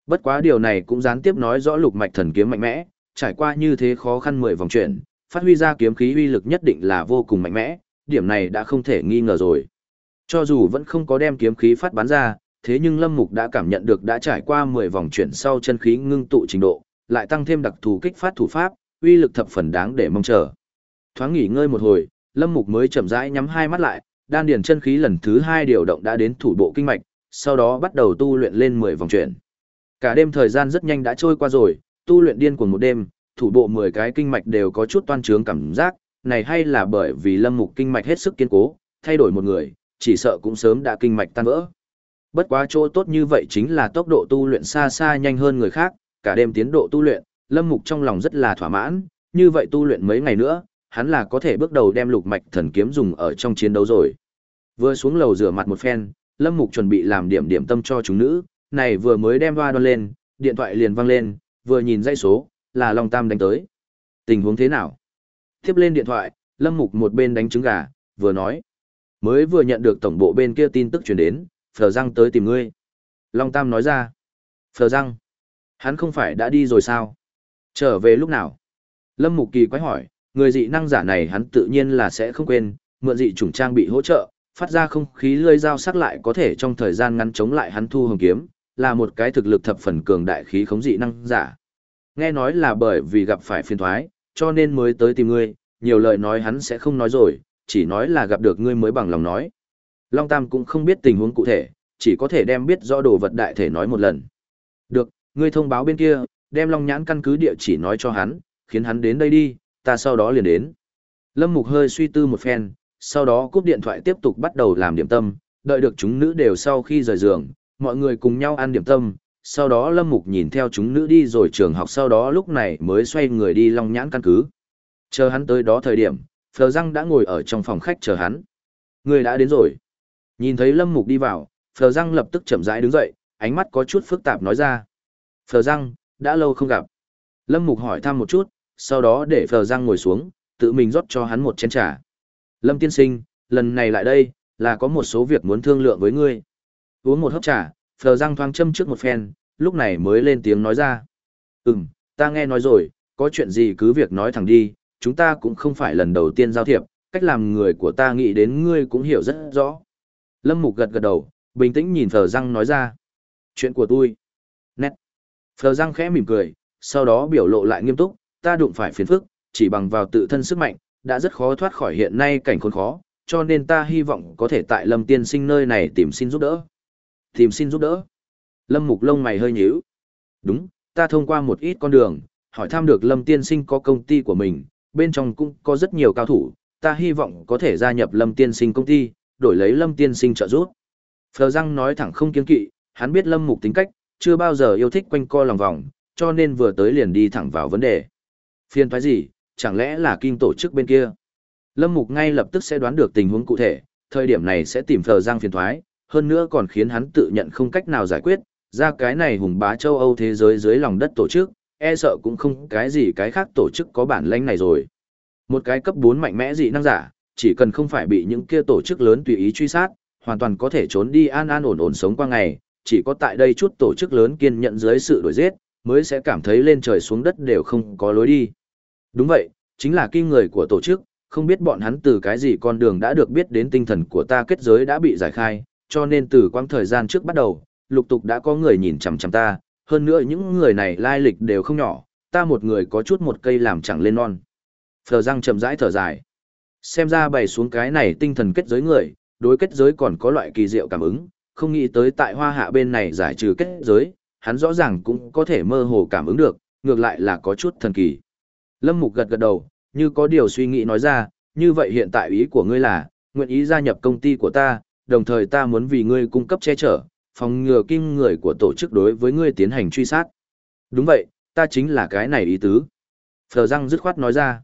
Bất quá điều này cũng gián tiếp nói rõ lục mạch thần kiếm mạnh mẽ, trải qua như thế khó khăn mười vòng chuyển, phát huy ra kiếm khí uy lực nhất định là vô cùng mạnh mẽ, điểm này đã không thể nghi ngờ rồi. Cho dù vẫn không có đem kiếm khí phát bắn ra, thế nhưng Lâm Mục đã cảm nhận được đã trải qua 10 vòng chuyển sau chân khí ngưng tụ trình độ, lại tăng thêm đặc thù kích phát thủ pháp, uy lực thập phần đáng để mong chờ. Thoáng nghỉ ngơi một hồi, Lâm Mục mới chậm rãi nhắm hai mắt lại, đan điền chân khí lần thứ hai điều động đã đến thủ bộ kinh mạch, sau đó bắt đầu tu luyện lên 10 vòng chuyển. Cả đêm thời gian rất nhanh đã trôi qua rồi, tu luyện điên cuồng một đêm, thủ bộ 10 cái kinh mạch đều có chút toan trướng cảm giác, này hay là bởi vì lâm mục kinh mạch hết sức kiên cố, thay đổi một người, chỉ sợ cũng sớm đã kinh mạch tan vỡ. Bất quá chỗ tốt như vậy chính là tốc độ tu luyện xa xa nhanh hơn người khác, cả đêm tiến độ tu luyện, lâm mục trong lòng rất là thỏa mãn, như vậy tu luyện mấy ngày nữa, hắn là có thể bước đầu đem lục mạch thần kiếm dùng ở trong chiến đấu rồi. Vừa xuống lầu rửa mặt một phen, lâm mục chuẩn bị làm điểm điểm tâm cho chúng nữ, này vừa mới đem hoa đoan lên, điện thoại liền vang lên, vừa nhìn dây số, là Long Tam đánh tới. Tình huống thế nào? Tiếp lên điện thoại, Lâm Mục một bên đánh trứng gà, vừa nói. Mới vừa nhận được tổng bộ bên kia tin tức truyền đến, Phờ Giang tới tìm ngươi. Long Tam nói ra. Phờ Giang Hắn không phải đã đi rồi sao? Trở về lúc nào? Lâm Mục kỳ quái hỏi, người dị năng giả này hắn tự nhiên là sẽ không quên, mượn dị chủng trang bị hỗ trợ, phát ra không khí lươi dao sắc lại có thể trong thời gian ngắn chống lại hắn thu hồng kiếm, là một cái thực lực thập phần cường đại khí khống dị năng giả. Nghe nói là bởi vì gặp phải phiền thoái, cho nên mới tới tìm ngươi, nhiều lời nói hắn sẽ không nói rồi, chỉ nói là gặp được ngươi mới bằng lòng nói. Long Tam cũng không biết tình huống cụ thể, chỉ có thể đem biết rõ đồ vật đại thể nói một lần. Được, ngươi thông báo bên kia, đem Long Nhãn căn cứ địa chỉ nói cho hắn, khiến hắn đến đây đi, ta sau đó liền đến. Lâm Mục hơi suy tư một phen, sau đó cúp điện thoại tiếp tục bắt đầu làm điểm tâm, đợi được chúng nữ đều sau khi rời giường, mọi người cùng nhau ăn điểm tâm, sau đó Lâm Mục nhìn theo chúng nữ đi rồi trường học sau đó lúc này mới xoay người đi Long Nhãn căn cứ. Chờ hắn tới đó thời điểm, Phờ Răng đã ngồi ở trong phòng khách chờ hắn. Người đã đến rồi. Nhìn thấy Lâm Mục đi vào, Phờ Răng lập tức chậm rãi đứng dậy, ánh mắt có chút phức tạp nói ra. Phờ Răng, đã lâu không gặp. Lâm Mục hỏi thăm một chút, sau đó để Phờ Răng ngồi xuống, tự mình rót cho hắn một chén trà. Lâm tiên sinh, lần này lại đây, là có một số việc muốn thương lượng với ngươi. Uống một hớp trà, Phờ Răng thoáng châm trước một phen, lúc này mới lên tiếng nói ra. Ừm, ta nghe nói rồi, có chuyện gì cứ việc nói thẳng đi, chúng ta cũng không phải lần đầu tiên giao thiệp, cách làm người của ta nghĩ đến ngươi cũng hiểu rất rõ. Lâm Mục gật gật đầu, bình tĩnh nhìn Phờ Răng nói ra. Chuyện của tôi. Nét. Phờ Răng khẽ mỉm cười, sau đó biểu lộ lại nghiêm túc, ta đụng phải phiền phức, chỉ bằng vào tự thân sức mạnh, đã rất khó thoát khỏi hiện nay cảnh khốn khó, cho nên ta hy vọng có thể tại Lâm Tiên Sinh nơi này tìm xin giúp đỡ. Tìm xin giúp đỡ. Lâm Mục lông mày hơi nhíu. Đúng, ta thông qua một ít con đường, hỏi thăm được Lâm Tiên Sinh có công ty của mình, bên trong cũng có rất nhiều cao thủ, ta hy vọng có thể gia nhập Lâm Tiên Sinh công ty, đổi lấy Lâm Tiên Sinh trợ giúp. Phờ Răng nói thẳng không kiên kỵ, hắn biết Lâm Mục tính cách, chưa bao giờ yêu thích quanh co lòng vòng, cho nên vừa tới liền đi thẳng vào vấn đề. Phiên thoái gì, chẳng lẽ là kinh tổ chức bên kia? Lâm Mục ngay lập tức sẽ đoán được tình huống cụ thể, thời điểm này sẽ tìm Phờ Giang phiền thoái, hơn nữa còn khiến hắn tự nhận không cách nào giải quyết, ra cái này hùng bá châu Âu thế giới dưới lòng đất tổ chức, e sợ cũng không cái gì cái khác tổ chức có bản lãnh này rồi. Một cái cấp 4 mạnh mẽ dị năng giả, chỉ cần không phải bị những kia tổ chức lớn tùy ý truy sát, hoàn toàn có thể trốn đi an an ổn ổn sống qua ngày, chỉ có tại đây chút tổ chức lớn kiên nhận dưới sự đổi giết, mới sẽ cảm thấy lên trời xuống đất đều không có lối đi. Đúng vậy, chính là kim người của tổ chức, không biết bọn hắn từ cái gì con đường đã được biết đến tinh thần của ta kết giới đã bị giải khai, cho nên từ quãng thời gian trước bắt đầu, lục tục đã có người nhìn chằm chằm ta, hơn nữa những người này lai lịch đều không nhỏ, ta một người có chút một cây làm chẳng lên non. Phờ răng chậm rãi thở dài. Xem ra bày xuống cái này tinh thần kết giới người, đối kết giới còn có loại kỳ diệu cảm ứng, không nghĩ tới tại hoa hạ bên này giải trừ kết giới, hắn rõ ràng cũng có thể mơ hồ cảm ứng được, ngược lại là có chút thần kỳ. Lâm Mục gật gật đầu, như có điều suy nghĩ nói ra, như vậy hiện tại ý của ngươi là, nguyện ý gia nhập công ty của ta, đồng thời ta muốn vì ngươi cung cấp che chở, phòng ngừa kim người của tổ chức đối với ngươi tiến hành truy sát. Đúng vậy, ta chính là cái này ý tứ. Phờ răng dứt khoát nói ra.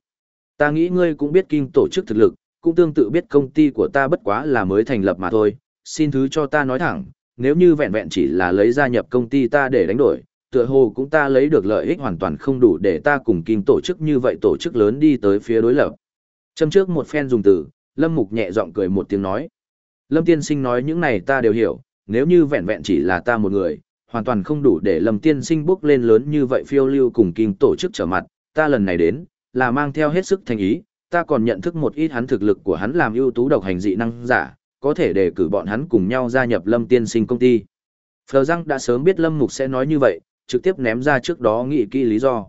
Ta nghĩ ngươi cũng biết kim tổ chức thực lực, cũng tương tự biết công ty của ta bất quá là mới thành lập mà thôi. Xin thứ cho ta nói thẳng, nếu như vẹn vẹn chỉ là lấy gia nhập công ty ta để đánh đổi, tựa hồ cũng ta lấy được lợi ích hoàn toàn không đủ để ta cùng kim tổ chức như vậy tổ chức lớn đi tới phía đối lập. Châm trước một phen dùng từ, Lâm Mục nhẹ giọng cười một tiếng nói. Lâm Tiên Sinh nói những này ta đều hiểu, nếu như vẹn vẹn chỉ là ta một người, hoàn toàn không đủ để Lâm Tiên Sinh bước lên lớn như vậy phiêu lưu cùng kim tổ chức trở mặt, ta lần này đến, là mang theo hết sức thành ý, ta còn nhận thức một ít hắn thực lực của hắn làm ưu tú độc hành dị năng giả, có thể đề cử bọn hắn cùng nhau gia nhập Lâm Tiên Sinh công ty. Phờ Giang đã sớm biết Lâm Mục sẽ nói như vậy, trực tiếp ném ra trước đó nghĩ kỹ lý do.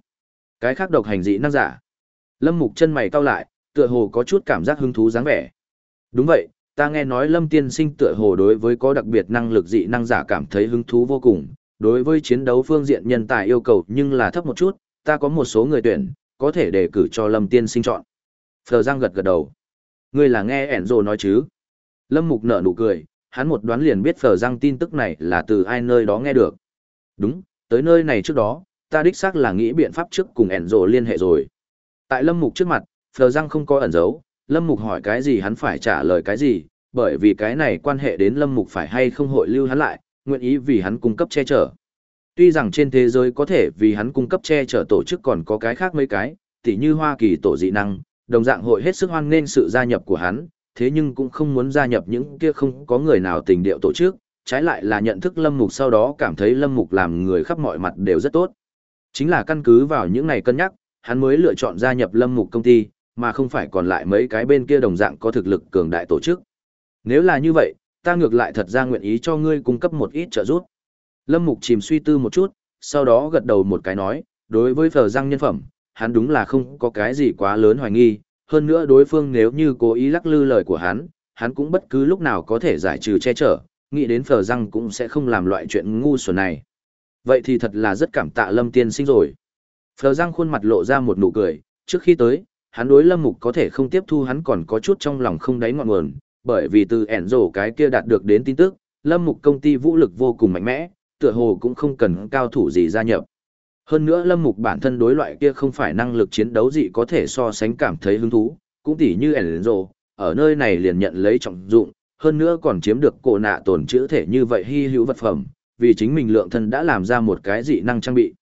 Cái khác độc hành dị năng giả. Lâm Mục chân mày cau lại, tựa hồ có chút cảm giác hứng thú dáng vẻ. Đúng vậy, ta nghe nói Lâm Tiên Sinh tựa hồ đối với có đặc biệt năng lực dị năng giả cảm thấy hứng thú vô cùng, đối với chiến đấu phương diện nhân tài yêu cầu nhưng là thấp một chút, ta có một số người tuyển, có thể đề cử cho Lâm Tiên Sinh chọn. Phờ Giang gật gật đầu. Ngươi là nghe ẻn rồ nói chứ? Lâm Mục nở nụ cười, hắn một đoán liền biết Phờ Giang tin tức này là từ ai nơi đó nghe được. Đúng, tới nơi này trước đó, ta đích xác là nghĩ biện pháp trước cùng ẻn rồ liên hệ rồi. Tại Lâm Mục trước mặt, Phờ Giang không có ẩn giấu, Lâm Mục hỏi cái gì hắn phải trả lời cái gì, bởi vì cái này quan hệ đến Lâm Mục phải hay không hội lưu hắn lại, nguyện ý vì hắn cung cấp che chở. Tuy rằng trên thế giới có thể vì hắn cung cấp che chở tổ chức còn có cái khác mấy cái, tỉ như Hoa Kỳ tổ dị năng, đồng dạng hội hết sức hoan nghênh sự gia nhập của hắn, thế nhưng cũng không muốn gia nhập những kia không có người nào tình điệu tổ chức, trái lại là nhận thức Lâm Mục sau đó cảm thấy Lâm Mục làm người khắp mọi mặt đều rất tốt. Chính là căn cứ vào những này cân nhắc, hắn mới lựa chọn gia nhập Lâm Mục công ty, mà không phải còn lại mấy cái bên kia đồng dạng có thực lực cường đại tổ chức. Nếu là như vậy, ta ngược lại thật ra nguyện ý cho ngươi cung cấp một ít trợ giúp. Lâm Mục chìm suy tư một chút, sau đó gật đầu một cái nói, đối với phở răng nhân phẩm, hắn đúng là không có cái gì quá lớn hoài nghi, hơn nữa đối phương nếu như cố ý lắc lư lời của hắn, hắn cũng bất cứ lúc nào có thể giải trừ che chở, nghĩ đến phở răng cũng sẽ không làm loại chuyện ngu xuẩn này. Vậy thì thật là rất cảm tạ Lâm tiên sinh rồi. Phở răng khuôn mặt lộ ra một nụ cười, trước khi tới, hắn đối Lâm Mục có thể không tiếp thu hắn còn có chút trong lòng không đáy ngọn nguồn, bởi vì từ ẻn rổ cái kia đạt được đến tin tức, Lâm Mục công ty vũ lực vô cùng mạnh mẽ, tựa hồ cũng không cần cao thủ gì gia nhập. Hơn nữa Lâm Mục bản thân đối loại kia không phải năng lực chiến đấu gì có thể so sánh cảm thấy hứng thú, cũng tỉ như Enzo, ở nơi này liền nhận lấy trọng dụng, hơn nữa còn chiếm được cổ nạ tổn chữa thể như vậy hy hữu vật phẩm, vì chính mình lượng thân đã làm ra một cái dị năng trang bị.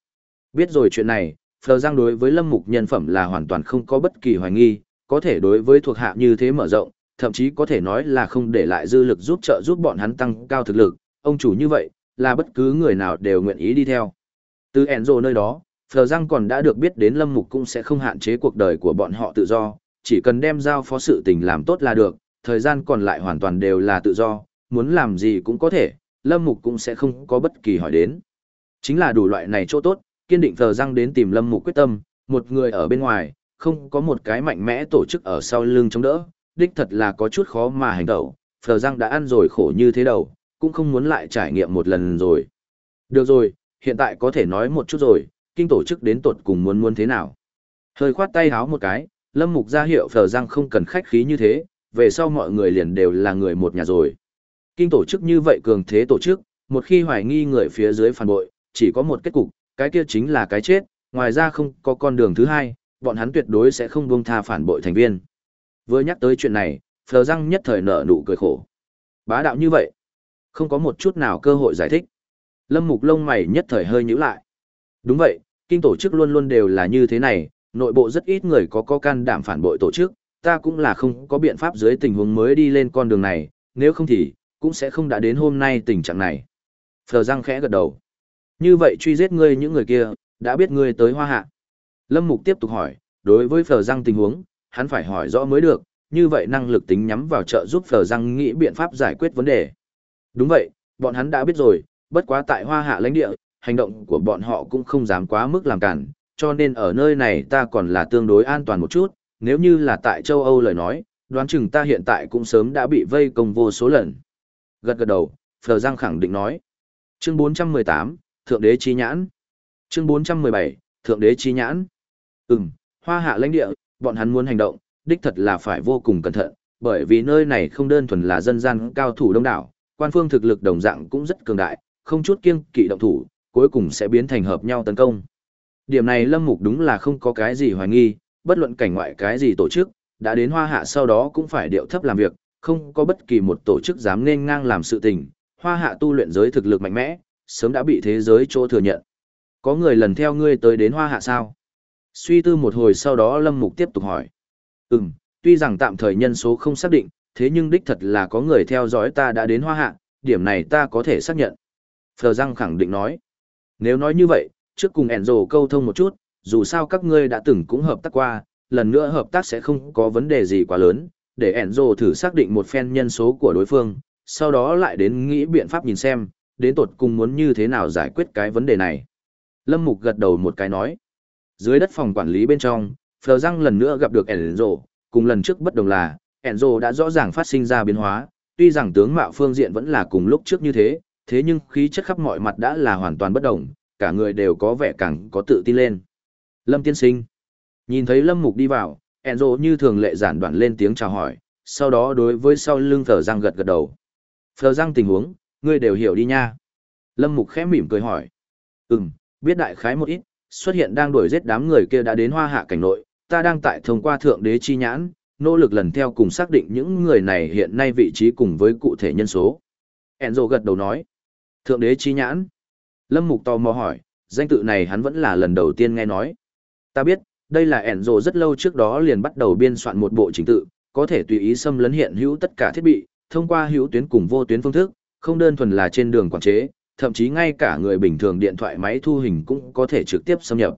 Biết rồi chuyện này, Phờ Giang đối với Lâm Mục nhân phẩm là hoàn toàn không có bất kỳ hoài nghi, có thể đối với thuộc hạ như thế mở rộng, thậm chí có thể nói là không để lại dư lực giúp trợ giúp bọn hắn tăng cao thực lực, ông chủ như vậy, là bất cứ người nào đều nguyện ý đi theo. Từ Enzo nơi đó, Phờ Giang còn đã được biết đến Lâm Mục cũng sẽ không hạn chế cuộc đời của bọn họ tự do, chỉ cần đem giao phó sự tình làm tốt là được, thời gian còn lại hoàn toàn đều là tự do, muốn làm gì cũng có thể, Lâm Mục cũng sẽ không có bất kỳ hỏi đến. Chính là đủ loại này chỗ tốt, kiên định Phờ Giang đến tìm Lâm Mục quyết tâm, một người ở bên ngoài, không có một cái mạnh mẽ tổ chức ở sau lưng chống đỡ, đích thật là có chút khó mà hành động, Phờ Giang đã ăn rồi khổ như thế đầu, cũng không muốn lại trải nghiệm một lần rồi. Được rồi, hiện tại có thể nói một chút rồi, kinh tổ chức đến tột cùng muốn muốn thế nào. Hơi khoát tay háo một cái, Lâm Mục ra hiệu Phờ Giang không cần khách khí như thế, về sau mọi người liền đều là người một nhà rồi. Kinh tổ chức như vậy cường thế tổ chức, một khi hoài nghi người phía dưới phản bội, chỉ có một kết cục, cái kia chính là cái chết, ngoài ra không có con đường thứ hai, bọn hắn tuyệt đối sẽ không buông tha phản bội thành viên. Vừa nhắc tới chuyện này, Phờ răng nhất thời nở nụ cười khổ. Bá đạo như vậy, không có một chút nào cơ hội giải thích. Lâm Mục lông mày nhất thời hơi nhíu lại. Đúng vậy, kinh tổ chức luôn luôn đều là như thế này, nội bộ rất ít người có có can đảm phản bội tổ chức, ta cũng là không có biện pháp dưới tình huống mới đi lên con đường này, nếu không thì, cũng sẽ không đã đến hôm nay tình trạng này. Phờ răng khẽ gật đầu. Như vậy truy giết ngươi những người kia, đã biết ngươi tới hoa hạ. Lâm Mục tiếp tục hỏi, đối với Phờ răng tình huống, hắn phải hỏi rõ mới được, như vậy năng lực tính nhắm vào trợ giúp phở Giang nghĩ biện pháp giải quyết vấn đề. Đúng vậy, bọn hắn đã biết rồi, bất quá tại hoa hạ lãnh địa, hành động của bọn họ cũng không dám quá mức làm cản, cho nên ở nơi này ta còn là tương đối an toàn một chút, nếu như là tại châu Âu lời nói, đoán chừng ta hiện tại cũng sớm đã bị vây công vô số lần. Gật gật đầu, Phờ Giang khẳng định nói. Chương 418, Thượng đế chi nhãn. Chương 417, Thượng đế chi nhãn. Ừm, hoa hạ lãnh địa, bọn hắn muốn hành động, đích thật là phải vô cùng cẩn thận, bởi vì nơi này không đơn thuần là dân gian cao thủ đông đảo, quan phương thực lực đồng dạng cũng rất cường đại, không chút kiêng kỵ động thủ, cuối cùng sẽ biến thành hợp nhau tấn công. Điểm này Lâm Mục đúng là không có cái gì hoài nghi, bất luận cảnh ngoại cái gì tổ chức, đã đến hoa hạ sau đó cũng phải điệu thấp làm việc, không có bất kỳ một tổ chức dám nên ngang làm sự tình. Hoa hạ tu luyện giới thực lực mạnh mẽ, sớm đã bị thế giới chỗ thừa nhận. Có người lần theo ngươi tới đến hoa hạ sao? Suy tư một hồi sau đó Lâm Mục tiếp tục hỏi. Ừm, tuy rằng tạm thời nhân số không xác định, thế nhưng đích thật là có người theo dõi ta đã đến hoa hạ, điểm này ta có thể xác nhận. Phờ Giang khẳng định nói. Nếu nói như vậy, trước cùng Enzo câu thông một chút, dù sao các ngươi đã từng cũng hợp tác qua, lần nữa hợp tác sẽ không có vấn đề gì quá lớn, để Enzo thử xác định một phen nhân số của đối phương, sau đó lại đến nghĩ biện pháp nhìn xem, đến tột cùng muốn như thế nào giải quyết cái vấn đề này. Lâm Mục gật đầu một cái nói. Dưới đất phòng quản lý bên trong, Phờ Răng lần nữa gặp được ẻn rộ cùng lần trước bất đồng là, ẻn rộ đã rõ ràng phát sinh ra biến hóa, tuy rằng tướng mạo phương diện vẫn là cùng lúc trước như thế, thế nhưng khí chất khắp mọi mặt đã là hoàn toàn bất động, cả người đều có vẻ càng có tự tin lên. Lâm tiên sinh. Nhìn thấy Lâm Mục đi vào, ẻn rộ như thường lệ giản đoạn lên tiếng chào hỏi, sau đó đối với sau lưng Phở Giang gật gật đầu. Phở Giang tình huống, ngươi đều hiểu đi nha. Lâm Mục khẽ mỉm cười hỏi. Ừm, biết đại khái một ít, xuất hiện đang đuổi giết đám người kia đã đến hoa hạ cảnh nội, ta đang tại thông qua thượng đế chi nhãn, nỗ lực lần theo cùng xác định những người này hiện nay vị trí cùng với cụ thể nhân số. Enzo gật đầu nói. Thượng đế chi nhãn. Lâm Mục tò mò hỏi, danh tự này hắn vẫn là lần đầu tiên nghe nói. Ta biết, đây là Enzo rất lâu trước đó liền bắt đầu biên soạn một bộ trình tự, có thể tùy ý xâm lấn hiện hữu tất cả thiết bị, thông qua hữu tuyến cùng vô tuyến phương thức, không đơn thuần là trên đường quản chế, thậm chí ngay cả người bình thường điện thoại máy thu hình cũng có thể trực tiếp xâm nhập.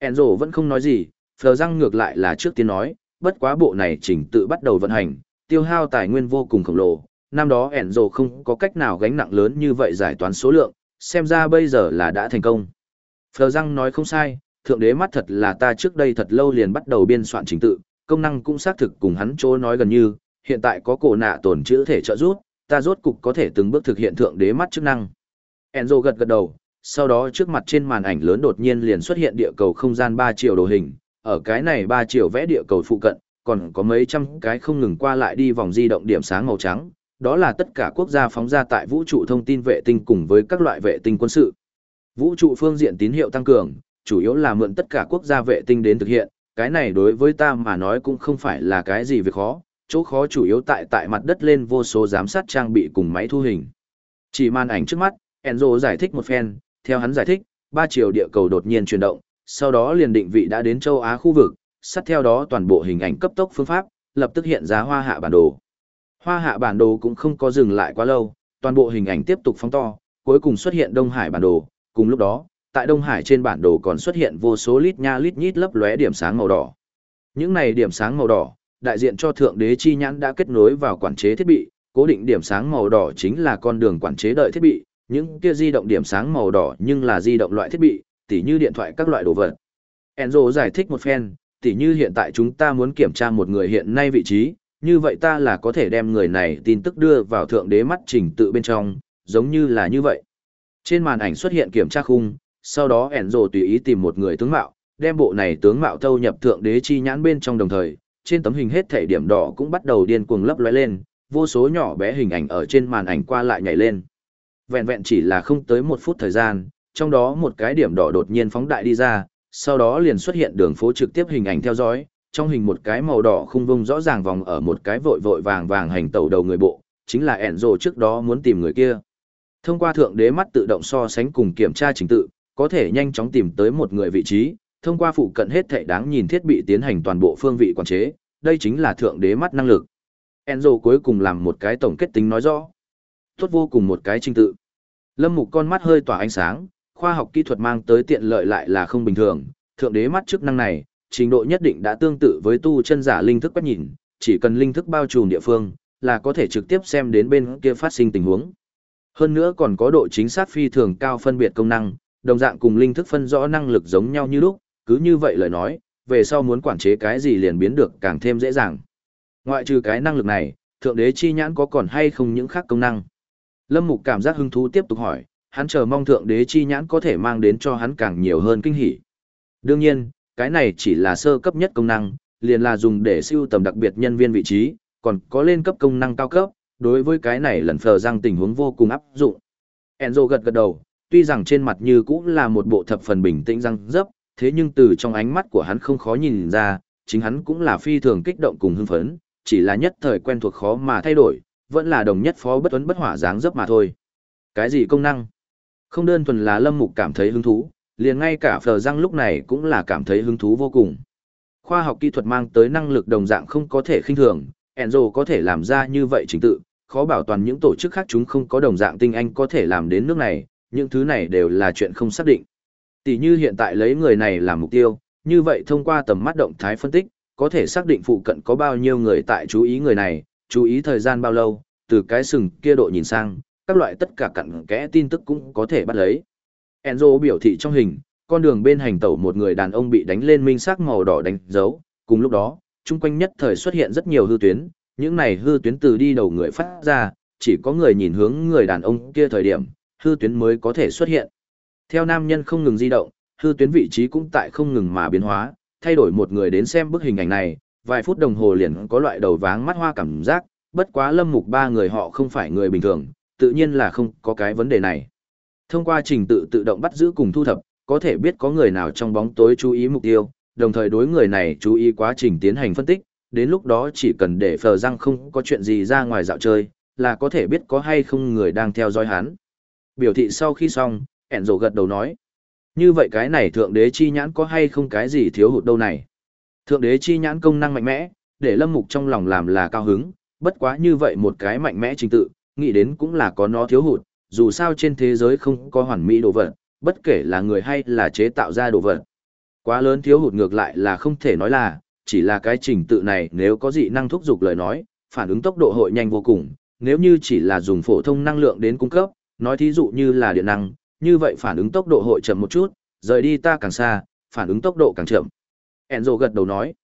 Enzo vẫn không nói gì, Phờ răng ngược lại là trước tiên nói, bất quá bộ này chỉnh tự bắt đầu vận hành, tiêu hao tài nguyên vô cùng khổng lồ, năm đó Enzo không có cách nào gánh nặng lớn như vậy giải toán số lượng, xem ra bây giờ là đã thành công. Phờ răng nói không sai, thượng đế mắt thật là ta trước đây thật lâu liền bắt đầu biên soạn trình tự, công năng cũng xác thực cùng hắn chỗ nói gần như, hiện tại có cổ nạ tổn chữ thể trợ giúp, ta rốt cục có thể từng bước thực hiện thượng đế mắt chức năng. Enzo gật gật đầu, sau đó trước mặt trên màn ảnh lớn đột nhiên liền xuất hiện địa cầu không gian 3 chiều đồ hình, ở cái này 3 chiều vẽ địa cầu phụ cận, còn có mấy trăm cái không ngừng qua lại đi vòng di động điểm sáng màu trắng, đó là tất cả quốc gia phóng ra tại vũ trụ thông tin vệ tinh cùng với các loại vệ tinh quân sự. Vũ trụ phương diện tín hiệu tăng cường, chủ yếu là mượn tất cả quốc gia vệ tinh đến thực hiện, cái này đối với ta mà nói cũng không phải là cái gì việc khó, chỗ khó chủ yếu tại tại mặt đất lên vô số giám sát trang bị cùng máy thu hình. Chỉ màn ảnh trước mắt, Enzo giải thích một phen, theo hắn giải thích, ba chiều địa cầu đột nhiên chuyển động, sau đó liền định vị đã đến châu Á khu vực, sát theo đó toàn bộ hình ảnh cấp tốc phương pháp, lập tức hiện ra hoa hạ bản đồ. Hoa hạ bản đồ cũng không có dừng lại quá lâu, toàn bộ hình ảnh tiếp tục phóng to, cuối cùng xuất hiện Đông Hải bản đồ, cùng lúc đó, tại Đông Hải trên bản đồ còn xuất hiện vô số lít nha lít nhít lấp lóe điểm sáng màu đỏ. Những này điểm sáng màu đỏ, đại diện cho thượng đế chi nhãn đã kết nối vào quản chế thiết bị, cố định điểm sáng màu đỏ chính là con đường quản chế đợi thiết bị, những kia di động điểm sáng màu đỏ nhưng là di động loại thiết bị, tỉ như điện thoại các loại đồ vật. Enzo giải thích một phen, tỉ như hiện tại chúng ta muốn kiểm tra một người hiện nay vị trí, như vậy ta là có thể đem người này tin tức đưa vào thượng đế mắt trình tự bên trong, giống như là như vậy. Trên màn ảnh xuất hiện kiểm tra khung, sau đó Enzo tùy ý tìm một người tướng mạo, đem bộ này tướng mạo thâu nhập thượng đế chi nhãn bên trong đồng thời, trên tấm hình hết thể điểm đỏ cũng bắt đầu điên cuồng lấp lóe lên, vô số nhỏ bé hình ảnh ở trên màn ảnh qua lại nhảy lên. Vẹn vẹn chỉ là không tới một phút thời gian, trong đó một cái điểm đỏ đột nhiên phóng đại đi ra, sau đó liền xuất hiện đường phố trực tiếp hình ảnh theo dõi, trong hình một cái màu đỏ khung vông rõ ràng vòng ở một cái vội vội vàng vàng hành tẩu đầu người bộ, chính là Enzo trước đó muốn tìm người kia. Thông qua thượng đế mắt tự động so sánh cùng kiểm tra trình tự, có thể nhanh chóng tìm tới một người vị trí, thông qua phụ cận hết thảy đáng nhìn thiết bị tiến hành toàn bộ phương vị quản chế, đây chính là thượng đế mắt năng lực. Enzo cuối cùng làm một cái tổng kết tính nói rõ. Tốt vô cùng một cái trình tự. Lâm Mục con mắt hơi tỏa ánh sáng, khoa học kỹ thuật mang tới tiện lợi lại là không bình thường, thượng đế mắt chức năng này, trình độ nhất định đã tương tự với tu chân giả linh thức quét nhìn, chỉ cần linh thức bao trùm địa phương, là có thể trực tiếp xem đến bên kia phát sinh tình huống. Hơn nữa còn có độ chính xác phi thường cao phân biệt công năng, đồng dạng cùng linh thức phân rõ năng lực giống nhau như lúc, cứ như vậy lời nói, về sau muốn quản chế cái gì liền biến được càng thêm dễ dàng. Ngoại trừ cái năng lực này, thượng đế chi nhãn có còn hay không những khác công năng? Lâm Mục cảm giác hứng thú tiếp tục hỏi, hắn chờ mong thượng đế chi nhãn có thể mang đến cho hắn càng nhiều hơn kinh hỉ. Đương nhiên, cái này chỉ là sơ cấp nhất công năng, liền là dùng để siêu tầm đặc biệt nhân viên vị trí, còn có lên cấp công năng cao cấp, đối với cái này lần phờ răng tình huống vô cùng áp dụng. Enzo gật gật đầu, tuy rằng trên mặt như cũng là một bộ thập phần bình tĩnh răng dấp, thế nhưng từ trong ánh mắt của hắn không khó nhìn ra, chính hắn cũng là phi thường kích động cùng hưng phấn, chỉ là nhất thời quen thuộc khó mà thay đổi, vẫn là đồng nhất phó bất tuấn bất hỏa dáng dấp mà thôi. Cái gì công năng? Không đơn thuần là Lâm Mục cảm thấy hứng thú, liền ngay cả phở Răng lúc này cũng là cảm thấy hứng thú vô cùng. Khoa học kỹ thuật mang tới năng lực đồng dạng không có thể khinh thường, Enzo có thể làm ra như vậy chính tự, khó bảo toàn những tổ chức khác chúng không có đồng dạng tinh anh có thể làm đến nước này, những thứ này đều là chuyện không xác định. Tỷ như hiện tại lấy người này làm mục tiêu, như vậy thông qua tầm mắt động thái phân tích, có thể xác định phụ cận có bao nhiêu người tại chú ý người này, chú ý thời gian bao lâu, từ cái sừng kia độ nhìn sang, các loại tất cả cặn kẽ tin tức cũng có thể bắt lấy. Enzo biểu thị trong hình, con đường bên hành tẩu một người đàn ông bị đánh lên minh sắc màu đỏ đánh dấu, cùng lúc đó, chung quanh nhất thời xuất hiện rất nhiều hư tuyến, những này hư tuyến từ đi đầu người phát ra, chỉ có người nhìn hướng người đàn ông kia thời điểm, hư tuyến mới có thể xuất hiện. Theo nam nhân không ngừng di động, hư tuyến vị trí cũng tại không ngừng mà biến hóa, thay đổi một người đến xem bức hình ảnh này, vài phút đồng hồ liền có loại đầu váng mắt hoa cảm giác, bất quá lâm mục ba người họ không phải người bình thường, tự nhiên là không có cái vấn đề này. Thông qua trình tự tự động bắt giữ cùng thu thập, có thể biết có người nào trong bóng tối chú ý mục tiêu, đồng thời đối người này chú ý quá trình tiến hành phân tích, đến lúc đó chỉ cần để phờ răng không có chuyện gì ra ngoài dạo chơi, là có thể biết có hay không người đang theo dõi hắn. Biểu thị sau khi xong, ẻn rổ gật đầu nói. Như vậy cái này thượng đế chi nhãn có hay không cái gì thiếu hụt đâu này. Thượng đế chi nhãn công năng mạnh mẽ, để lâm mục trong lòng làm là cao hứng, bất quá như vậy một cái mạnh mẽ trình tự, nghĩ đến cũng là có nó thiếu hụt, dù sao trên thế giới không có hoàn mỹ đồ vật, bất kể là người hay là chế tạo ra đồ vật. Quá lớn thiếu hụt ngược lại là không thể nói là, chỉ là cái trình tự này nếu có dị năng thúc giục lời nói, phản ứng tốc độ hội nhanh vô cùng, nếu như chỉ là dùng phổ thông năng lượng đến cung cấp, nói thí dụ như là điện năng, như vậy phản ứng tốc độ hội chậm một chút, rời đi ta càng xa, phản ứng tốc độ càng chậm. Enzo gật đầu nói,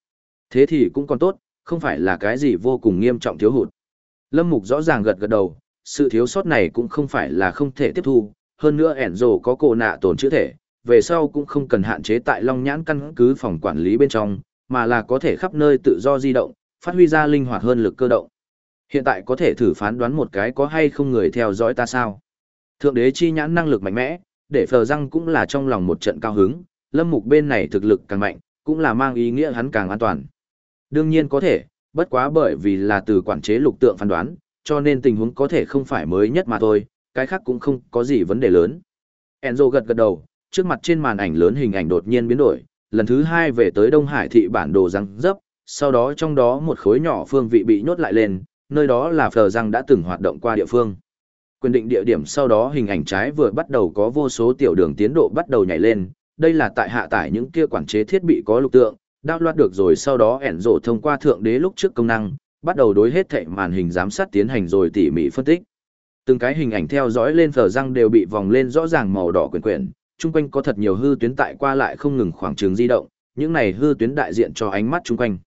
thế thì cũng còn tốt, không phải là cái gì vô cùng nghiêm trọng thiếu hụt. Lâm Mục rõ ràng gật gật đầu, sự thiếu sót này cũng không phải là không thể tiếp thu, hơn nữa Enzo có cổ nạ tổn chữ thể, về sau cũng không cần hạn chế tại Long Nhãn căn cứ phòng quản lý bên trong, mà là có thể khắp nơi tự do di động, phát huy ra linh hoạt hơn lực cơ động. Hiện tại có thể thử phán đoán một cái có hay không người theo dõi ta sao. Thượng đế chi nhãn năng lực mạnh mẽ, để phờ răng cũng là trong lòng một trận cao hứng, lâm mục bên này thực lực càng mạnh, cũng là mang ý nghĩa hắn càng an toàn. Đương nhiên có thể, bất quá bởi vì là từ quản chế lục tượng phán đoán, cho nên tình huống có thể không phải mới nhất mà thôi, cái khác cũng không có gì vấn đề lớn. Enzo gật gật đầu, trước mặt trên màn ảnh lớn hình ảnh đột nhiên biến đổi, lần thứ hai về tới Đông Hải thị bản đồ răng dấp, sau đó trong đó một khối nhỏ phương vị bị nhốt lại lên, nơi đó là phờ răng đã từng hoạt động qua địa phương. Quyền định địa điểm sau đó hình ảnh trái vừa bắt đầu có vô số tiểu đường tiến độ bắt đầu nhảy lên, đây là tại hạ tải những kia quản chế thiết bị có lục tượng, đao loạt được rồi sau đó ẻn rộ thông qua thượng đế lúc trước công năng, bắt đầu đối hết thệ màn hình giám sát tiến hành rồi tỉ mỉ phân tích. Từng cái hình ảnh theo dõi lên phở răng đều bị vòng lên rõ ràng màu đỏ quyển quyển, chung quanh có thật nhiều hư tuyến tại qua lại không ngừng khoảng trường di động, những này hư tuyến đại diện cho ánh mắt chung quanh.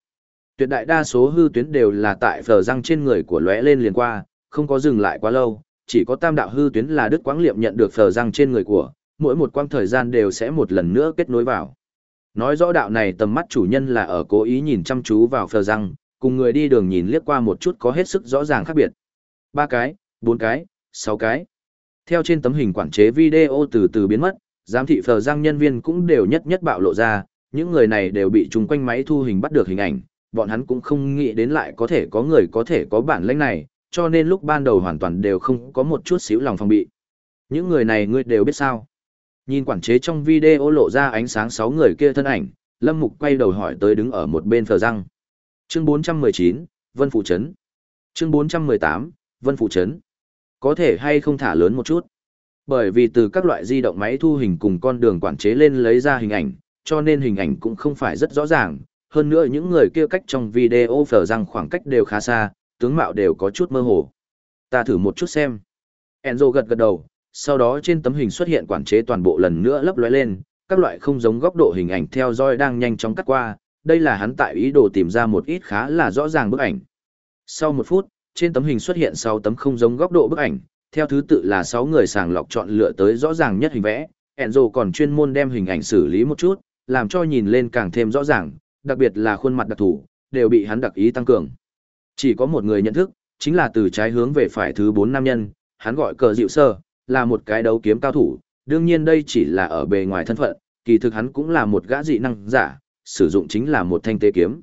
Tuyệt đại đa số hư tuyến đều là tại phở răng trên người của lóe lên liền qua, không có dừng lại quá lâu, chỉ có tam đạo hư tuyến là Đức Quang Liệm nhận được phở răng trên người của, mỗi một quang thời gian đều sẽ một lần nữa kết nối vào. Nói rõ đạo này tầm mắt chủ nhân là ở cố ý nhìn chăm chú vào phờ răng, cùng người đi đường nhìn liếc qua một chút có hết sức rõ ràng khác biệt. Ba cái, bốn cái, sáu cái. Theo trên tấm hình quản chế video từ từ biến mất, giám thị phờ răng nhân viên cũng đều nhất nhất bạo lộ ra, những người này đều bị chung quanh máy thu hình bắt được hình ảnh, bọn hắn cũng không nghĩ đến lại có thể có người có thể có bản lĩnh này, cho nên lúc ban đầu hoàn toàn đều không có một chút xíu lòng phòng bị. Những người này ngươi đều biết sao. Nhìn quản chế trong video lộ ra ánh sáng sáu người kia thân ảnh, Lâm Mục quay đầu hỏi tới đứng ở một bên phờ răng. Chương 419, Vân Phụ Trấn. Chương 418, Vân Phụ Trấn. Có thể hay không thả lớn một chút. Bởi vì từ các loại di động máy thu hình cùng con đường quản chế lên lấy ra hình ảnh, cho nên hình ảnh cũng không phải rất rõ ràng. Hơn nữa những người kia cách trong video phở rằng khoảng cách đều khá xa, tướng mạo đều có chút mơ hồ. Ta thử một chút xem. Enzo gật gật đầu, sau đó trên tấm hình xuất hiện quản chế toàn bộ lần nữa lấp lóe lên, các loại không giống góc độ hình ảnh theo dõi đang nhanh chóng cắt qua, đây là hắn tại ý đồ tìm ra một ít khá là rõ ràng bức ảnh. Sau một phút, trên tấm hình xuất hiện 6 tấm không giống góc độ bức ảnh, theo thứ tự là 6 người sàng lọc chọn lựa tới rõ ràng nhất hình vẽ. Enzo còn chuyên môn đem hình ảnh xử lý một chút, làm cho nhìn lên càng thêm rõ ràng, đặc biệt là khuôn mặt đặc thù, đều bị hắn đặc ý tăng cường. Chỉ có một người nhận thức, chính là từ trái hướng về phải thứ 4 nam nhân, hắn gọi cờ dịu sơ, là một cái đấu kiếm cao thủ, đương nhiên đây chỉ là ở bề ngoài thân phận, kỳ thực hắn cũng là một gã dị năng giả, sử dụng chính là một thanh tế kiếm.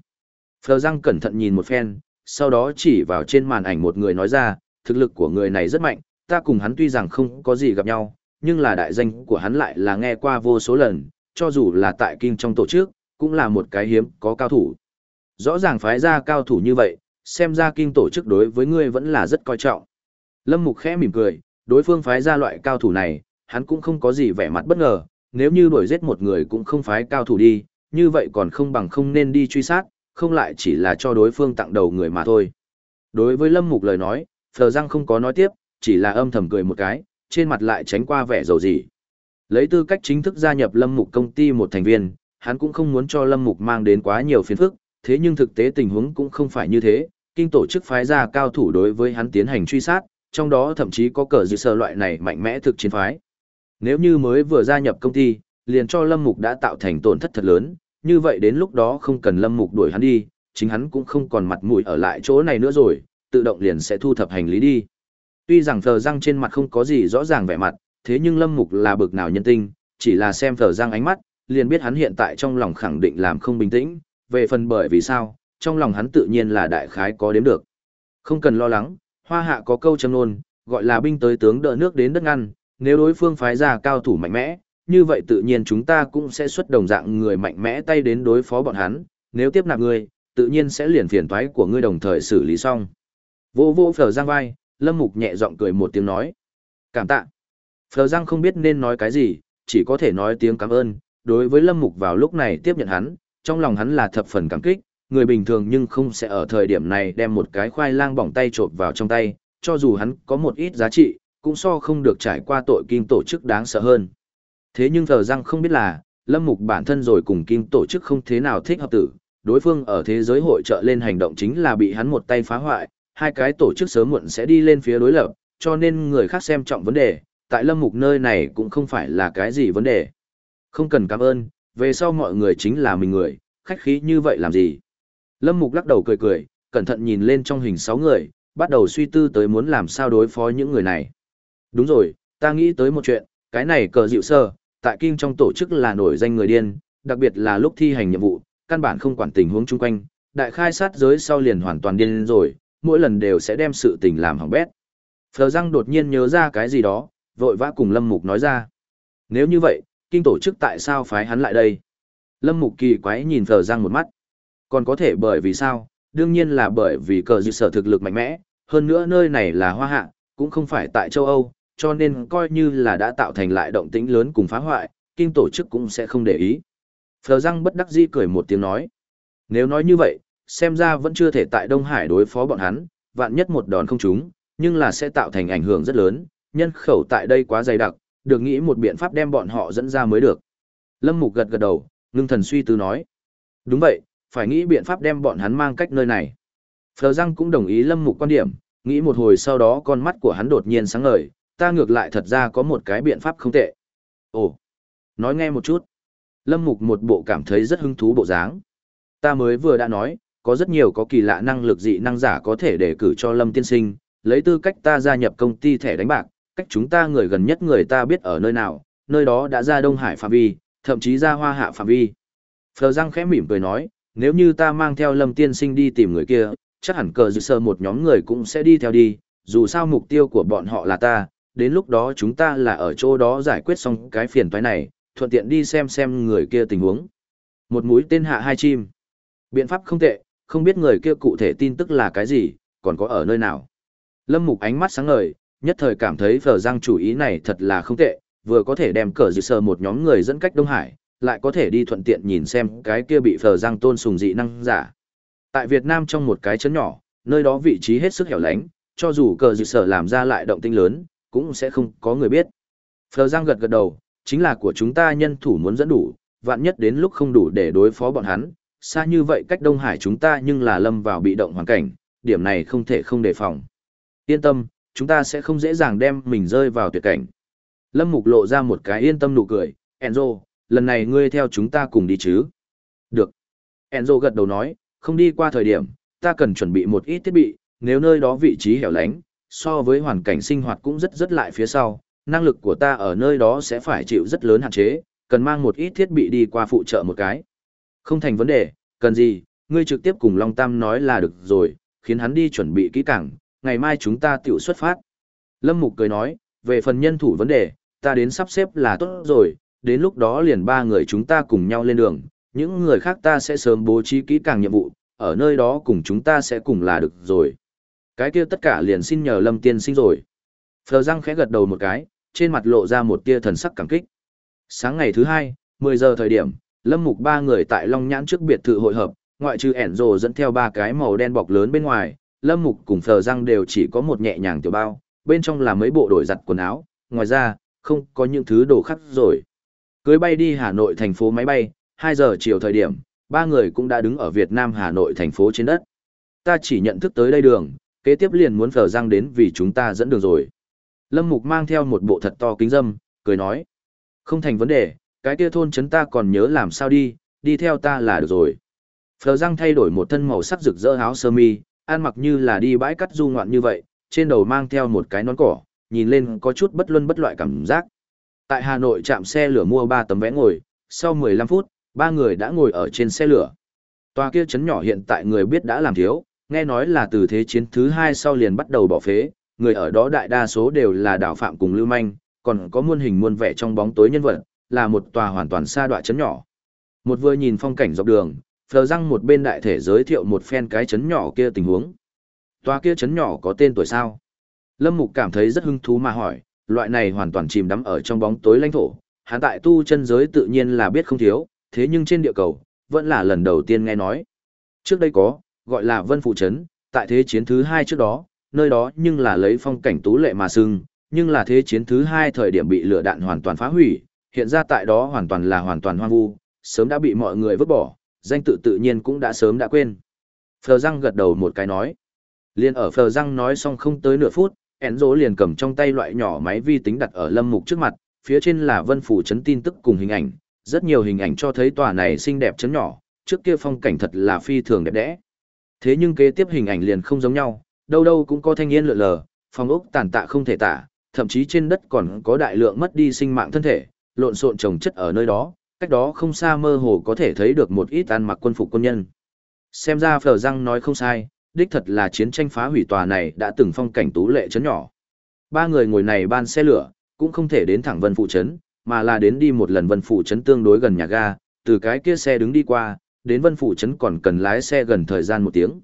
Phờ răng cẩn thận nhìn một phen, sau đó chỉ vào trên màn ảnh một người nói ra, thực lực của người này rất mạnh, ta cùng hắn tuy rằng không có gì gặp nhau, nhưng là đại danh của hắn lại là nghe qua vô số lần, cho dù là tại kinh trong tổ chức, cũng là một cái hiếm có cao thủ. Rõ ràng phái ra cao thủ như vậy, xem ra kinh tổ chức đối với ngươi vẫn là rất coi trọng. Lâm Mục khẽ mỉm cười, đối phương phái ra loại cao thủ này, hắn cũng không có gì vẻ mặt bất ngờ, nếu như đuổi giết một người cũng không phái cao thủ đi, như vậy còn không bằng không nên đi truy sát, không lại chỉ là cho đối phương tặng đầu người mà thôi. Đối với Lâm Mục lời nói, Phờ Giang không có nói tiếp, chỉ là âm thầm cười một cái, trên mặt lại tránh qua vẻ dầu gì. Lấy tư cách chính thức gia nhập Lâm Mục công ty một thành viên, hắn cũng không muốn cho Lâm Mục mang đến quá nhiều phiền phức, thế nhưng thực tế tình huống cũng không phải như thế, kinh tổ chức phái ra cao thủ đối với hắn tiến hành truy sát, trong đó thậm chí có cờ dự sở loại này mạnh mẽ thực chiến phái. Nếu như mới vừa gia nhập công ty, liền cho Lâm Mục đã tạo thành tổn thất thật lớn, như vậy đến lúc đó không cần Lâm Mục đuổi hắn đi, chính hắn cũng không còn mặt mũi ở lại chỗ này nữa rồi, tự động liền sẽ thu thập hành lý đi. Tuy rằng Phở Giang trên mặt không có gì rõ ràng vẻ mặt, thế nhưng Lâm Mục là bực nào nhân tinh, chỉ là xem Phở Giang ánh mắt, liền biết hắn hiện tại trong lòng khẳng định làm không bình tĩnh, về phần bởi vì sao, trong lòng hắn tự nhiên là đại khái có đếm được. Không cần lo lắng, hoa hạ có câu châm nôn, gọi là binh tới tướng đỡ nước đến đất ngăn, nếu đối phương phái ra cao thủ mạnh mẽ, như vậy tự nhiên chúng ta cũng sẽ xuất đồng dạng người mạnh mẽ tay đến đối phó bọn hắn, nếu tiếp nạp người, tự nhiên sẽ liền phiền toái của ngươi đồng thời xử lý xong. Vô vô phở giang vai, Lâm Mục nhẹ giọng cười một tiếng nói. Cảm tạ. Phở giang không biết nên nói cái gì, chỉ có thể nói tiếng cảm ơn, đối với Lâm Mục vào lúc này tiếp nhận hắn, trong lòng hắn là thập phần cảm kích, người bình thường nhưng không sẽ ở thời điểm này đem một cái khoai lang bỏng tay trộn vào trong tay, cho dù hắn có một ít giá trị, cũng so không được trải qua tội kim tổ chức đáng sợ hơn. Thế nhưng thờ răng không biết là, Lâm Mục bản thân rồi cùng kim tổ chức không thế nào thích hợp tử, đối phương ở thế giới hội trợ lên hành động chính là bị hắn một tay phá hoại, hai cái tổ chức sớm muộn sẽ đi lên phía đối lập, cho nên người khác xem trọng vấn đề, tại Lâm Mục nơi này cũng không phải là cái gì vấn đề. Không cần cảm ơn, về sau mọi người chính là mình người, khách khí như vậy làm gì. Lâm Mục lắc đầu cười cười, cẩn thận nhìn lên trong hình 6 người, bắt đầu suy tư tới muốn làm sao đối phó những người này. Đúng rồi, ta nghĩ tới một chuyện, cái này cờ dịu sơ, tại kinh trong tổ chức là nổi danh người điên, đặc biệt là lúc thi hành nhiệm vụ, căn bản không quản tình huống chung quanh, đại khai sát giới sau liền hoàn toàn điên rồi, mỗi lần đều sẽ đem sự tình làm hỏng bét. Phờ răng đột nhiên nhớ ra cái gì đó, vội vã cùng Lâm Mục nói ra. Nếu như vậy, kinh tổ chức tại sao phái hắn lại đây? Lâm Mục kỳ quái nhìn Phờ răng một mắt. Còn có thể bởi vì sao? Đương nhiên là bởi vì cờ dự sở thực lực mạnh mẽ, hơn nữa nơi này là hoa hạ, cũng không phải tại châu Âu, cho nên coi như là đã tạo thành lại động tĩnh lớn cùng phá hoại, kinh tổ chức cũng sẽ không để ý. Phờ răng bất đắc dĩ cười một tiếng nói. Nếu nói như vậy, xem ra vẫn chưa thể tại Đông Hải đối phó bọn hắn, vạn nhất một đòn không trúng, nhưng là sẽ tạo thành ảnh hưởng rất lớn, nhân khẩu tại đây quá dày đặc, được nghĩ một biện pháp đem bọn họ dẫn ra mới được. Lâm Mục gật gật đầu, ngưng thần suy tư nói. Đúng vậy, phải nghĩ biện pháp đem bọn hắn mang cách nơi này. Phờ Giang cũng đồng ý Lâm Mục quan điểm, nghĩ một hồi sau đó con mắt của hắn đột nhiên sáng ngời, ta ngược lại thật ra có một cái biện pháp không tệ. Ồ, nói nghe một chút. Lâm Mục một bộ cảm thấy rất hứng thú bộ dáng. Ta mới vừa đã nói, có rất nhiều có kỳ lạ năng lực dị năng giả có thể đề cử cho Lâm tiên sinh, lấy tư cách ta gia nhập công ty thẻ đánh bạc, cách chúng ta người gần nhất người ta biết ở nơi nào, nơi đó đã ra Đông Hải phạm vi, thậm chí ra Hoa Hạ phạm vi. Phờ Giang khẽ mỉm cười nói, nếu như ta mang theo Lâm tiên sinh đi tìm người kia, chắc hẳn cờ dự sơ một nhóm người cũng sẽ đi theo đi, dù sao mục tiêu của bọn họ là ta, đến lúc đó chúng ta là ở chỗ đó giải quyết xong cái phiền toái này, thuận tiện đi xem xem người kia tình huống. Một mũi tên hạ hai chim. Biện pháp không tệ, không biết người kia cụ thể tin tức là cái gì, còn có ở nơi nào. Lâm Mục ánh mắt sáng ngời, nhất thời cảm thấy phờ răng chủ ý này thật là không tệ, vừa có thể đem cờ dự sơ một nhóm người dẫn cách Đông Hải, lại có thể đi thuận tiện nhìn xem cái kia bị phờ răng tôn sùng dị năng giả. Tại Việt Nam trong một cái chấn nhỏ, nơi đó vị trí hết sức hẻo lánh, cho dù cờ dự sở làm ra lại động tinh lớn, cũng sẽ không có người biết. Phờ Giang gật gật đầu, chính là của chúng ta nhân thủ muốn dẫn đủ, vạn nhất đến lúc không đủ để đối phó bọn hắn, xa như vậy cách Đông Hải chúng ta nhưng là lâm vào bị động hoàn cảnh, điểm này không thể không đề phòng. Yên tâm, chúng ta sẽ không dễ dàng đem mình rơi vào tuyệt cảnh. Lâm Mục lộ ra một cái yên tâm nụ cười, Enzo, lần này ngươi theo chúng ta cùng đi chứ? Được. Enzo gật đầu nói, không đi qua thời điểm, ta cần chuẩn bị một ít thiết bị, nếu nơi đó vị trí hẻo lánh, so với hoàn cảnh sinh hoạt cũng rất rất lại phía sau, năng lực của ta ở nơi đó sẽ phải chịu rất lớn hạn chế, cần mang một ít thiết bị đi qua phụ trợ một cái. Không thành vấn đề, cần gì, ngươi trực tiếp cùng Long Tam nói là được rồi, khiến hắn đi chuẩn bị kỹ càng, ngày mai chúng ta tiểu xuất phát. Lâm Mục cười nói, về phần nhân thủ vấn đề, ta đến sắp xếp là tốt rồi, đến lúc đó liền ba người chúng ta cùng nhau lên đường, những người khác ta sẽ sớm bố trí kỹ càng nhiệm vụ, ở nơi đó cùng chúng ta sẽ cùng là được rồi. Cái kia tất cả liền xin nhờ Lâm tiên sinh rồi. Phờ răng khẽ gật đầu một cái, trên mặt lộ ra một tia thần sắc cảm kích. Sáng ngày thứ hai, 10 giờ thời điểm, Lâm Mục ba người tại Long Nhãn trước biệt thự hội hợp, ngoại trừ ẻn rồ dẫn theo ba cái màu đen bọc lớn bên ngoài, Lâm Mục cùng Phờ răng đều chỉ có một nhẹ nhàng tiểu bao, bên trong là mấy bộ đổi giặt quần áo, ngoài ra, không có những thứ đồ khác rồi. Cưới bay đi Hà Nội thành phố máy bay, 2 giờ chiều thời điểm, ba người cũng đã đứng ở Việt Nam Hà Nội thành phố trên đất. Ta chỉ nhận thức tới đây đường, kế tiếp liền muốn phở răng đến vì chúng ta dẫn đường rồi. Lâm Mục mang theo một bộ thật to kính dâm, cười nói. Không thành vấn đề, cái kia thôn chấn ta còn nhớ làm sao đi, đi theo ta là được rồi. Phở răng thay đổi một thân màu sắc rực rỡ áo sơ mi, ăn mặc như là đi bãi cắt du ngoạn như vậy, trên đầu mang theo một cái nón cỏ, nhìn lên có chút bất luân bất loại cảm giác. Tại Hà Nội chạm xe lửa mua 3 tấm vé ngồi, sau 15 phút, ba người đã ngồi ở trên xe lửa. Tòa kia chấn nhỏ hiện tại người biết đã làm thiếu, nghe nói là từ thế chiến thứ hai sau liền bắt đầu bỏ phế, người ở đó đại đa số đều là đảo phạm cùng lưu manh, còn có muôn hình muôn vẻ trong bóng tối nhân vật, là một tòa hoàn toàn xa đoạn chấn nhỏ. Một vừa nhìn phong cảnh dọc đường, phờ răng một bên đại thể giới thiệu một phen cái chấn nhỏ kia tình huống. Tòa kia chấn nhỏ có tên tuổi sao? Lâm Mục cảm thấy rất hứng thú mà hỏi, loại này hoàn toàn chìm đắm ở trong bóng tối lãnh thổ, hắn tại tu chân giới tự nhiên là biết không thiếu, thế nhưng trên địa cầu, vẫn là lần đầu tiên nghe nói. Trước đây có, gọi là Vân Phụ Trấn, tại thế chiến thứ hai trước đó, nơi đó nhưng là lấy phong cảnh tú lệ mà sưng, nhưng là thế chiến thứ hai thời điểm bị lửa đạn hoàn toàn phá hủy, hiện ra tại đó hoàn toàn là hoàn toàn hoang vu, sớm đã bị mọi người vứt bỏ, danh tự tự nhiên cũng đã sớm đã quên. Phờ răng gật đầu một cái nói. Liên ở phờ răng nói xong không tới nửa phút, Enzo liền cầm trong tay loại nhỏ máy vi tính đặt ở lâm mục trước mặt, phía trên là vân phủ chấn tin tức cùng hình ảnh, rất nhiều hình ảnh cho thấy tòa này xinh đẹp chấn nhỏ, trước kia phong cảnh thật là phi thường đẹp đẽ. Thế nhưng kế tiếp hình ảnh liền không giống nhau, đâu đâu cũng có thanh yên lượn lờ, phong ốc tàn tạ không thể tả, thậm chí trên đất còn có đại lượng mất đi sinh mạng thân thể, lộn xộn trồng chất ở nơi đó, cách đó không xa mơ hồ có thể thấy được một ít ăn mặc quân phục quân nhân. Xem ra Phở Răng nói không sai, đích thật là chiến tranh phá hủy tòa này đã từng phong cảnh tú lệ chấn nhỏ. Ba người ngồi này ban xe lửa, cũng không thể đến thẳng Vân Phụ Trấn, mà là đến đi một lần Vân Phụ Trấn tương đối gần nhà ga, từ cái kia xe đứng đi qua, đến Vân Phụ Trấn còn cần lái xe gần thời gian một tiếng.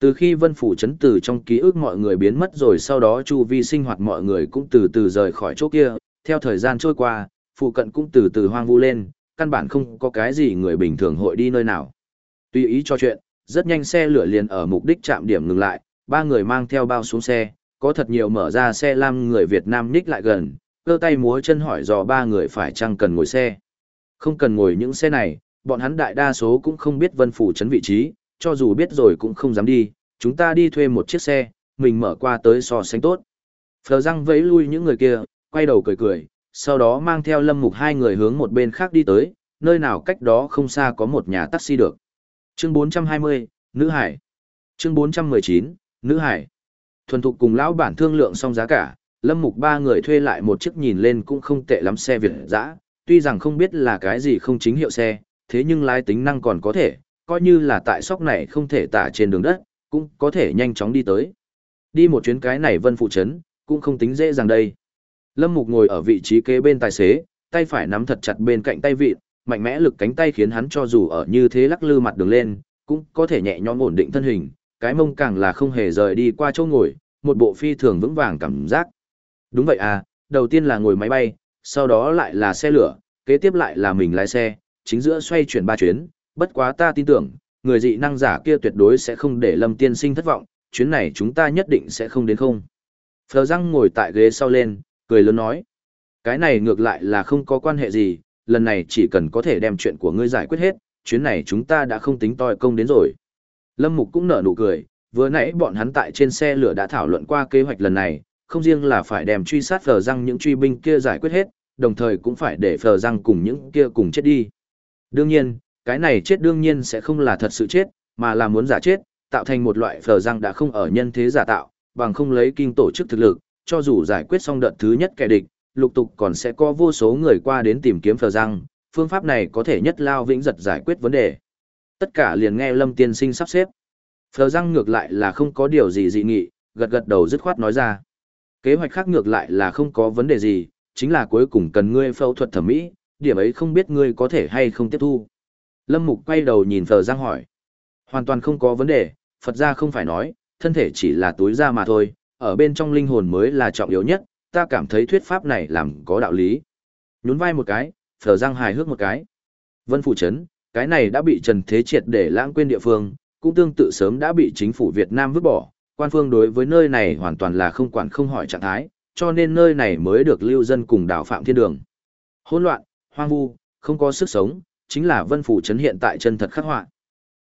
Từ khi Vân Phủ Trấn từ trong ký ức mọi người biến mất rồi sau đó chu vi sinh hoạt mọi người cũng từ từ rời khỏi chỗ kia, theo thời gian trôi qua, phụ cận cũng từ từ hoang vu lên, căn bản không có cái gì người bình thường hội đi nơi nào. Tùy ý cho chuyện, rất nhanh xe lửa liền ở mục đích chạm điểm ngừng lại, ba người mang theo bao xuống xe, có thật nhiều mở ra xe lam người Việt Nam ních lại gần, cơ tay múa chân hỏi dò ba người phải chăng cần ngồi xe. Không cần ngồi những xe này, bọn hắn đại đa số cũng không biết vân phủ chấn vị trí, cho dù biết rồi cũng không dám đi, chúng ta đi thuê một chiếc xe, mình mở qua tới so sánh tốt. Phờ răng vẫy lui những người kia, quay đầu cười cười, sau đó mang theo lâm mục hai người hướng một bên khác đi tới, nơi nào cách đó không xa có một nhà taxi được. Chương 420, Nữ Hải. Chương 419, Nữ Hải. Thuần thục cùng lão bản thương lượng xong giá cả, lâm mục ba người thuê lại một chiếc nhìn lên cũng không tệ lắm xe Việt dã, tuy rằng không biết là cái gì không chính hiệu xe, thế nhưng lái tính năng còn có thể, coi như là tại sóc này không thể tả trên đường đất, cũng có thể nhanh chóng đi tới. Đi một chuyến cái này vân phụ trấn, cũng không tính dễ dàng đây. Lâm Mục ngồi ở vị trí kế bên tài xế, tay phải nắm thật chặt bên cạnh tay vịt, mạnh mẽ lực cánh tay khiến hắn cho dù ở như thế lắc lư mặt đường lên, cũng có thể nhẹ nhõm ổn định thân hình, cái mông càng là không hề rời đi qua chỗ ngồi, một bộ phi thường vững vàng cảm giác. Đúng vậy à, đầu tiên là ngồi máy bay, sau đó lại là xe lửa, kế tiếp lại là mình lái xe, chính giữa xoay chuyển ba chuyến, bất quá ta tin tưởng, người dị năng giả kia tuyệt đối sẽ không để Lâm Tiên Sinh thất vọng, chuyến này chúng ta nhất định sẽ không đến không. Phờ răng ngồi tại ghế sau lên, cười lớn nói. Cái này ngược lại là không có quan hệ gì, lần này chỉ cần có thể đem chuyện của ngươi giải quyết hết, chuyến này chúng ta đã không tính toi công đến rồi. Lâm Mục cũng nở nụ cười, vừa nãy bọn hắn tại trên xe lửa đã thảo luận qua kế hoạch lần này, không riêng là phải đem truy sát phờ răng những truy binh kia giải quyết hết, đồng thời cũng phải để phờ răng cùng những kia cùng chết đi. Đương nhiên, cái này chết đương nhiên sẽ không là thật sự chết, mà là muốn giả chết, tạo thành một loại phờ răng đã không ở nhân thế giả tạo, bằng không lấy kinh tổ chức thực lực, cho dù giải quyết xong đợt thứ nhất kẻ địch, lục tục còn sẽ có vô số người qua đến tìm kiếm phờ răng, phương pháp này có thể nhất lao vĩnh giật giải quyết vấn đề. Tất cả liền nghe Lâm Tiên Sinh sắp xếp. Phờ răng ngược lại là không có điều gì dị nghị, gật gật đầu dứt khoát nói ra. Kế hoạch khác ngược lại là không có vấn đề gì, chính là cuối cùng cần ngươi phẫu thuật thẩm mỹ, điểm ấy không biết ngươi có thể hay không tiếp thu. Lâm Mục quay đầu nhìn Phờ Giang hỏi. Hoàn toàn không có vấn đề, Phật gia không phải nói, thân thể chỉ là túi da mà thôi, ở bên trong linh hồn mới là trọng yếu nhất, ta cảm thấy thuyết pháp này làm có đạo lý. Nhún vai một cái, Phở Giang hài hước một cái. Vân Phủ Trấn, cái này đã bị Trần Thế Triệt để lãng quên địa phương, cũng tương tự sớm đã bị chính phủ Việt Nam vứt bỏ, quan phương đối với nơi này hoàn toàn là không quản không hỏi trạng thái, cho nên nơi này mới được lưu dân cùng đảo Phạm Thiên Đường. Hỗn loạn, hoang vu, không có sức sống, chính là vân phủ trấn hiện tại chân thật khắc họa.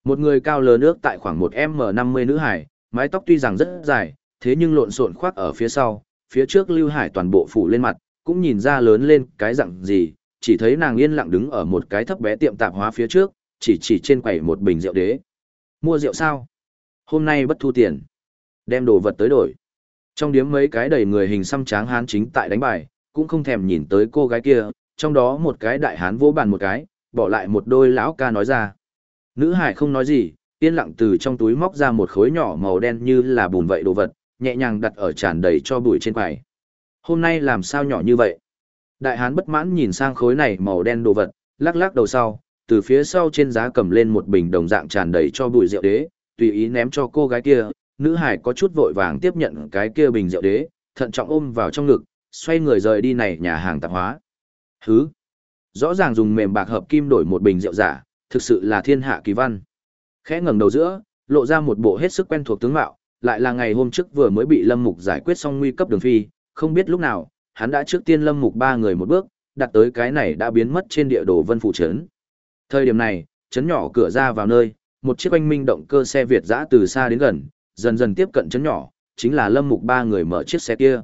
Một người cao lớn nước tại khoảng một m năm mươi nữ hải, mái tóc tuy rằng rất dài, thế nhưng lộn xộn khoác ở phía sau, phía trước Lưu Hải toàn bộ phủ lên mặt, cũng nhìn ra lớn lên cái dạng gì, chỉ thấy nàng yên lặng đứng ở một cái thấp bé tiệm tạp hóa phía trước, chỉ chỉ trên quầy một bình rượu đế. Mua rượu sao? Hôm nay bất thu tiền. Đem đồ vật tới đổi. Trong điếm mấy cái đầy người hình xăm tráng hán chính tại đánh bài, cũng không thèm nhìn tới cô gái kia, trong đó một cái đại hán vỗ bàn một cái, bỏ lại một đôi lão ca nói ra. Nữ hải không nói gì, yên lặng từ trong túi móc ra một khối nhỏ màu đen như là bùn vậy đồ vật, nhẹ nhàng đặt ở tràn đầy cho bụi trên quầy. Hôm nay làm sao nhỏ như vậy? Đại hán bất mãn nhìn sang khối này màu đen đồ vật, lắc lắc đầu sau, từ phía sau trên giá cầm lên một bình đồng dạng tràn đầy cho bụi rượu đế, tùy ý ném cho cô gái kia, nữ hải có chút vội vàng tiếp nhận cái kia bình rượu đế, thận trọng ôm vào trong ngực, xoay người rời đi này nhà hàng tạp hóa. Hứ! Rõ ràng dùng mềm bạc hợp kim đổi một bình rượu giả, thực sự là thiên hạ kỳ văn. Khẽ ngẩng đầu giữa, lộ ra một bộ hết sức quen thuộc tướng mạo, lại là ngày hôm trước vừa mới bị Lâm Mục giải quyết xong nguy cấp đường phi, không biết lúc nào, hắn đã trước tiên Lâm Mục ba người một bước, đặt tới cái này đã biến mất trên địa đồ Vân Phụ trấn. Thời điểm này, trấn nhỏ cửa ra vào nơi, một chiếc oanh minh động cơ xe Việt dã từ xa đến gần, dần dần tiếp cận trấn nhỏ, chính là Lâm Mục ba người mở chiếc xe kia.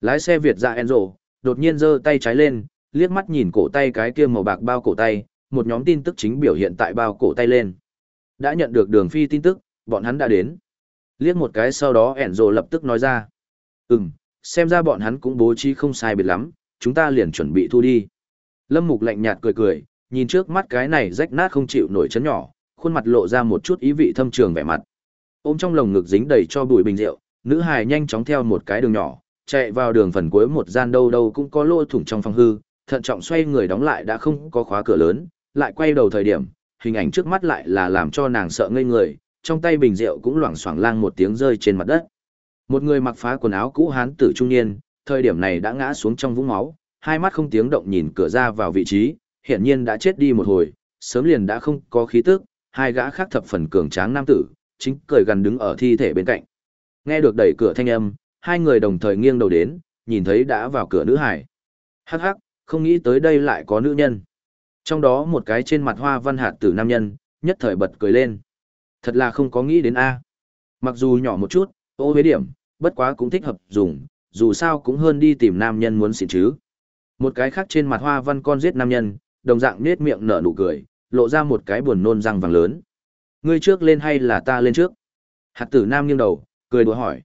Lái xe Việt dã Enzo, đột nhiên giơ tay trái lên, liếc mắt nhìn cổ tay cái kia màu bạc bao cổ tay, một nhóm tin tức chính biểu hiện tại bao cổ tay lên. Đã nhận được đường phi tin tức, bọn hắn đã đến. Liếc một cái sau đó Enzo lập tức nói ra. Ừm, xem ra bọn hắn cũng bố trí không sai biệt lắm, chúng ta liền chuẩn bị thu đi. Lâm Mục lạnh nhạt cười cười, nhìn trước mắt cái này rách nát không chịu nổi chấn nhỏ, khuôn mặt lộ ra một chút ý vị thâm trường vẻ mặt. Ôm trong lồng ngực dính đầy cho bụi bình rượu, nữ hài nhanh chóng theo một cái đường nhỏ, chạy vào đường phần cuối một gian đâu đâu cũng có lỗ thủng trong phòng hư, thận trọng xoay người đóng lại đã không có khóa cửa lớn, lại quay đầu thời điểm, hình ảnh trước mắt lại là làm cho nàng sợ ngây người, trong tay bình rượu cũng loảng xoảng lang một tiếng rơi trên mặt đất. Một người mặc phá quần áo cũ hán tử trung niên, thời điểm này đã ngã xuống trong vũng máu, hai mắt không tiếng động nhìn cửa ra vào vị trí, hiển nhiên đã chết đi một hồi, sớm liền đã không có khí tức, hai gã khác thập phần cường tráng nam tử, chính cười gần đứng ở thi thể bên cạnh. Nghe được đẩy cửa thanh âm, hai người đồng thời nghiêng đầu đến, nhìn thấy đã vào cửa nữ hải. Hắc hắc, không nghĩ tới đây lại có nữ nhân. Trong đó một cái trên mặt hoa văn hạt tử nam nhân, nhất thời bật cười lên. Thật là không có nghĩ đến A. Mặc dù nhỏ một chút, ô huế điểm, bất quá cũng thích hợp dùng, dù sao cũng hơn đi tìm nam nhân muốn xịn chứ. Một cái khác trên mặt hoa văn con giết nam nhân, đồng dạng nết miệng nở nụ cười, lộ ra một cái buồn nôn răng vàng lớn. Ngươi trước lên hay là ta lên trước? Hạt tử nam nghiêng đầu, cười đùa hỏi.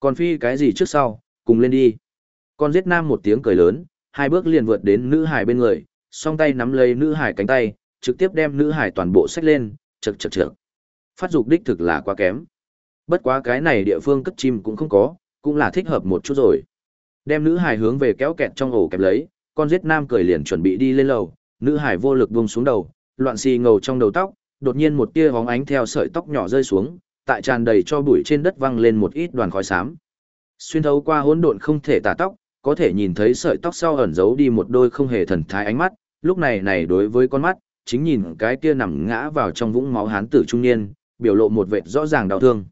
Còn phi cái gì trước sau, cùng lên đi. Con giết nam một tiếng cười lớn, hai bước liền vượt đến nữ hải bên người, song tay nắm lấy nữ hải cánh tay, trực tiếp đem nữ hải toàn bộ xách lên, chật chật chật. Phát dục đích thực là quá kém. Bất quá cái này địa phương cất chim cũng không có, cũng là thích hợp một chút rồi. Đem nữ hải hướng về kéo kẹt trong ổ kẹp lấy, con giết nam cười liền chuẩn bị đi lên lầu, nữ hải vô lực buông xuống đầu, loạn xì ngầu trong đầu tóc, đột nhiên một tia hóng ánh theo sợi tóc nhỏ rơi xuống, tại tràn đầy cho bụi trên đất văng lên một ít đoàn khói xám. Xuyên thấu qua hỗn độn không thể tả tóc, có thể nhìn thấy sợi tóc sau ẩn giấu đi một đôi không hề thần thái ánh mắt, lúc này này đối với con mắt, chính nhìn cái kia nằm ngã vào trong vũng máu hán tử trung niên, biểu lộ một vệt rõ ràng đau thương.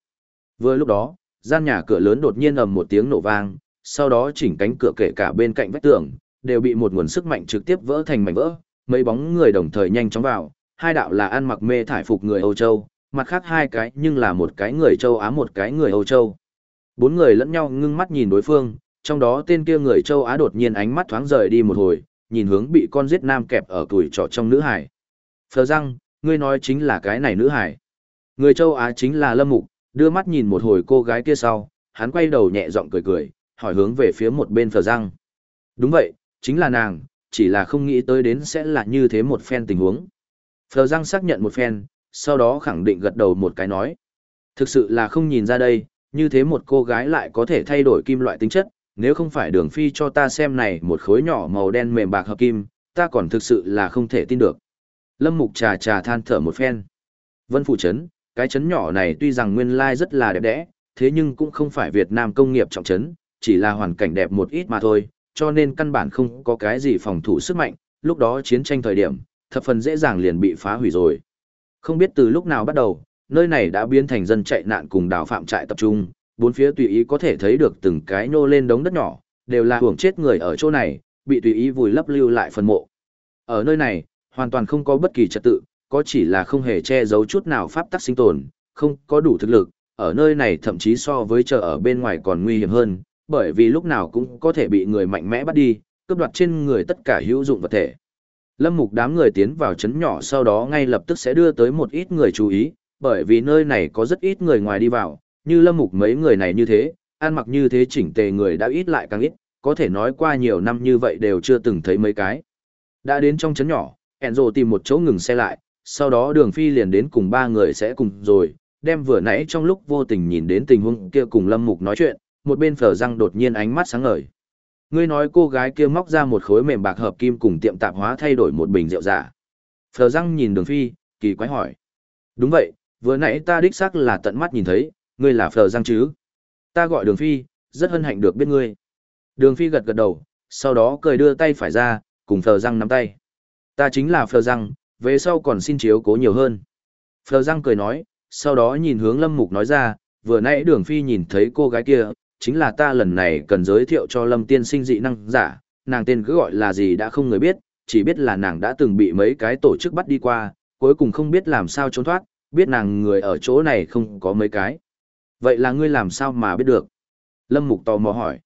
Vừa lúc đó, gian nhà cửa lớn đột nhiên ầm một tiếng nổ vang, sau đó chỉnh cánh cửa kể cả bên cạnh vách tường, đều bị một nguồn sức mạnh trực tiếp vỡ thành mảnh vỡ, mấy bóng người đồng thời nhanh chóng vào, hai đạo là ăn mặc mê thải phục người Âu Châu, mặt khác hai cái nhưng là một cái người châu Á một cái người Âu Châu. Bốn người lẫn nhau ngưng mắt nhìn đối phương, trong đó tên kia người châu Á đột nhiên ánh mắt thoáng rời đi một hồi, nhìn hướng bị con giết nam kẹp ở tuổi trọ trong nữ hải. Phờ răng, ngươi nói chính là cái này nữ hải. Người châu Á chính là Lâm Mục, đưa mắt nhìn một hồi cô gái kia sau, hắn quay đầu nhẹ giọng cười cười, hỏi hướng về phía một bên Phở răng. Đúng vậy, chính là nàng, chỉ là không nghĩ tới đến sẽ là như thế một phen tình huống. Phở răng xác nhận một phen, sau đó khẳng định gật đầu một cái nói. Thực sự là không nhìn ra đây, như thế một cô gái lại có thể thay đổi kim loại tính chất, nếu không phải đường phi cho ta xem này một khối nhỏ màu đen mềm bạc hợp kim, ta còn thực sự là không thể tin được. Lâm Mục trà trà than thở một phen. Vân Phủ Trấn, cái trấn nhỏ này tuy rằng nguyên lai rất là đẹp đẽ, thế nhưng cũng không phải Việt Nam công nghiệp trọng trấn, chỉ là hoàn cảnh đẹp một ít mà thôi, cho nên căn bản không có cái gì phòng thủ sức mạnh, lúc đó chiến tranh thời điểm, thập phần dễ dàng liền bị phá hủy rồi. Không biết từ lúc nào bắt đầu, nơi này đã biến thành dân chạy nạn cùng đào phạm trại tập trung, bốn phía tùy ý có thể thấy được từng cái nô lên đống đất nhỏ, đều là hưởng chết người ở chỗ này, bị tùy ý vùi lấp lưu lại phần mộ. Ở nơi này, hoàn toàn không có bất kỳ trật tự, có chỉ là không hề che giấu chút nào pháp tắc sinh tồn, không có đủ thực lực, ở nơi này thậm chí so với chờ ở bên ngoài còn nguy hiểm hơn, bởi vì lúc nào cũng có thể bị người mạnh mẽ bắt đi, cướp đoạt trên người tất cả hữu dụng vật thể. Lâm Mục đám người tiến vào trấn nhỏ sau đó ngay lập tức sẽ đưa tới một ít người chú ý, bởi vì nơi này có rất ít người ngoài đi vào, như Lâm Mục mấy người này như thế, ăn mặc như thế chỉnh tề người đã ít lại càng ít, có thể nói qua nhiều năm như vậy đều chưa từng thấy mấy cái. Đã đến trong trấn nhỏ, Enzo tìm một chỗ ngừng xe lại, sau đó đường phi liền đến cùng ba người sẽ cùng rồi, đem vừa nãy trong lúc vô tình nhìn đến tình huống kia cùng Lâm Mục nói chuyện, một bên phở răng đột nhiên ánh mắt sáng ngời. Ngươi nói cô gái kia móc ra một khối mềm bạc hợp kim cùng tiệm tạp hóa thay đổi một bình rượu giả. Phở răng nhìn đường phi, kỳ quái hỏi. Đúng vậy, vừa nãy ta đích xác là tận mắt nhìn thấy, ngươi là phở răng chứ. Ta gọi đường phi, rất hân hạnh được biết ngươi. Đường phi gật gật đầu, sau đó cười đưa tay phải ra, cùng phở răng nắm tay. Ta chính là phở răng, về sau còn xin chiếu cố nhiều hơn. Phờ răng cười nói, sau đó nhìn hướng lâm mục nói ra, vừa nãy đường phi nhìn thấy cô gái kia, chính là ta lần này cần giới thiệu cho lâm tiên sinh dị năng giả, nàng tên cứ gọi là gì đã không người biết, chỉ biết là nàng đã từng bị mấy cái tổ chức bắt đi qua, cuối cùng không biết làm sao trốn thoát, biết nàng người ở chỗ này không có mấy cái. Vậy là ngươi làm sao mà biết được? Lâm Mục tò mò hỏi.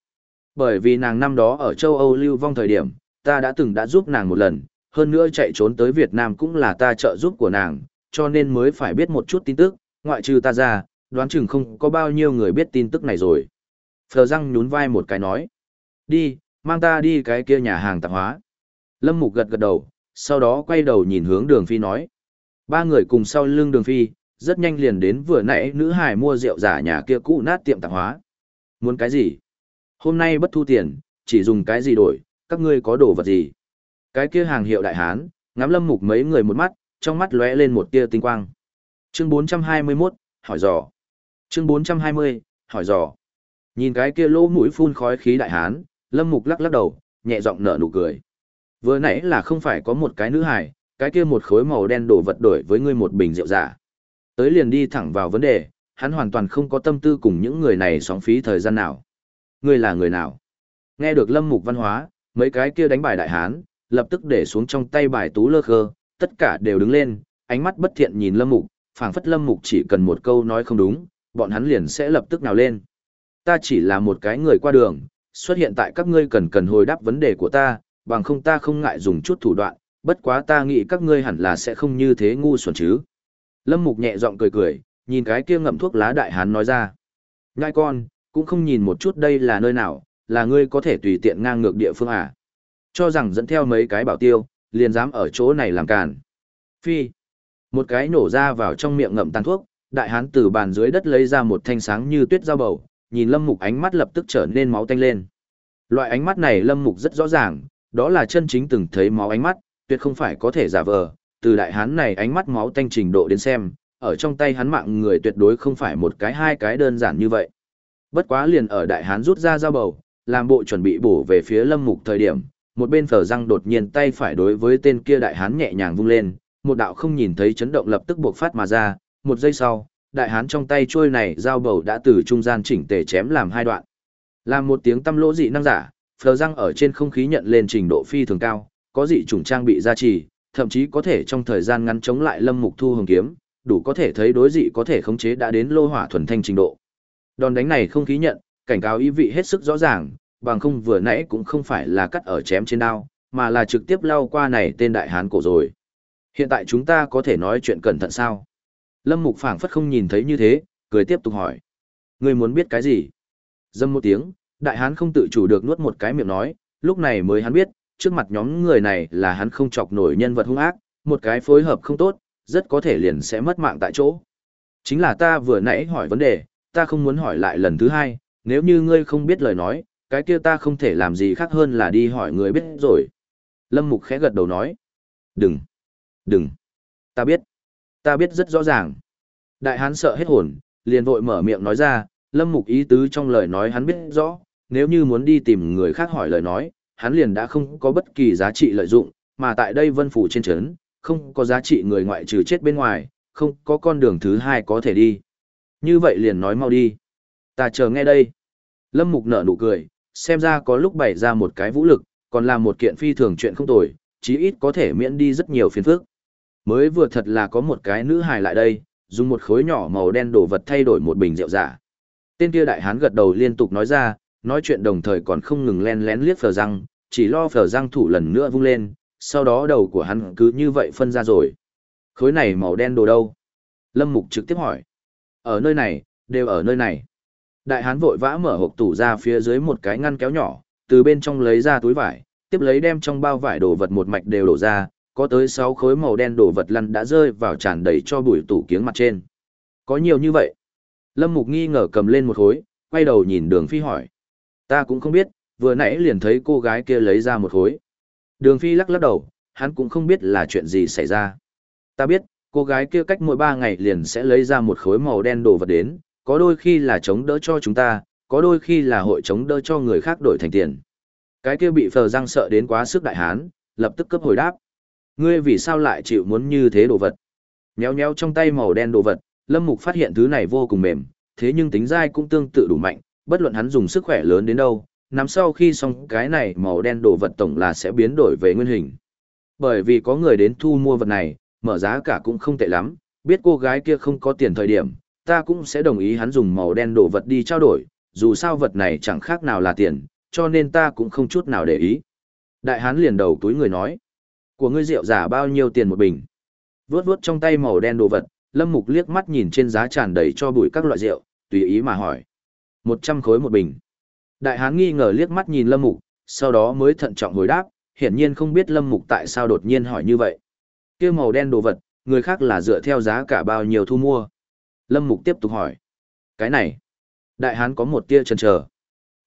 Bởi vì nàng năm đó ở châu Âu lưu vong thời điểm, ta đã từng đã giúp nàng một lần, hơn nữa chạy trốn tới Việt Nam cũng là ta trợ giúp của nàng, cho nên mới phải biết một chút tin tức, ngoại trừ ta ra, đoán chừng không có bao nhiêu người biết tin tức này rồi. Phờ răng nhún vai một cái nói. Đi, mang ta đi cái kia nhà hàng tạp hóa. Lâm Mục gật gật đầu, sau đó quay đầu nhìn hướng đường phi nói. Ba người cùng sau lưng đường phi, rất nhanh liền đến vừa nãy nữ hải mua rượu giả nhà kia cũ nát tiệm tạp hóa. Muốn cái gì? Hôm nay bất thu tiền, chỉ dùng cái gì đổi, các ngươi có đồ vật gì? Cái kia hàng hiệu đại hán, ngắm lâm mục mấy người một mắt, trong mắt lóe lên một tia tinh quang. Chương 421, hỏi dò. Chương 420, hỏi dò. Nhìn cái kia lỗ mũi phun khói khí đại hán, lâm mục lắc lắc đầu, nhẹ giọng nở nụ cười. Vừa nãy là không phải có một cái nữ hài, cái kia một khối màu đen đổ vật đổi với ngươi một bình rượu giả. Tới liền đi thẳng vào vấn đề, hắn hoàn toàn không có tâm tư cùng những người này sóng phí thời gian nào. Ngươi là người nào? Nghe được lâm mục văn hóa, mấy cái kia đánh bài đại hán, lập tức để xuống trong tay bài tú lơ khơ, tất cả đều đứng lên, ánh mắt bất thiện nhìn lâm mục, phảng phất lâm mục chỉ cần một câu nói không đúng, bọn hắn liền sẽ lập tức nào lên. Ta chỉ là một cái người qua đường, xuất hiện tại các ngươi cần cần hồi đáp vấn đề của ta, bằng không ta không ngại dùng chút thủ đoạn, bất quá ta nghĩ các ngươi hẳn là sẽ không như thế ngu xuẩn chứ. Lâm Mục nhẹ giọng cười cười, nhìn cái kia ngậm thuốc lá đại hán nói ra. Ngai con, cũng không nhìn một chút đây là nơi nào, là ngươi có thể tùy tiện ngang ngược địa phương à. Cho rằng dẫn theo mấy cái bảo tiêu, liền dám ở chỗ này làm càn. Phi. Một cái nổ ra vào trong miệng ngậm tàn thuốc, đại hán từ bàn dưới đất lấy ra một thanh sáng như tuyết dao bầu, nhìn Lâm Mục ánh mắt lập tức trở nên máu tanh lên. Loại ánh mắt này Lâm Mục rất rõ ràng, đó là chân chính từng thấy máu ánh mắt, tuyệt không phải có thể giả vờ, từ đại hán này ánh mắt máu tanh trình độ đến xem, ở trong tay hắn mạng người tuyệt đối không phải một cái hai cái đơn giản như vậy. Bất quá liền ở đại hán rút ra dao bầu, làm bộ chuẩn bị bổ về phía Lâm Mục thời điểm, một bên phở răng đột nhiên tay phải đối với tên kia đại hán nhẹ nhàng vung lên, một đạo không nhìn thấy chấn động lập tức buộc phát mà ra, một giây sau, đại hán trong tay trôi này dao bầu đã từ trung gian chỉnh tề chém làm hai đoạn. Làm một tiếng tâm lỗ dị năng giả, phờ răng ở trên không khí nhận lên trình độ phi thường cao, có dị chủng trang bị gia trì, thậm chí có thể trong thời gian ngắn chống lại lâm mục thu hồng kiếm, đủ có thể thấy đối dị có thể khống chế đã đến lô hỏa thuần thanh trình độ. Đòn đánh này không khí nhận, cảnh cáo ý vị hết sức rõ ràng, bằng không vừa nãy cũng không phải là cắt ở chém trên đao, mà là trực tiếp lao qua này tên đại hán cổ rồi. Hiện tại chúng ta có thể nói chuyện cẩn thận sao? Lâm Mục phảng phất không nhìn thấy như thế, cười tiếp tục hỏi. Ngươi muốn biết cái gì? Dâm một tiếng, đại hán không tự chủ được nuốt một cái miệng nói, lúc này mới hắn biết, trước mặt nhóm người này là hắn không chọc nổi nhân vật hung ác, một cái phối hợp không tốt, rất có thể liền sẽ mất mạng tại chỗ. Chính là ta vừa nãy hỏi vấn đề, ta không muốn hỏi lại lần thứ hai, nếu như ngươi không biết lời nói, cái kia ta không thể làm gì khác hơn là đi hỏi người biết rồi. Lâm Mục khẽ gật đầu nói. Đừng, đừng, ta biết. Ta biết rất rõ ràng. Đại hán sợ hết hồn, liền vội mở miệng nói ra, lâm mục ý tứ trong lời nói hắn biết rõ, nếu như muốn đi tìm người khác hỏi lời nói, hắn liền đã không có bất kỳ giá trị lợi dụng, mà tại đây vân phủ trên trấn, không có giá trị người ngoại trừ chết bên ngoài, không có con đường thứ hai có thể đi. Như vậy liền nói mau đi. Ta chờ nghe đây. Lâm mục nở nụ cười, xem ra có lúc bày ra một cái vũ lực, còn làm một kiện phi thường chuyện không tồi, chí ít có thể miễn đi rất nhiều phiền phức. Mới vừa thật là có một cái nữ hài lại đây, dùng một khối nhỏ màu đen đồ vật thay đổi một bình rượu giả. Tên kia đại hán gật đầu liên tục nói ra, nói chuyện đồng thời còn không ngừng len lén liếc phở răng, chỉ lo phở răng thủ lần nữa vung lên, sau đó đầu của hắn cứ như vậy phân ra rồi. Khối này màu đen đồ đâu? Lâm Mục trực tiếp hỏi. Ở nơi này, đều ở nơi này. Đại hán vội vã mở hộp tủ ra phía dưới một cái ngăn kéo nhỏ, từ bên trong lấy ra túi vải, tiếp lấy đem trong bao vải đồ vật một mạch đều đổ ra, có tới 6 khối màu đen đồ vật lăn đã rơi vào tràn đầy cho bụi tủ kiếng mặt trên. Có nhiều như vậy. Lâm Mục nghi ngờ cầm lên một khối, quay đầu nhìn đường phi hỏi. Ta cũng không biết, vừa nãy liền thấy cô gái kia lấy ra một khối. Đường phi lắc lắc đầu, hắn cũng không biết là chuyện gì xảy ra. Ta biết, cô gái kia cách mỗi 3 ngày liền sẽ lấy ra một khối màu đen đồ vật đến, có đôi khi là chống đỡ cho chúng ta, có đôi khi là hội chống đỡ cho người khác đổi thành tiền. Cái kia bị phờ răng sợ đến quá sức đại hán, lập tức cấp hồi đáp. Ngươi vì sao lại chịu muốn như thế đồ vật? Nhéo nhéo trong tay màu đen đồ vật, Lâm Mục phát hiện thứ này vô cùng mềm, thế nhưng tính dai cũng tương tự đủ mạnh, bất luận hắn dùng sức khỏe lớn đến đâu, nắm sau khi xong cái này màu đen đồ vật tổng là sẽ biến đổi về nguyên hình. Bởi vì có người đến thu mua vật này, mở giá cả cũng không tệ lắm, biết cô gái kia không có tiền thời điểm, ta cũng sẽ đồng ý hắn dùng màu đen đồ vật đi trao đổi, dù sao vật này chẳng khác nào là tiền, cho nên ta cũng không chút nào để ý. Đại hán liền đầu túi người nói, của ngươi rượu giả bao nhiêu tiền một bình? Vướt vướt trong tay màu đen đồ vật, Lâm Mục liếc mắt nhìn trên giá tràn đầy cho bụi các loại rượu, tùy ý mà hỏi. 100 khối một bình. Đại hán nghi ngờ liếc mắt nhìn Lâm Mục, sau đó mới thận trọng hồi đáp, hiển nhiên không biết Lâm Mục tại sao đột nhiên hỏi như vậy. Kia màu đen đồ vật, người khác là dựa theo giá cả bao nhiêu thu mua. Lâm Mục tiếp tục hỏi. Cái này. Đại hán có một tia chần chờ.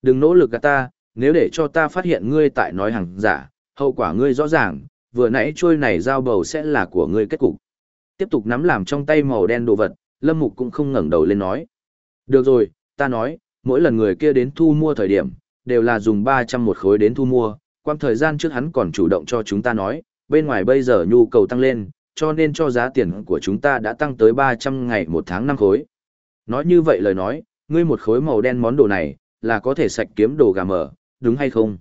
Đừng nỗ lực gạt ta, nếu để cho ta phát hiện ngươi tại nói hàng giả, hậu quả ngươi rõ ràng, vừa nãy trôi này giao bầu sẽ là của ngươi kết cục. Tiếp tục nắm làm trong tay màu đen đồ vật, Lâm Mục cũng không ngẩng đầu lên nói. Được rồi, ta nói, mỗi lần người kia đến thu mua thời điểm, đều là dùng 300 một khối đến thu mua, Quan thời gian trước hắn còn chủ động cho chúng ta nói, bên ngoài bây giờ nhu cầu tăng lên, cho nên cho giá tiền của chúng ta đã tăng tới 300 ngày một tháng năm khối. Nói như vậy lời nói, ngươi một khối màu đen món đồ này, là có thể sạch kiếm đồ gà mở, đúng hay không?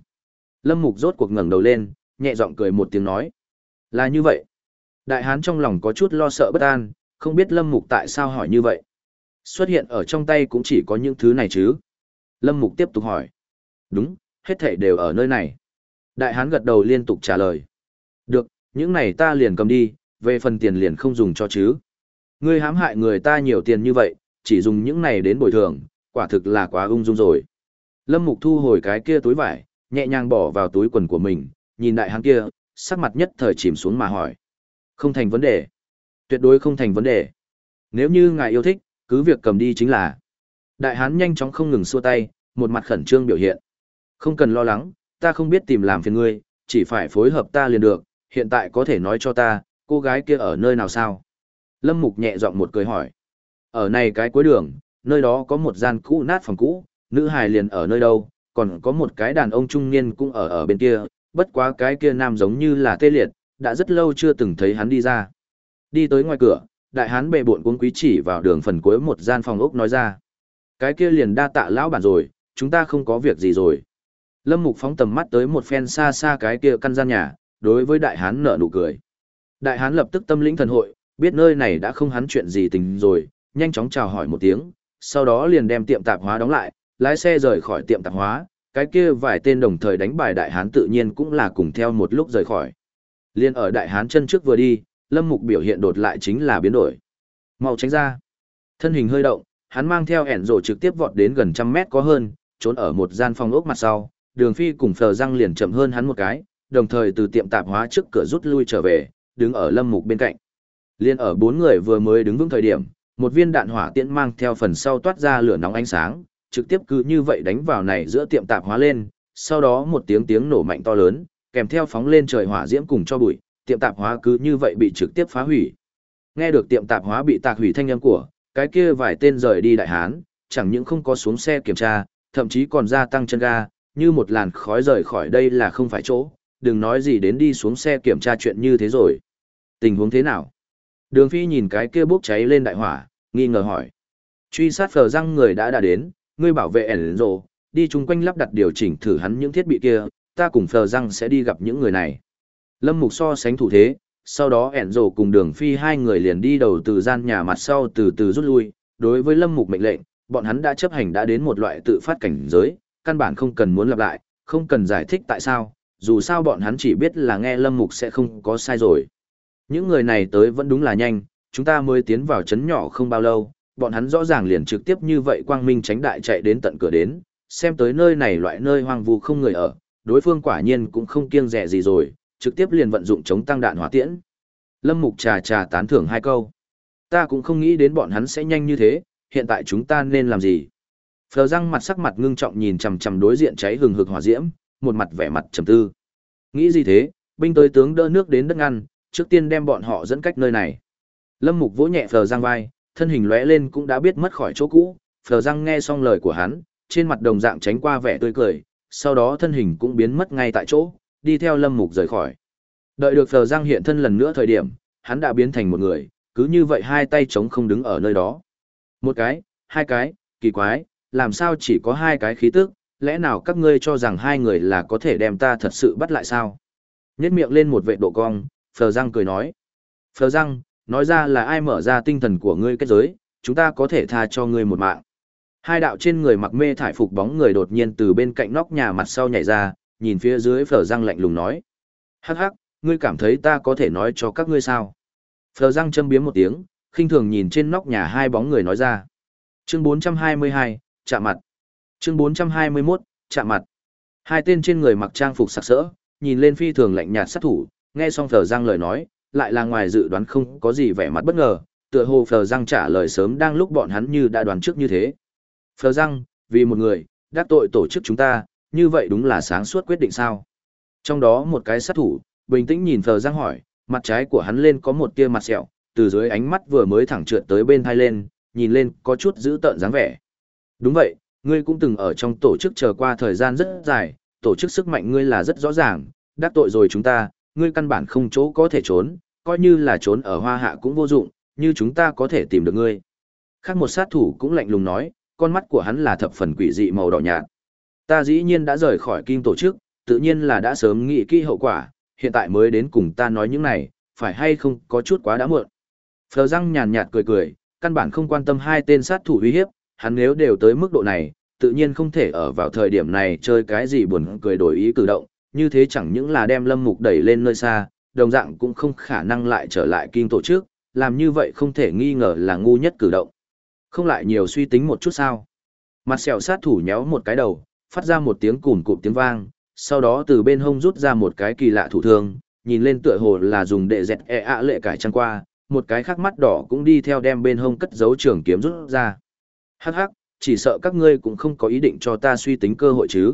Lâm Mục rốt cuộc ngẩng đầu lên, nhẹ giọng cười một tiếng nói. Là như vậy. Đại hán trong lòng có chút lo sợ bất an, không biết Lâm Mục tại sao hỏi như vậy. Xuất hiện ở trong tay cũng chỉ có những thứ này chứ. Lâm Mục tiếp tục hỏi. Đúng, hết thảy đều ở nơi này. Đại hán gật đầu liên tục trả lời. Được, những này ta liền cầm đi, về phần tiền liền không dùng cho chứ. Ngươi hãm hại người ta nhiều tiền như vậy, chỉ dùng những này đến bồi thường, quả thực là quá ung dung rồi. Lâm Mục thu hồi cái kia túi vải, nhẹ nhàng bỏ vào túi quần của mình, nhìn đại hán kia, sắc mặt nhất thời chìm xuống mà hỏi. Không thành vấn đề. Tuyệt đối không thành vấn đề. Nếu như ngài yêu thích, cứ việc cầm đi chính là. Đại hán nhanh chóng không ngừng xua tay, một mặt khẩn trương biểu hiện. Không cần lo lắng, ta không biết tìm làm phiền ngươi, chỉ phải phối hợp ta liền được, hiện tại có thể nói cho ta, cô gái kia ở nơi nào sao? Lâm Mục nhẹ giọng một cười hỏi. Ở này cái cuối đường, nơi đó có một gian cũ nát phòng cũ, nữ hài liền ở nơi đâu, còn có một cái đàn ông trung niên cũng ở ở bên kia, bất quá cái kia nam giống như là tê liệt, đã rất lâu chưa từng thấy hắn đi ra. Đi tới ngoài cửa, đại hán bệ bộn cuống quý chỉ vào đường phần cuối một gian phòng ốc nói ra. Cái kia liền đa tạ lão bản rồi, chúng ta không có việc gì rồi. Lâm Mục phóng tầm mắt tới một phen xa xa cái kia căn gian nhà, đối với đại hán nở nụ cười. Đại hán lập tức tâm lĩnh thần hội, biết nơi này đã không hắn chuyện gì tình rồi, nhanh chóng chào hỏi một tiếng, sau đó liền đem tiệm tạp hóa đóng lại, lái xe rời khỏi tiệm tạp hóa, cái kia vài tên đồng thời đánh bài đại hán tự nhiên cũng là cùng theo một lúc rời khỏi. Liên ở đại hán chân trước vừa đi, lâm mục biểu hiện đột lại chính là biến đổi. Mau tránh ra. Thân hình hơi động, hắn mang theo ẻn rổ trực tiếp vọt đến gần trăm mét có hơn, trốn ở một gian phòng ốc mặt sau, đường phi cùng phờ răng liền chậm hơn hắn một cái, đồng thời từ tiệm tạp hóa trước cửa rút lui trở về, đứng ở lâm mục bên cạnh. Liên ở bốn người vừa mới đứng vững thời điểm, một viên đạn hỏa tiễn mang theo phần sau toát ra lửa nóng ánh sáng, trực tiếp cứ như vậy đánh vào này giữa tiệm tạp hóa lên, sau đó một tiếng tiếng nổ mạnh to lớn, kèm theo phóng lên trời hỏa diễm cùng cho bụi, tiệm tạp hóa cứ như vậy bị trực tiếp phá hủy. Nghe được tiệm tạp hóa bị tạc hủy thanh âm của, cái kia vài tên rời đi đại hán, chẳng những không có xuống xe kiểm tra, thậm chí còn gia tăng chân ga, như một làn khói rời khỏi đây là không phải chỗ, đừng nói gì đến đi xuống xe kiểm tra chuyện như thế rồi. Tình huống thế nào? Đường Phi nhìn cái kia bốc cháy lên đại hỏa, nghi ngờ hỏi. Truy sát phờ răng người đã đã đến, ngươi bảo vệ ẻn rồ, đi chung quanh lắp đặt điều chỉnh thử hắn những thiết bị kia, ta cùng phờ răng sẽ đi gặp những người này. Lâm Mục so sánh thủ thế, sau đó ẻn rồ cùng đường phi hai người liền đi đầu từ gian nhà mặt sau từ từ rút lui, đối với lâm mục mệnh lệnh, bọn hắn đã chấp hành đã đến một loại tự phát cảnh giới, căn bản không cần muốn lặp lại, không cần giải thích tại sao, dù sao bọn hắn chỉ biết là nghe lâm mục sẽ không có sai rồi. Những người này tới vẫn đúng là nhanh, chúng ta mới tiến vào chấn nhỏ không bao lâu, bọn hắn rõ ràng liền trực tiếp như vậy quang minh tránh đại chạy đến tận cửa đến, xem tới nơi này loại nơi hoang vu không người ở, đối phương quả nhiên cũng không kiêng rẻ gì rồi, trực tiếp liền vận dụng chống tăng đạn hỏa tiễn. Lâm Mục trà trà tán thưởng hai câu. Ta cũng không nghĩ đến bọn hắn sẽ nhanh như thế, hiện tại chúng ta nên làm gì? Phờ răng mặt sắc mặt ngưng trọng nhìn chằm chằm đối diện cháy hừng hực hỏa diễm, một mặt vẻ mặt trầm tư. Nghĩ gì thế, binh tới tướng đỡ nước đến đất ngăn, trước tiên đem bọn họ dẫn cách nơi này. Lâm Mục vỗ nhẹ Phờ răng vai, thân hình lóe lên cũng đã biết mất khỏi chỗ cũ, Phờ răng nghe xong lời của hắn, trên mặt đồng dạng tránh qua vẻ tươi cười, sau đó thân hình cũng biến mất ngay tại chỗ, đi theo Lâm Mục rời khỏi. Đợi được Phờ răng hiện thân lần nữa thời điểm, hắn đã biến thành một người, cứ như vậy hai tay trống không đứng ở nơi đó. Một cái, hai cái, kỳ quái, làm sao chỉ có hai cái khí tức, lẽ nào các ngươi cho rằng hai người là có thể đem ta thật sự bắt lại sao? Nhét miệng lên một vệ độ cong, Phờ Răng cười nói. Phờ Răng, nói ra là ai mở ra tinh thần của ngươi kết giới, chúng ta có thể tha cho ngươi một mạng. Hai đạo trên người mặc mê thải phục bóng người đột nhiên từ bên cạnh nóc nhà mặt sau nhảy ra, nhìn phía dưới Phờ Răng lạnh lùng nói. Hắc hắc, ngươi cảm thấy ta có thể nói cho các ngươi sao? Phờ Răng châm biếm một tiếng, khinh thường nhìn trên nóc nhà hai bóng người nói ra. Chương 422, chạm mặt. Chương 421, chạm mặt. Hai tên trên người mặc trang phục sặc sỡ, nhìn lên phi thường lạnh nhạt sát thủ, nghe xong Phở Giang lời nói, lại là ngoài dự đoán không có gì vẻ mặt bất ngờ, tựa hồ Phở Giang trả lời sớm đang lúc bọn hắn như đã đoán trước như thế. Phở Giang, vì một người, đắc tội tổ chức chúng ta, như vậy đúng là sáng suốt quyết định sao? Trong đó một cái sát thủ, bình tĩnh nhìn Phở Giang hỏi, mặt trái của hắn lên có một tia mặt sẹo, từ dưới ánh mắt vừa mới thẳng trượt tới bên thai lên, nhìn lên có chút giữ tợn dáng vẻ. Đúng vậy, ngươi cũng từng ở trong tổ chức chờ qua thời gian rất dài, tổ chức sức mạnh ngươi là rất rõ ràng, đắc tội rồi chúng ta, ngươi căn bản không chỗ có thể trốn, coi như là trốn ở hoa hạ cũng vô dụng, như chúng ta có thể tìm được ngươi. Khác một sát thủ cũng lạnh lùng nói, con mắt của hắn là thập phần quỷ dị màu đỏ nhạt. Ta dĩ nhiên đã rời khỏi kim tổ chức, tự nhiên là đã sớm nghĩ kỹ hậu quả, hiện tại mới đến cùng ta nói những này, phải hay không có chút quá đã muộn. Phờ răng nhàn nhạt cười cười, căn bản không quan tâm hai tên sát thủ uy hiếp, hắn nếu đều tới mức độ này, tự nhiên không thể ở vào thời điểm này chơi cái gì buồn cười đổi ý cử động, như thế chẳng những là đem lâm mục đẩy lên nơi xa, đồng dạng cũng không khả năng lại trở lại kinh tổ chức, làm như vậy không thể nghi ngờ là ngu nhất cử động. Không lại nhiều suy tính một chút sao. Mặt sẹo sát thủ nhéo một cái đầu, phát ra một tiếng cùn cụm tiếng vang, sau đó từ bên hông rút ra một cái kỳ lạ thủ thương, nhìn lên tựa hồ là dùng để dẹt e ạ lệ cải trăng qua, một cái khác mắt đỏ cũng đi theo đem bên hông cất giấu trường kiếm rút ra. Hắc hắc, chỉ sợ các ngươi cũng không có ý định cho ta suy tính cơ hội chứ.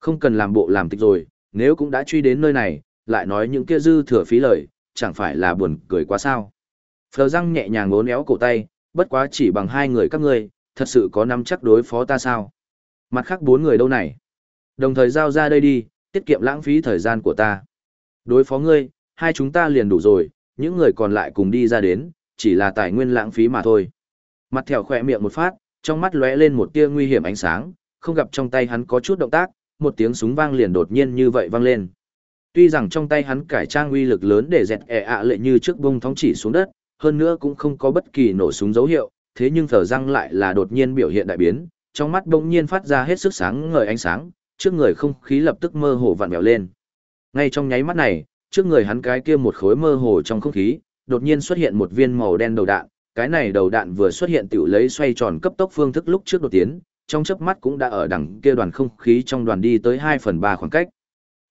Không cần làm bộ làm tịch rồi, nếu cũng đã truy đến nơi này, lại nói những kia dư thừa phí lời, chẳng phải là buồn cười quá sao. Phờ răng nhẹ nhàng ngốn éo cổ tay, bất quá chỉ bằng hai người các ngươi, thật sự có nắm chắc đối phó ta sao. Mặt khác bốn người đâu này? Đồng thời giao ra đây đi, tiết kiệm lãng phí thời gian của ta. Đối phó ngươi, hai chúng ta liền đủ rồi, những người còn lại cùng đi ra đến, chỉ là tài nguyên lãng phí mà thôi. Mặt thẻo khỏe miệng một phát, trong mắt lóe lên một tia nguy hiểm ánh sáng, không gặp trong tay hắn có chút động tác, một tiếng súng vang liền đột nhiên như vậy vang lên. Tuy rằng trong tay hắn cải trang uy lực lớn để dẹt ẻ ạ lệ như trước bông thóng chỉ xuống đất, hơn nữa cũng không có bất kỳ nổ súng dấu hiệu, thế nhưng thở răng lại là đột nhiên biểu hiện đại biến, trong mắt bỗng nhiên phát ra hết sức sáng ngời ánh sáng, trước người không khí lập tức mơ hồ vặn vẹo lên. Ngay trong nháy mắt này, trước người hắn cái kia một khối mơ hồ trong không khí, đột nhiên xuất hiện một viên màu đen đầu đạn, cái này đầu đạn vừa xuất hiện tiểu lấy xoay tròn cấp tốc phương thức lúc trước đột tiến, trong chớp mắt cũng đã ở đằng kia đoàn không khí trong đoàn đi tới 2 phần 3 khoảng cách.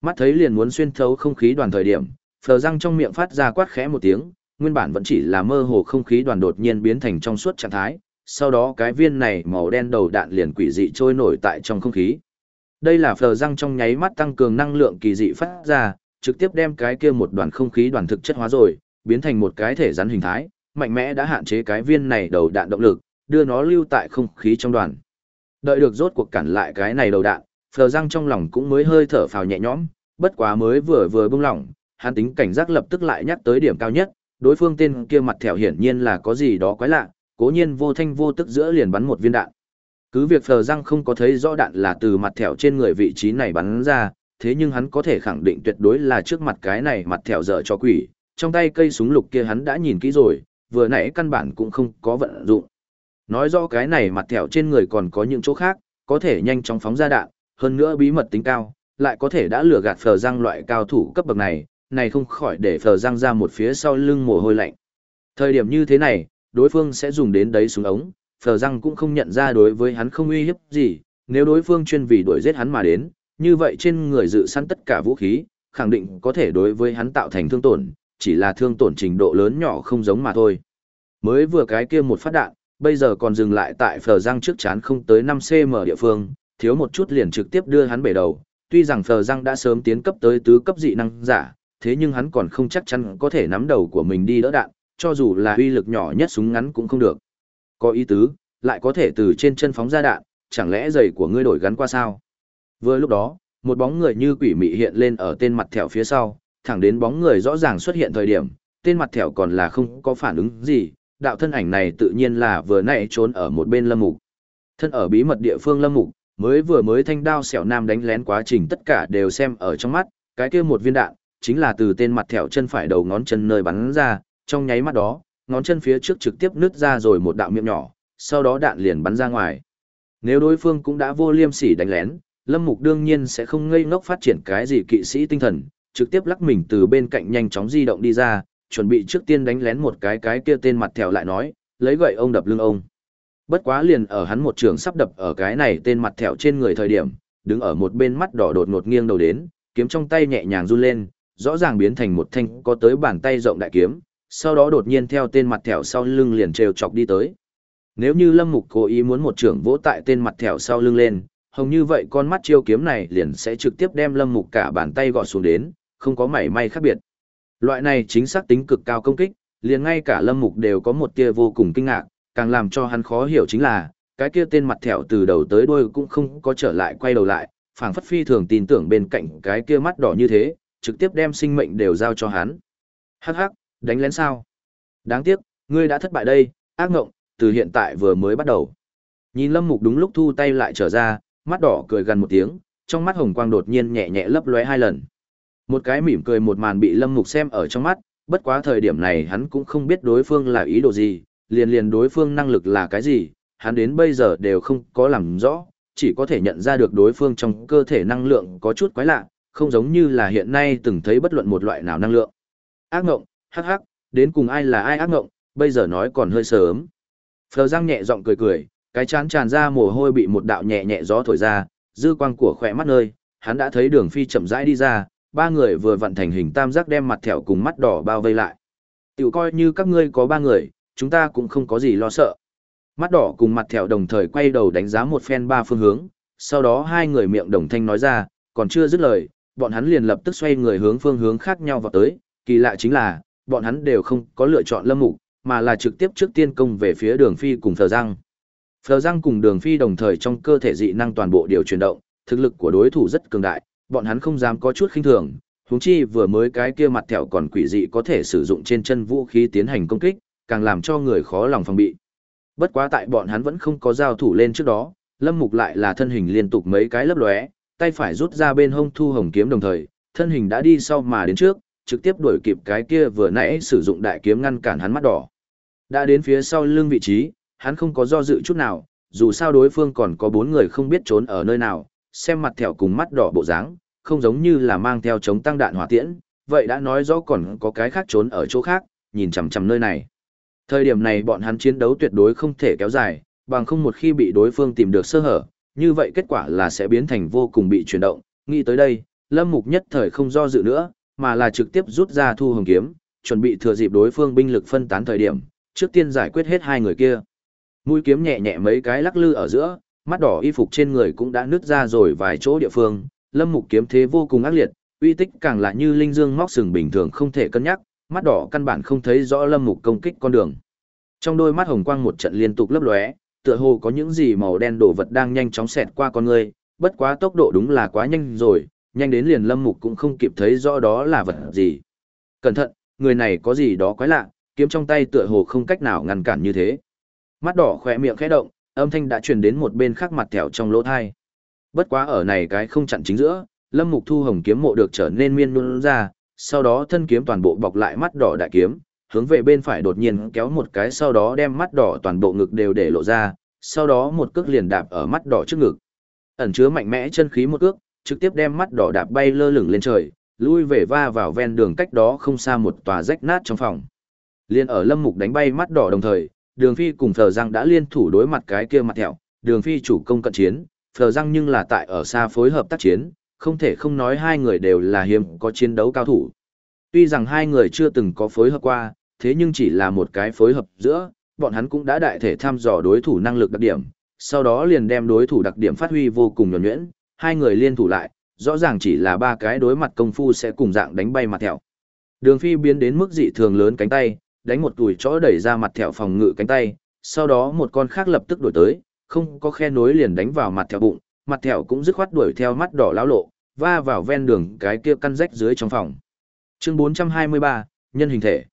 Mắt thấy liền muốn xuyên thấu không khí đoàn thời điểm, phờ răng trong miệng phát ra quát khẽ một tiếng, nguyên bản vẫn chỉ là mơ hồ không khí đoàn đột nhiên biến thành trong suốt trạng thái, sau đó cái viên này màu đen đầu đạn liền quỷ dị trôi nổi tại trong không khí. Đây là phờ răng trong nháy mắt tăng cường năng lượng kỳ dị phát ra, trực tiếp đem cái kia một đoàn không khí đoàn thực chất hóa rồi, biến thành một cái thể rắn hình thái, mạnh mẽ đã hạn chế cái viên này đầu đạn động lực, đưa nó lưu tại không khí trong đoàn. Đợi được rốt cuộc cản lại cái này đầu đạn, phờ răng trong lòng cũng mới hơi thở phào nhẹ nhõm, bất quá mới vừa vừa bông lỏng, hắn tính cảnh giác lập tức lại nhắc tới điểm cao nhất, đối phương tên kia mặt thẻo hiển nhiên là có gì đó quái lạ, cố nhiên vô thanh vô tức giữa liền bắn một viên đạn. Cứ việc phờ răng không có thấy rõ đạn là từ mặt thẻo trên người vị trí này bắn ra, thế nhưng hắn có thể khẳng định tuyệt đối là trước mặt cái này mặt thẻo dở cho quỷ, Trong tay cây súng lục kia hắn đã nhìn kỹ rồi, vừa nãy căn bản cũng không có vận dụng. Nói rõ cái này mặt thẻo trên người còn có những chỗ khác, có thể nhanh chóng phóng ra đạn, hơn nữa bí mật tính cao, lại có thể đã lừa gạt phờ răng loại cao thủ cấp bậc này, này không khỏi để phờ răng ra một phía sau lưng mồ hôi lạnh. Thời điểm như thế này, đối phương sẽ dùng đến đấy súng ống, phờ răng cũng không nhận ra đối với hắn không uy hiếp gì, nếu đối phương chuyên vì đuổi giết hắn mà đến, như vậy trên người dự sẵn tất cả vũ khí, khẳng định có thể đối với hắn tạo thành thương tổn, chỉ là thương tổn trình độ lớn nhỏ không giống mà thôi. Mới vừa cái kia một phát đạn, bây giờ còn dừng lại tại phờ răng trước chán không tới 5cm địa phương, thiếu một chút liền trực tiếp đưa hắn bể đầu. Tuy rằng phờ răng đã sớm tiến cấp tới tứ cấp dị năng giả, thế nhưng hắn còn không chắc chắn có thể nắm đầu của mình đi đỡ đạn, cho dù là uy lực nhỏ nhất súng ngắn cũng không được. Có ý tứ, lại có thể từ trên chân phóng ra đạn, chẳng lẽ giày của ngươi đổi gắn qua sao? Vừa lúc đó, một bóng người như quỷ mị hiện lên ở tên mặt thẻo phía sau, thẳng đến bóng người rõ ràng xuất hiện thời điểm, tên mặt thẻo còn là không có phản ứng gì, đạo thân ảnh này tự nhiên là vừa nãy trốn ở một bên lâm mục. Thân ở bí mật địa phương lâm mục, mới vừa mới thanh đao xẻo nam đánh lén quá trình tất cả đều xem ở trong mắt, cái kia một viên đạn, chính là từ tên mặt thẻo chân phải đầu ngón chân nơi bắn ra, trong nháy mắt đó, ngón chân phía trước trực tiếp nứt ra rồi một đạo miệng nhỏ, sau đó đạn liền bắn ra ngoài. Nếu đối phương cũng đã vô liêm sỉ đánh lén, Lâm Mục đương nhiên sẽ không ngây ngốc phát triển cái gì kỵ sĩ tinh thần, trực tiếp lắc mình từ bên cạnh nhanh chóng di động đi ra, chuẩn bị trước tiên đánh lén một cái cái kia tên mặt thèo lại nói, lấy gậy ông đập lưng ông. Bất quá liền ở hắn một trường sắp đập ở cái này tên mặt thèo trên người thời điểm, đứng ở một bên mắt đỏ đột ngột nghiêng đầu đến, kiếm trong tay nhẹ nhàng run lên, rõ ràng biến thành một thanh có tới bàn tay rộng đại kiếm, sau đó đột nhiên theo tên mặt thèo sau lưng liền trêu chọc đi tới. Nếu như Lâm Mục cố ý muốn một trưởng vỗ tại tên mặt thèo sau lưng lên, hồng như vậy con mắt chiêu kiếm này liền sẽ trực tiếp đem Lâm Mục cả bàn tay gọt xuống đến, không có mảy may khác biệt. Loại này chính xác tính cực cao công kích, liền ngay cả Lâm Mục đều có một tia vô cùng kinh ngạc, càng làm cho hắn khó hiểu chính là, cái kia tên mặt thẹo từ đầu tới đuôi cũng không có trở lại quay đầu lại, phảng phất phi thường tin tưởng bên cạnh cái kia mắt đỏ như thế, trực tiếp đem sinh mệnh đều giao cho hắn. Hắc hắc, đánh lén sao? Đáng tiếc, ngươi đã thất bại đây, ác ngộng, từ hiện tại vừa mới bắt đầu. Nhìn Lâm Mục đúng lúc thu tay lại trở ra, mắt đỏ cười gần một tiếng, trong mắt hồng quang đột nhiên nhẹ nhẹ lấp lóe hai lần. Một cái mỉm cười một màn bị Lâm Mục xem ở trong mắt, bất quá thời điểm này hắn cũng không biết đối phương là ý đồ gì, liền liền đối phương năng lực là cái gì, hắn đến bây giờ đều không có làm rõ, chỉ có thể nhận ra được đối phương trong cơ thể năng lượng có chút quái lạ, không giống như là hiện nay từng thấy bất luận một loại nào năng lượng. Ác ngộng, hắc hắc, đến cùng ai là ai ác ngộng, bây giờ nói còn hơi sớm. Phờ Giang nhẹ giọng cười cười, cái chán tràn ra mồ hôi bị một đạo nhẹ nhẹ gió thổi ra, dư quang của khỏe mắt nơi, hắn đã thấy đường phi chậm rãi đi ra, ba người vừa vận thành hình tam giác đem mặt thẻo cùng mắt đỏ bao vây lại. Tiểu coi như các ngươi có ba người, chúng ta cũng không có gì lo sợ. Mắt đỏ cùng mặt thẻo đồng thời quay đầu đánh giá một phen ba phương hướng, sau đó hai người miệng đồng thanh nói ra, còn chưa dứt lời, bọn hắn liền lập tức xoay người hướng phương hướng khác nhau vào tới, kỳ lạ chính là, bọn hắn đều không có lựa chọn lâm mục, mà là trực tiếp trước tiên công về phía đường phi cùng phờ răng. Phờ răng cùng đường phi đồng thời trong cơ thể dị năng toàn bộ đều chuyển động, thực lực của đối thủ rất cường đại, bọn hắn không dám có chút khinh thường, huống chi vừa mới cái kia mặt thẹo còn quỷ dị có thể sử dụng trên chân vũ khí tiến hành công kích, càng làm cho người khó lòng phòng bị. Bất quá tại bọn hắn vẫn không có giao thủ lên trước đó, Lâm Mục lại là thân hình liên tục mấy cái lấp lóe, tay phải rút ra bên hông thu hồng kiếm đồng thời, thân hình đã đi sau mà đến trước, trực tiếp đuổi kịp cái kia vừa nãy sử dụng đại kiếm ngăn cản hắn mắt đỏ. Đã đến phía sau lưng vị trí, hắn không có do dự chút nào, dù sao đối phương còn có bốn người không biết trốn ở nơi nào, xem mặt thẹo cùng mắt đỏ bộ dáng, không giống như là mang theo chống tăng đạn hỏa tiễn, vậy đã nói rõ còn có cái khác trốn ở chỗ khác, nhìn chằm chằm nơi này. Thời điểm này bọn hắn chiến đấu tuyệt đối không thể kéo dài, bằng không một khi bị đối phương tìm được sơ hở, như vậy kết quả là sẽ biến thành vô cùng bị chuyển động. Nghĩ tới đây, Lâm Mục nhất thời không do dự nữa, mà là trực tiếp rút ra thu hồng kiếm, chuẩn bị thừa dịp đối phương binh lực phân tán thời điểm, trước tiên giải quyết hết hai người kia. Mũi kiếm nhẹ nhẹ mấy cái lắc lư ở giữa, mắt đỏ y phục trên người cũng đã nứt ra rồi vài chỗ địa phương, lâm mục kiếm thế vô cùng ác liệt, uy tích càng là như linh dương móc sừng bình thường không thể cân nhắc, mắt đỏ căn bản không thấy rõ lâm mục công kích con đường. Trong đôi mắt hồng quang một trận liên tục lấp lóe, tựa hồ có những gì màu đen đổ vật đang nhanh chóng xẹt qua con người, bất quá tốc độ đúng là quá nhanh rồi, nhanh đến liền lâm mục cũng không kịp thấy rõ đó là vật gì. Cẩn thận, người này có gì đó quái lạ, kiếm trong tay tựa hồ không cách nào ngăn cản như thế. Mắt đỏ khỏe miệng khẽ động, âm thanh đã truyền đến một bên khác mặt thẻo trong lỗ thai. Bất quá ở này cái không chặn chính giữa, Lâm Mục Thu Hồng kiếm mộ được trở nên miên luôn ra, sau đó thân kiếm toàn bộ bọc lại mắt đỏ đại kiếm, hướng về bên phải đột nhiên kéo một cái sau đó đem mắt đỏ toàn bộ ngực đều để lộ ra, sau đó một cước liền đạp ở mắt đỏ trước ngực. Ẩn chứa mạnh mẽ chân khí một cước, trực tiếp đem mắt đỏ đạp bay lơ lửng lên trời, lui về va vào ven đường cách đó không xa một tòa rách nát trong phòng. Liên ở Lâm Mục đánh bay mắt đỏ đồng thời, Đường Phi cùng Thờ Giang đã liên thủ đối mặt cái kia mặt thẹo, Đường Phi chủ công cận chiến, Phờ răng nhưng là tại ở xa phối hợp tác chiến, không thể không nói hai người đều là hiếm có chiến đấu cao thủ. Tuy rằng hai người chưa từng có phối hợp qua, thế nhưng chỉ là một cái phối hợp giữa, bọn hắn cũng đã đại thể thăm dò đối thủ năng lực đặc điểm, sau đó liền đem đối thủ đặc điểm phát huy vô cùng nhuẩn nhuyễn, hai người liên thủ lại, rõ ràng chỉ là ba cái đối mặt công phu sẽ cùng dạng đánh bay mặt thẹo. Đường Phi biến đến mức dị thường lớn cánh tay, đánh một tuổi chó đẩy ra mặt thẹo phòng ngự cánh tay, sau đó một con khác lập tức đuổi tới, không có khe nối liền đánh vào mặt thẹo bụng, mặt thẹo cũng dứt khoát đuổi theo mắt đỏ lão lộ, va vào ven đường cái kia căn rách dưới trong phòng. Chương 423, nhân hình thể.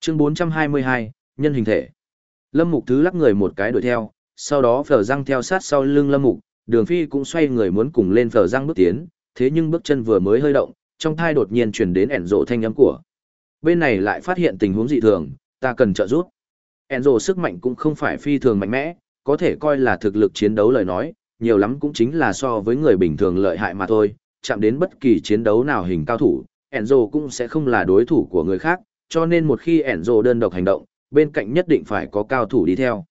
Chương 422, nhân hình thể. Lâm Mục thứ lắc người một cái đuổi theo, sau đó phở răng theo sát sau lưng Lâm Mục, Đường Phi cũng xoay người muốn cùng lên phở răng bước tiến, thế nhưng bước chân vừa mới hơi động, trong thai đột nhiên truyền đến ẻn rộ thanh âm của. Bên này lại phát hiện tình huống dị thường, ta cần trợ giúp. ẻn rộ sức mạnh cũng không phải phi thường mạnh mẽ, có thể coi là thực lực chiến đấu lời nói, nhiều lắm cũng chính là so với người bình thường lợi hại mà thôi, chạm đến bất kỳ chiến đấu nào hình cao thủ, Enzo cũng sẽ không là đối thủ của người khác, cho nên một khi Enzo đơn độc hành động, bên cạnh nhất định phải có cao thủ đi theo.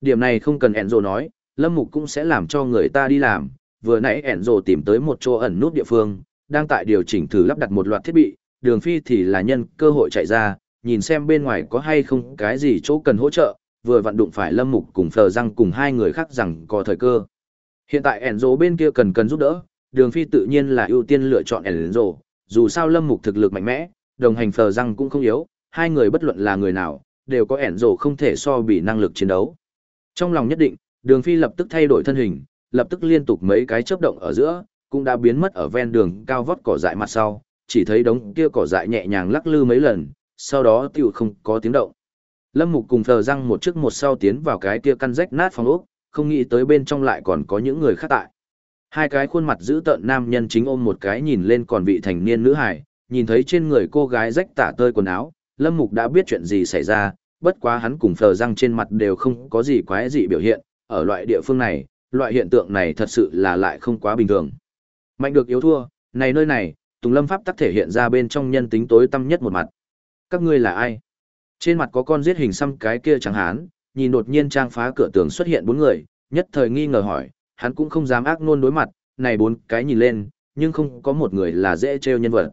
Điểm này không cần Enzo nói, Lâm Mục cũng sẽ làm cho người ta đi làm, vừa nãy Enzo tìm tới một chỗ ẩn nút địa phương, đang tại điều chỉnh thử lắp đặt một loạt thiết bị, đường phi thì là nhân cơ hội chạy ra, nhìn xem bên ngoài có hay không cái gì chỗ cần hỗ trợ, vừa vận đụng phải Lâm Mục cùng Phờ Răng cùng hai người khác rằng có thời cơ. Hiện tại Enzo bên kia cần cần giúp đỡ, đường phi tự nhiên là ưu tiên lựa chọn Enzo, dù sao lâm mục thực lực mạnh mẽ, đồng hành phờ răng cũng không yếu, hai người bất luận là người nào, đều có Enzo không thể so bị năng lực chiến đấu. Trong lòng nhất định, đường phi lập tức thay đổi thân hình, lập tức liên tục mấy cái chớp động ở giữa, cũng đã biến mất ở ven đường cao vót cỏ dại mặt sau, chỉ thấy đống kia cỏ dại nhẹ nhàng lắc lư mấy lần, sau đó tiểu không có tiếng động. Lâm Mục cùng Phờ Răng một trước một sau tiến vào cái kia căn rách nát phòng ốc, không nghĩ tới bên trong lại còn có những người khác tại. Hai cái khuôn mặt giữ tợn nam nhân chính ôm một cái nhìn lên còn vị thành niên nữ hải, nhìn thấy trên người cô gái rách tả tơi quần áo, Lâm Mục đã biết chuyện gì xảy ra, bất quá hắn cùng phờ răng trên mặt đều không có gì quái dị biểu hiện, ở loại địa phương này, loại hiện tượng này thật sự là lại không quá bình thường. Mạnh được yếu thua, này nơi này, Tùng Lâm Pháp tắc thể hiện ra bên trong nhân tính tối tâm nhất một mặt. Các ngươi là ai? Trên mặt có con giết hình xăm cái kia chẳng hán, nhìn đột nhiên trang phá cửa tường xuất hiện bốn người, nhất thời nghi ngờ hỏi, hắn cũng không dám ác nôn đối mặt, này bốn cái nhìn lên, nhưng không có một người là dễ trêu nhân vật.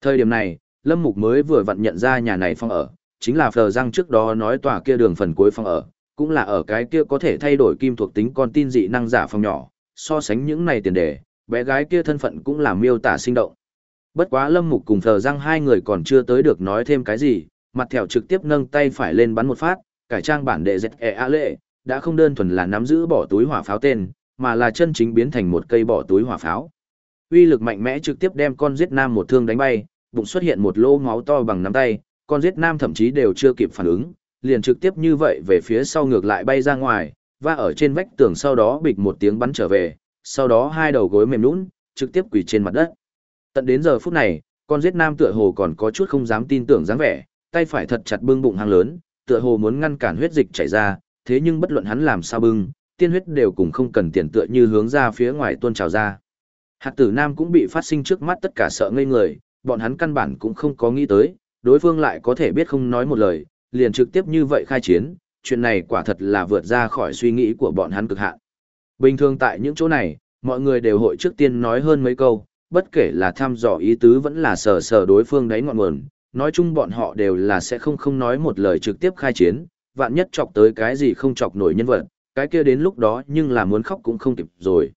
Thời điểm này, Lâm Mục mới vừa vặn nhận ra nhà này phong ở, chính là Phờ răng trước đó nói tòa kia đường phần cuối phong ở, cũng là ở cái kia có thể thay đổi kim thuộc tính con tin dị năng giả phong nhỏ, so sánh những này tiền đề, bé gái kia thân phận cũng là miêu tả sinh động. Bất quá Lâm Mục cùng Phờ răng hai người còn chưa tới được nói thêm cái gì, mặt thẻo trực tiếp nâng tay phải lên bắn một phát, cải trang bản đệ dẹt e a lệ, đã không đơn thuần là nắm giữ bỏ túi hỏa pháo tên, mà là chân chính biến thành một cây bỏ túi hỏa pháo. Uy lực mạnh mẽ trực tiếp đem con giết nam một thương đánh bay, bụng xuất hiện một lỗ máu to bằng nắm tay, con giết nam thậm chí đều chưa kịp phản ứng, liền trực tiếp như vậy về phía sau ngược lại bay ra ngoài, và ở trên vách tường sau đó bịch một tiếng bắn trở về, sau đó hai đầu gối mềm nhũn, trực tiếp quỳ trên mặt đất. Tận đến giờ phút này, con giết nam tựa hồ còn có chút không dám tin tưởng dáng vẻ, tay phải thật chặt bưng bụng hang lớn, tựa hồ muốn ngăn cản huyết dịch chảy ra, thế nhưng bất luận hắn làm sao bưng, tiên huyết đều cùng không cần tiền tựa như hướng ra phía ngoài tuôn trào ra. Hạt tử nam cũng bị phát sinh trước mắt tất cả sợ ngây người, bọn hắn căn bản cũng không có nghĩ tới, đối phương lại có thể biết không nói một lời, liền trực tiếp như vậy khai chiến, chuyện này quả thật là vượt ra khỏi suy nghĩ của bọn hắn cực hạn. Bình thường tại những chỗ này, mọi người đều hội trước tiên nói hơn mấy câu, bất kể là thăm dò ý tứ vẫn là sờ sờ đối phương đáy ngọn nguồn, nói chung bọn họ đều là sẽ không không nói một lời trực tiếp khai chiến, vạn nhất chọc tới cái gì không chọc nổi nhân vật, cái kia đến lúc đó nhưng là muốn khóc cũng không kịp rồi.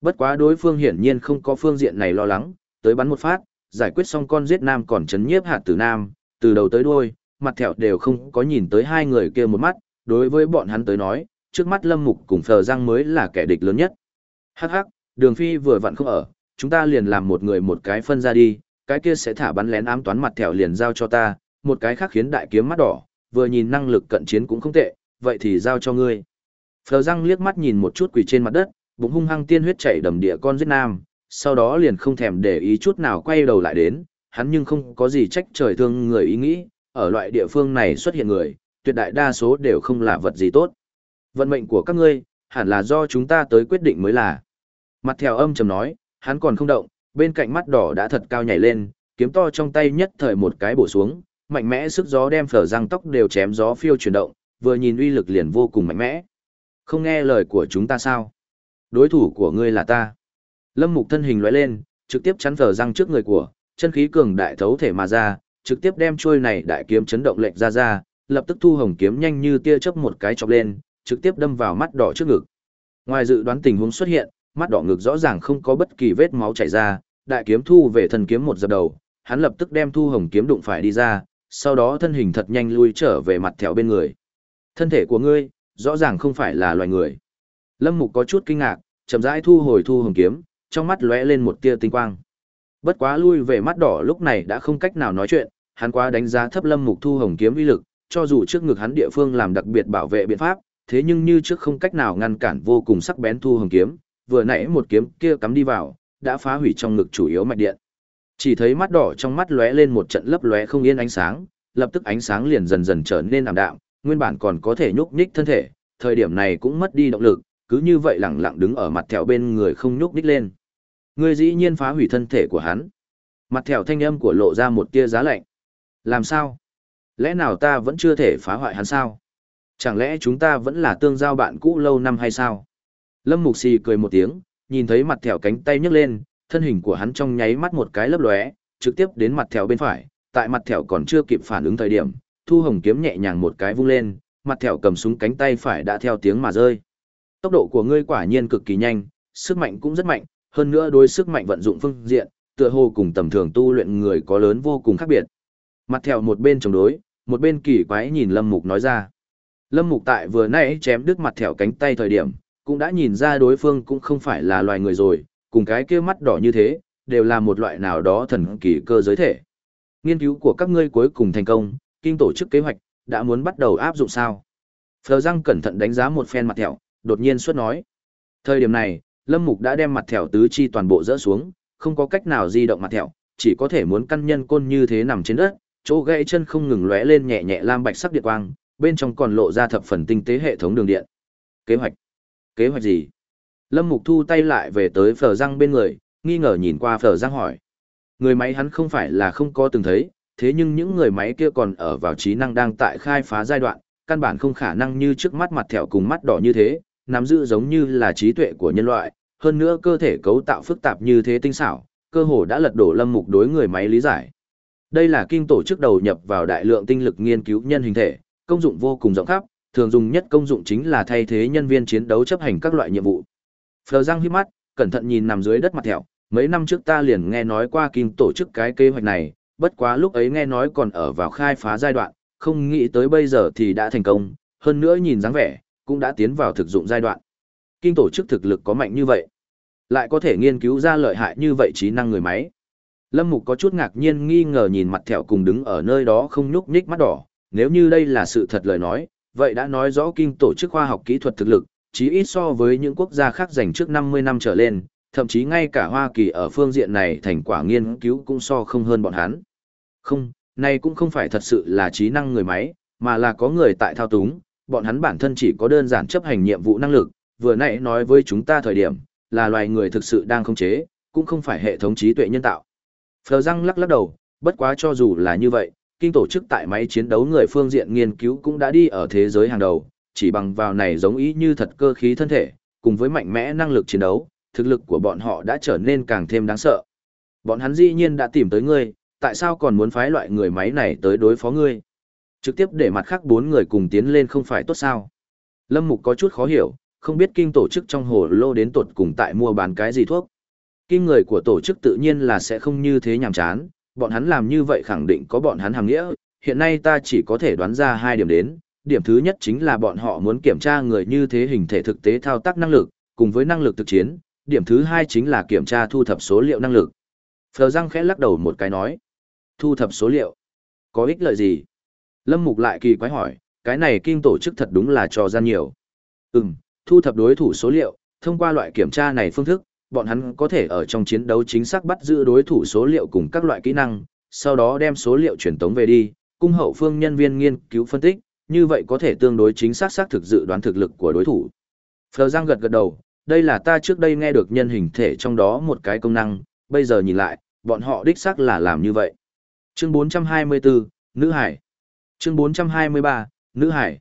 Bất quá đối phương hiển nhiên không có phương diện này lo lắng, tới bắn một phát, giải quyết xong con giết nam còn chấn nhiếp hạt tử nam, từ đầu tới đuôi, mặt thẹo đều không có nhìn tới hai người kia một mắt, đối với bọn hắn tới nói, trước mắt lâm mục cùng phờ răng mới là kẻ địch lớn nhất. Hắc hắc, đường phi vừa vặn không ở, chúng ta liền làm một người một cái phân ra đi, cái kia sẽ thả bắn lén ám toán mặt thẻo liền giao cho ta, một cái khác khiến đại kiếm mắt đỏ, vừa nhìn năng lực cận chiến cũng không tệ, vậy thì giao cho ngươi. Phờ răng liếc mắt nhìn một chút quỳ trên mặt đất, bụng hung hăng tiên huyết chảy đầm địa con giết nam, sau đó liền không thèm để ý chút nào quay đầu lại đến, hắn nhưng không có gì trách trời thương người ý nghĩ, ở loại địa phương này xuất hiện người, tuyệt đại đa số đều không là vật gì tốt. Vận mệnh của các ngươi, hẳn là do chúng ta tới quyết định mới là. Mặt theo âm trầm nói, hắn còn không động, bên cạnh mắt đỏ đã thật cao nhảy lên, kiếm to trong tay nhất thời một cái bổ xuống, mạnh mẽ sức gió đem phở răng tóc đều chém gió phiêu chuyển động, vừa nhìn uy lực liền vô cùng mạnh mẽ. Không nghe lời của chúng ta sao? Đối thủ của ngươi là ta. Lâm Mục thân hình lóe lên, trực tiếp chắn phở răng trước người của, chân khí cường đại thấu thể mà ra, trực tiếp đem chuôi này đại kiếm chấn động lệch ra ra, lập tức thu hồng kiếm nhanh như tia chớp một cái chọc lên, trực tiếp đâm vào mắt đỏ trước ngực. Ngoài dự đoán tình huống xuất hiện, mắt đỏ ngực rõ ràng không có bất kỳ vết máu chảy ra, đại kiếm thu về thần kiếm một giật đầu, hắn lập tức đem thu hồng kiếm đụng phải đi ra, sau đó thân hình thật nhanh lui trở về mặt thẻo bên người. Thân thể của ngươi, rõ ràng không phải là loài người. Lâm Mục có chút kinh ngạc, chậm rãi thu hồi thu hồng kiếm, trong mắt lóe lên một tia tinh quang. Bất quá lui về mắt đỏ lúc này đã không cách nào nói chuyện, hắn quá đánh giá thấp Lâm Mục thu hồng kiếm uy lực, cho dù trước ngực hắn địa phương làm đặc biệt bảo vệ biện pháp, thế nhưng như trước không cách nào ngăn cản vô cùng sắc bén thu hồng kiếm, vừa nãy một kiếm kia cắm đi vào, đã phá hủy trong ngực chủ yếu mạch điện. Chỉ thấy mắt đỏ trong mắt lóe lên một trận lấp lóe không yên ánh sáng, lập tức ánh sáng liền dần dần trở nên ảm đạm, nguyên bản còn có thể nhúc nhích thân thể, thời điểm này cũng mất đi động lực, cứ như vậy lẳng lặng đứng ở mặt thẹo bên người không nhúc nhích lên. Ngươi dĩ nhiên phá hủy thân thể của hắn. Mặt thẹo thanh âm của lộ ra một tia giá lạnh. Làm sao? Lẽ nào ta vẫn chưa thể phá hoại hắn sao? Chẳng lẽ chúng ta vẫn là tương giao bạn cũ lâu năm hay sao? Lâm Mục Xì cười một tiếng, nhìn thấy mặt thẹo cánh tay nhấc lên, thân hình của hắn trong nháy mắt một cái lấp lóe, trực tiếp đến mặt thẹo bên phải, tại mặt thẹo còn chưa kịp phản ứng thời điểm, Thu Hồng kiếm nhẹ nhàng một cái vung lên, mặt thẹo cầm súng cánh tay phải đã theo tiếng mà rơi. Tốc độ của ngươi quả nhiên cực kỳ nhanh, sức mạnh cũng rất mạnh, hơn nữa đối sức mạnh vận dụng phương diện, tựa hồ cùng tầm thường tu luyện người có lớn vô cùng khác biệt. Mặt thẹo một bên chống đối, một bên kỳ quái nhìn Lâm Mục nói ra. Lâm Mục tại vừa nãy chém đứt mặt thẹo cánh tay thời điểm, cũng đã nhìn ra đối phương cũng không phải là loài người rồi, cùng cái kia mắt đỏ như thế, đều là một loại nào đó thần kỳ cơ giới thể. Nghiên cứu của các ngươi cuối cùng thành công, kinh tổ chức kế hoạch, đã muốn bắt đầu áp dụng sao? Phờ răng cẩn thận đánh giá một phen mặt thẹo, đột nhiên xuất nói. Thời điểm này, Lâm Mục đã đem mặt thẹo tứ chi toàn bộ rỡ xuống, không có cách nào di động mặt thẹo, chỉ có thể muốn căn nhân côn như thế nằm trên đất, chỗ gãy chân không ngừng lóe lên nhẹ nhẹ lam bạch sắc điện quang, bên trong còn lộ ra thập phần tinh tế hệ thống đường điện. Kế hoạch? Kế hoạch gì? Lâm Mục thu tay lại về tới phở răng bên người, nghi ngờ nhìn qua phở răng hỏi. Người máy hắn không phải là không có từng thấy, thế nhưng những người máy kia còn ở vào trí năng đang tại khai phá giai đoạn, căn bản không khả năng như trước mắt mặt thẹo cùng mắt đỏ như thế, nắm giữ giống như là trí tuệ của nhân loại, hơn nữa cơ thể cấu tạo phức tạp như thế tinh xảo, cơ hồ đã lật đổ Lâm Mục đối người máy lý giải. Đây là kinh tổ chức đầu nhập vào đại lượng tinh lực nghiên cứu nhân hình thể, công dụng vô cùng rộng khắp, thường dùng nhất công dụng chính là thay thế nhân viên chiến đấu chấp hành các loại nhiệm vụ. Phờ răng hít mắt, cẩn thận nhìn nằm dưới đất mặt thẹo, mấy năm trước ta liền nghe nói qua kinh tổ chức cái kế hoạch này, bất quá lúc ấy nghe nói còn ở vào khai phá giai đoạn, không nghĩ tới bây giờ thì đã thành công, hơn nữa nhìn dáng vẻ, cũng đã tiến vào thực dụng giai đoạn. Kinh tổ chức thực lực có mạnh như vậy, lại có thể nghiên cứu ra lợi hại như vậy trí năng người máy. Lâm Mục có chút ngạc nhiên nghi ngờ nhìn mặt thẹo cùng đứng ở nơi đó không nhúc nhích mắt đỏ, nếu như đây là sự thật lời nói, vậy đã nói rõ kinh tổ chức khoa học kỹ thuật thực lực, chí ít so với những quốc gia khác dành trước 50 năm trở lên, thậm chí ngay cả Hoa Kỳ ở phương diện này thành quả nghiên cứu cũng so không hơn bọn hắn. Không, này cũng không phải thật sự là trí năng người máy, mà là có người tại thao túng, bọn hắn bản thân chỉ có đơn giản chấp hành nhiệm vụ năng lực, vừa nãy nói với chúng ta thời điểm, là loài người thực sự đang khống chế, cũng không phải hệ thống trí tuệ nhân tạo. Phờ răng lắc lắc đầu, bất quá cho dù là như vậy, kinh tổ chức tại máy chiến đấu người phương diện nghiên cứu cũng đã đi ở thế giới hàng đầu, chỉ bằng vào này giống ý như thật cơ khí thân thể, cùng với mạnh mẽ năng lực chiến đấu, thực lực của bọn họ đã trở nên càng thêm đáng sợ. Bọn hắn dĩ nhiên đã tìm tới ngươi, tại sao còn muốn phái loại người máy này tới đối phó ngươi? Trực tiếp để mặt khác bốn người cùng tiến lên không phải tốt sao? Lâm Mục có chút khó hiểu, không biết kinh tổ chức trong hồ lô đến tột cùng tại mua bán cái gì thuốc. Kinh người của tổ chức tự nhiên là sẽ không như thế nhàm chán, bọn hắn làm như vậy khẳng định có bọn hắn hàng nghĩa, hiện nay ta chỉ có thể đoán ra hai điểm đến, điểm thứ nhất chính là bọn họ muốn kiểm tra người như thế hình thể thực tế thao tác năng lực, cùng với năng lực thực chiến, điểm thứ hai chính là kiểm tra thu thập số liệu năng lực. Phờ răng khẽ lắc đầu một cái nói, thu thập số liệu, có ích lợi gì? Lâm Mục lại kỳ quái hỏi, cái này kinh tổ chức thật đúng là trò gian nhiều. Ừm, thu thập đối thủ số liệu, thông qua loại kiểm tra này phương thức, bọn hắn có thể ở trong chiến đấu chính xác bắt giữ đối thủ số liệu cùng các loại kỹ năng, sau đó đem số liệu truyền tống về đi, cung hậu phương nhân viên nghiên cứu phân tích, như vậy có thể tương đối chính xác xác thực dự đoán thực lực của đối thủ. Phờ Giang gật gật đầu, đây là ta trước đây nghe được nhân hình thể trong đó một cái công năng, bây giờ nhìn lại, bọn họ đích xác là làm như vậy. Chương 424, Nữ Hải Chương 423, Nữ Hải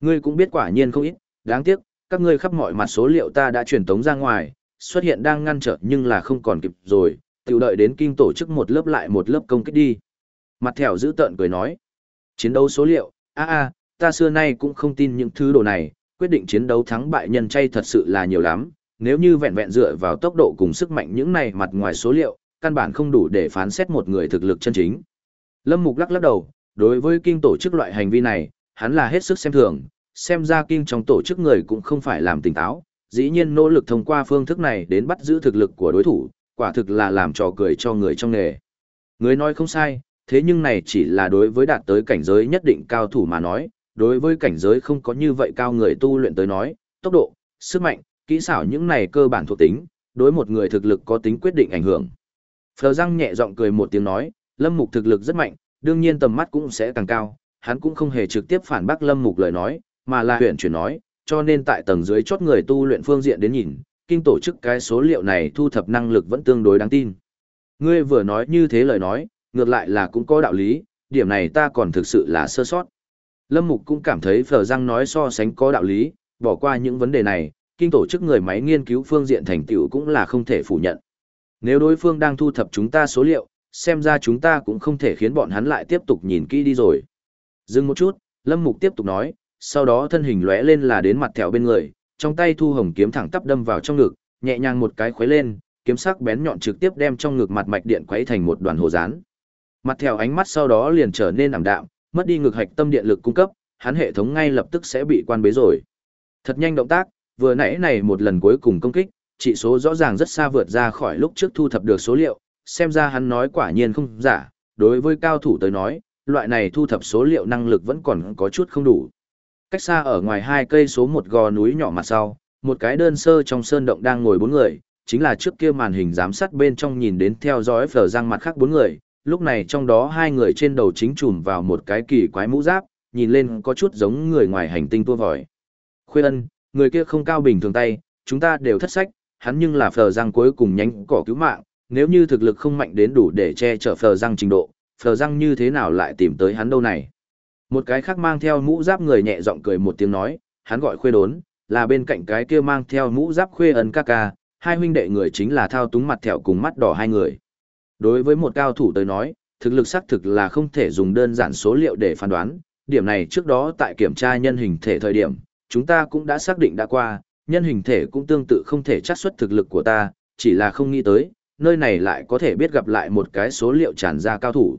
Ngươi cũng biết quả nhiên không ít, đáng tiếc, các ngươi khắp mọi mặt số liệu ta đã truyền tống ra ngoài, xuất hiện đang ngăn trở nhưng là không còn kịp rồi, tiểu đợi đến kinh tổ chức một lớp lại một lớp công kích đi. Mặt thẻo giữ tợn cười nói. Chiến đấu số liệu, a a, ta xưa nay cũng không tin những thứ đồ này, quyết định chiến đấu thắng bại nhân chay thật sự là nhiều lắm, nếu như vẹn vẹn dựa vào tốc độ cùng sức mạnh những này mặt ngoài số liệu, căn bản không đủ để phán xét một người thực lực chân chính. Lâm Mục lắc lắc đầu, đối với kinh tổ chức loại hành vi này, hắn là hết sức xem thường, xem ra kinh trong tổ chức người cũng không phải làm tỉnh táo, dĩ nhiên nỗ lực thông qua phương thức này đến bắt giữ thực lực của đối thủ, quả thực là làm trò cười cho người trong nghề. Người nói không sai, thế nhưng này chỉ là đối với đạt tới cảnh giới nhất định cao thủ mà nói, đối với cảnh giới không có như vậy cao người tu luyện tới nói, tốc độ, sức mạnh, kỹ xảo những này cơ bản thuộc tính, đối một người thực lực có tính quyết định ảnh hưởng. Phờ răng nhẹ giọng cười một tiếng nói, Lâm Mục thực lực rất mạnh, đương nhiên tầm mắt cũng sẽ càng cao, hắn cũng không hề trực tiếp phản bác Lâm Mục lời nói, mà là huyện chuyển nói, cho nên tại tầng dưới chốt người tu luyện phương diện đến nhìn, kinh tổ chức cái số liệu này thu thập năng lực vẫn tương đối đáng tin. Ngươi vừa nói như thế lời nói, ngược lại là cũng có đạo lý, điểm này ta còn thực sự là sơ sót. Lâm Mục cũng cảm thấy Phở Giang nói so sánh có đạo lý, bỏ qua những vấn đề này, kinh tổ chức người máy nghiên cứu phương diện thành tựu cũng là không thể phủ nhận. Nếu đối phương đang thu thập chúng ta số liệu, xem ra chúng ta cũng không thể khiến bọn hắn lại tiếp tục nhìn kỹ đi rồi. Dừng một chút, Lâm Mục tiếp tục nói, sau đó thân hình lóe lên là đến mặt thẹo bên người, trong tay thu hồng kiếm thẳng tắp đâm vào trong ngực, nhẹ nhàng một cái khuấy lên, kiếm sắc bén nhọn trực tiếp đem trong ngực mặt mạch điện quấy thành một đoàn hồ rán. Mặt thẹo ánh mắt sau đó liền trở nên ảm đạm, mất đi ngực hạch tâm điện lực cung cấp, hắn hệ thống ngay lập tức sẽ bị quan bế rồi. Thật nhanh động tác, vừa nãy này một lần cuối cùng công kích, chỉ số rõ ràng rất xa vượt ra khỏi lúc trước thu thập được số liệu, xem ra hắn nói quả nhiên không giả, đối với cao thủ tới nói, loại này thu thập số liệu năng lực vẫn còn có chút không đủ. Cách xa ở ngoài hai cây số một gò núi nhỏ mặt sau, một cái đơn sơ trong sơn động đang ngồi bốn người, chính là trước kia màn hình giám sát bên trong nhìn đến theo dõi phở răng mặt khác bốn người, lúc này trong đó hai người trên đầu chính trùm vào một cái kỳ quái mũ giáp, nhìn lên có chút giống người ngoài hành tinh tua vòi. Khuê ân, người kia không cao bình thường tay, chúng ta đều thất sách, hắn nhưng là phờ răng cuối cùng nhánh cỏ cứu mạng, nếu như thực lực không mạnh đến đủ để che chở phờ răng trình độ, phờ răng như thế nào lại tìm tới hắn đâu này. Một cái khác mang theo mũ giáp người nhẹ giọng cười một tiếng nói, hắn gọi khuê đốn, là bên cạnh cái kia mang theo mũ giáp khuê ấn ca ca, hai huynh đệ người chính là thao túng mặt thẹo cùng mắt đỏ hai người. Đối với một cao thủ tới nói, thực lực xác thực là không thể dùng đơn giản số liệu để phán đoán, điểm này trước đó tại kiểm tra nhân hình thể thời điểm, chúng ta cũng đã xác định đã qua, nhân hình thể cũng tương tự không thể chắc xuất thực lực của ta, chỉ là không nghĩ tới, nơi này lại có thể biết gặp lại một cái số liệu tràn ra cao thủ.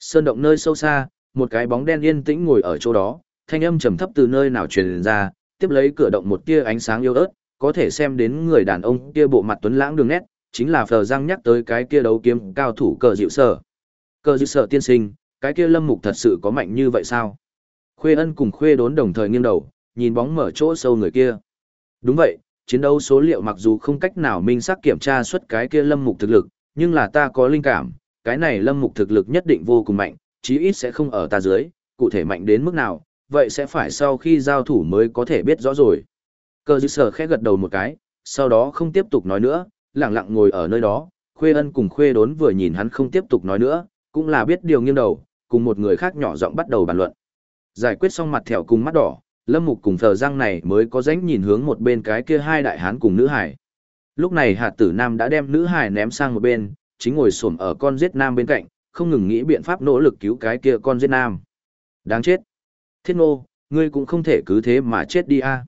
Sơn động nơi sâu xa, một cái bóng đen yên tĩnh ngồi ở chỗ đó, thanh âm trầm thấp từ nơi nào truyền ra, tiếp lấy cửa động một tia ánh sáng yếu ớt, có thể xem đến người đàn ông kia bộ mặt tuấn lãng đường nét, chính là Phờ Giang nhắc tới cái kia đấu kiếm cao thủ cờ dịu sở. Cờ dịu sở tiên sinh, cái kia lâm mục thật sự có mạnh như vậy sao? Khuê ân cùng khuê đốn đồng thời nghiêng đầu, nhìn bóng mở chỗ sâu người kia. Đúng vậy, chiến đấu số liệu mặc dù không cách nào minh xác kiểm tra xuất cái kia lâm mục thực lực, nhưng là ta có linh cảm, cái này lâm mục thực lực nhất định vô cùng mạnh, chí ít sẽ không ở ta dưới, cụ thể mạnh đến mức nào, vậy sẽ phải sau khi giao thủ mới có thể biết rõ rồi. Cơ dư sở khẽ gật đầu một cái, sau đó không tiếp tục nói nữa, lặng lặng ngồi ở nơi đó, khuê ân cùng khuê đốn vừa nhìn hắn không tiếp tục nói nữa, cũng là biết điều nghiêng đầu, cùng một người khác nhỏ giọng bắt đầu bàn luận. Giải quyết xong mặt thẹo cùng mắt đỏ, Lâm Mục cùng thờ răng này mới có dánh nhìn hướng một bên cái kia hai đại hán cùng nữ hải. Lúc này hạt tử nam đã đem nữ hải ném sang một bên, chính ngồi xổm ở con giết nam bên cạnh, không ngừng nghĩ biện pháp nỗ lực cứu cái kia con giết nam. Đáng chết. Thiết ngô, ngươi cũng không thể cứ thế mà chết đi a.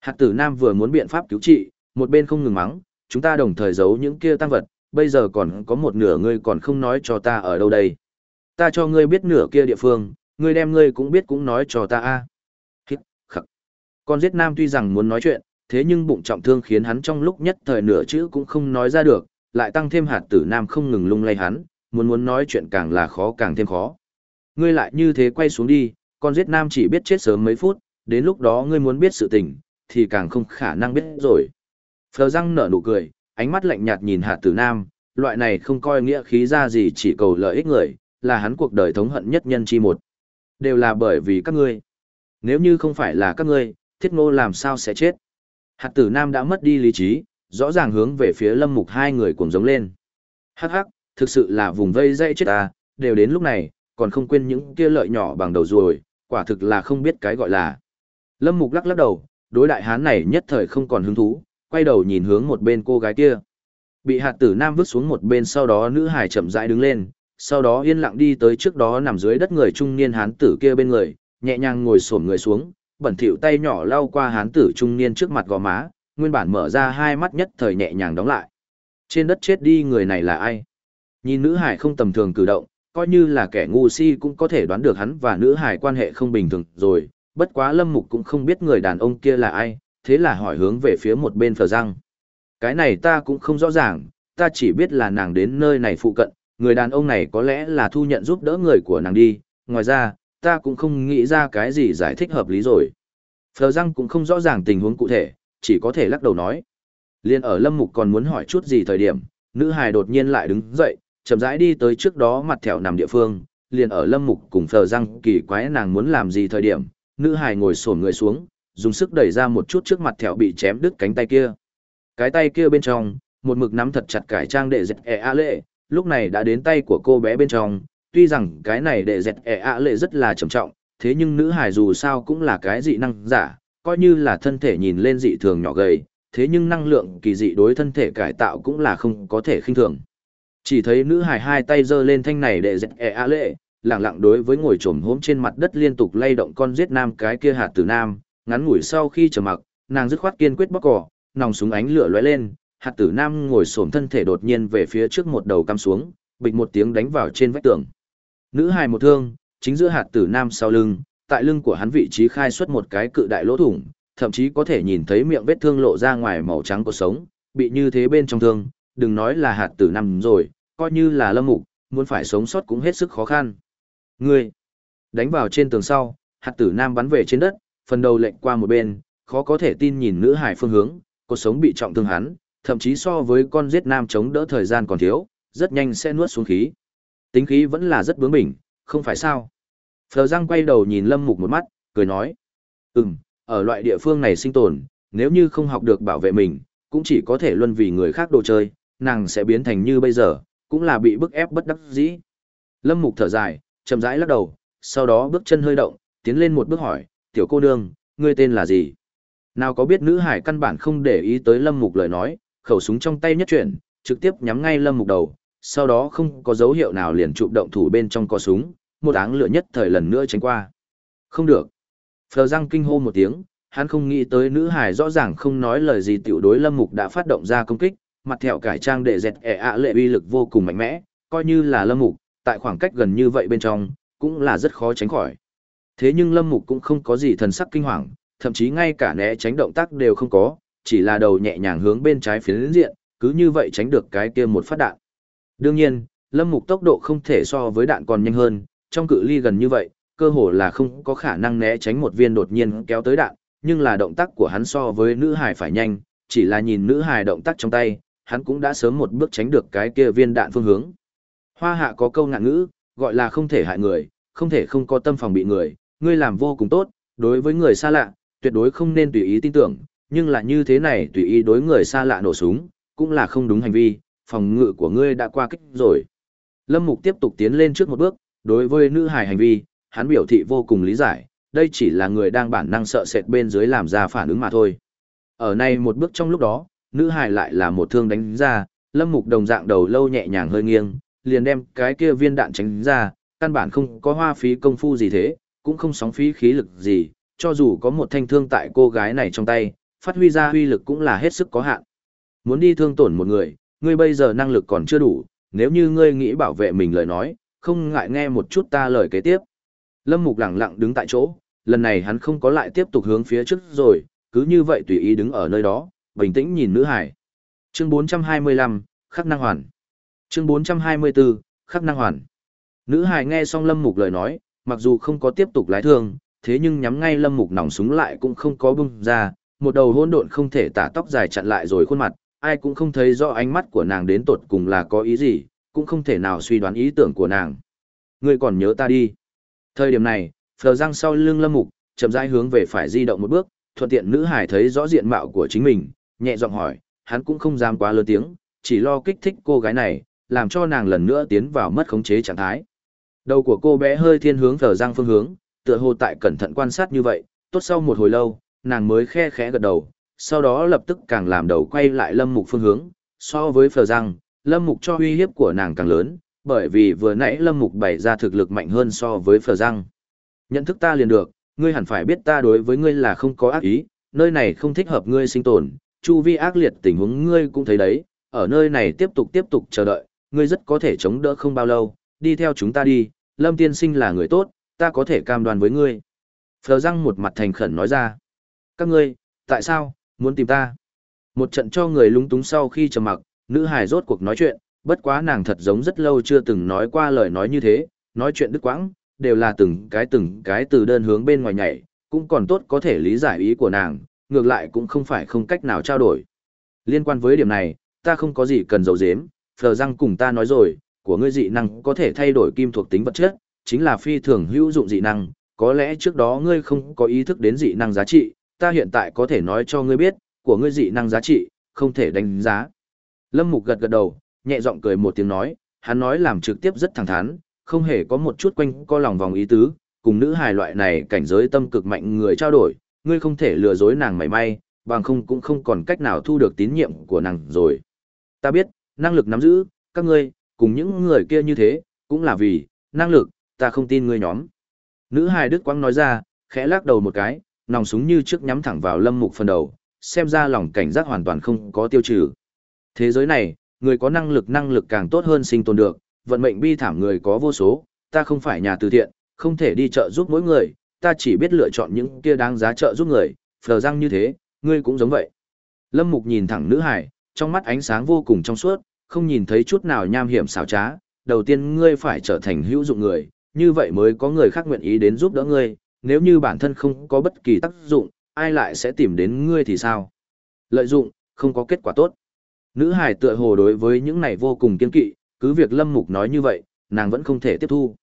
Hạt tử nam vừa muốn biện pháp cứu trị, một bên không ngừng mắng, chúng ta đồng thời giấu những kia tăng vật, bây giờ còn có một nửa ngươi còn không nói cho ta ở đâu đây. Ta cho ngươi biết nửa kia địa phương, ngươi đem ngươi cũng biết cũng nói cho ta a. Hít, khắc. Con giết nam tuy rằng muốn nói chuyện, thế nhưng bụng trọng thương khiến hắn trong lúc nhất thời nửa chữ cũng không nói ra được, lại tăng thêm hạt tử nam không ngừng lung lay hắn, muốn muốn nói chuyện càng là khó càng thêm khó. Ngươi lại như thế quay xuống đi, con giết nam chỉ biết chết sớm mấy phút, đến lúc đó ngươi muốn biết sự tình, thì càng không khả năng biết rồi. Phờ răng nở nụ cười, ánh mắt lạnh nhạt nhìn hạt tử nam, loại này không coi nghĩa khí ra gì chỉ cầu lợi ích người, là hắn cuộc đời thống hận nhất nhân chi một. Đều là bởi vì các ngươi. Nếu như không phải là các ngươi, thiết ngô làm sao sẽ chết. Hạt tử nam đã mất đi lý trí, rõ ràng hướng về phía lâm mục hai người cùng giống lên. Hắc hắc, thực sự là vùng vây dây chết ta, đều đến lúc này, còn không quên những kia lợi nhỏ bằng đầu ruồi, quả thực là không biết cái gọi là. Lâm mục lắc lắc đầu, đối đại hán này nhất thời không còn hứng thú, quay đầu nhìn hướng một bên cô gái kia. Bị hạt tử nam vứt xuống một bên sau đó nữ hải chậm rãi đứng lên, sau đó yên lặng đi tới trước đó nằm dưới đất người trung niên hán tử kia bên người, nhẹ nhàng ngồi xổm người xuống, bẩn thỉu tay nhỏ lau qua hán tử trung niên trước mặt gò má, nguyên bản mở ra hai mắt nhất thời nhẹ nhàng đóng lại. Trên đất chết đi người này là ai? Nhìn nữ hải không tầm thường cử động, coi như là kẻ ngu si cũng có thể đoán được hắn và nữ hải quan hệ không bình thường rồi, bất quá lâm mục cũng không biết người đàn ông kia là ai, thế là hỏi hướng về phía một bên phờ răng. Cái này ta cũng không rõ ràng, ta chỉ biết là nàng đến nơi này phụ cận, người đàn ông này có lẽ là thu nhận giúp đỡ người của nàng đi, ngoài ra, ta cũng không nghĩ ra cái gì giải thích hợp lý rồi. Phờ răng cũng không rõ ràng tình huống cụ thể, chỉ có thể lắc đầu nói. Liên ở lâm mục còn muốn hỏi chút gì thời điểm, nữ hài đột nhiên lại đứng dậy, chậm rãi đi tới trước đó mặt thẻo nằm địa phương, liền ở lâm mục cùng phờ răng kỳ quái nàng muốn làm gì thời điểm, nữ hài ngồi sổn người xuống, dùng sức đẩy ra một chút trước mặt thẻo bị chém đứt cánh tay kia. Cái tay kia bên trong, một mực nắm thật chặt cải trang để dẹt e a lệ, lúc này đã đến tay của cô bé bên trong, tuy rằng cái này để dẹt e a lệ rất là trầm trọng, thế nhưng nữ hài dù sao cũng là cái dị năng giả, coi như là thân thể nhìn lên dị thường nhỏ gầy, thế nhưng năng lượng kỳ dị đối thân thể cải tạo cũng là không có thể khinh thường. Chỉ thấy nữ hài hai tay giơ lên thanh này để dẹt e a lệ, lặng lặng đối với ngồi trồm hốm trên mặt đất liên tục lay động con giết nam cái kia hạt tử nam, ngắn ngủi sau khi trở mặc, nàng dứt khoát kiên quyết bóc cỏ, nòng súng ánh lửa lóe lên, hạt tử nam ngồi xổm thân thể đột nhiên về phía trước một đầu cắm xuống, bịch một tiếng đánh vào trên vách tường. Nữ hài một thương, chính giữa hạt tử nam sau lưng, tại lưng của hắn vị trí khai xuất một cái cự đại lỗ thủng, thậm chí có thể nhìn thấy miệng vết thương lộ ra ngoài màu trắng của sống, bị như thế bên trong thương, đừng nói là hạt tử nam rồi, coi như là lâm mục, muốn phải sống sót cũng hết sức khó khăn. Ngươi, đánh vào trên tường sau, hạt tử nam bắn về trên đất, phần đầu lệnh qua một bên, khó có thể tin nhìn nữ hải phương hướng, cuộc sống bị trọng thương hắn, thậm chí so với con giết nam chống đỡ thời gian còn thiếu, rất nhanh sẽ nuốt xuống khí. Tính khí vẫn là rất bướng bỉnh, không phải sao. Phờ Giang quay đầu nhìn Lâm Mục một mắt, cười nói. Ừm, ở loại địa phương này sinh tồn, nếu như không học được bảo vệ mình, cũng chỉ có thể luân vì người khác đồ chơi, nàng sẽ biến thành như bây giờ, cũng là bị bức ép bất đắc dĩ. Lâm Mục thở dài, chậm rãi lắc đầu, sau đó bước chân hơi động, tiến lên một bước hỏi, tiểu cô nương, ngươi tên là gì? Nào có biết nữ hải căn bản không để ý tới Lâm Mục lời nói, khẩu súng trong tay nhất chuyển, trực tiếp nhắm ngay Lâm Mục đầu, sau đó không có dấu hiệu nào liền chụp động thủ bên trong có súng, một áng lửa nhất thời lần nữa tránh qua. Không được. Phờ răng kinh hô một tiếng, hắn không nghĩ tới nữ hải rõ ràng không nói lời gì tiểu đối Lâm Mục đã phát động ra công kích, mặt thẹo cải trang để dẹt ẻ ạ lệ uy lực vô cùng mạnh mẽ, coi như là Lâm Mục, tại khoảng cách gần như vậy bên trong, cũng là rất khó tránh khỏi. Thế nhưng Lâm Mục cũng không có gì thần sắc kinh hoàng, thậm chí ngay cả né tránh động tác đều không có, chỉ là đầu nhẹ nhàng hướng bên trái phiến diện, cứ như vậy tránh được cái kia một phát đạn. Đương nhiên, Lâm Mục tốc độ không thể so với đạn còn nhanh hơn, trong cự ly gần như vậy, cơ hồ là không có khả năng né tránh một viên đột nhiên kéo tới đạn, nhưng là động tác của hắn so với nữ hài phải nhanh, chỉ là nhìn nữ hài động tác trong tay, hắn cũng đã sớm một bước tránh được cái kia viên đạn phương hướng. Hoa hạ có câu ngạn ngữ, gọi là không thể hại người, không thể không có tâm phòng bị người, ngươi làm vô cùng tốt, đối với người xa lạ, tuyệt đối không nên tùy ý tin tưởng, nhưng là như thế này tùy ý đối người xa lạ nổ súng, cũng là không đúng hành vi, phòng ngự của ngươi đã qua kích rồi. Lâm Mục tiếp tục tiến lên trước một bước, đối với nữ hài hành vi, hắn biểu thị vô cùng lý giải, đây chỉ là người đang bản năng sợ sệt bên dưới làm ra phản ứng mà thôi. Ở này một bước trong lúc đó, nữ hài lại là một thương đánh ra, Lâm Mục đồng dạng đầu lâu nhẹ nhàng hơi nghiêng, liền đem cái kia viên đạn tránh ra, căn bản không có hoa phí công phu gì thế, cũng không sóng phí khí lực gì, cho dù có một thanh thương tại cô gái này trong tay, phát huy ra huy lực cũng là hết sức có hạn. Muốn đi thương tổn một người, ngươi bây giờ năng lực còn chưa đủ, nếu như ngươi nghĩ bảo vệ mình lời nói, không ngại nghe một chút ta lời kế tiếp. Lâm Mục lặng lặng đứng tại chỗ, lần này hắn không có lại tiếp tục hướng phía trước rồi, cứ như vậy tùy ý đứng ở nơi đó, bình tĩnh nhìn nữ hải. Chương 425, khắc năng hoàn. Chương 424, khắc năng hoàn. Nữ hải nghe xong Lâm Mục lời nói, mặc dù không có tiếp tục lái thương, thế nhưng nhắm ngay Lâm Mục nòng súng lại cũng không có bung ra, một đầu hỗn độn không thể tả tóc dài chặn lại rồi khuôn mặt, ai cũng không thấy rõ ánh mắt của nàng đến tột cùng là có ý gì, cũng không thể nào suy đoán ý tưởng của nàng. Ngươi còn nhớ ta đi. Thời điểm này, phờ răng sau lưng lâm mục, chậm rãi hướng về phải di động một bước, thuận tiện nữ hải thấy rõ diện mạo của chính mình, nhẹ giọng hỏi, hắn cũng không dám quá lớn tiếng, chỉ lo kích thích cô gái này, làm cho nàng lần nữa tiến vào mất khống chế trạng thái. Đầu của cô bé hơi thiên hướng thở răng phương hướng, tựa hồ tại cẩn thận quan sát như vậy, tốt sau một hồi lâu, nàng mới khe khẽ gật đầu, sau đó lập tức càng làm đầu quay lại lâm mục phương hướng, so với phờ răng, lâm mục cho uy hiếp của nàng càng lớn, bởi vì vừa nãy lâm mục bày ra thực lực mạnh hơn so với phờ răng. Nhận thức ta liền được, ngươi hẳn phải biết ta đối với ngươi là không có ác ý, nơi này không thích hợp ngươi sinh tồn, chu vi ác liệt tình huống ngươi cũng thấy đấy, ở nơi này tiếp tục tiếp tục chờ đợi, ngươi rất có thể chống đỡ không bao lâu, đi theo chúng ta đi, Lâm Tiên Sinh là người tốt, ta có thể cam đoan với ngươi. Phờ răng một mặt thành khẩn nói ra. Các ngươi, tại sao, muốn tìm ta? Một trận cho người lúng túng sau khi trầm mặc, nữ hài rốt cuộc nói chuyện, bất quá nàng thật giống rất lâu chưa từng nói qua lời nói như thế, nói chuyện đứt quãng, đều là từng cái từng cái từ đơn hướng bên ngoài nhảy, cũng còn tốt có thể lý giải ý của nàng, ngược lại cũng không phải không cách nào trao đổi. Liên quan với điểm này, ta không có gì cần dấu dếm, phờ răng cùng ta nói rồi, của ngươi dị năng có thể thay đổi kim thuộc tính vật chất, chính là phi thường hữu dụng dị năng, có lẽ trước đó ngươi không có ý thức đến dị năng giá trị, ta hiện tại có thể nói cho ngươi biết, của ngươi dị năng giá trị, không thể đánh giá. Lâm Mục gật gật đầu, nhẹ giọng cười một tiếng nói, hắn nói làm trực tiếp rất thẳng thắn, không hề có một chút quanh co lòng vòng ý tứ, cùng nữ hài loại này cảnh giới tâm cực mạnh người trao đổi, ngươi không thể lừa dối nàng mảy may, bằng không cũng không còn cách nào thu được tín nhiệm của nàng rồi. Ta biết, năng lực nắm giữ, các ngươi, cùng những người kia như thế, cũng là vì, năng lực, ta không tin ngươi nhóm. Nữ hài Đức Quang nói ra, khẽ lắc đầu một cái, nòng súng như trước nhắm thẳng vào lâm mục phần đầu, xem ra lòng cảnh giác hoàn toàn không có tiêu trừ. Thế giới này, người có năng lực năng lực càng tốt hơn sinh tồn được, vận mệnh bi thảm người có vô số, ta không phải nhà từ thiện, không thể đi chợ giúp mỗi người, ta chỉ biết lựa chọn những kia đáng giá trợ giúp người, phờ răng như thế, ngươi cũng giống vậy. Lâm Mục nhìn thẳng nữ hải, trong mắt ánh sáng vô cùng trong suốt, không nhìn thấy chút nào nham hiểm xảo trá, đầu tiên ngươi phải trở thành hữu dụng người, như vậy mới có người khác nguyện ý đến giúp đỡ ngươi, nếu như bản thân không có bất kỳ tác dụng, ai lại sẽ tìm đến ngươi thì sao? Lợi dụng, không có kết quả tốt. Nữ hải tựa hồ đối với những này vô cùng kiên kỵ, cứ việc Lâm Mục nói như vậy, nàng vẫn không thể tiếp thu.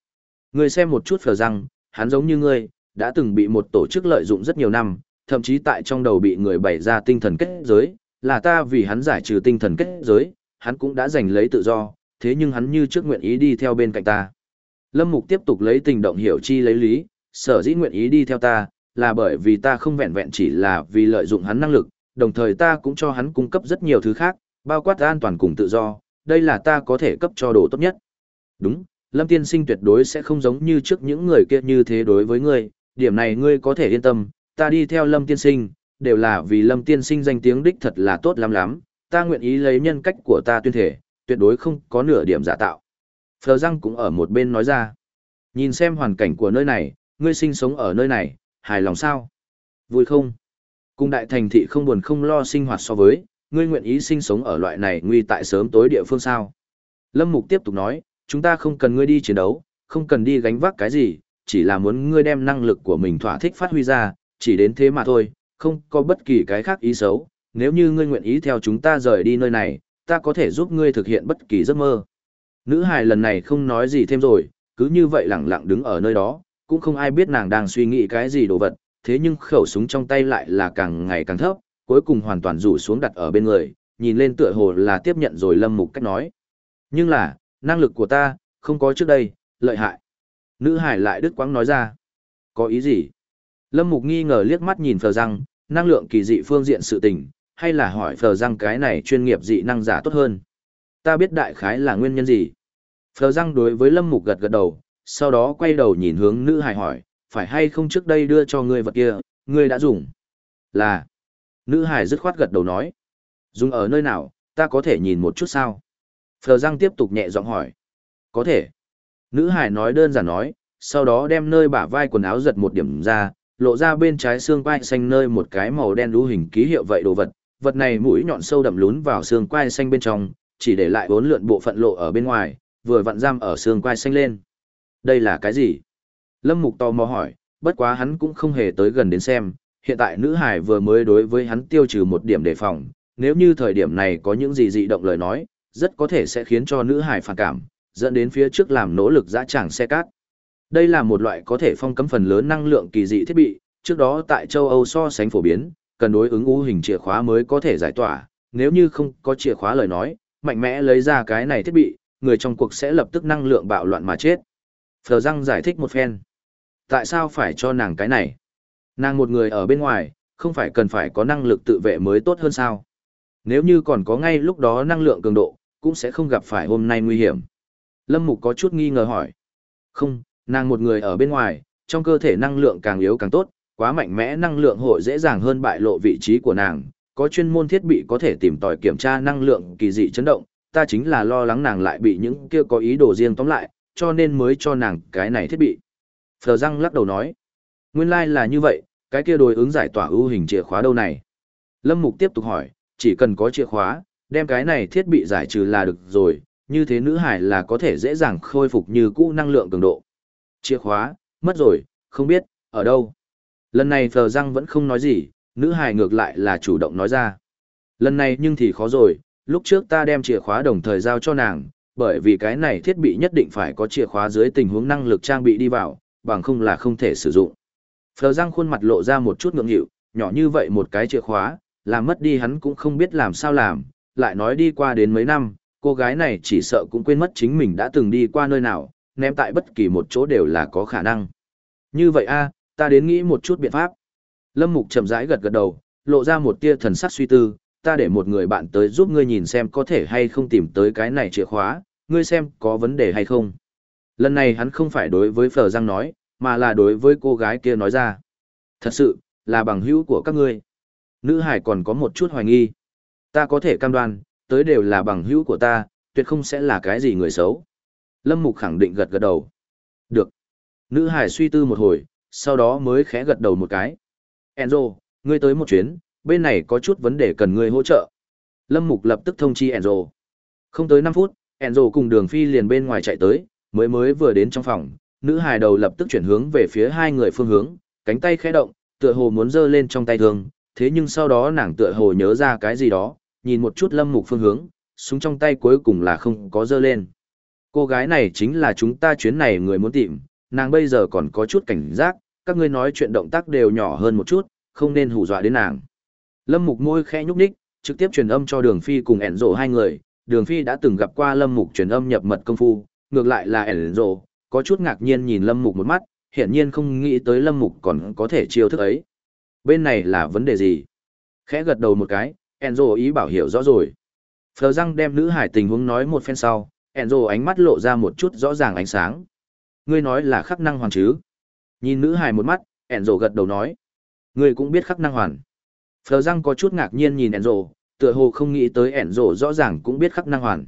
Ngươi xem một chút phờ răng, hắn giống như ngươi, đã từng bị một tổ chức lợi dụng rất nhiều năm, thậm chí tại trong đầu bị người bày ra tinh thần kết giới, là ta vì hắn giải trừ tinh thần kết giới, hắn cũng đã giành lấy tự do, thế nhưng hắn như trước nguyện ý đi theo bên cạnh ta. Lâm Mục tiếp tục lấy tình động hiểu chi lấy lý, sở dĩ nguyện ý đi theo ta, là bởi vì ta không vẹn vẹn chỉ là vì lợi dụng hắn năng lực, đồng thời ta cũng cho hắn cung cấp rất nhiều thứ khác, bao quát an toàn cùng tự do, đây là ta có thể cấp cho đồ tốt nhất. Đúng, Lâm Tiên Sinh tuyệt đối sẽ không giống như trước những người kia như thế đối với ngươi, điểm này ngươi có thể yên tâm, ta đi theo Lâm Tiên Sinh, đều là vì Lâm Tiên Sinh danh tiếng đích thật là tốt lắm lắm, ta nguyện ý lấy nhân cách của ta tuyên thể, tuyệt đối không có nửa điểm giả tạo. Phờ Răng cũng ở một bên nói ra, nhìn xem hoàn cảnh của nơi này, ngươi sinh sống ở nơi này, hài lòng sao? Vui không? Cùng đại thành thị không buồn không lo sinh hoạt so với, ngươi nguyện ý sinh sống ở loại này nguy tại sớm tối địa phương sao? Lâm Mục tiếp tục nói, chúng ta không cần ngươi đi chiến đấu, không cần đi gánh vác cái gì, chỉ là muốn ngươi đem năng lực của mình thỏa thích phát huy ra, chỉ đến thế mà thôi, không có bất kỳ cái khác ý xấu. Nếu như ngươi nguyện ý theo chúng ta rời đi nơi này, ta có thể giúp ngươi thực hiện bất kỳ giấc mơ. Nữ hài lần này không nói gì thêm rồi, cứ như vậy lặng lặng đứng ở nơi đó, cũng không ai biết nàng đang suy nghĩ cái gì đồ vật, thế nhưng khẩu súng trong tay lại là càng ngày càng thấp, cuối cùng hoàn toàn rủ xuống đặt ở bên người, nhìn lên tựa hồ là tiếp nhận rồi lâm mục cách nói. Nhưng là, năng lực của ta, không có trước đây, lợi hại. Nữ hải lại đứt quãng nói ra. Có ý gì? Lâm mục nghi ngờ liếc mắt nhìn phờ răng, năng lượng kỳ dị phương diện sự tình, hay là hỏi phờ răng cái này chuyên nghiệp dị năng giả tốt hơn. Ta biết đại khái là nguyên nhân gì. Phờ răng đối với lâm mục gật gật đầu, sau đó quay đầu nhìn hướng nữ hải hỏi, phải hay không trước đây đưa cho ngươi vật kia, ngươi đã dùng? Là. Nữ hải dứt khoát gật đầu nói. Dùng ở nơi nào, ta có thể nhìn một chút sao? Phờ Giang tiếp tục nhẹ giọng hỏi. Có thể. Nữ hải nói đơn giản nói, sau đó đem nơi bả vai quần áo giật một điểm ra, lộ ra bên trái xương quai xanh nơi một cái màu đen lũ hình ký hiệu vậy đồ vật. Vật này mũi nhọn sâu đậm lún vào xương quai xanh bên trong, chỉ để lại bốn lượn bộ phận lộ ở bên ngoài, vừa vặn giam ở xương quai xanh lên. Đây là cái gì? Lâm Mục tò mò hỏi, bất quá hắn cũng không hề tới gần đến xem, hiện tại nữ hải vừa mới đối với hắn tiêu trừ một điểm đề phòng, nếu như thời điểm này có những gì dị động lời nói, rất có thể sẽ khiến cho nữ hải phản cảm, dẫn đến phía trước làm nỗ lực dã tràng xe cát. Đây là một loại có thể phong cấm phần lớn năng lượng kỳ dị thiết bị, trước đó tại châu Âu so sánh phổ biến, cần đối ứng u hình chìa khóa mới có thể giải tỏa, nếu như không có chìa khóa lời nói, mạnh mẽ lấy ra cái này thiết bị, người trong cuộc sẽ lập tức năng lượng bạo loạn mà chết. Phờ răng giải thích một phen. Tại sao phải cho nàng cái này? Nàng một người ở bên ngoài, không phải cần phải có năng lực tự vệ mới tốt hơn sao? Nếu như còn có ngay lúc đó năng lượng cường độ, cũng sẽ không gặp phải hôm nay nguy hiểm. Lâm Mục có chút nghi ngờ hỏi. Không, nàng một người ở bên ngoài, trong cơ thể năng lượng càng yếu càng tốt, quá mạnh mẽ năng lượng hội dễ dàng hơn bại lộ vị trí của nàng, có chuyên môn thiết bị có thể tìm tòi kiểm tra năng lượng kỳ dị chấn động, ta chính là lo lắng nàng lại bị những kia có ý đồ riêng tóm lại, cho nên mới cho nàng cái này thiết bị. Phờ răng lắc đầu nói, nguyên lai like là như vậy, cái kia đối ứng giải tỏa ưu hình chìa khóa đâu này. Lâm Mục tiếp tục hỏi, chỉ cần có chìa khóa, đem cái này thiết bị giải trừ là được rồi, như thế nữ hải là có thể dễ dàng khôi phục như cũ năng lượng cường độ. Chìa khóa, mất rồi, không biết, ở đâu. Lần này Phờ Răng vẫn không nói gì, nữ hải ngược lại là chủ động nói ra. Lần này nhưng thì khó rồi, lúc trước ta đem chìa khóa đồng thời giao cho nàng, bởi vì cái này thiết bị nhất định phải có chìa khóa dưới tình huống năng lực trang bị đi vào, bằng không là không thể sử dụng. Phờ răng khuôn mặt lộ ra một chút ngượng nghịu, nhỏ như vậy một cái chìa khóa, làm mất đi hắn cũng không biết làm sao làm, lại nói đi qua đến mấy năm, cô gái này chỉ sợ cũng quên mất chính mình đã từng đi qua nơi nào, ném tại bất kỳ một chỗ đều là có khả năng. Như vậy a, ta đến nghĩ một chút biện pháp. Lâm Mục chậm rãi gật gật đầu, lộ ra một tia thần sắc suy tư, ta để một người bạn tới giúp ngươi nhìn xem có thể hay không tìm tới cái này chìa khóa, ngươi xem có vấn đề hay không. Lần này hắn không phải đối với Phở Giang nói, mà là đối với cô gái kia nói ra. Thật sự, là bằng hữu của các ngươi. Nữ hải còn có một chút hoài nghi. Ta có thể cam đoan, tới đều là bằng hữu của ta, tuyệt không sẽ là cái gì người xấu. Lâm Mục khẳng định gật gật đầu. Được. Nữ hải suy tư một hồi, sau đó mới khẽ gật đầu một cái. Enzo, ngươi tới một chuyến, bên này có chút vấn đề cần ngươi hỗ trợ. Lâm Mục lập tức thông chi Enzo. Không tới 5 phút, Enzo cùng đường phi liền bên ngoài chạy tới, mới mới vừa đến trong phòng, nữ hài đầu lập tức chuyển hướng về phía hai người phương hướng, cánh tay khẽ động, tựa hồ muốn giơ lên trong tay thương, thế nhưng sau đó nàng tựa hồ nhớ ra cái gì đó, nhìn một chút Lâm Mục phương hướng, súng trong tay cuối cùng là không có dơ lên. Cô gái này chính là chúng ta chuyến này người muốn tìm, nàng bây giờ còn có chút cảnh giác, các ngươi nói chuyện động tác đều nhỏ hơn một chút, không nên hù dọa đến nàng. Lâm Mục môi khẽ nhúc nhích, trực tiếp truyền âm cho Đường Phi cùng ẻn rộ hai người. Đường Phi đã từng gặp qua Lâm Mục truyền âm nhập mật công phu, ngược lại là ẻn rộ, có chút ngạc nhiên nhìn Lâm Mục một mắt, hiển nhiên không nghĩ tới Lâm Mục còn có thể chiêu thức ấy. Bên này là vấn đề gì? Khẽ gật đầu một cái, Enzo ý bảo hiểu rõ rồi. Phờ răng đem nữ hải tình huống nói một phen sau, Enzo ánh mắt lộ ra một chút rõ ràng ánh sáng. Ngươi nói là khắc năng hoàn chứ? Nhìn nữ hải một mắt, Enzo gật đầu nói. Ngươi cũng biết khắc năng hoàn. Phờ răng có chút ngạc nhiên nhìn Enzo, tựa hồ không nghĩ tới Enzo rõ ràng cũng biết khắc năng hoàn.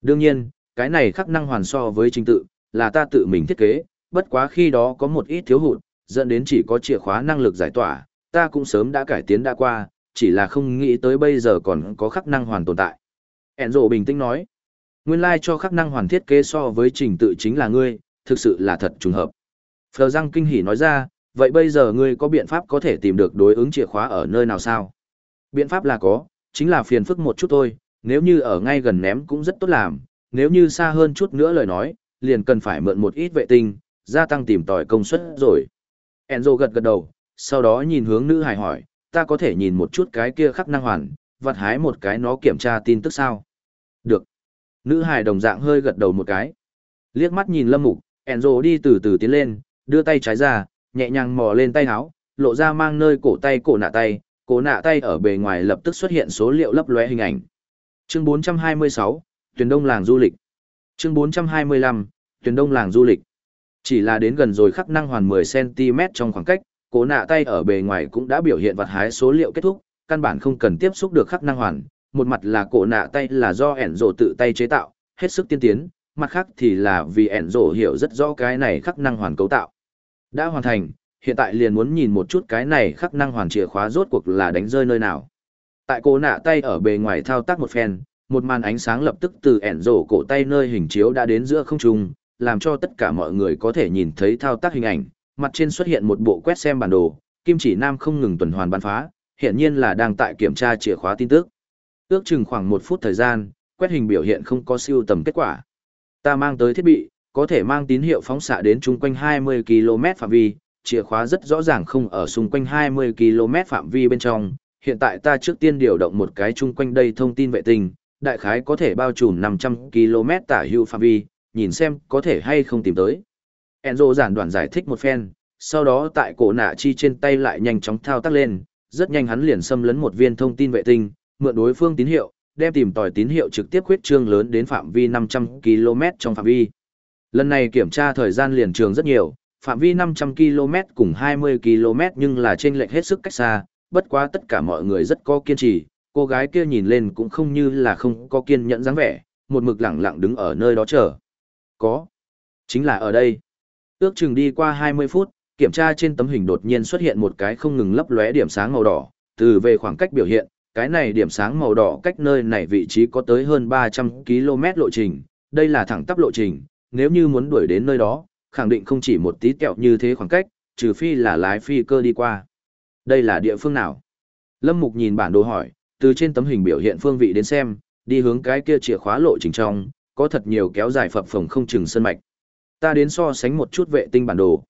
Đương nhiên, cái này khắc năng hoàn so với trình tự, là ta tự mình thiết kế, bất quá khi đó có một ít thiếu hụt, dẫn đến chỉ có chìa khóa năng lực giải tỏa, ta cũng sớm đã cải tiến đã qua, chỉ là không nghĩ tới bây giờ còn có khắc năng hoàn tồn tại. Enzo bình tĩnh nói, nguyên lai like cho khắc năng hoàn thiết kế so với trình tự chính là ngươi, thực sự là thật trùng hợp. Phờ răng kinh hỉ nói ra, vậy bây giờ ngươi có biện pháp có thể tìm được đối ứng chìa khóa ở nơi nào sao? Biện pháp là có, chính là phiền phức một chút thôi, nếu như ở ngay gần ném cũng rất tốt làm, nếu như xa hơn chút nữa lời nói, liền cần phải mượn một ít vệ tinh, gia tăng tìm tòi công suất rồi. Enzo gật gật đầu, sau đó nhìn hướng nữ hài hỏi, ta có thể nhìn một chút cái kia khắc năng hoàn, vặt hái một cái nó kiểm tra tin tức sao? Được. Nữ hài đồng dạng hơi gật đầu một cái. Liếc mắt nhìn lâm mục, Enzo đi từ từ tiến lên, đưa tay trái ra, nhẹ nhàng mò lên tay áo, lộ ra mang nơi cổ tay cổ nạ tay, cổ nạ tay ở bề ngoài lập tức xuất hiện số liệu lấp lóe hình ảnh. Chương 426, Tuyền Đông làng du lịch. Chương 425, Tuyền Đông làng du lịch. Chỉ là đến gần rồi khắc năng hoàn 10cm trong khoảng cách, cổ nạ tay ở bề ngoài cũng đã biểu hiện vật hái số liệu kết thúc, căn bản không cần tiếp xúc được khắc năng hoàn. Một mặt là cổ nạ tay là do ẻn rổ tự tay chế tạo, hết sức tiên tiến, mặt khác thì là vì ẻn rổ hiểu rất rõ cái này khắc năng hoàn cấu tạo. Đã hoàn thành, hiện tại liền muốn nhìn một chút cái này khắc năng hoàn chìa khóa rốt cuộc là đánh rơi nơi nào. Tại cổ nạ tay ở bề ngoài thao tác một phen, một màn ánh sáng lập tức từ ẻn rổ cổ tay nơi hình chiếu đã đến giữa không trung, làm cho tất cả mọi người có thể nhìn thấy thao tác hình ảnh, mặt trên xuất hiện một bộ quét xem bản đồ, kim chỉ nam không ngừng tuần hoàn bắn phá, hiện nhiên là đang tại kiểm tra chìa khóa tin tức. Ước chừng khoảng một phút thời gian, quét hình biểu hiện không có siêu tầm kết quả. Ta mang tới thiết bị, có thể mang tín hiệu phóng xạ đến chung quanh 20 km phạm vi, chìa khóa rất rõ ràng không ở xung quanh 20 km phạm vi bên trong. Hiện tại ta trước tiên điều động một cái chung quanh đây thông tin vệ tinh, đại khái có thể bao trùm 500 km tả hữu phạm vi, nhìn xem có thể hay không tìm tới. Enzo giản đoạn giải thích một phen, sau đó tại cổ nạ chi trên tay lại nhanh chóng thao tác lên, rất nhanh hắn liền xâm lấn một viên thông tin vệ tinh, mượn đối phương tín hiệu, đem tìm tòi tín hiệu trực tiếp khuyết trương lớn đến phạm vi 500 km trong phạm vi. Lần này kiểm tra thời gian liền trường rất nhiều, phạm vi 500 km cùng 20 km nhưng là trên lệch hết sức cách xa, bất quá tất cả mọi người rất có kiên trì, cô gái kia nhìn lên cũng không như là không có kiên nhẫn dáng vẻ, một mực lặng lặng đứng ở nơi đó chờ. Có. Chính là ở đây. Ước chừng đi qua 20 phút, kiểm tra trên tấm hình đột nhiên xuất hiện một cái không ngừng lấp lóe điểm sáng màu đỏ, từ về khoảng cách biểu hiện, cái này điểm sáng màu đỏ cách nơi này vị trí có tới hơn 300 km lộ trình, đây là thẳng tắp lộ trình, nếu như muốn đuổi đến nơi đó, khẳng định không chỉ một tí kẹo như thế khoảng cách, trừ phi là lái phi cơ đi qua. Đây là địa phương nào? Lâm Mục nhìn bản đồ hỏi, từ trên tấm hình biểu hiện phương vị đến xem, đi hướng cái kia chìa khóa lộ trình trong, có thật nhiều kéo dài phập phồng không chừng sân mạch. Ta đến so sánh một chút vệ tinh bản đồ.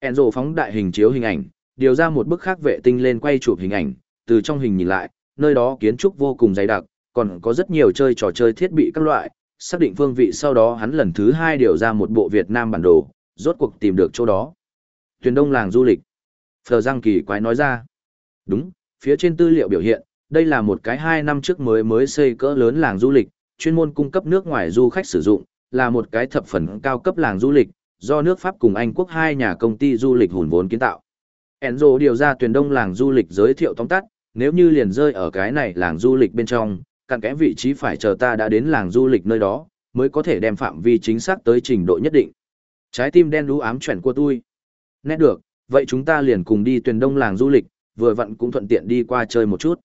Enzo phóng đại hình chiếu hình ảnh, điều ra một bức khác vệ tinh lên quay chụp hình ảnh, từ trong hình nhìn lại, nơi đó kiến trúc vô cùng dày đặc, còn có rất nhiều chơi trò chơi thiết bị các loại, xác định phương vị sau đó hắn lần thứ hai điều ra một bộ Việt Nam bản đồ, rốt cuộc tìm được chỗ đó. Tuyền đông làng du lịch. Phờ Giang Kỳ quái nói ra. Đúng, phía trên tư liệu biểu hiện, đây là một cái hai năm trước mới mới xây cỡ lớn làng du lịch, chuyên môn cung cấp nước ngoài du khách sử dụng, là một cái thập phần cao cấp làng du lịch, do nước Pháp cùng Anh quốc hai nhà công ty du lịch hùn vốn kiến tạo. Enzo điều ra tuyển đông làng du lịch giới thiệu tóm tắt, nếu như liền rơi ở cái này làng du lịch bên trong, cặn kẽ vị trí phải chờ ta đã đến làng du lịch nơi đó, mới có thể đem phạm vi chính xác tới trình độ nhất định. Trái tim đen đú ám chuyển của tôi. Nét được, vậy chúng ta liền cùng đi tuyển đông làng du lịch, vừa vặn cũng thuận tiện đi qua chơi một chút.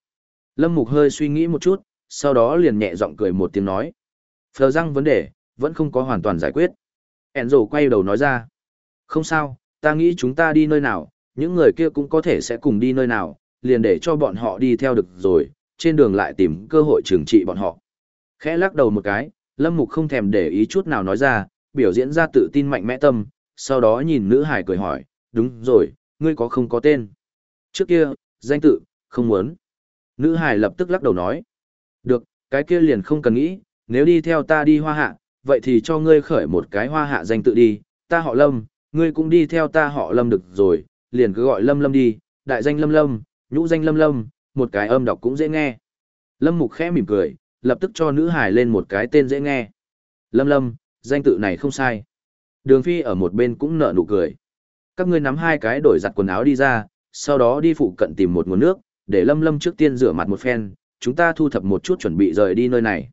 Lâm Mục hơi suy nghĩ một chút, sau đó liền nhẹ giọng cười một tiếng nói. Phờ răng vấn đề, vẫn không có hoàn toàn giải quyết. Enzo quay đầu nói ra. Không sao, ta nghĩ chúng ta đi nơi nào, những người kia cũng có thể sẽ cùng đi nơi nào, liền để cho bọn họ đi theo được rồi, trên đường lại tìm cơ hội trừng trị bọn họ. Khẽ lắc đầu một cái, Lâm Mục không thèm để ý chút nào nói ra, biểu diễn ra tự tin mạnh mẽ tâm, sau đó nhìn nữ hải cười hỏi, đúng rồi, ngươi có không có tên? Trước kia, danh tự, không muốn. Nữ hải lập tức lắc đầu nói, được, cái kia liền không cần nghĩ, nếu đi theo ta đi hoa hạ, vậy thì cho ngươi khởi một cái hoa hạ danh tự đi, ta họ Lâm, ngươi cũng đi theo ta họ Lâm được rồi, liền cứ gọi Lâm Lâm đi, đại danh Lâm Lâm, nhũ danh Lâm Lâm, một cái âm đọc cũng dễ nghe. Lâm Mục khẽ mỉm cười, lập tức cho nữ hải lên một cái tên dễ nghe. Lâm Lâm, danh tự này không sai. Đường Phi ở một bên cũng nở nụ cười. Các ngươi nắm hai cái đổi giặt quần áo đi ra, sau đó đi phụ cận tìm một nguồn nước, để Lâm Lâm trước tiên rửa mặt một phen, chúng ta thu thập một chút chuẩn bị rời đi nơi này.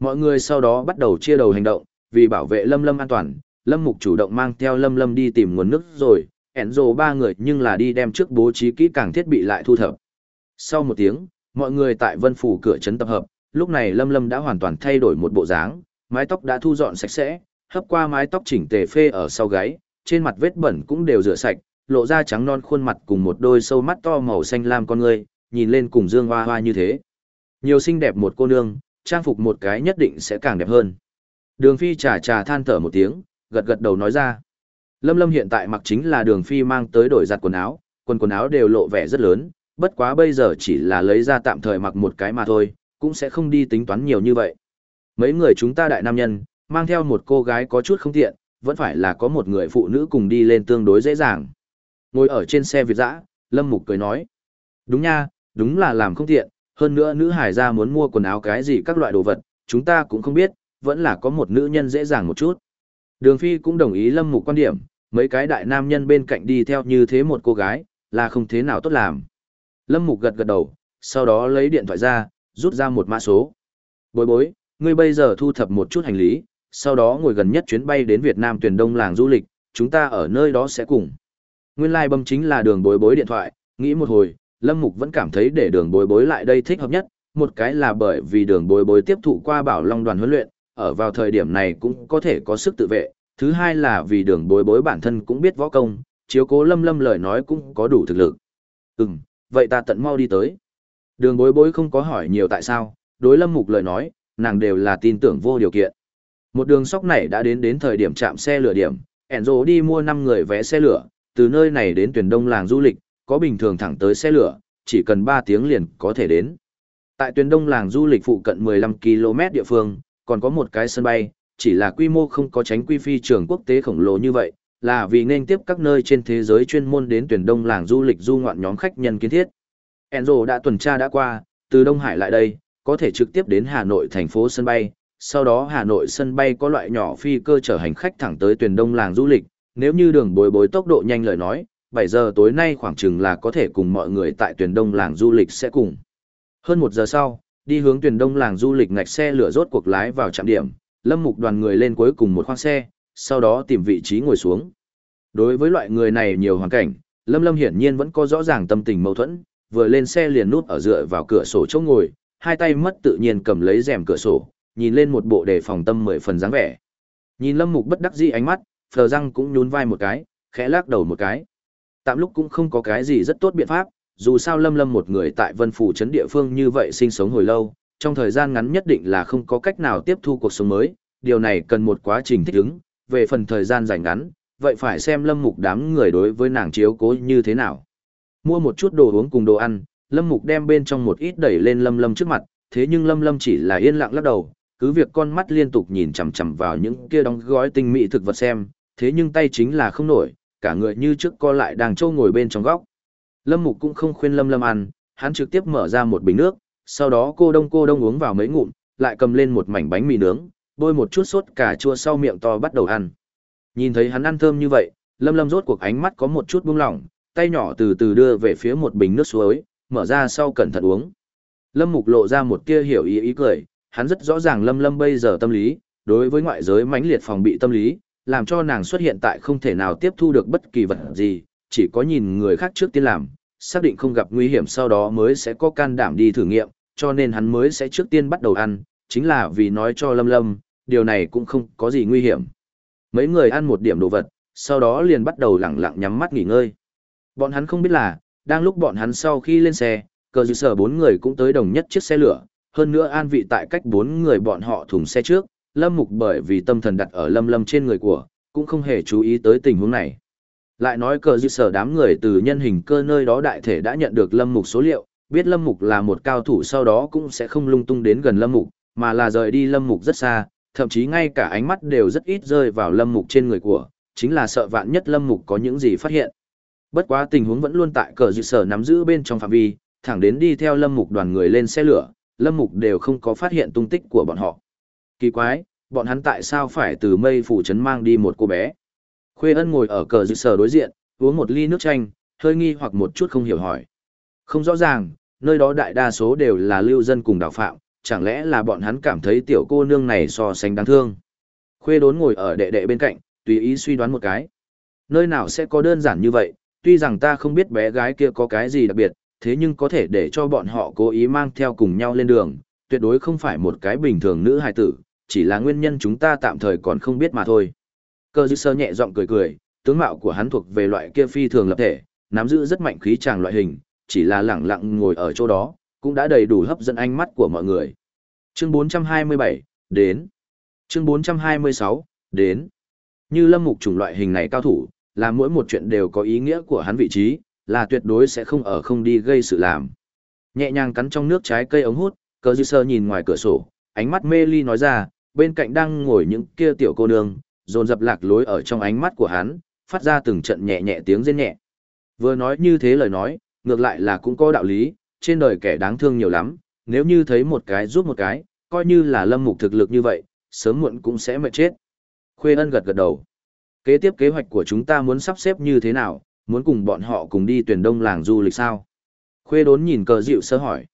Mọi người sau đó bắt đầu chia đầu hành động, vì bảo vệ Lâm Lâm an toàn, Lâm Mục chủ động mang theo Lâm Lâm đi tìm nguồn nước rồi, Enzo ba người nhưng là đi đem trước bố trí kỹ càng thiết bị lại thu thập. Sau một tiếng, mọi người tại Vân Phủ cửa trấn tập hợp, lúc này Lâm Lâm đã hoàn toàn thay đổi một bộ dáng, mái tóc đã thu dọn sạch sẽ, hấp qua mái tóc chỉnh tề phê ở sau gáy, trên mặt vết bẩn cũng đều rửa sạch, lộ ra trắng non khuôn mặt cùng một đôi sâu mắt to màu xanh lam con người, nhìn lên cùng dương hoa hoa như thế. Nhiều xinh đẹp một cô nương, trang phục một cái nhất định sẽ càng đẹp hơn. Đường Phi trà trà than thở một tiếng, gật gật đầu nói ra. Lâm Lâm hiện tại mặc chính là Đường Phi mang tới đổi giặt quần áo, quần quần áo đều lộ vẻ rất lớn, bất quá bây giờ chỉ là lấy ra tạm thời mặc một cái mà thôi, cũng sẽ không đi tính toán nhiều như vậy. Mấy người chúng ta đại nam nhân, mang theo một cô gái có chút không tiện, vẫn phải là có một người phụ nữ cùng đi lên tương đối dễ dàng. Ngồi ở trên xe Việt dã, Lâm Mục cười nói. Đúng nha, đúng là làm không tiện, hơn nữa nữ hải gia muốn mua quần áo cái gì các loại đồ vật, chúng ta cũng không biết, vẫn là có một nữ nhân dễ dàng một chút. Đường Phi cũng đồng ý Lâm Mục quan điểm, mấy cái đại nam nhân bên cạnh đi theo như thế một cô gái, là không thế nào tốt làm. Lâm Mục gật gật đầu, sau đó lấy điện thoại ra, rút ra một mã số. Bối bối, ngươi bây giờ thu thập một chút hành lý, sau đó ngồi gần nhất chuyến bay đến Việt Nam tuyển đông làng du lịch, chúng ta ở nơi đó sẽ cùng. Nguyên lai like bấm chính là đường bối bối điện thoại, nghĩ một hồi, Lâm Mục vẫn cảm thấy để đường bối bối lại đây thích hợp nhất, một cái là bởi vì đường bối bối tiếp thụ qua bảo long đoàn huấn luyện, ở vào thời điểm này cũng có thể có sức tự vệ, thứ hai là vì đường bối bối bản thân cũng biết võ công, chiếu cố lâm lâm lời nói cũng có đủ thực lực. Ừm, vậy ta tận mau đi tới. Đường bối bối không có hỏi nhiều tại sao, đối lâm mục lời nói, nàng đều là tin tưởng vô điều kiện. Một đường sóc này đã đến đến thời điểm chạm xe lửa điểm, Enzo đi mua 5 người vé xe lửa, từ nơi này đến tuyển đông làng du lịch, có bình thường thẳng tới xe lửa, chỉ cần 3 tiếng liền có thể đến. Tại tuyến đông làng du lịch phụ cận 15 km địa phương, còn có một cái sân bay, chỉ là quy mô không có tránh quy phi trường quốc tế khổng lồ như vậy, là vì nên tiếp các nơi trên thế giới chuyên môn đến tuyển đông làng du lịch du ngoạn nhóm khách nhân kiến thiết. Enzo đã tuần tra đã qua, từ Đông Hải lại đây, có thể trực tiếp đến Hà Nội thành phố sân bay, sau đó Hà Nội sân bay có loại nhỏ phi cơ chở hành khách thẳng tới tuyển đông làng du lịch, nếu như đường bối bối tốc độ nhanh lời nói, 7 giờ tối nay khoảng chừng là có thể cùng mọi người tại tuyển đông làng du lịch sẽ cùng. Hơn một giờ sau, đi hướng tuyển đông làng du lịch ngạch xe lửa rốt cuộc lái vào trạm điểm, lâm mục đoàn người lên cuối cùng một khoang xe, sau đó tìm vị trí ngồi xuống. Đối với loại người này nhiều hoàn cảnh, lâm lâm hiển nhiên vẫn có rõ ràng tâm tình mâu thuẫn, vừa lên xe liền nút ở dựa vào cửa sổ chỗ ngồi, hai tay mất tự nhiên cầm lấy rèm cửa sổ, nhìn lên một bộ đề phòng tâm mười phần dáng vẻ. Nhìn Lâm Mục bất đắc dĩ ánh mắt, Phờ răng cũng nhún vai một cái, khẽ lắc đầu một cái. Tạm lúc cũng không có cái gì rất tốt biện pháp, dù sao Lâm Lâm một người tại Vân Phủ trấn địa phương như vậy sinh sống hồi lâu, trong thời gian ngắn nhất định là không có cách nào tiếp thu cuộc sống mới, điều này cần một quá trình thích ứng, về phần thời gian dài ngắn, vậy phải xem Lâm Mục đám người đối với nàng chiếu cố như thế nào. Mua một chút đồ uống cùng đồ ăn, Lâm Mục đem bên trong một ít đẩy lên Lâm Lâm trước mặt, thế nhưng Lâm Lâm chỉ là yên lặng lắc đầu, cứ việc con mắt liên tục nhìn chằm chằm vào những kia đóng gói tinh mỹ thực vật xem, thế nhưng tay chính là không nổi, cả người như trước co lại đang trâu ngồi bên trong góc. Lâm Mục cũng không khuyên Lâm Lâm ăn, hắn trực tiếp mở ra một bình nước, sau đó cô đông cô đông uống vào mấy ngụm, lại cầm lên một mảnh bánh mì nướng, bôi một chút sốt cà chua sau miệng to bắt đầu ăn. Nhìn thấy hắn ăn thơm như vậy, Lâm Lâm rốt cuộc ánh mắt có một chút buông lỏng, tay nhỏ từ từ đưa về phía một bình nước suối, mở ra sau cẩn thận uống. Lâm Mục lộ ra một tia hiểu ý ý cười, hắn rất rõ ràng Lâm Lâm bây giờ tâm lý, đối với ngoại giới mãnh liệt phòng bị tâm lý, làm cho nàng xuất hiện tại không thể nào tiếp thu được bất kỳ vật gì, chỉ có nhìn người khác trước tiên làm, xác định không gặp nguy hiểm sau đó mới sẽ có can đảm đi thử nghiệm, cho nên hắn mới sẽ trước tiên bắt đầu ăn, chính là vì nói cho Lâm Lâm, điều này cũng không có gì nguy hiểm. Mấy người ăn một điểm đồ vật, sau đó liền bắt đầu lặng lặng nhắm mắt nghỉ ngơi. Bọn hắn không biết là, đang lúc bọn hắn sau khi lên xe, cờ dự sở bốn người cũng tới đồng nhất chiếc xe lửa, hơn nữa an vị tại cách bốn người bọn họ thùng xe trước, lâm mục bởi vì tâm thần đặt ở lâm lâm trên người của, cũng không hề chú ý tới tình huống này. Lại nói cờ dự sở đám người từ nhân hình cơ nơi đó đại thể đã nhận được lâm mục số liệu, biết lâm mục là một cao thủ sau đó cũng sẽ không lung tung đến gần lâm mục, mà là rời đi lâm mục rất xa, thậm chí ngay cả ánh mắt đều rất ít rơi vào lâm mục trên người của, chính là sợ vạn nhất lâm mục có những gì phát hiện. Bất quá tình huống vẫn luôn tại cờ dự sở nắm giữ bên trong phạm vi, thẳng đến đi theo lâm mục đoàn người lên xe lửa, lâm mục đều không có phát hiện tung tích của bọn họ. Kỳ quái, bọn hắn tại sao phải từ mây phủ trấn mang đi một cô bé? Khuê ân ngồi ở cờ dự sở đối diện, uống một ly nước chanh, hơi nghi hoặc một chút không hiểu hỏi. Không rõ ràng, nơi đó đại đa số đều là lưu dân cùng đào phạm, chẳng lẽ là bọn hắn cảm thấy tiểu cô nương này so sánh đáng thương. Khuê đốn ngồi ở đệ đệ bên cạnh, tùy ý suy đoán một cái. Nơi nào sẽ có đơn giản như vậy, tuy rằng ta không biết bé gái kia có cái gì đặc biệt, thế nhưng có thể để cho bọn họ cố ý mang theo cùng nhau lên đường, tuyệt đối không phải một cái bình thường nữ hài tử, chỉ là nguyên nhân chúng ta tạm thời còn không biết mà thôi. Cơ dư sơ nhẹ giọng cười cười, tướng mạo của hắn thuộc về loại kia phi thường lập thể, nắm giữ rất mạnh khí chàng loại hình, chỉ là lẳng lặng ngồi ở chỗ đó, cũng đã đầy đủ hấp dẫn ánh mắt của mọi người. Chương 427, đến. Chương 426, đến. Như lâm mục chủng loại hình này cao thủ, là mỗi một chuyện đều có ý nghĩa của hắn vị trí, là tuyệt đối sẽ không ở không đi gây sự làm. Nhẹ nhàng cắn trong nước trái cây ống hút, cờ dư sơ nhìn ngoài cửa sổ, ánh mắt mê ly nói ra, bên cạnh đang ngồi những kia tiểu cô nương, dồn dập lạc lối ở trong ánh mắt của hắn, phát ra từng trận nhẹ nhẹ tiếng rên nhẹ. Vừa nói như thế lời nói, ngược lại là cũng có đạo lý, trên đời kẻ đáng thương nhiều lắm, nếu như thấy một cái giúp một cái, coi như là lâm mục thực lực như vậy, sớm muộn cũng sẽ mệt chết. Khuê ân gật gật đầu. Kế tiếp kế hoạch của chúng ta muốn sắp xếp như thế nào, muốn cùng bọn họ cùng đi tuyển đông làng du lịch sao? Khuê đốn nhìn cờ dịu sơ hỏi.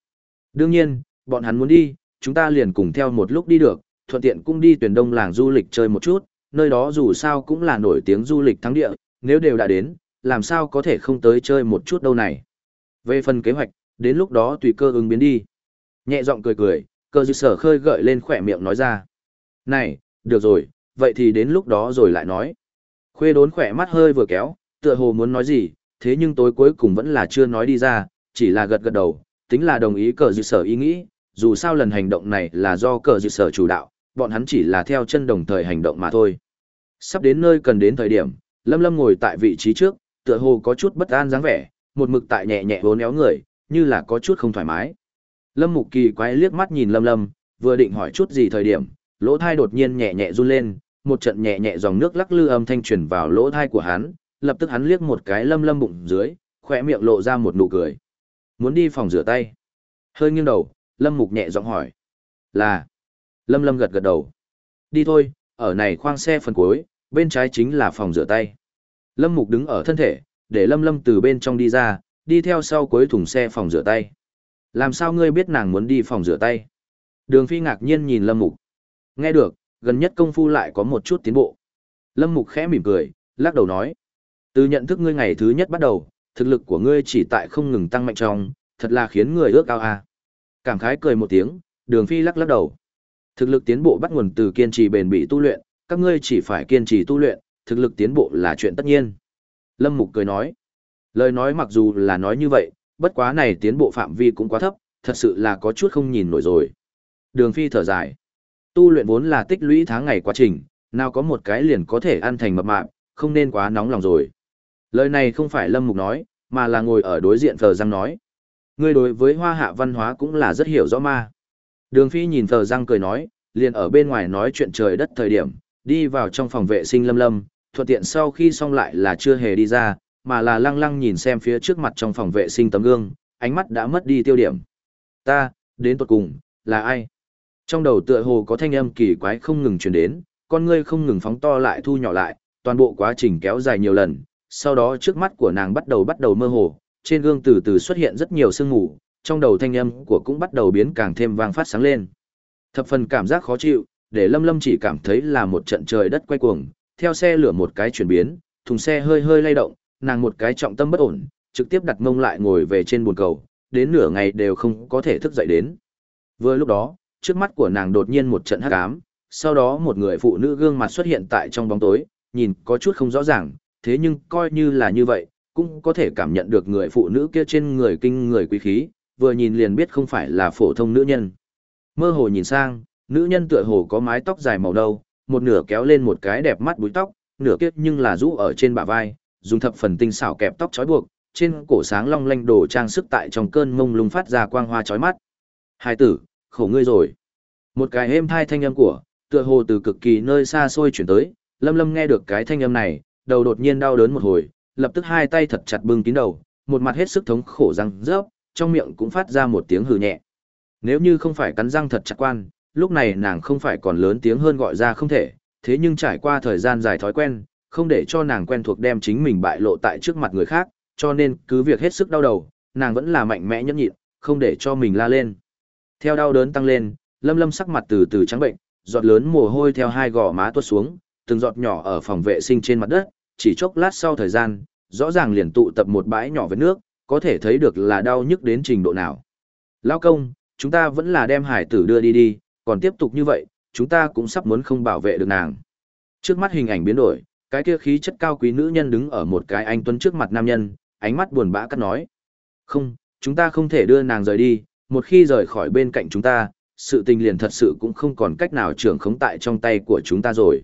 Đương nhiên, bọn hắn muốn đi, chúng ta liền cùng theo một lúc đi được, thuận tiện cũng đi tuyển đông làng du lịch chơi một chút, nơi đó dù sao cũng là nổi tiếng du lịch thắng địa, nếu đều đã đến, làm sao có thể không tới chơi một chút đâu này. Về phần kế hoạch, đến lúc đó tùy cơ ứng biến đi. Nhẹ giọng cười cười, cờ dư sở khơi gợi lên khỏe miệng nói ra. Này, được rồi, vậy thì đến lúc đó rồi lại nói. Khuê đốn khỏe mắt hơi vừa kéo, tựa hồ muốn nói gì, thế nhưng tối cuối cùng vẫn là chưa nói đi ra, chỉ là gật gật đầu, tính là đồng ý cờ dự sở ý nghĩ, dù sao lần hành động này là do cờ dự sở chủ đạo, bọn hắn chỉ là theo chân đồng thời hành động mà thôi. Sắp đến nơi cần đến thời điểm, Lâm Lâm ngồi tại vị trí trước, tựa hồ có chút bất an dáng vẻ, một mực tại nhẹ nhẹ vốn éo người, như là có chút không thoải mái. Lâm Mục Kỳ quay liếc mắt nhìn Lâm Lâm, vừa định hỏi chút gì thời điểm, lỗ thai đột nhiên nhẹ nhẹ run lên, một trận nhẹ nhẹ dòng nước lắc lư âm thanh truyền vào lỗ thai của hắn, lập tức hắn liếc một cái Lâm Lâm bụng dưới, khỏe miệng lộ ra một nụ cười. Muốn đi phòng rửa tay. Hơi nghiêng đầu, Lâm Mục nhẹ giọng hỏi. Là. Lâm Lâm gật gật đầu. Đi thôi, ở này khoang xe phần cuối, bên trái chính là phòng rửa tay. Lâm Mục đứng ở thân thể, để Lâm Lâm từ bên trong đi ra, đi theo sau cuối thùng xe phòng rửa tay. Làm sao ngươi biết nàng muốn đi phòng rửa tay? Đường Phi ngạc nhiên nhìn Lâm Mục. Nghe được, gần nhất công phu lại có một chút tiến bộ. Lâm Mục khẽ mỉm cười, lắc đầu nói. Từ nhận thức ngươi ngày thứ nhất bắt đầu, thực lực của ngươi chỉ tại không ngừng tăng mạnh trong, thật là khiến người ước ao à. Cảm khái cười một tiếng, đường Phi lắc lắc đầu. Thực lực tiến bộ bắt nguồn từ kiên trì bền bỉ tu luyện, các ngươi chỉ phải kiên trì tu luyện, thực lực tiến bộ là chuyện tất nhiên. Lâm Mục cười nói. Lời nói mặc dù là nói như vậy, bất quá này tiến bộ phạm vi cũng quá thấp, thật sự là có chút không nhìn nổi rồi. Đường Phi thở dài. Tu luyện vốn là tích lũy tháng ngày quá trình, nào có một cái liền có thể ăn thành mập mạp, không nên quá nóng lòng rồi. Lời này không phải Lâm Mục nói, mà là ngồi ở đối diện Phờ Giang nói. Ngươi đối với hoa hạ văn hóa cũng là rất hiểu rõ ma. Đường Phi nhìn tờ Giang cười nói, liền ở bên ngoài nói chuyện trời đất thời điểm, đi vào trong phòng vệ sinh lâm lâm, thuận tiện sau khi xong lại là chưa hề đi ra, mà là lăng lăng nhìn xem phía trước mặt trong phòng vệ sinh tấm gương, ánh mắt đã mất đi tiêu điểm. Ta, đến tuột cùng, là ai? Trong đầu tựa hồ có thanh âm kỳ quái không ngừng truyền đến, con ngươi không ngừng phóng to lại thu nhỏ lại, toàn bộ quá trình kéo dài nhiều lần, sau đó trước mắt của nàng bắt đầu bắt đầu mơ hồ, trên gương từ từ xuất hiện rất nhiều sương mù, trong đầu thanh âm của cũng bắt đầu biến càng thêm vang phát sáng lên. Thập phần cảm giác khó chịu, để Lâm Lâm chỉ cảm thấy là một trận trời đất quay cuồng, theo xe lửa một cái chuyển biến, thùng xe hơi hơi lay động, nàng một cái trọng tâm bất ổn, trực tiếp đặt mông lại ngồi về trên bồn cầu, đến nửa ngày đều không có thể thức dậy đến. Vừa lúc đó, trước mắt của nàng đột nhiên một trận hắc ám, sau đó một người phụ nữ gương mặt xuất hiện tại trong bóng tối, nhìn có chút không rõ ràng, thế nhưng coi như là như vậy, cũng có thể cảm nhận được người phụ nữ kia trên người kinh người quý khí, vừa nhìn liền biết không phải là phổ thông nữ nhân. Mơ hồ nhìn sang, nữ nhân tựa hồ có mái tóc dài màu nâu, một nửa kéo lên một cái đẹp mắt búi tóc, nửa kiếp nhưng là rũ ở trên bả vai, dùng thập phần tinh xảo kẹp tóc trói buộc, trên cổ sáng long lanh đồ trang sức tại trong cơn mông lung phát ra quang hoa chói mắt. Hai tử, khổ ngươi rồi. Một cái êm thai thanh âm của, tựa hồ từ cực kỳ nơi xa xôi chuyển tới, lâm lâm nghe được cái thanh âm này, đầu đột nhiên đau đớn một hồi, lập tức hai tay thật chặt bưng kín đầu, một mặt hết sức thống khổ răng rớp, trong miệng cũng phát ra một tiếng hừ nhẹ. Nếu như không phải cắn răng thật chặt quan, lúc này nàng không phải còn lớn tiếng hơn gọi ra không thể, thế nhưng trải qua thời gian dài thói quen, không để cho nàng quen thuộc đem chính mình bại lộ tại trước mặt người khác, cho nên cứ việc hết sức đau đầu, nàng vẫn là mạnh mẽ nhẫn nhịn, không để cho mình la lên. Theo đau đớn tăng lên, Lâm Lâm sắc mặt từ từ trắng bệnh, giọt lớn mồ hôi theo hai gò má tuốt xuống, từng giọt nhỏ ở phòng vệ sinh trên mặt đất, chỉ chốc lát sau thời gian, rõ ràng liền tụ tập một bãi nhỏ với nước, có thể thấy được là đau nhức đến trình độ nào. Lao công, chúng ta vẫn là đem hải tử đưa đi đi, còn tiếp tục như vậy, chúng ta cũng sắp muốn không bảo vệ được nàng. Trước mắt hình ảnh biến đổi, cái kia khí chất cao quý nữ nhân đứng ở một cái anh tuấn trước mặt nam nhân, ánh mắt buồn bã cắt nói. Không, chúng ta không thể đưa nàng rời đi, một khi rời khỏi bên cạnh chúng ta, sự tình liền thật sự cũng không còn cách nào trưởng khống tại trong tay của chúng ta rồi.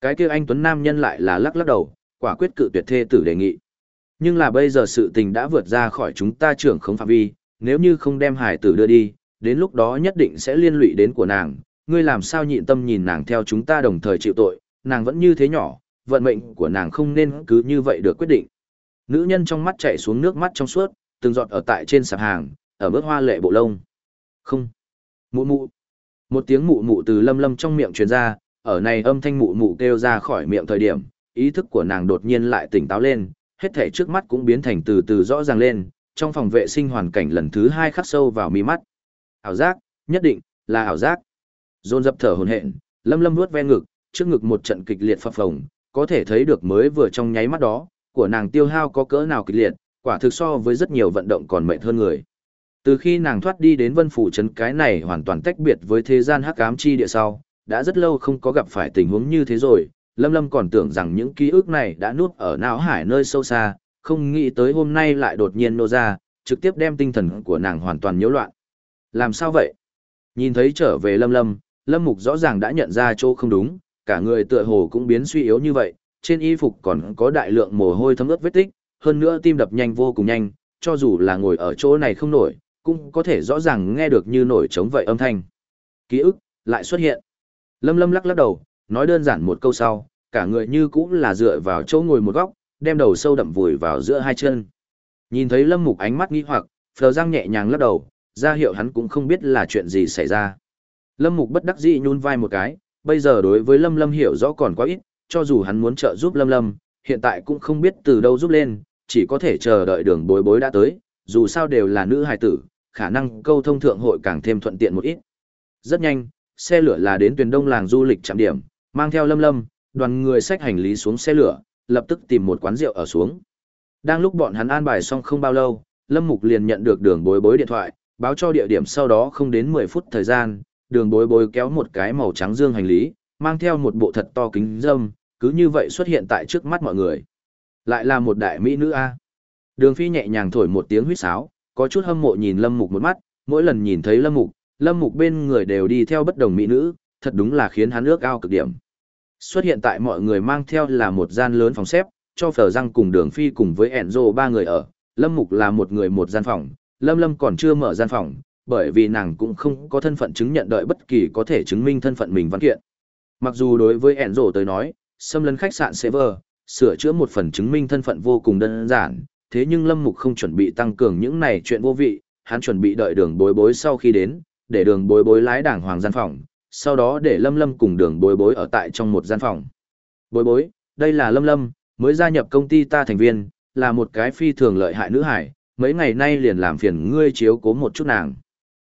Cái kia anh tuấn nam nhân lại là lắc lắc đầu, quả quyết cự tuyệt thê tử đề nghị. Nhưng là bây giờ sự tình đã vượt ra khỏi chúng ta trưởng khống phạm vi, nếu như không đem hải tử đưa đi, đến lúc đó nhất định sẽ liên lụy đến của nàng, ngươi làm sao nhịn tâm nhìn nàng theo chúng ta đồng thời chịu tội, nàng vẫn như thế nhỏ, vận mệnh của nàng không nên cứ như vậy được quyết định. Nữ nhân trong mắt chảy xuống nước mắt trong suốt, từng giọt ở tại trên sạp hàng, ở bước hoa lệ bộ lông. Không. Mụ mụ. Một tiếng mụ mụ từ lâm lâm trong miệng truyền ra, ở này âm thanh mụ mụ kêu ra khỏi miệng thời điểm, ý thức của nàng đột nhiên lại tỉnh táo lên, hết thể trước mắt cũng biến thành từ từ rõ ràng lên, trong phòng vệ sinh hoàn cảnh lần thứ hai khắc sâu vào mi mắt. Ảo giác, nhất định, là ảo giác. Dồn dập thở hồn hện, lâm lâm nuốt ven ngực, trước ngực một trận kịch liệt phập phồng, có thể thấy được mới vừa trong nháy mắt đó, của nàng tiêu hao có cỡ nào kịch liệt, quả thực so với rất nhiều vận động còn mệt hơn người. Từ khi nàng thoát đi đến vân phủ trấn cái này hoàn toàn tách biệt với thế gian hắc ám chi địa sau, đã rất lâu không có gặp phải tình huống như thế rồi, Lâm Lâm còn tưởng rằng những ký ức này đã nuốt ở não hải nơi sâu xa, không nghĩ tới hôm nay lại đột nhiên nô ra, trực tiếp đem tinh thần của nàng hoàn toàn nhiễu loạn. Làm sao vậy? Nhìn thấy trở về Lâm Lâm, Lâm Mục rõ ràng đã nhận ra chỗ không đúng, cả người tựa hồ cũng biến suy yếu như vậy, trên y phục còn có đại lượng mồ hôi thấm ướt vết tích, hơn nữa tim đập nhanh vô cùng nhanh, cho dù là ngồi ở chỗ này không nổi, cũng có thể rõ ràng nghe được như nổi trống vậy âm thanh. Ký ức lại xuất hiện. Lâm Lâm lắc lắc đầu, nói đơn giản một câu sau, cả người như cũng là dựa vào chỗ ngồi một góc, đem đầu sâu đậm vùi vào giữa hai chân. Nhìn thấy Lâm Mục ánh mắt nghi hoặc, Phờ Giang nhẹ nhàng lắc đầu, ra hiệu hắn cũng không biết là chuyện gì xảy ra. Lâm Mục bất đắc dĩ nhún vai một cái, bây giờ đối với Lâm Lâm hiểu rõ còn quá ít, cho dù hắn muốn trợ giúp Lâm Lâm, hiện tại cũng không biết từ đâu giúp lên, chỉ có thể chờ đợi đường bối bối đã tới, dù sao đều là nữ hài tử, khả năng câu thông thượng hội càng thêm thuận tiện một ít. Rất nhanh, xe lửa là đến tuyển đông làng du lịch trạm điểm, mang theo Lâm Lâm, đoàn người xách hành lý xuống xe lửa, lập tức tìm một quán rượu ở xuống. Đang lúc bọn hắn an bài xong không bao lâu, Lâm Mục liền nhận được đường bối bối điện thoại, báo cho địa điểm sau đó không đến 10 phút thời gian, đường bối bối kéo một cái màu trắng dương hành lý, mang theo một bộ thật to kính dâm, cứ như vậy xuất hiện tại trước mắt mọi người. Lại là một đại mỹ nữ A. Đường phi nhẹ nhàng thổi một tiếng huýt sáo, có chút hâm mộ nhìn Lâm Mục một mắt, mỗi lần nhìn thấy Lâm Mục, Lâm Mục bên người đều đi theo bất đồng mỹ nữ, thật đúng là khiến hắn ước ao cực điểm. Xuất hiện tại mọi người mang theo là một gian lớn phòng xếp, cho phở răng cùng đường phi cùng với Enzo ba người ở, Lâm Mục là một người một gian phòng, Lâm Lâm còn chưa mở gian phòng, bởi vì nàng cũng không có thân phận chứng nhận đợi bất kỳ có thể chứng minh thân phận mình văn kiện. Mặc dù đối với Enzo tới nói, xâm lấn khách sạn server, sửa chữa một phần chứng minh thân phận vô cùng đơn giản, thế nhưng Lâm Mục không chuẩn bị tăng cường những này chuyện vô vị, hắn chuẩn bị đợi đường bối bối sau khi đến, để đường bối bối lái đảng hoàng gian phòng, sau đó để Lâm Lâm cùng đường bối bối ở tại trong một gian phòng. Bối bối, đây là Lâm Lâm, mới gia nhập công ty ta thành viên, là một cái phi thường lợi hại nữ hải, mấy ngày nay liền làm phiền ngươi chiếu cố một chút nàng.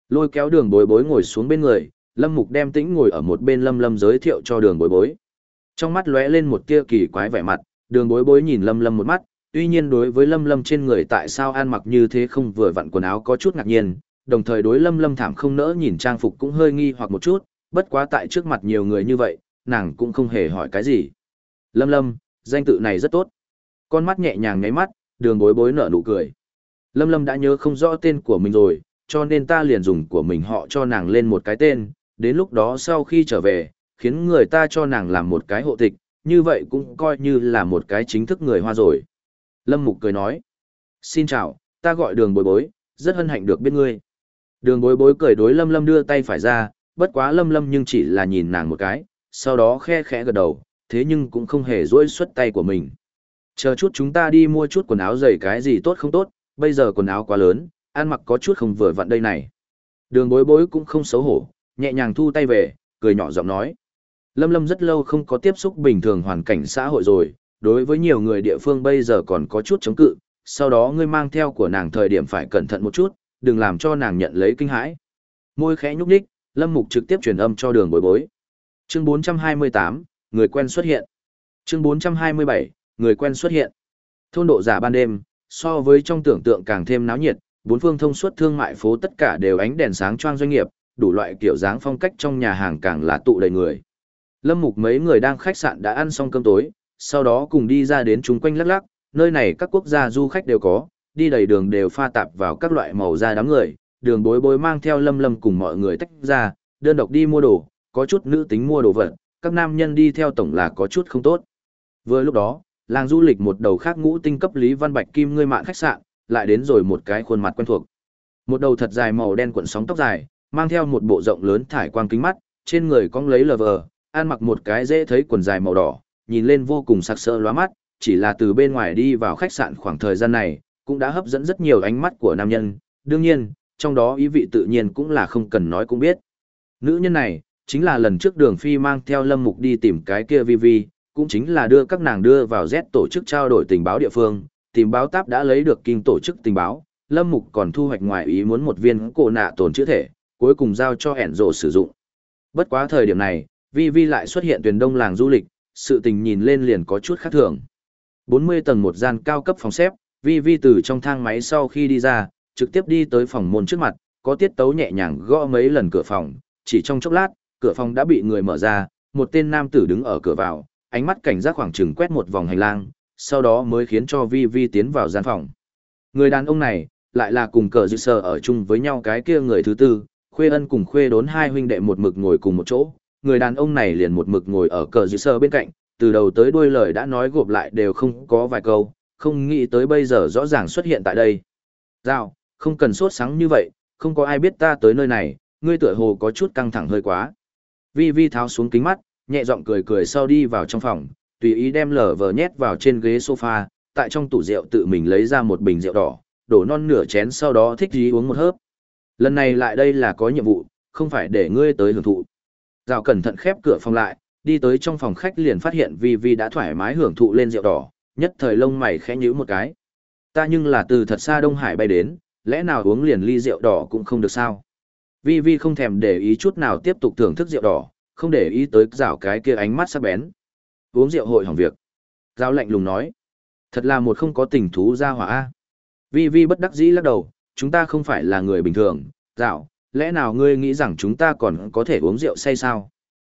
Lôi kéo đường bối bối ngồi xuống bên người, Lâm Mục đem tĩnh ngồi ở một bên Lâm Lâm giới thiệu cho đường bối bối. Trong mắt lóe lên một tia kỳ quái vẻ mặt, đường bối bối nhìn Lâm Lâm một mắt, tuy nhiên đối với Lâm Lâm trên người tại sao ăn mặc như thế không vừa vặn quần áo có chút ngạc nhiên, đồng thời đối Lâm Lâm thảm không nỡ nhìn trang phục cũng hơi nghi hoặc một chút, bất quá tại trước mặt nhiều người như vậy, nàng cũng không hề hỏi cái gì. Lâm Lâm, danh tự này rất tốt. Con mắt nhẹ nhàng ngáy mắt, đường bối bối nở nụ cười. Lâm Lâm đã nhớ không rõ tên của mình rồi, cho nên ta liền dùng của mình họ cho nàng lên một cái tên, đến lúc đó sau khi trở về, khiến người ta cho nàng làm một cái hộ tịch, như vậy cũng coi như là một cái chính thức người hoa rồi. Lâm Mục cười nói, xin chào, ta gọi đường bối bối, rất hân hạnh được biết ngươi. Đường bối bối cười đối Lâm Lâm đưa tay phải ra, bất quá Lâm Lâm nhưng chỉ là nhìn nàng một cái, sau đó khe khẽ gật đầu, thế nhưng cũng không hề dối xuất tay của mình. Chờ chút chúng ta đi mua chút quần áo giày cái gì tốt không tốt, bây giờ quần áo quá lớn, ăn mặc có chút không vừa vặn đây này. Đường bối bối cũng không xấu hổ, nhẹ nhàng thu tay về, cười nhỏ giọng nói. Lâm Lâm rất lâu không có tiếp xúc bình thường hoàn cảnh xã hội rồi, đối với nhiều người địa phương bây giờ còn có chút chống cự, sau đó ngươi mang theo của nàng thời điểm phải cẩn thận một chút, đừng làm cho nàng nhận lấy kinh hãi. Môi khẽ nhúc nhích, Lâm Mục trực tiếp truyền âm cho đường bối bối. Chương 428, người quen xuất hiện. Chương 427, người quen xuất hiện. Thôn độ giả ban đêm, so với trong tưởng tượng càng thêm náo nhiệt, bốn phương thông suốt thương mại phố tất cả đều ánh đèn sáng choang doanh nghiệp, đủ loại kiểu dáng phong cách trong nhà hàng càng là tụ đầy người. Lâm Mục mấy người đang khách sạn đã ăn xong cơm tối, sau đó cùng đi ra đến chúng quanh lắc lắc, nơi này các quốc gia du khách đều có, đi đầy đường đều pha tạp vào các loại màu da đám người, đường bối bối mang theo Lâm Lâm cùng mọi người tách ra, đơn độc đi mua đồ, có chút nữ tính mua đồ vật, các nam nhân đi theo tổng là có chút không tốt. Vừa lúc đó, làng du lịch một đầu khác ngũ tinh cấp Lý Văn Bạch Kim ngươi mạn khách sạn, lại đến rồi một cái khuôn mặt quen thuộc. Một đầu thật dài màu đen cuộn sóng tóc dài, mang theo một bộ rộng lớn thải quang kính mắt, trên người cong lấy lờ vờ, ăn mặc một cái dễ thấy quần dài màu đỏ, nhìn lên vô cùng sặc sỡ lóa mắt, chỉ là từ bên ngoài đi vào khách sạn khoảng thời gian này, cũng đã hấp dẫn rất nhiều ánh mắt của nam nhân, đương nhiên, trong đó ý vị tự nhiên cũng là không cần nói cũng biết. Nữ nhân này, chính là lần trước đường phi mang theo lâm mục đi tìm cái kia vi vi, cũng chính là đưa các nàng đưa vào Z tổ chức trao đổi tình báo địa phương, tìm báo táp đã lấy được kinh tổ chức tình báo, lâm mục còn thu hoạch ngoài ý muốn một viên cổ nạ tồn chữa thể, cuối cùng giao cho ẻn rộ sử dụng. Bất quá thời điểm này, vi vi lại xuất hiện tuyển đông làng du lịch, sự tình nhìn lên liền có chút khác thường. 40 tầng một gian cao cấp phòng xếp, vi vi từ trong thang máy sau khi đi ra, trực tiếp đi tới phòng môn trước mặt, có tiết tấu nhẹ nhàng gõ mấy lần cửa phòng, chỉ trong chốc lát, cửa phòng đã bị người mở ra, một tên nam tử đứng ở cửa vào, ánh mắt cảnh giác khoảng chừng quét một vòng hành lang, sau đó mới khiến cho Vi Vi tiến vào gian phòng. Người đàn ông này, lại là cùng cờ dự sờ ở chung với nhau cái kia người thứ tư, Khuê ân cùng khuê đốn hai huynh đệ một mực ngồi cùng một chỗ, người đàn ông này liền một mực ngồi ở cờ dư sơ bên cạnh, từ đầu tới đuôi lời đã nói gộp lại đều không có vài câu, không nghĩ tới bây giờ rõ ràng xuất hiện tại đây. Giao, không cần sốt sáng như vậy, không có ai biết ta tới nơi này, ngươi tựa hồ có chút căng thẳng hơi quá. Vi Vi tháo xuống kính mắt, nhẹ giọng cười cười sau đi vào trong phòng, tùy ý đem lở vờ nhét vào trên ghế sofa, tại trong tủ rượu tự mình lấy ra một bình rượu đỏ, đổ non nửa chén sau đó thích gì uống một hớp. Lần này lại đây là có nhiệm vụ, không phải để ngươi tới hưởng thụ. Rào cẩn thận khép cửa phòng lại, đi tới trong phòng khách liền phát hiện Vi Vi đã thoải mái hưởng thụ lên rượu đỏ, nhất thời lông mày khẽ nhíu một cái. Ta nhưng là từ thật xa Đông Hải bay đến, lẽ nào uống liền ly rượu đỏ cũng không được sao? Vi Vi không thèm để ý chút nào tiếp tục thưởng thức rượu đỏ, không để ý tới rào cái kia ánh mắt sắc bén. Uống rượu hội hỏng việc. Giao lạnh lùng nói. Thật là một không có tình thú ra hỏa A. Vi Vi bất đắc dĩ lắc đầu, chúng ta không phải là người bình thường, rào, lẽ nào ngươi nghĩ rằng chúng ta còn có thể uống rượu say sao?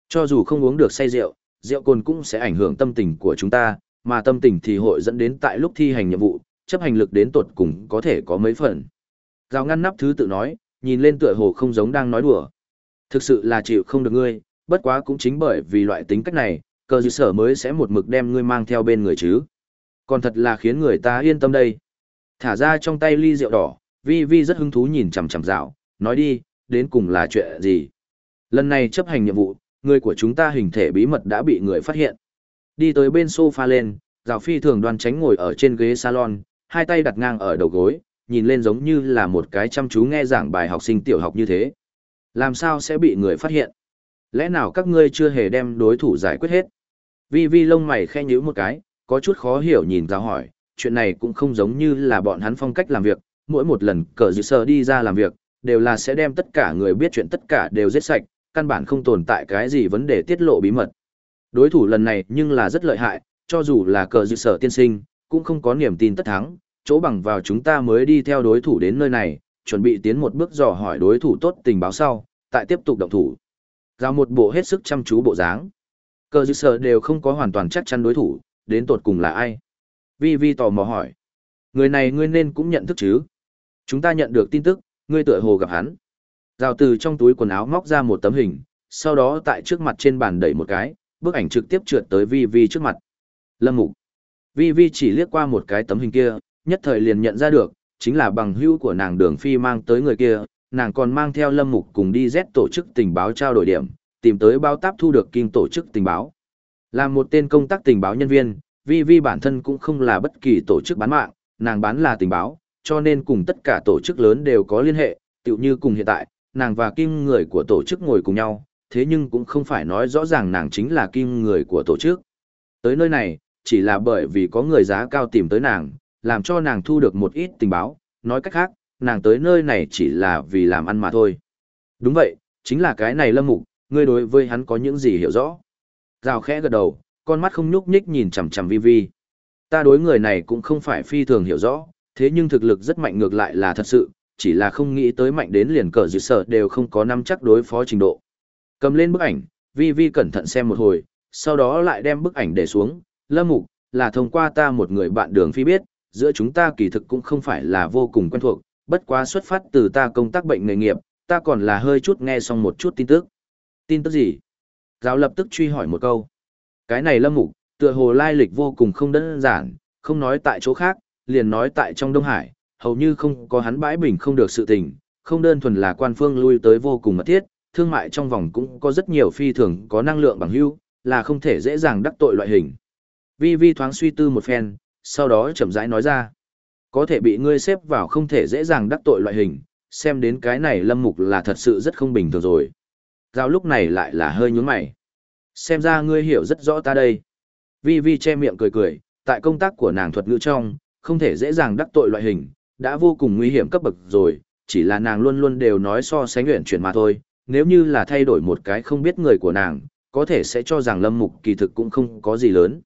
Cho dù không uống được say rượu, rượu cồn cũng sẽ ảnh hưởng tâm tình của chúng ta, mà tâm tình thì hội dẫn đến tại lúc thi hành nhiệm vụ, chấp hành lực đến tột cùng có thể có mấy phần. Giao ngăn nắp thứ tự nói, nhìn lên tựa hồ không giống đang nói đùa. Thực sự là chịu không được ngươi, bất quá cũng chính bởi vì loại tính cách này, cờ dư sở mới sẽ một mực đem ngươi mang theo bên người chứ. Còn thật là khiến người ta yên tâm đây. Thả ra trong tay ly rượu đỏ, Vi Vi rất hứng thú nhìn chằm chằm dạo, nói đi, đến cùng là chuyện gì. Lần này chấp hành nhiệm vụ, người của chúng ta hình thể bí mật đã bị người phát hiện. Đi tới bên sofa lên, Dạo Phi thường đoan tránh ngồi ở trên ghế salon, hai tay đặt ngang ở đầu gối, nhìn lên giống như là một cái chăm chú nghe giảng bài học sinh tiểu học như thế. Làm sao sẽ bị người phát hiện? Lẽ nào các ngươi chưa hề đem đối thủ giải quyết hết? Vi Vi lông mày khe nhíu một cái, có chút khó hiểu nhìn ra hỏi, chuyện này cũng không giống như là bọn hắn phong cách làm việc, mỗi một lần cờ dự sơ đi ra làm việc, đều là sẽ đem tất cả người biết chuyện tất cả đều giết sạch, căn bản không tồn tại cái gì vấn đề tiết lộ bí mật. Đối thủ lần này nhưng là rất lợi hại, cho dù là cờ dự sở tiên sinh, cũng không có niềm tin tất thắng, chỗ bằng vào chúng ta mới đi theo đối thủ đến nơi này, chuẩn bị tiến một bước dò hỏi đối thủ tốt tình báo sau, tại tiếp tục động thủ. Giao một bộ hết sức chăm chú bộ dáng. Cờ dự sở đều không có hoàn toàn chắc chắn đối thủ, đến tột cùng là ai. Vi Vi tò mò hỏi. Người này ngươi nên cũng nhận thức chứ. Chúng ta nhận được tin tức, ngươi tựa hồ gặp hắn. Giao từ trong túi quần áo móc ra một tấm hình, sau đó tại trước mặt trên bàn đẩy một cái, bức ảnh trực tiếp trượt tới Vi Vi trước mặt. Lâm Mục. Vi Vi chỉ liếc qua một cái tấm hình kia, nhất thời liền nhận ra được, chính là bằng hữu của nàng Đường Phi mang tới người kia, nàng còn mang theo Lâm Mục cùng đi Z tổ chức tình báo trao đổi điểm, tìm tới báo táp thu được kinh tổ chức tình báo. Là một tên công tác tình báo nhân viên, Vi Vi bản thân cũng không là bất kỳ tổ chức bán mạng, nàng bán là tình báo, cho nên cùng tất cả tổ chức lớn đều có liên hệ, tựu như cùng hiện tại, nàng và kim người của tổ chức ngồi cùng nhau, thế nhưng cũng không phải nói rõ ràng nàng chính là kim người của tổ chức. Tới nơi này, chỉ là bởi vì có người giá cao tìm tới nàng, làm cho nàng thu được một ít tình báo, nói cách khác, nàng tới nơi này chỉ là vì làm ăn mà thôi. Đúng vậy, chính là cái này lâm mục, ngươi đối với hắn có những gì hiểu rõ. Rào khẽ gật đầu, con mắt không nhúc nhích nhìn chằm chằm vi vi. Ta đối người này cũng không phải phi thường hiểu rõ, thế nhưng thực lực rất mạnh ngược lại là thật sự, chỉ là không nghĩ tới mạnh đến liền cờ dự sở đều không có nắm chắc đối phó trình độ. Cầm lên bức ảnh, vi vi cẩn thận xem một hồi, sau đó lại đem bức ảnh để xuống, lâm mục, là thông qua ta một người bạn đường phi biết, giữa chúng ta kỳ thực cũng không phải là vô cùng quen thuộc, bất quá xuất phát từ ta công tác bệnh nghề nghiệp, ta còn là hơi chút nghe xong một chút tin tức. Tin tức gì? Giáo lập tức truy hỏi một câu. Cái này lâm mục, tựa hồ lai lịch vô cùng không đơn giản, không nói tại chỗ khác, liền nói tại trong Đông Hải, hầu như không có hắn bãi bình không được sự tình, không đơn thuần là quan phương lui tới vô cùng mật thiết, thương mại trong vòng cũng có rất nhiều phi thường có năng lượng bằng hữu, là không thể dễ dàng đắc tội loại hình. Vi Vi thoáng suy tư một phen, sau đó chậm rãi nói ra. Có thể bị ngươi xếp vào không thể dễ dàng đắc tội loại hình, xem đến cái này lâm mục là thật sự rất không bình thường rồi. Giao lúc này lại là hơi nhướng mày. Xem ra ngươi hiểu rất rõ ta đây. Vi Vi che miệng cười cười, tại công tác của nàng thuật ngữ trong, không thể dễ dàng đắc tội loại hình, đã vô cùng nguy hiểm cấp bậc rồi, chỉ là nàng luôn luôn đều nói so sánh nguyện chuyển mà thôi, nếu như là thay đổi một cái không biết người của nàng, có thể sẽ cho rằng Lâm Mục kỳ thực cũng không có gì lớn.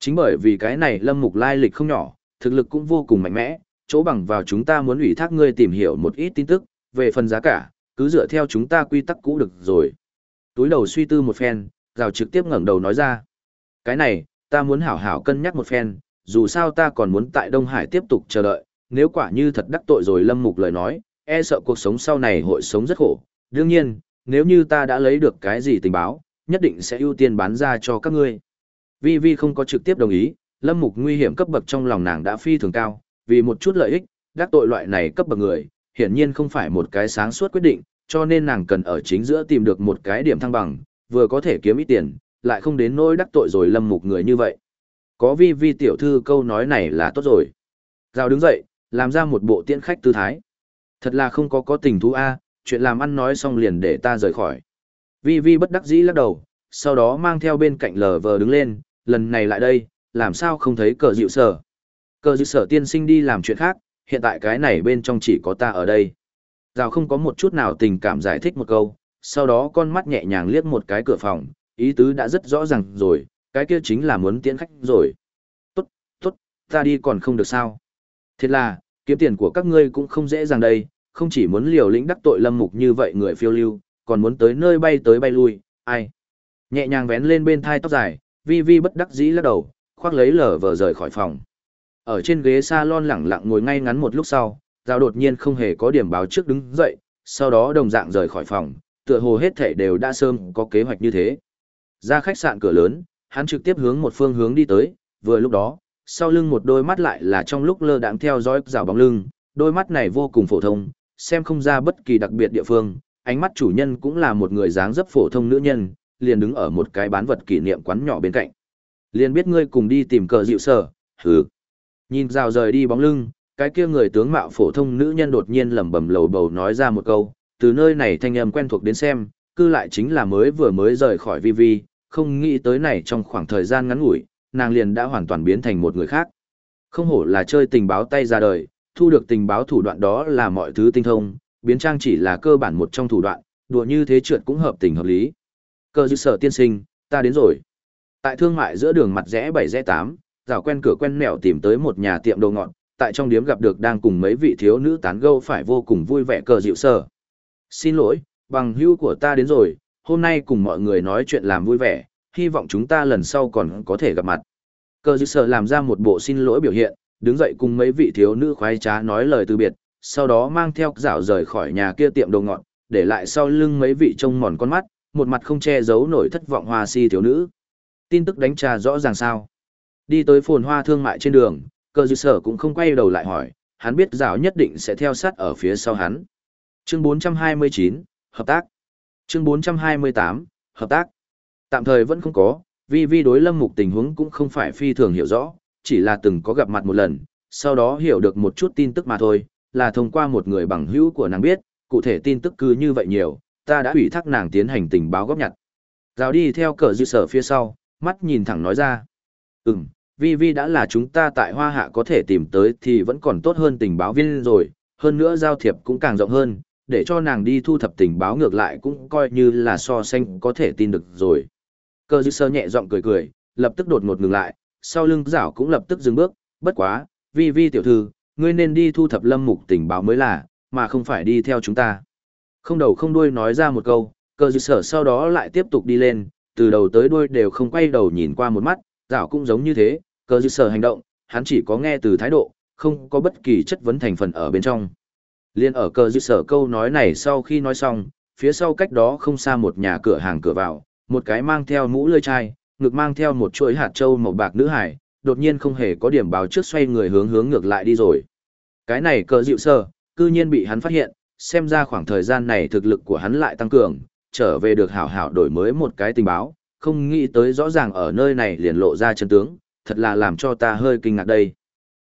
Chính bởi vì cái này Lâm Mục lai lịch không nhỏ, thực lực cũng vô cùng mạnh mẽ, chỗ bằng vào chúng ta muốn ủy thác ngươi tìm hiểu một ít tin tức, về phần giá cả, cứ dựa theo chúng ta quy tắc cũ được rồi. Túi đầu suy tư một phen, rào trực tiếp ngẩng đầu nói ra. Cái này, ta muốn hảo hảo cân nhắc một phen, dù sao ta còn muốn tại Đông Hải tiếp tục chờ đợi, nếu quả như thật đắc tội rồi lâm mục lời nói, e sợ cuộc sống sau này hội sống rất khổ, đương nhiên, nếu như ta đã lấy được cái gì tình báo, nhất định sẽ ưu tiên bán ra cho các ngươi. Vi Vi không có trực tiếp đồng ý, lâm mục nguy hiểm cấp bậc trong lòng nàng đã phi thường cao, vì một chút lợi ích, đắc tội loại này cấp bậc người, hiển nhiên không phải một cái sáng suốt quyết định, cho nên nàng cần ở chính giữa tìm được một cái điểm thăng bằng, vừa có thể kiếm ít tiền, lại không đến nỗi đắc tội rồi lâm mục người như vậy. Có vi vi tiểu thư câu nói này là tốt rồi. Giao đứng dậy, làm ra một bộ tiễn khách tư thái. Thật là không có có tình thú A, chuyện làm ăn nói xong liền để ta rời khỏi. Vi vi bất đắc dĩ lắc đầu, sau đó mang theo bên cạnh lờ vờ đứng lên, lần này lại đây, làm sao không thấy cờ dịu sở. Cờ dịu sở tiên sinh đi làm chuyện khác, hiện tại cái này bên trong chỉ có ta ở đây. Rào không có một chút nào tình cảm giải thích một câu, sau đó con mắt nhẹ nhàng liếc một cái cửa phòng, ý tứ đã rất rõ ràng rồi, cái kia chính là muốn tiễn khách rồi. Tốt, tốt, ta đi còn không được sao. Thế là, kiếm tiền của các ngươi cũng không dễ dàng đây, không chỉ muốn liều lĩnh đắc tội lâm mục như vậy người phiêu lưu, còn muốn tới nơi bay tới bay lui, ai. Nhẹ nhàng vén lên bên thai tóc dài, vi vi bất đắc dĩ lắc đầu, khoác lấy lờ vờ rời khỏi phòng. Ở trên ghế salon lẳng lặng ngồi ngay ngắn một lúc sau, Giao đột nhiên không hề có điểm báo trước đứng dậy, sau đó đồng dạng rời khỏi phòng, tựa hồ hết thể đều đã sớm có kế hoạch như thế. Ra khách sạn cửa lớn, hắn trực tiếp hướng một phương hướng đi tới, vừa lúc đó, sau lưng một đôi mắt lại là trong lúc lơ đãng theo dõi rào bóng lưng, đôi mắt này vô cùng phổ thông, xem không ra bất kỳ đặc biệt địa phương, ánh mắt chủ nhân cũng là một người dáng dấp phổ thông nữ nhân, liền đứng ở một cái bán vật kỷ niệm quán nhỏ bên cạnh. Liền biết ngươi cùng đi tìm cờ dịu sở, hừ. Nhìn rào rời đi bóng lưng, cái kia người tướng mạo phổ thông nữ nhân đột nhiên lẩm bẩm lầu bầu nói ra một câu, từ nơi này thanh âm quen thuộc đến xem, cư lại chính là mới vừa mới rời khỏi vi vi, không nghĩ tới này trong khoảng thời gian ngắn ngủi, nàng liền đã hoàn toàn biến thành một người khác. Không hổ là chơi tình báo tay ra đời, thu được tình báo thủ đoạn đó là mọi thứ tinh thông, biến trang chỉ là cơ bản một trong thủ đoạn, đùa như thế trượt cũng hợp tình hợp lý. Cơ dư sở tiên sinh, ta đến rồi. Tại thương mại giữa đường mặt rẽ bảy rẽ tám, rào quen cửa quen mẹo tìm tới một nhà tiệm đồ ngọt tại trong điếm gặp được đang cùng mấy vị thiếu nữ tán gẫu phải vô cùng vui vẻ cờ dịu sở. Xin lỗi, bằng hữu của ta đến rồi, hôm nay cùng mọi người nói chuyện làm vui vẻ, hy vọng chúng ta lần sau còn có thể gặp mặt. Cờ dịu sở làm ra một bộ xin lỗi biểu hiện, đứng dậy cùng mấy vị thiếu nữ khoái trá nói lời từ biệt, sau đó mang theo dạo rời khỏi nhà kia tiệm đồ ngọt để lại sau lưng mấy vị trông mòn con mắt, một mặt không che giấu nổi thất vọng hoa si thiếu nữ. Tin tức đánh trà rõ ràng sao. Đi tới phồn hoa thương mại trên đường, cơ dư sở cũng không quay đầu lại hỏi, hắn biết rào nhất định sẽ theo sát ở phía sau hắn. Chương 429, Hợp tác. Chương 428, Hợp tác. Tạm thời vẫn không có, vì vi đối lâm mục tình huống cũng không phải phi thường hiểu rõ, chỉ là từng có gặp mặt một lần, sau đó hiểu được một chút tin tức mà thôi, là thông qua một người bằng hữu của nàng biết, cụ thể tin tức cứ như vậy nhiều, ta đã ủy thác nàng tiến hành tình báo góp nhặt. Rào đi theo cờ dư sở phía sau, mắt nhìn thẳng nói ra. Ừm, vi vi đã là chúng ta tại hoa hạ có thể tìm tới thì vẫn còn tốt hơn tình báo viên rồi, hơn nữa giao thiệp cũng càng rộng hơn, để cho nàng đi thu thập tình báo ngược lại cũng coi như là so sánh có thể tin được rồi. Cờ dư sơ nhẹ giọng cười cười, lập tức đột ngột ngừng lại, sau lưng giảo cũng lập tức dừng bước, bất quá, vi vi tiểu thư, ngươi nên đi thu thập lâm mục tình báo mới là, mà không phải đi theo chúng ta. Không đầu không đuôi nói ra một câu, cơ dư sở sau đó lại tiếp tục đi lên, từ đầu tới đuôi đều không quay đầu nhìn qua một mắt, Dạo cũng giống như thế, cơ dư sở hành động, hắn chỉ có nghe từ thái độ, không có bất kỳ chất vấn thành phần ở bên trong. Liên ở cơ dư sở câu nói này sau khi nói xong, phía sau cách đó không xa một nhà cửa hàng cửa vào, một cái mang theo mũ lưỡi chai, ngực mang theo một chuỗi hạt trâu màu bạc nữ hải, đột nhiên không hề có điểm báo trước xoay người hướng hướng ngược lại đi rồi. Cái này cơ dịu sơ, cư nhiên bị hắn phát hiện, xem ra khoảng thời gian này thực lực của hắn lại tăng cường, trở về được hảo hảo đổi mới một cái tình báo, không nghĩ tới rõ ràng ở nơi này liền lộ ra chân tướng, thật là làm cho ta hơi kinh ngạc đây.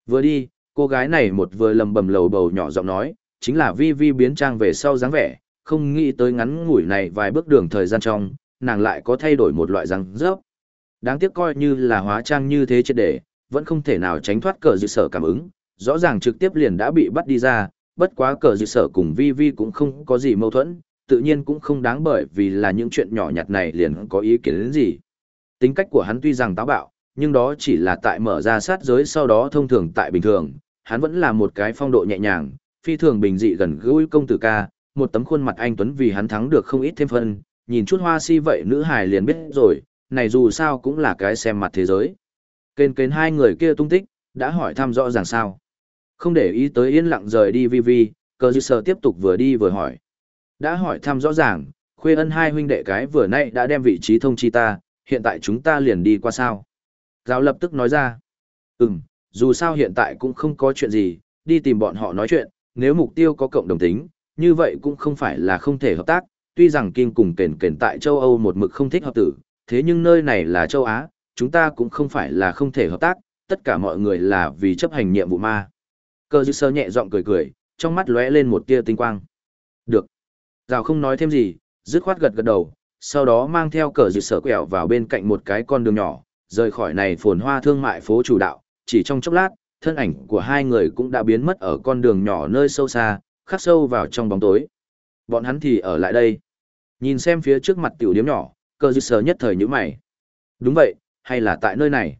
Vừa đi, cô gái này một vừa lầm bầm lầu bầu nhỏ giọng nói, chính là vi vi biến trang về sau dáng vẻ, không nghĩ tới ngắn ngủi này vài bước đường thời gian trong, nàng lại có thay đổi một loại răng rớp. Đáng tiếc coi như là hóa trang như thế chết để, vẫn không thể nào tránh thoát cờ dự sở cảm ứng, rõ ràng trực tiếp liền đã bị bắt đi ra, bất quá cờ dự sở cùng vi vi cũng không có gì mâu thuẫn, tự nhiên cũng không đáng bởi vì là những chuyện nhỏ nhặt này liền có ý kiến đến gì. Tính cách của hắn tuy rằng táo bạo, nhưng đó chỉ là tại mở ra sát giới sau đó thông thường tại bình thường, hắn vẫn là một cái phong độ nhẹ nhàng, phi thường bình dị gần gũi công tử ca, một tấm khuôn mặt anh tuấn vì hắn thắng được không ít thêm phân, nhìn chút hoa si vậy nữ hài liền biết rồi, này dù sao cũng là cái xem mặt thế giới. kênh kênh hai người kia tung tích, đã hỏi thăm rõ ràng sao. Không để ý tới yên lặng rời đi vi vi, cờ dư sở tiếp tục vừa đi vừa hỏi. Đã hỏi thăm rõ ràng, khuê ân hai huynh đệ cái vừa nay đã đem vị trí thông chi ta, hiện tại chúng ta liền đi qua sao. Giáo lập tức nói ra, ừm, dù sao hiện tại cũng không có chuyện gì, đi tìm bọn họ nói chuyện, nếu mục tiêu có cộng đồng tính, như vậy cũng không phải là không thể hợp tác, tuy rằng Kim cùng kền kền tại châu Âu một mực không thích hợp tử, thế nhưng nơi này là châu Á, chúng ta cũng không phải là không thể hợp tác, tất cả mọi người là vì chấp hành nhiệm vụ ma. Cơ dư sơ nhẹ giọng cười cười, trong mắt lóe lên một tia tinh quang. Được. Rào không nói thêm gì, dứt khoát gật gật đầu, sau đó mang theo cờ dư sở quẹo vào bên cạnh một cái con đường nhỏ, rời khỏi này phồn hoa thương mại phố chủ đạo, chỉ trong chốc lát, thân ảnh của hai người cũng đã biến mất ở con đường nhỏ nơi sâu xa, khắc sâu vào trong bóng tối. Bọn hắn thì ở lại đây. Nhìn xem phía trước mặt tiểu điếm nhỏ, cờ dư sở nhất thời như mày. Đúng vậy, hay là tại nơi này?